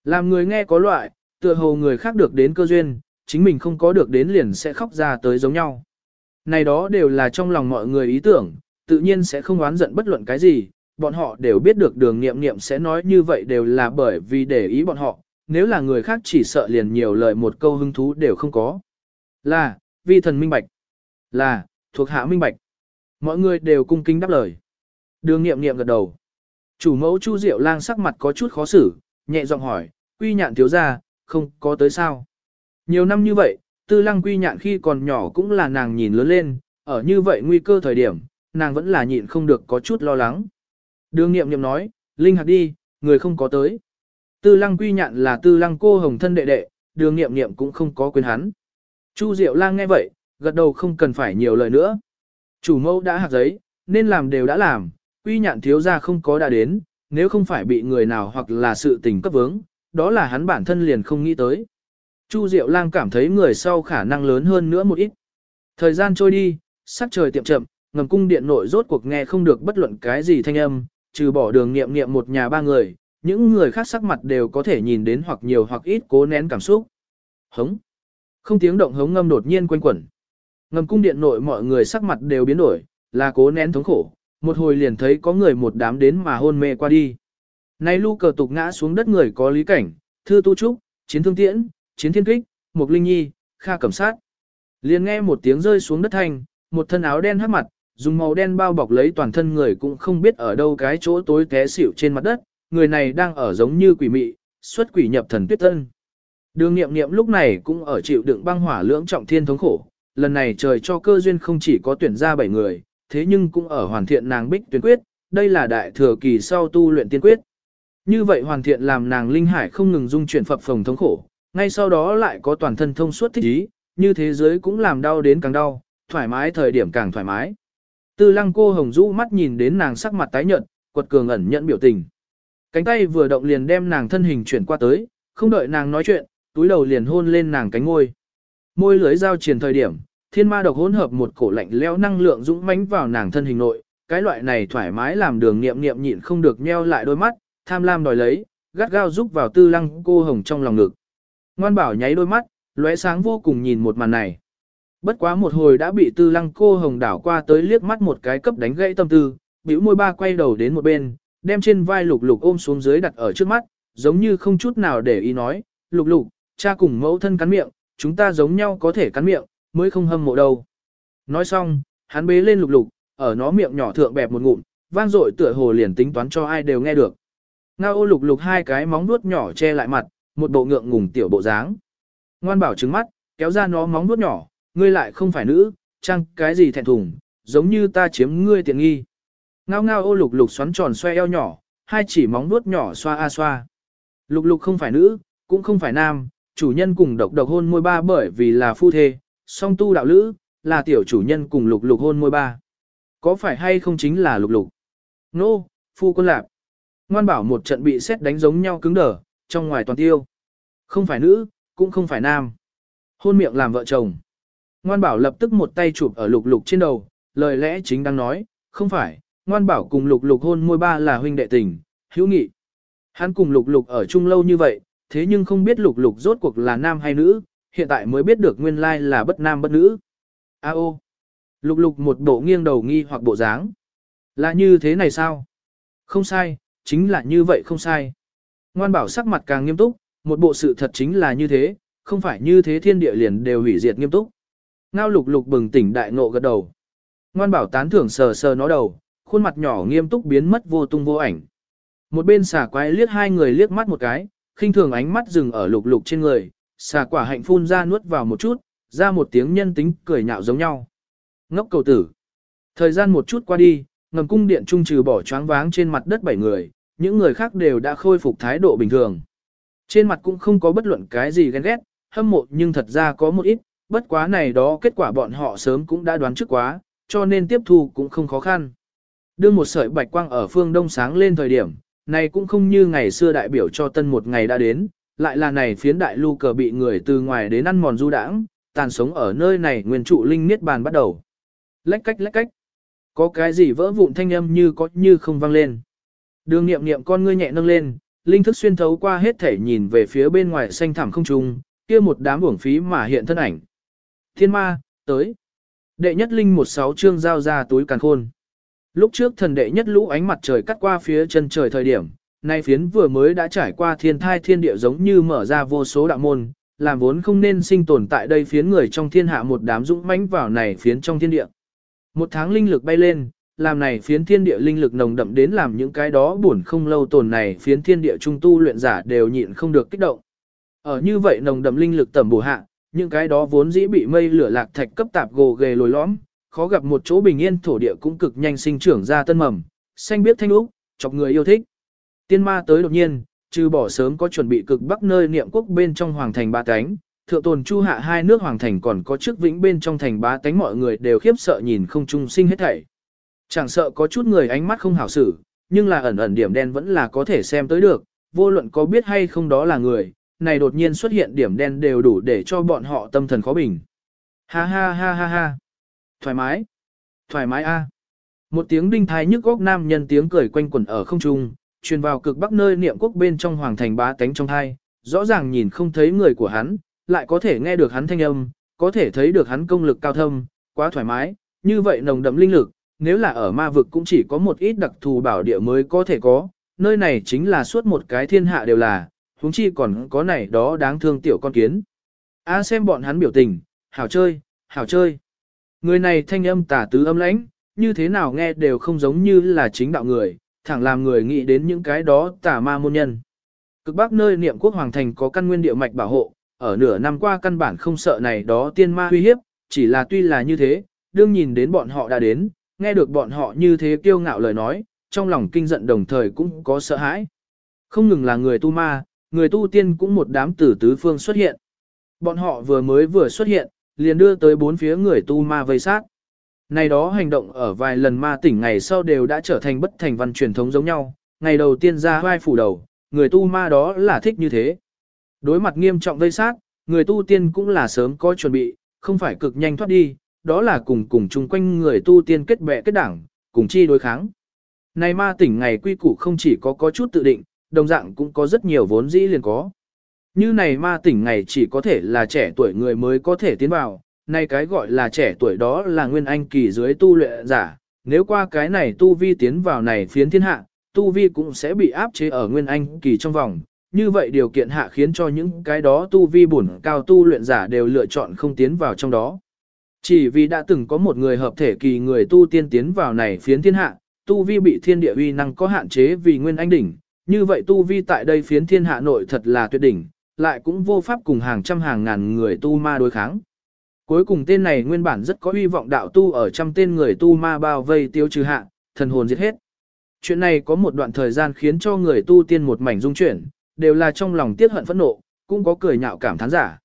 Làm người nghe có loại, tựa hồ người khác được đến cơ duyên, chính mình không có được đến liền sẽ khóc ra tới giống nhau. Này đó đều là trong lòng mọi người ý tưởng, tự nhiên sẽ không oán giận bất luận cái gì, bọn họ đều biết được đường nghiệm nghiệm sẽ nói như vậy đều là bởi vì để ý bọn họ, nếu là người khác chỉ sợ liền nhiều lời một câu hứng thú đều không có. Là, vi thần minh bạch. Là, thuộc hạ minh bạch. Mọi người đều cung kính đáp lời. Đường nghiệm nghiệm gật đầu. Chủ mẫu Chu Diệu Lang sắc mặt có chút khó xử, nhẹ giọng hỏi, quy nhạn thiếu gia, không có tới sao. Nhiều năm như vậy, tư lăng quy nhạn khi còn nhỏ cũng là nàng nhìn lớn lên, ở như vậy nguy cơ thời điểm, nàng vẫn là nhịn không được có chút lo lắng. Đường nghiệm nghiệm nói, Linh Hạc đi, người không có tới. Tư lăng quy nhạn là tư lăng cô hồng thân đệ đệ, đường nghiệm nghiệm cũng không có quyền hắn. Chu Diệu Lang nghe vậy, gật đầu không cần phải nhiều lời nữa. Chủ mẫu đã hạc giấy, nên làm đều đã làm, quy nhạn thiếu ra không có đã đến, nếu không phải bị người nào hoặc là sự tình cấp vướng, đó là hắn bản thân liền không nghĩ tới. Chu Diệu Lang cảm thấy người sau khả năng lớn hơn nữa một ít. Thời gian trôi đi, sắc trời tiệm chậm, ngầm cung điện nội rốt cuộc nghe không được bất luận cái gì thanh âm, trừ bỏ đường nghiệm nghiệm một nhà ba người, những người khác sắc mặt đều có thể nhìn đến hoặc nhiều hoặc ít cố nén cảm xúc. Hống. Không tiếng động hống ngâm đột nhiên quanh quẩn. Ngầm cung điện nội mọi người sắc mặt đều biến đổi, là cố nén thống khổ, một hồi liền thấy có người một đám đến mà hôn mê qua đi. Nay lu cờ tục ngã xuống đất người có lý cảnh, thư tu trúc, chiến thương tiễn, chiến thiên kích, mục linh nhi, kha cẩm sát. Liền nghe một tiếng rơi xuống đất thanh, một thân áo đen hắc mặt, dùng màu đen bao bọc lấy toàn thân người cũng không biết ở đâu cái chỗ tối té xỉu trên mặt đất, người này đang ở giống như quỷ mị, xuất quỷ nhập thần tuyết tân. Đường nghiệm nghiệm lúc này cũng ở chịu đựng băng hỏa lưỡng trọng thiên thống khổ, lần này trời cho cơ duyên không chỉ có tuyển ra 7 người, thế nhưng cũng ở hoàn thiện nàng bích tuyến quyết, đây là đại thừa kỳ sau tu luyện tiên quyết. Như vậy hoàn thiện làm nàng linh hải không ngừng dung chuyển phập phồng thống khổ, ngay sau đó lại có toàn thân thông suốt thích ý, như thế giới cũng làm đau đến càng đau, thoải mái thời điểm càng thoải mái. Tư lăng cô hồng rũ mắt nhìn đến nàng sắc mặt tái nhợt, quật cường ẩn nhận biểu tình. Cánh tay vừa động liền đem nàng thân hình chuyển qua tới, không đợi nàng nói chuyện, túi đầu liền hôn lên nàng cánh ngôi. Môi lưới giao truyền thời điểm, thiên ma độc hỗn hợp một cổ lạnh leo năng lượng dũng mãnh vào nàng thân hình nội, cái loại này thoải mái làm đường nghiệm nghiệm nhịn không được nheo lại đôi mắt, tham lam đòi lấy, gắt gao rúc vào tư lăng cô hồng trong lòng ngực. Ngoan bảo nháy đôi mắt, lóe sáng vô cùng nhìn một màn này. Bất quá một hồi đã bị tư lăng cô hồng đảo qua tới liếc mắt một cái cấp đánh gãy tâm tư, bĩu môi ba quay đầu đến một bên, đem trên vai lục lục ôm xuống dưới đặt ở trước mắt, giống như không chút nào để ý nói, lục lục, cha cùng mẫu thân cắn miệng, chúng ta giống nhau có thể cắn miệng, mới không hâm mộ đâu. Nói xong, hắn bế lên lục lục, ở nó miệng nhỏ thượng bẹp một ngụm, vang dội tựa hồ liền tính toán cho ai đều nghe được. Nga ô lục lục hai cái móng nuốt nhỏ che lại mặt, một bộ ngượng ngùng tiểu bộ dáng. Ngoan bảo trứng mắt, kéo ra nó móng nuốt nhỏ, ngươi lại không phải nữ, chăng cái gì thẹn thùng, giống như ta chiếm ngươi tiện nghi. Ngao ngao ô lục lục xoắn tròn xoe eo nhỏ, hai chỉ móng nuốt nhỏ xoa a xoa. Lục lục không phải nữ, cũng không phải nam, chủ nhân cùng độc độc hôn môi ba bởi vì là phu thê, song tu đạo lữ, là tiểu chủ nhân cùng lục lục hôn môi ba. Có phải hay không chính là lục lục? Nô, no, phu quân lạp. Ngoan bảo một trận bị xét đánh giống nhau cứng đờ, trong ngoài toàn tiêu. Không phải nữ, cũng không phải nam. Hôn miệng làm vợ chồng. Ngoan bảo lập tức một tay chụp ở lục lục trên đầu, lời lẽ chính đang nói, không phải, ngoan bảo cùng lục lục hôn môi ba là huynh đệ tình, hữu nghị. Hắn cùng lục lục ở chung lâu như vậy, thế nhưng không biết lục lục rốt cuộc là nam hay nữ, hiện tại mới biết được nguyên lai là bất nam bất nữ. A ô. Lục lục một bộ nghiêng đầu nghi hoặc bộ dáng. Là như thế này sao? Không sai, chính là như vậy không sai. Ngoan bảo sắc mặt càng nghiêm túc, một bộ sự thật chính là như thế, không phải như thế thiên địa liền đều hủy diệt nghiêm túc. Ngao lục lục bừng tỉnh đại ngộ gật đầu. Ngoan bảo tán thưởng sờ sờ nó đầu, khuôn mặt nhỏ nghiêm túc biến mất vô tung vô ảnh. Một bên xà quái liếc hai người liếc mắt một cái, khinh thường ánh mắt dừng ở lục lục trên người, xà quả hạnh phun ra nuốt vào một chút, ra một tiếng nhân tính cười nhạo giống nhau. Ngốc cầu tử. Thời gian một chút qua đi, ngầm cung điện trung trừ bỏ choáng váng trên mặt đất bảy người, những người khác đều đã khôi phục thái độ bình thường. Trên mặt cũng không có bất luận cái gì ghen ghét, hâm mộ nhưng thật ra có một ít, bất quá này đó kết quả bọn họ sớm cũng đã đoán trước quá, cho nên tiếp thu cũng không khó khăn. Đưa một sợi bạch quang ở phương đông sáng lên thời điểm, này cũng không như ngày xưa đại biểu cho tân một ngày đã đến, lại là này phiến đại lưu cờ bị người từ ngoài đến ăn mòn du đãng, tàn sống ở nơi này nguyên trụ linh niết bàn bắt đầu. Lách cách lách cách. Có cái gì vỡ vụn thanh âm như có như không vang lên. Đường nghiệm nghiệm con ngươi nhẹ nâng lên, linh thức xuyên thấu qua hết thể nhìn về phía bên ngoài xanh thẳm không trung, kia một đám uổng phí mà hiện thân ảnh. Thiên ma, tới. Đệ nhất linh một sáu chương giao ra túi càn khôn. Lúc trước thần đệ nhất lũ ánh mặt trời cắt qua phía chân trời thời điểm, nay phiến vừa mới đã trải qua thiên thai thiên địa giống như mở ra vô số đạo môn, làm vốn không nên sinh tồn tại đây phiến người trong thiên hạ một đám dũng mãnh vào này phiến trong thiên địa. Một tháng linh lực bay lên, làm này phiến thiên địa linh lực nồng đậm đến làm những cái đó buồn không lâu tồn này phiến thiên địa trung tu luyện giả đều nhịn không được kích động. Ở như vậy nồng đậm linh lực tầm bổ hạ, những cái đó vốn dĩ bị mây lửa lạc thạch cấp tạp gồ ghề lồi lõm, khó gặp một chỗ bình yên thổ địa cũng cực nhanh sinh trưởng ra tân mầm, xanh biết thanh úc, chọc người yêu thích. Tiên ma tới đột nhiên, trừ bỏ sớm có chuẩn bị cực bắc nơi niệm quốc bên trong hoàng thành ba cánh, thượng tồn chu hạ hai nước hoàng thành còn có trước vĩnh bên trong thành ba cánh mọi người đều khiếp sợ nhìn không trung sinh hết thảy. Chẳng sợ có chút người ánh mắt không hảo xử, nhưng là ẩn ẩn điểm đen vẫn là có thể xem tới được, vô luận có biết hay không đó là người, này đột nhiên xuất hiện điểm đen đều đủ để cho bọn họ tâm thần khó bình. Ha ha ha ha ha. Thoải mái. Thoải mái a. Một tiếng đinh thái nhức góc nam nhân tiếng cười quanh quẩn ở không trung, truyền vào cực bắc nơi niệm quốc bên trong hoàng thành bá tánh trong thai, rõ ràng nhìn không thấy người của hắn, lại có thể nghe được hắn thanh âm, có thể thấy được hắn công lực cao thâm, quá thoải mái, như vậy nồng đậm linh lực, nếu là ở ma vực cũng chỉ có một ít đặc thù bảo địa mới có thể có, nơi này chính là suốt một cái thiên hạ đều là, huống chi còn có này đó đáng thương tiểu con kiến. A à, xem bọn hắn biểu tình, hảo chơi, hảo chơi. Người này thanh âm tả tứ âm lãnh, như thế nào nghe đều không giống như là chính đạo người, thẳng làm người nghĩ đến những cái đó tả ma môn nhân. Cực bắc nơi niệm quốc hoàng thành có căn nguyên địa mạch bảo hộ, ở nửa năm qua căn bản không sợ này đó tiên ma uy hiếp, chỉ là tuy là như thế, đương nhìn đến bọn họ đã đến, nghe được bọn họ như thế kiêu ngạo lời nói, trong lòng kinh giận đồng thời cũng có sợ hãi. Không ngừng là người tu ma, người tu tiên cũng một đám tử tứ phương xuất hiện. Bọn họ vừa mới vừa xuất hiện, liền đưa tới bốn phía người tu ma vây sát. Này đó hành động ở vài lần ma tỉnh ngày sau đều đã trở thành bất thành văn truyền thống giống nhau, ngày đầu tiên ra vai phủ đầu, người tu ma đó là thích như thế. Đối mặt nghiêm trọng vây sát, người tu tiên cũng là sớm có chuẩn bị, không phải cực nhanh thoát đi, đó là cùng cùng chung quanh người tu tiên kết bè kết đảng, cùng chi đối kháng. Này ma tỉnh ngày quy củ không chỉ có có chút tự định, đồng dạng cũng có rất nhiều vốn dĩ liền có. Như này ma tỉnh ngày chỉ có thể là trẻ tuổi người mới có thể tiến vào, này cái gọi là trẻ tuổi đó là nguyên anh kỳ dưới tu luyện giả, nếu qua cái này tu vi tiến vào này phiến thiên hạ, tu vi cũng sẽ bị áp chế ở nguyên anh kỳ trong vòng. Như vậy điều kiện hạ khiến cho những cái đó tu vi bổn cao tu luyện giả đều lựa chọn không tiến vào trong đó. Chỉ vì đã từng có một người hợp thể kỳ người tu tiên tiến vào này phiến thiên hạ, tu vi bị thiên địa uy năng có hạn chế vì nguyên anh đỉnh, như vậy tu vi tại đây phiến thiên hạ nội thật là tuyệt đỉnh, lại cũng vô pháp cùng hàng trăm hàng ngàn người tu ma đối kháng. Cuối cùng tên này nguyên bản rất có hy vọng đạo tu ở trăm tên người tu ma bao vây tiêu trừ hạ, thần hồn giết hết. Chuyện này có một đoạn thời gian khiến cho người tu tiên một mảnh dung chuyển, đều là trong lòng tiết hận phẫn nộ, cũng có cười nhạo cảm thán giả.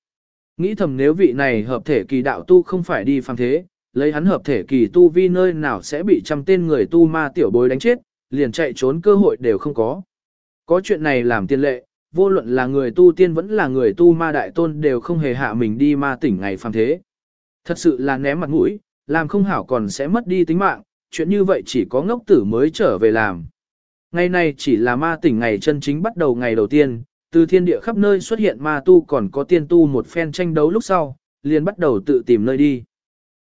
Nghĩ thầm nếu vị này hợp thể kỳ đạo tu không phải đi phàm thế, lấy hắn hợp thể kỳ tu vi nơi nào sẽ bị trăm tên người tu ma tiểu bối đánh chết, liền chạy trốn cơ hội đều không có. Có chuyện này làm tiên lệ, vô luận là người tu tiên vẫn là người tu ma đại tôn đều không hề hạ mình đi ma tỉnh ngày phàm thế. Thật sự là ném mặt mũi, làm không hảo còn sẽ mất đi tính mạng, chuyện như vậy chỉ có ngốc tử mới trở về làm. Ngày này chỉ là ma tỉnh ngày chân chính bắt đầu ngày đầu tiên, từ thiên địa khắp nơi xuất hiện ma tu còn có tiên tu một phen tranh đấu lúc sau, liền bắt đầu tự tìm nơi đi.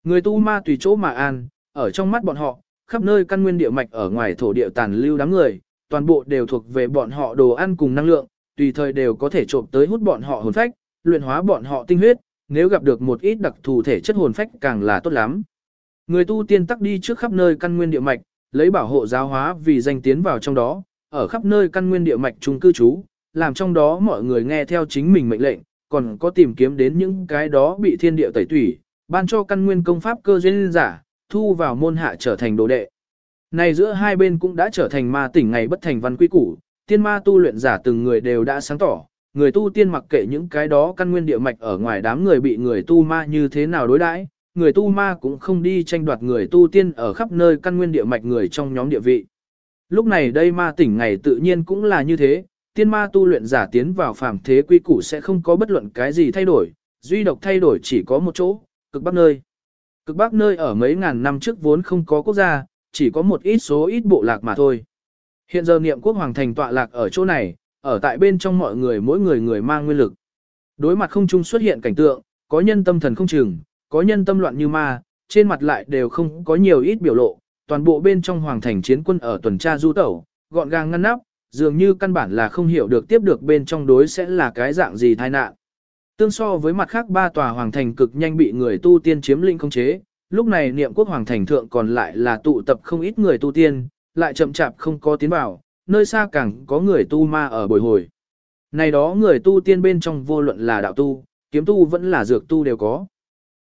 Người tu ma tùy chỗ mà an, ở trong mắt bọn họ, khắp nơi căn nguyên địa mạch ở ngoài thổ địa tàn lưu đám người, toàn bộ đều thuộc về bọn họ đồ ăn cùng năng lượng, tùy thời đều có thể trộm tới hút bọn họ hồn phách, luyện hóa bọn họ tinh huyết, nếu gặp được một ít đặc thù thể chất hồn phách càng là tốt lắm. Người tu tiên tắc đi trước khắp nơi căn nguyên địa mạch, lấy bảo hộ giáo hóa vì danh tiến vào trong đó, ở khắp nơi căn nguyên địa mạch chung cư trú, làm trong đó mọi người nghe theo chính mình mệnh lệnh, còn có tìm kiếm đến những cái đó bị thiên địa tẩy tủy, ban cho căn nguyên công pháp cơ duyên giả, thu vào môn hạ trở thành đồ đệ. Này giữa hai bên cũng đã trở thành ma tỉnh ngày bất thành văn quy củ, tiên ma tu luyện giả từng người đều đã sáng tỏ, người tu tiên mặc kệ những cái đó căn nguyên địa mạch ở ngoài đám người bị người tu ma như thế nào đối đãi, người tu ma cũng không đi tranh đoạt người tu tiên ở khắp nơi căn nguyên địa mạch người trong nhóm địa vị. Lúc này đây ma tỉnh ngày tự nhiên cũng là như thế, tiên ma tu luyện giả tiến vào phàm thế quy củ sẽ không có bất luận cái gì thay đổi, duy độc thay đổi chỉ có một chỗ, cực bắc nơi. Cực bắc nơi ở mấy ngàn năm trước vốn không có quốc gia, chỉ có một ít số ít bộ lạc mà thôi. Hiện giờ niệm quốc hoàng thành tọa lạc ở chỗ này, ở tại bên trong mọi người mỗi người người mang nguyên lực. Đối mặt không chung xuất hiện cảnh tượng, có nhân tâm thần không chừng, có nhân tâm loạn như ma, trên mặt lại đều không có nhiều ít biểu lộ, toàn bộ bên trong hoàng thành chiến quân ở tuần tra du tẩu, gọn gàng ngăn nắp, dường như căn bản là không hiểu được tiếp được bên trong đối sẽ là cái dạng gì tai nạn. Tương so với mặt khác ba tòa hoàng thành cực nhanh bị người tu tiên chiếm lĩnh không chế, lúc này niệm quốc hoàng thành thượng còn lại là tụ tập không ít người tu tiên, lại chậm chạp không có tiến vào, nơi xa càng có người tu ma ở bồi hồi. Này đó người tu tiên bên trong vô luận là đạo tu, kiếm tu vẫn là dược tu đều có.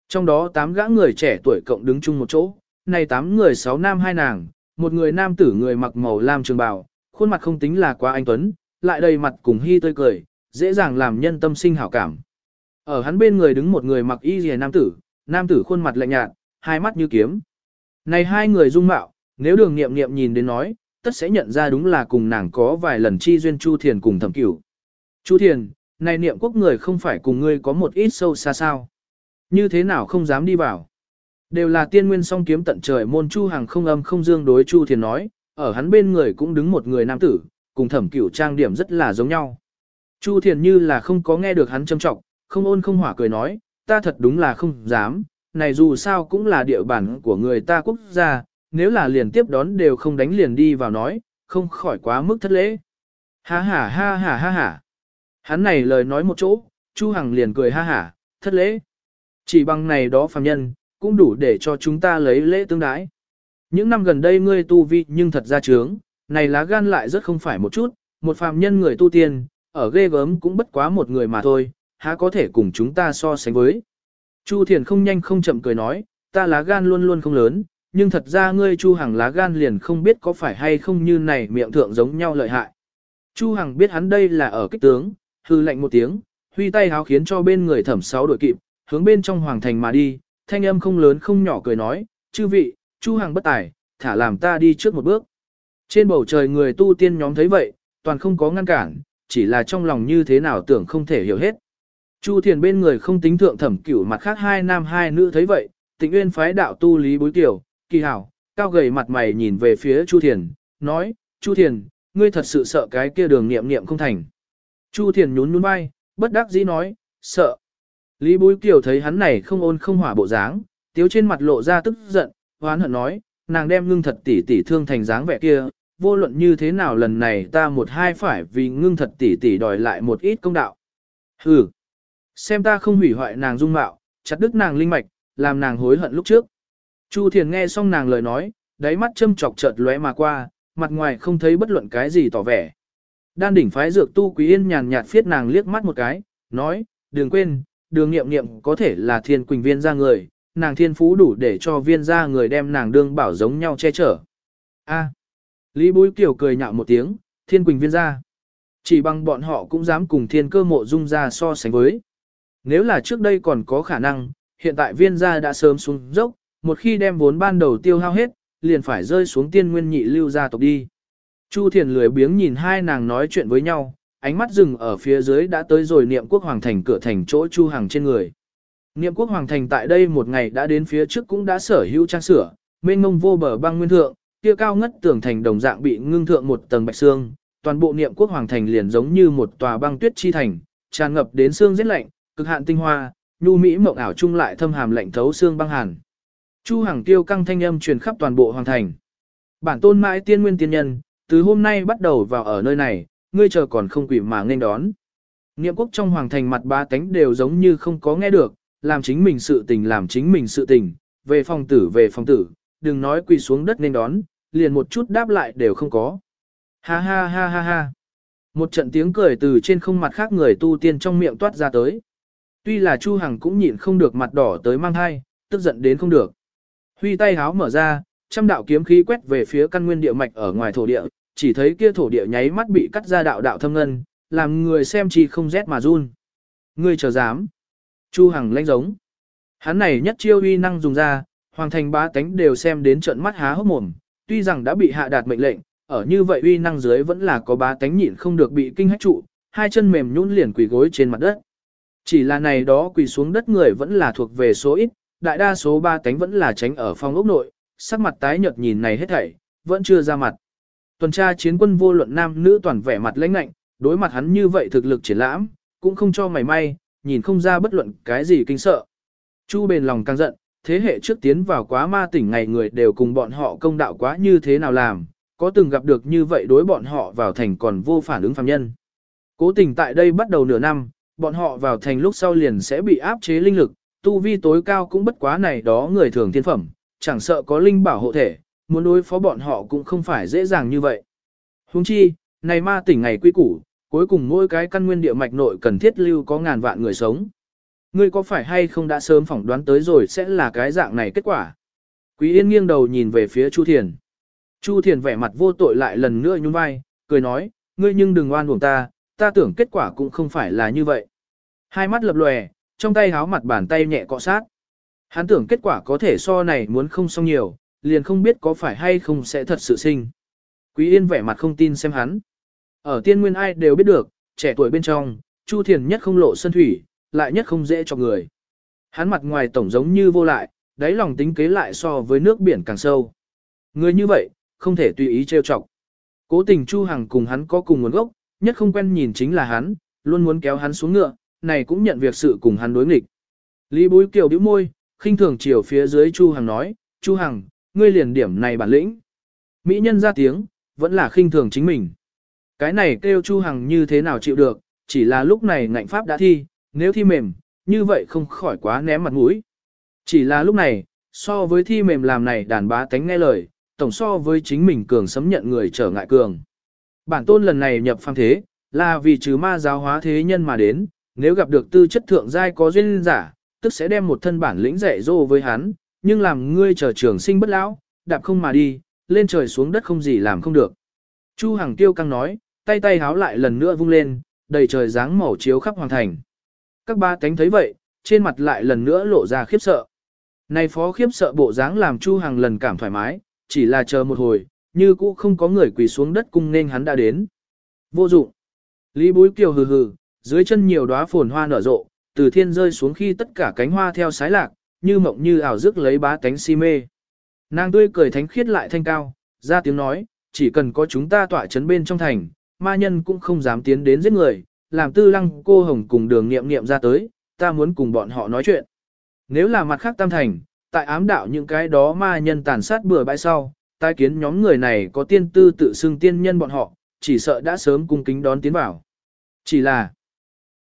Trong đó tám gã người trẻ tuổi cộng đứng chung một chỗ, này tám người sáu nam hai nàng, một người nam tử người mặc màu lam trường bào, khuôn mặt không tính là quá anh tuấn, lại đầy mặt cùng hy tươi cười, dễ dàng làm nhân tâm sinh hảo cảm. Ở hắn bên người đứng một người mặc y rìa nam tử, nam tử khuôn mặt lạnh nhạt, hai mắt như kiếm. Này hai người dung mạo, nếu đường nghiệm nghiệm nhìn đến nói, tất sẽ nhận ra đúng là cùng nàng có vài lần chi duyên Chu Thiền cùng thẩm cửu. Chu Thiền, này niệm quốc người không phải cùng ngươi có một ít sâu xa sao. Như thế nào không dám đi vào. Đều là tiên nguyên song kiếm tận trời môn Chu Hằng không âm không dương đối Chu Thiền nói, ở hắn bên người cũng đứng một người nam tử, cùng thẩm cửu trang điểm rất là giống nhau. Chu Thiền như là không có nghe được hắn châm trọng, không ôn không hỏa cười nói, ta thật đúng là không dám, này dù sao cũng là địa bàn của người ta quốc gia, nếu là liền tiếp đón đều không đánh liền đi vào nói, không khỏi quá mức thất lễ. Ha ha ha ha ha ha. Hắn này lời nói một chỗ, Chu Hằng liền cười ha ha, thất lễ. Chỉ bằng này đó phàm nhân, cũng đủ để cho chúng ta lấy lễ tương đái. Những năm gần đây ngươi tu vi nhưng thật ra trướng, này lá gan lại rất không phải một chút, một phàm nhân người tu tiên, ở ghê gớm cũng bất quá một người mà thôi, há có thể cùng chúng ta so sánh với. Chu Thiền không nhanh không chậm cười nói, ta lá gan luôn luôn không lớn, nhưng thật ra ngươi Chu Hằng lá gan liền không biết có phải hay không như này miệng thượng giống nhau lợi hại. Chu Hằng biết hắn đây là ở kích tướng, hư lệnh một tiếng, huy tay háo khiến cho bên người thẩm sáu đội kịp, hướng bên trong hoàng thành mà đi, thanh âm không lớn không nhỏ cười nói, chư vị, Chu Hằng bất tài, thả làm ta đi trước một bước. Trên bầu trời người tu tiên nhóm thấy vậy, toàn không có ngăn cản, chỉ là trong lòng như thế nào tưởng không thể hiểu hết. Chu Thiền bên người không tính thượng thẩm cửu mặt khác hai nam hai nữ thấy vậy, tịnh uyên phái đạo tu lý bối tiểu, kỳ hảo, cao gầy mặt mày nhìn về phía Chu Thiền, nói, Chu Thiền, ngươi thật sự sợ cái kia đường nghiệm nghiệm không thành. Chu Thiền nhún nhún vai, bất đắc dĩ nói, sợ. Lý bối tiểu thấy hắn này không ôn không hỏa bộ dáng, tiếu trên mặt lộ ra tức giận, hoán hận nói, nàng đem ngưng thật tỉ tỉ thương thành dáng vẻ kia, vô luận như thế nào lần này ta một hai phải vì ngưng thật tỉ tỉ đòi lại một ít công đạo. Hừ, xem ta không hủy hoại nàng dung mạo, chặt đứt nàng linh mạch, làm nàng hối hận lúc trước. Chu Thiền nghe xong nàng lời nói, đáy mắt châm chọc chợt lóe mà qua, mặt ngoài không thấy bất luận cái gì tỏ vẻ. Đan đỉnh phái dược tu quý yên nhàn nhạt phiết nàng liếc mắt một cái, nói, đừng quên, đường nghiệm nghiệm có thể là thiên quỳnh viên ra người, nàng thiên phú đủ để cho viên ra người đem nàng đương bảo giống nhau che chở. A. Lý Bối Kiều cười nhạo một tiếng, thiên quỳnh viên ra. Chỉ bằng bọn họ cũng dám cùng thiên cơ mộ dung ra so sánh với. Nếu là trước đây còn có khả năng, hiện tại viên gia đã sớm xuống dốc, một khi đem vốn ban đầu tiêu hao hết, liền phải rơi xuống tiên nguyên nhị lưu gia tộc đi. Chu Thiền lười biếng nhìn hai nàng nói chuyện với nhau, ánh mắt dừng ở phía dưới đã tới rồi niệm quốc hoàng thành cửa thành chỗ Chu Hằng trên người. Niệm quốc hoàng thành tại đây một ngày đã đến phía trước cũng đã sở hữu trang sửa, mênh mông vô bờ băng nguyên thượng, kia cao ngất tường thành đồng dạng bị ngưng thượng một tầng bạch xương, toàn bộ niệm quốc hoàng thành liền giống như một tòa băng tuyết chi thành, tràn ngập đến xương rất lạnh, cực hạn tinh hoa, nhu mỹ mộng ảo chung lại thâm hàm lạnh thấu xương băng hàn. Chu Hằng tiêu căng thanh âm truyền khắp toàn bộ hoàng thành. Bản tôn mãi tiên nguyên tiên nhân, từ hôm nay bắt đầu vào ở nơi này, ngươi chờ còn không quỷ mà nên đón. Niệm quốc trong hoàng thành mặt ba tánh đều giống như không có nghe được, làm chính mình sự tình làm chính mình sự tình, về phòng tử về phòng tử, đừng nói quỳ xuống đất nên đón, liền một chút đáp lại đều không có. Ha ha ha ha ha. Một trận tiếng cười từ trên không mặt khác người tu tiên trong miệng toát ra tới. Tuy là Chu Hằng cũng nhịn không được mặt đỏ tới mang hai, tức giận đến không được. Huy tay háo mở ra, trăm đạo kiếm khí quét về phía căn nguyên địa mạch ở ngoài thổ địa, chỉ thấy kia thổ địa nháy mắt bị cắt ra đạo đạo thâm ngân, làm người xem chi không rét mà run. Ngươi chờ dám. Chu Hằng lanh giống. Hắn này nhất chiêu uy năng dùng ra, hoàng thành bá tánh đều xem đến trận mắt há hốc mồm, tuy rằng đã bị hạ đạt mệnh lệnh, ở như vậy uy năng dưới vẫn là có bá tánh nhịn không được bị kinh hách trụ, hai chân mềm nhũn liền quỳ gối trên mặt đất. Chỉ là này đó quỳ xuống đất người vẫn là thuộc về số ít, đại đa số ba cánh vẫn là tránh ở phòng ốc nội, sắc mặt tái nhợt nhìn này hết thảy, vẫn chưa ra mặt. Tuần tra chiến quân vô luận nam nữ toàn vẻ mặt lãnh lạnh, đối mặt hắn như vậy thực lực triển lãm, cũng không cho mày may, nhìn không ra bất luận cái gì kinh sợ. Chu bền lòng càng giận, thế hệ trước tiến vào quá ma tỉnh ngày người đều cùng bọn họ công đạo quá như thế nào làm, có từng gặp được như vậy đối bọn họ vào thành còn vô phản ứng phạm nhân. Cố tình tại đây bắt đầu nửa năm, bọn họ vào thành lúc sau liền sẽ bị áp chế linh lực, tu vi tối cao cũng bất quá này đó người thường thiên phẩm, chẳng sợ có linh bảo hộ thể, muốn đối phó bọn họ cũng không phải dễ dàng như vậy. Huống chi, này ma tỉnh ngày quy củ, cuối cùng mỗi cái căn nguyên địa mạch nội cần thiết lưu có ngàn vạn người sống. Ngươi có phải hay không đã sớm phỏng đoán tới rồi sẽ là cái dạng này kết quả? Quý Yên nghiêng đầu nhìn về phía Chu Thiền. Chu Thiền vẻ mặt vô tội lại lần nữa nhún vai, cười nói, ngươi nhưng đừng oan uổng ta, ta tưởng kết quả cũng không phải là như vậy. Hai mắt lập lòe, trong tay háo mặt bàn tay nhẹ cọ sát. Hắn tưởng kết quả có thể so này muốn không xong nhiều, liền không biết có phải hay không sẽ thật sự sinh. Quý Yên vẻ mặt không tin xem hắn. Ở tiên nguyên ai đều biết được, trẻ tuổi bên trong, Chu Thiền nhất không lộ sân thủy, lại nhất không dễ cho người. Hắn mặt ngoài tổng giống như vô lại, đáy lòng tính kế lại so với nước biển càng sâu. Người như vậy, không thể tùy ý trêu chọc. Cố tình Chu Hằng cùng hắn có cùng nguồn gốc, nhất không quen nhìn chính là hắn, luôn muốn kéo hắn xuống ngựa, này cũng nhận việc sự cùng hắn đối nghịch. Lý Bối Kiều bĩu môi, khinh thường chiều phía dưới Chu Hằng nói, Chu Hằng, ngươi liền điểm này bản lĩnh. Mỹ nhân ra tiếng, vẫn là khinh thường chính mình. Cái này kêu Chu Hằng như thế nào chịu được, chỉ là lúc này ngạnh pháp đã thi, nếu thi mềm, như vậy không khỏi quá ném mặt mũi. Chỉ là lúc này, so với thi mềm làm này đàn bá tánh nghe lời, tổng so với chính mình cường sấm nhận người trở ngại cường. Bản tôn lần này nhập phàm thế, là vì trừ ma giáo hóa thế nhân mà đến, nếu gặp được tư chất thượng giai có duyên giả, tức sẽ đem một thân bản lĩnh dạy dỗ với hắn, nhưng làm ngươi chờ trường sinh bất lão, đạp không mà đi, lên trời xuống đất không gì làm không được. Chu Hằng tiêu căng nói, tay tay háo lại lần nữa vung lên, đầy trời dáng màu chiếu khắp hoàng thành. Các ba cánh thấy vậy, trên mặt lại lần nữa lộ ra khiếp sợ. Này phó khiếp sợ bộ dáng làm Chu Hằng lần cảm thoải mái, chỉ là chờ một hồi, như cũ không có người quỳ xuống đất cung nên hắn đã đến. Vô dụng. Lý Bối Kiều hừ hừ, dưới chân nhiều đóa phồn hoa nở rộ, từ thiên rơi xuống khi tất cả cánh hoa theo sái lạc, như mộng như ảo rước lấy bá cánh si mê. Nàng tươi cười thánh khiết lại thanh cao, ra tiếng nói, chỉ cần có chúng ta tỏa chấn bên trong thành, ma nhân cũng không dám tiến đến giết người, làm tư lăng cô hồng cùng đường nghiệm nghiệm ra tới, ta muốn cùng bọn họ nói chuyện. Nếu là mặt khác tam thành, tại ám đạo những cái đó ma nhân tàn sát bừa bãi sau, tai kiến nhóm người này có tiên tư tự xưng tiên nhân bọn họ, chỉ sợ đã sớm cung kính đón tiến vào. Chỉ là,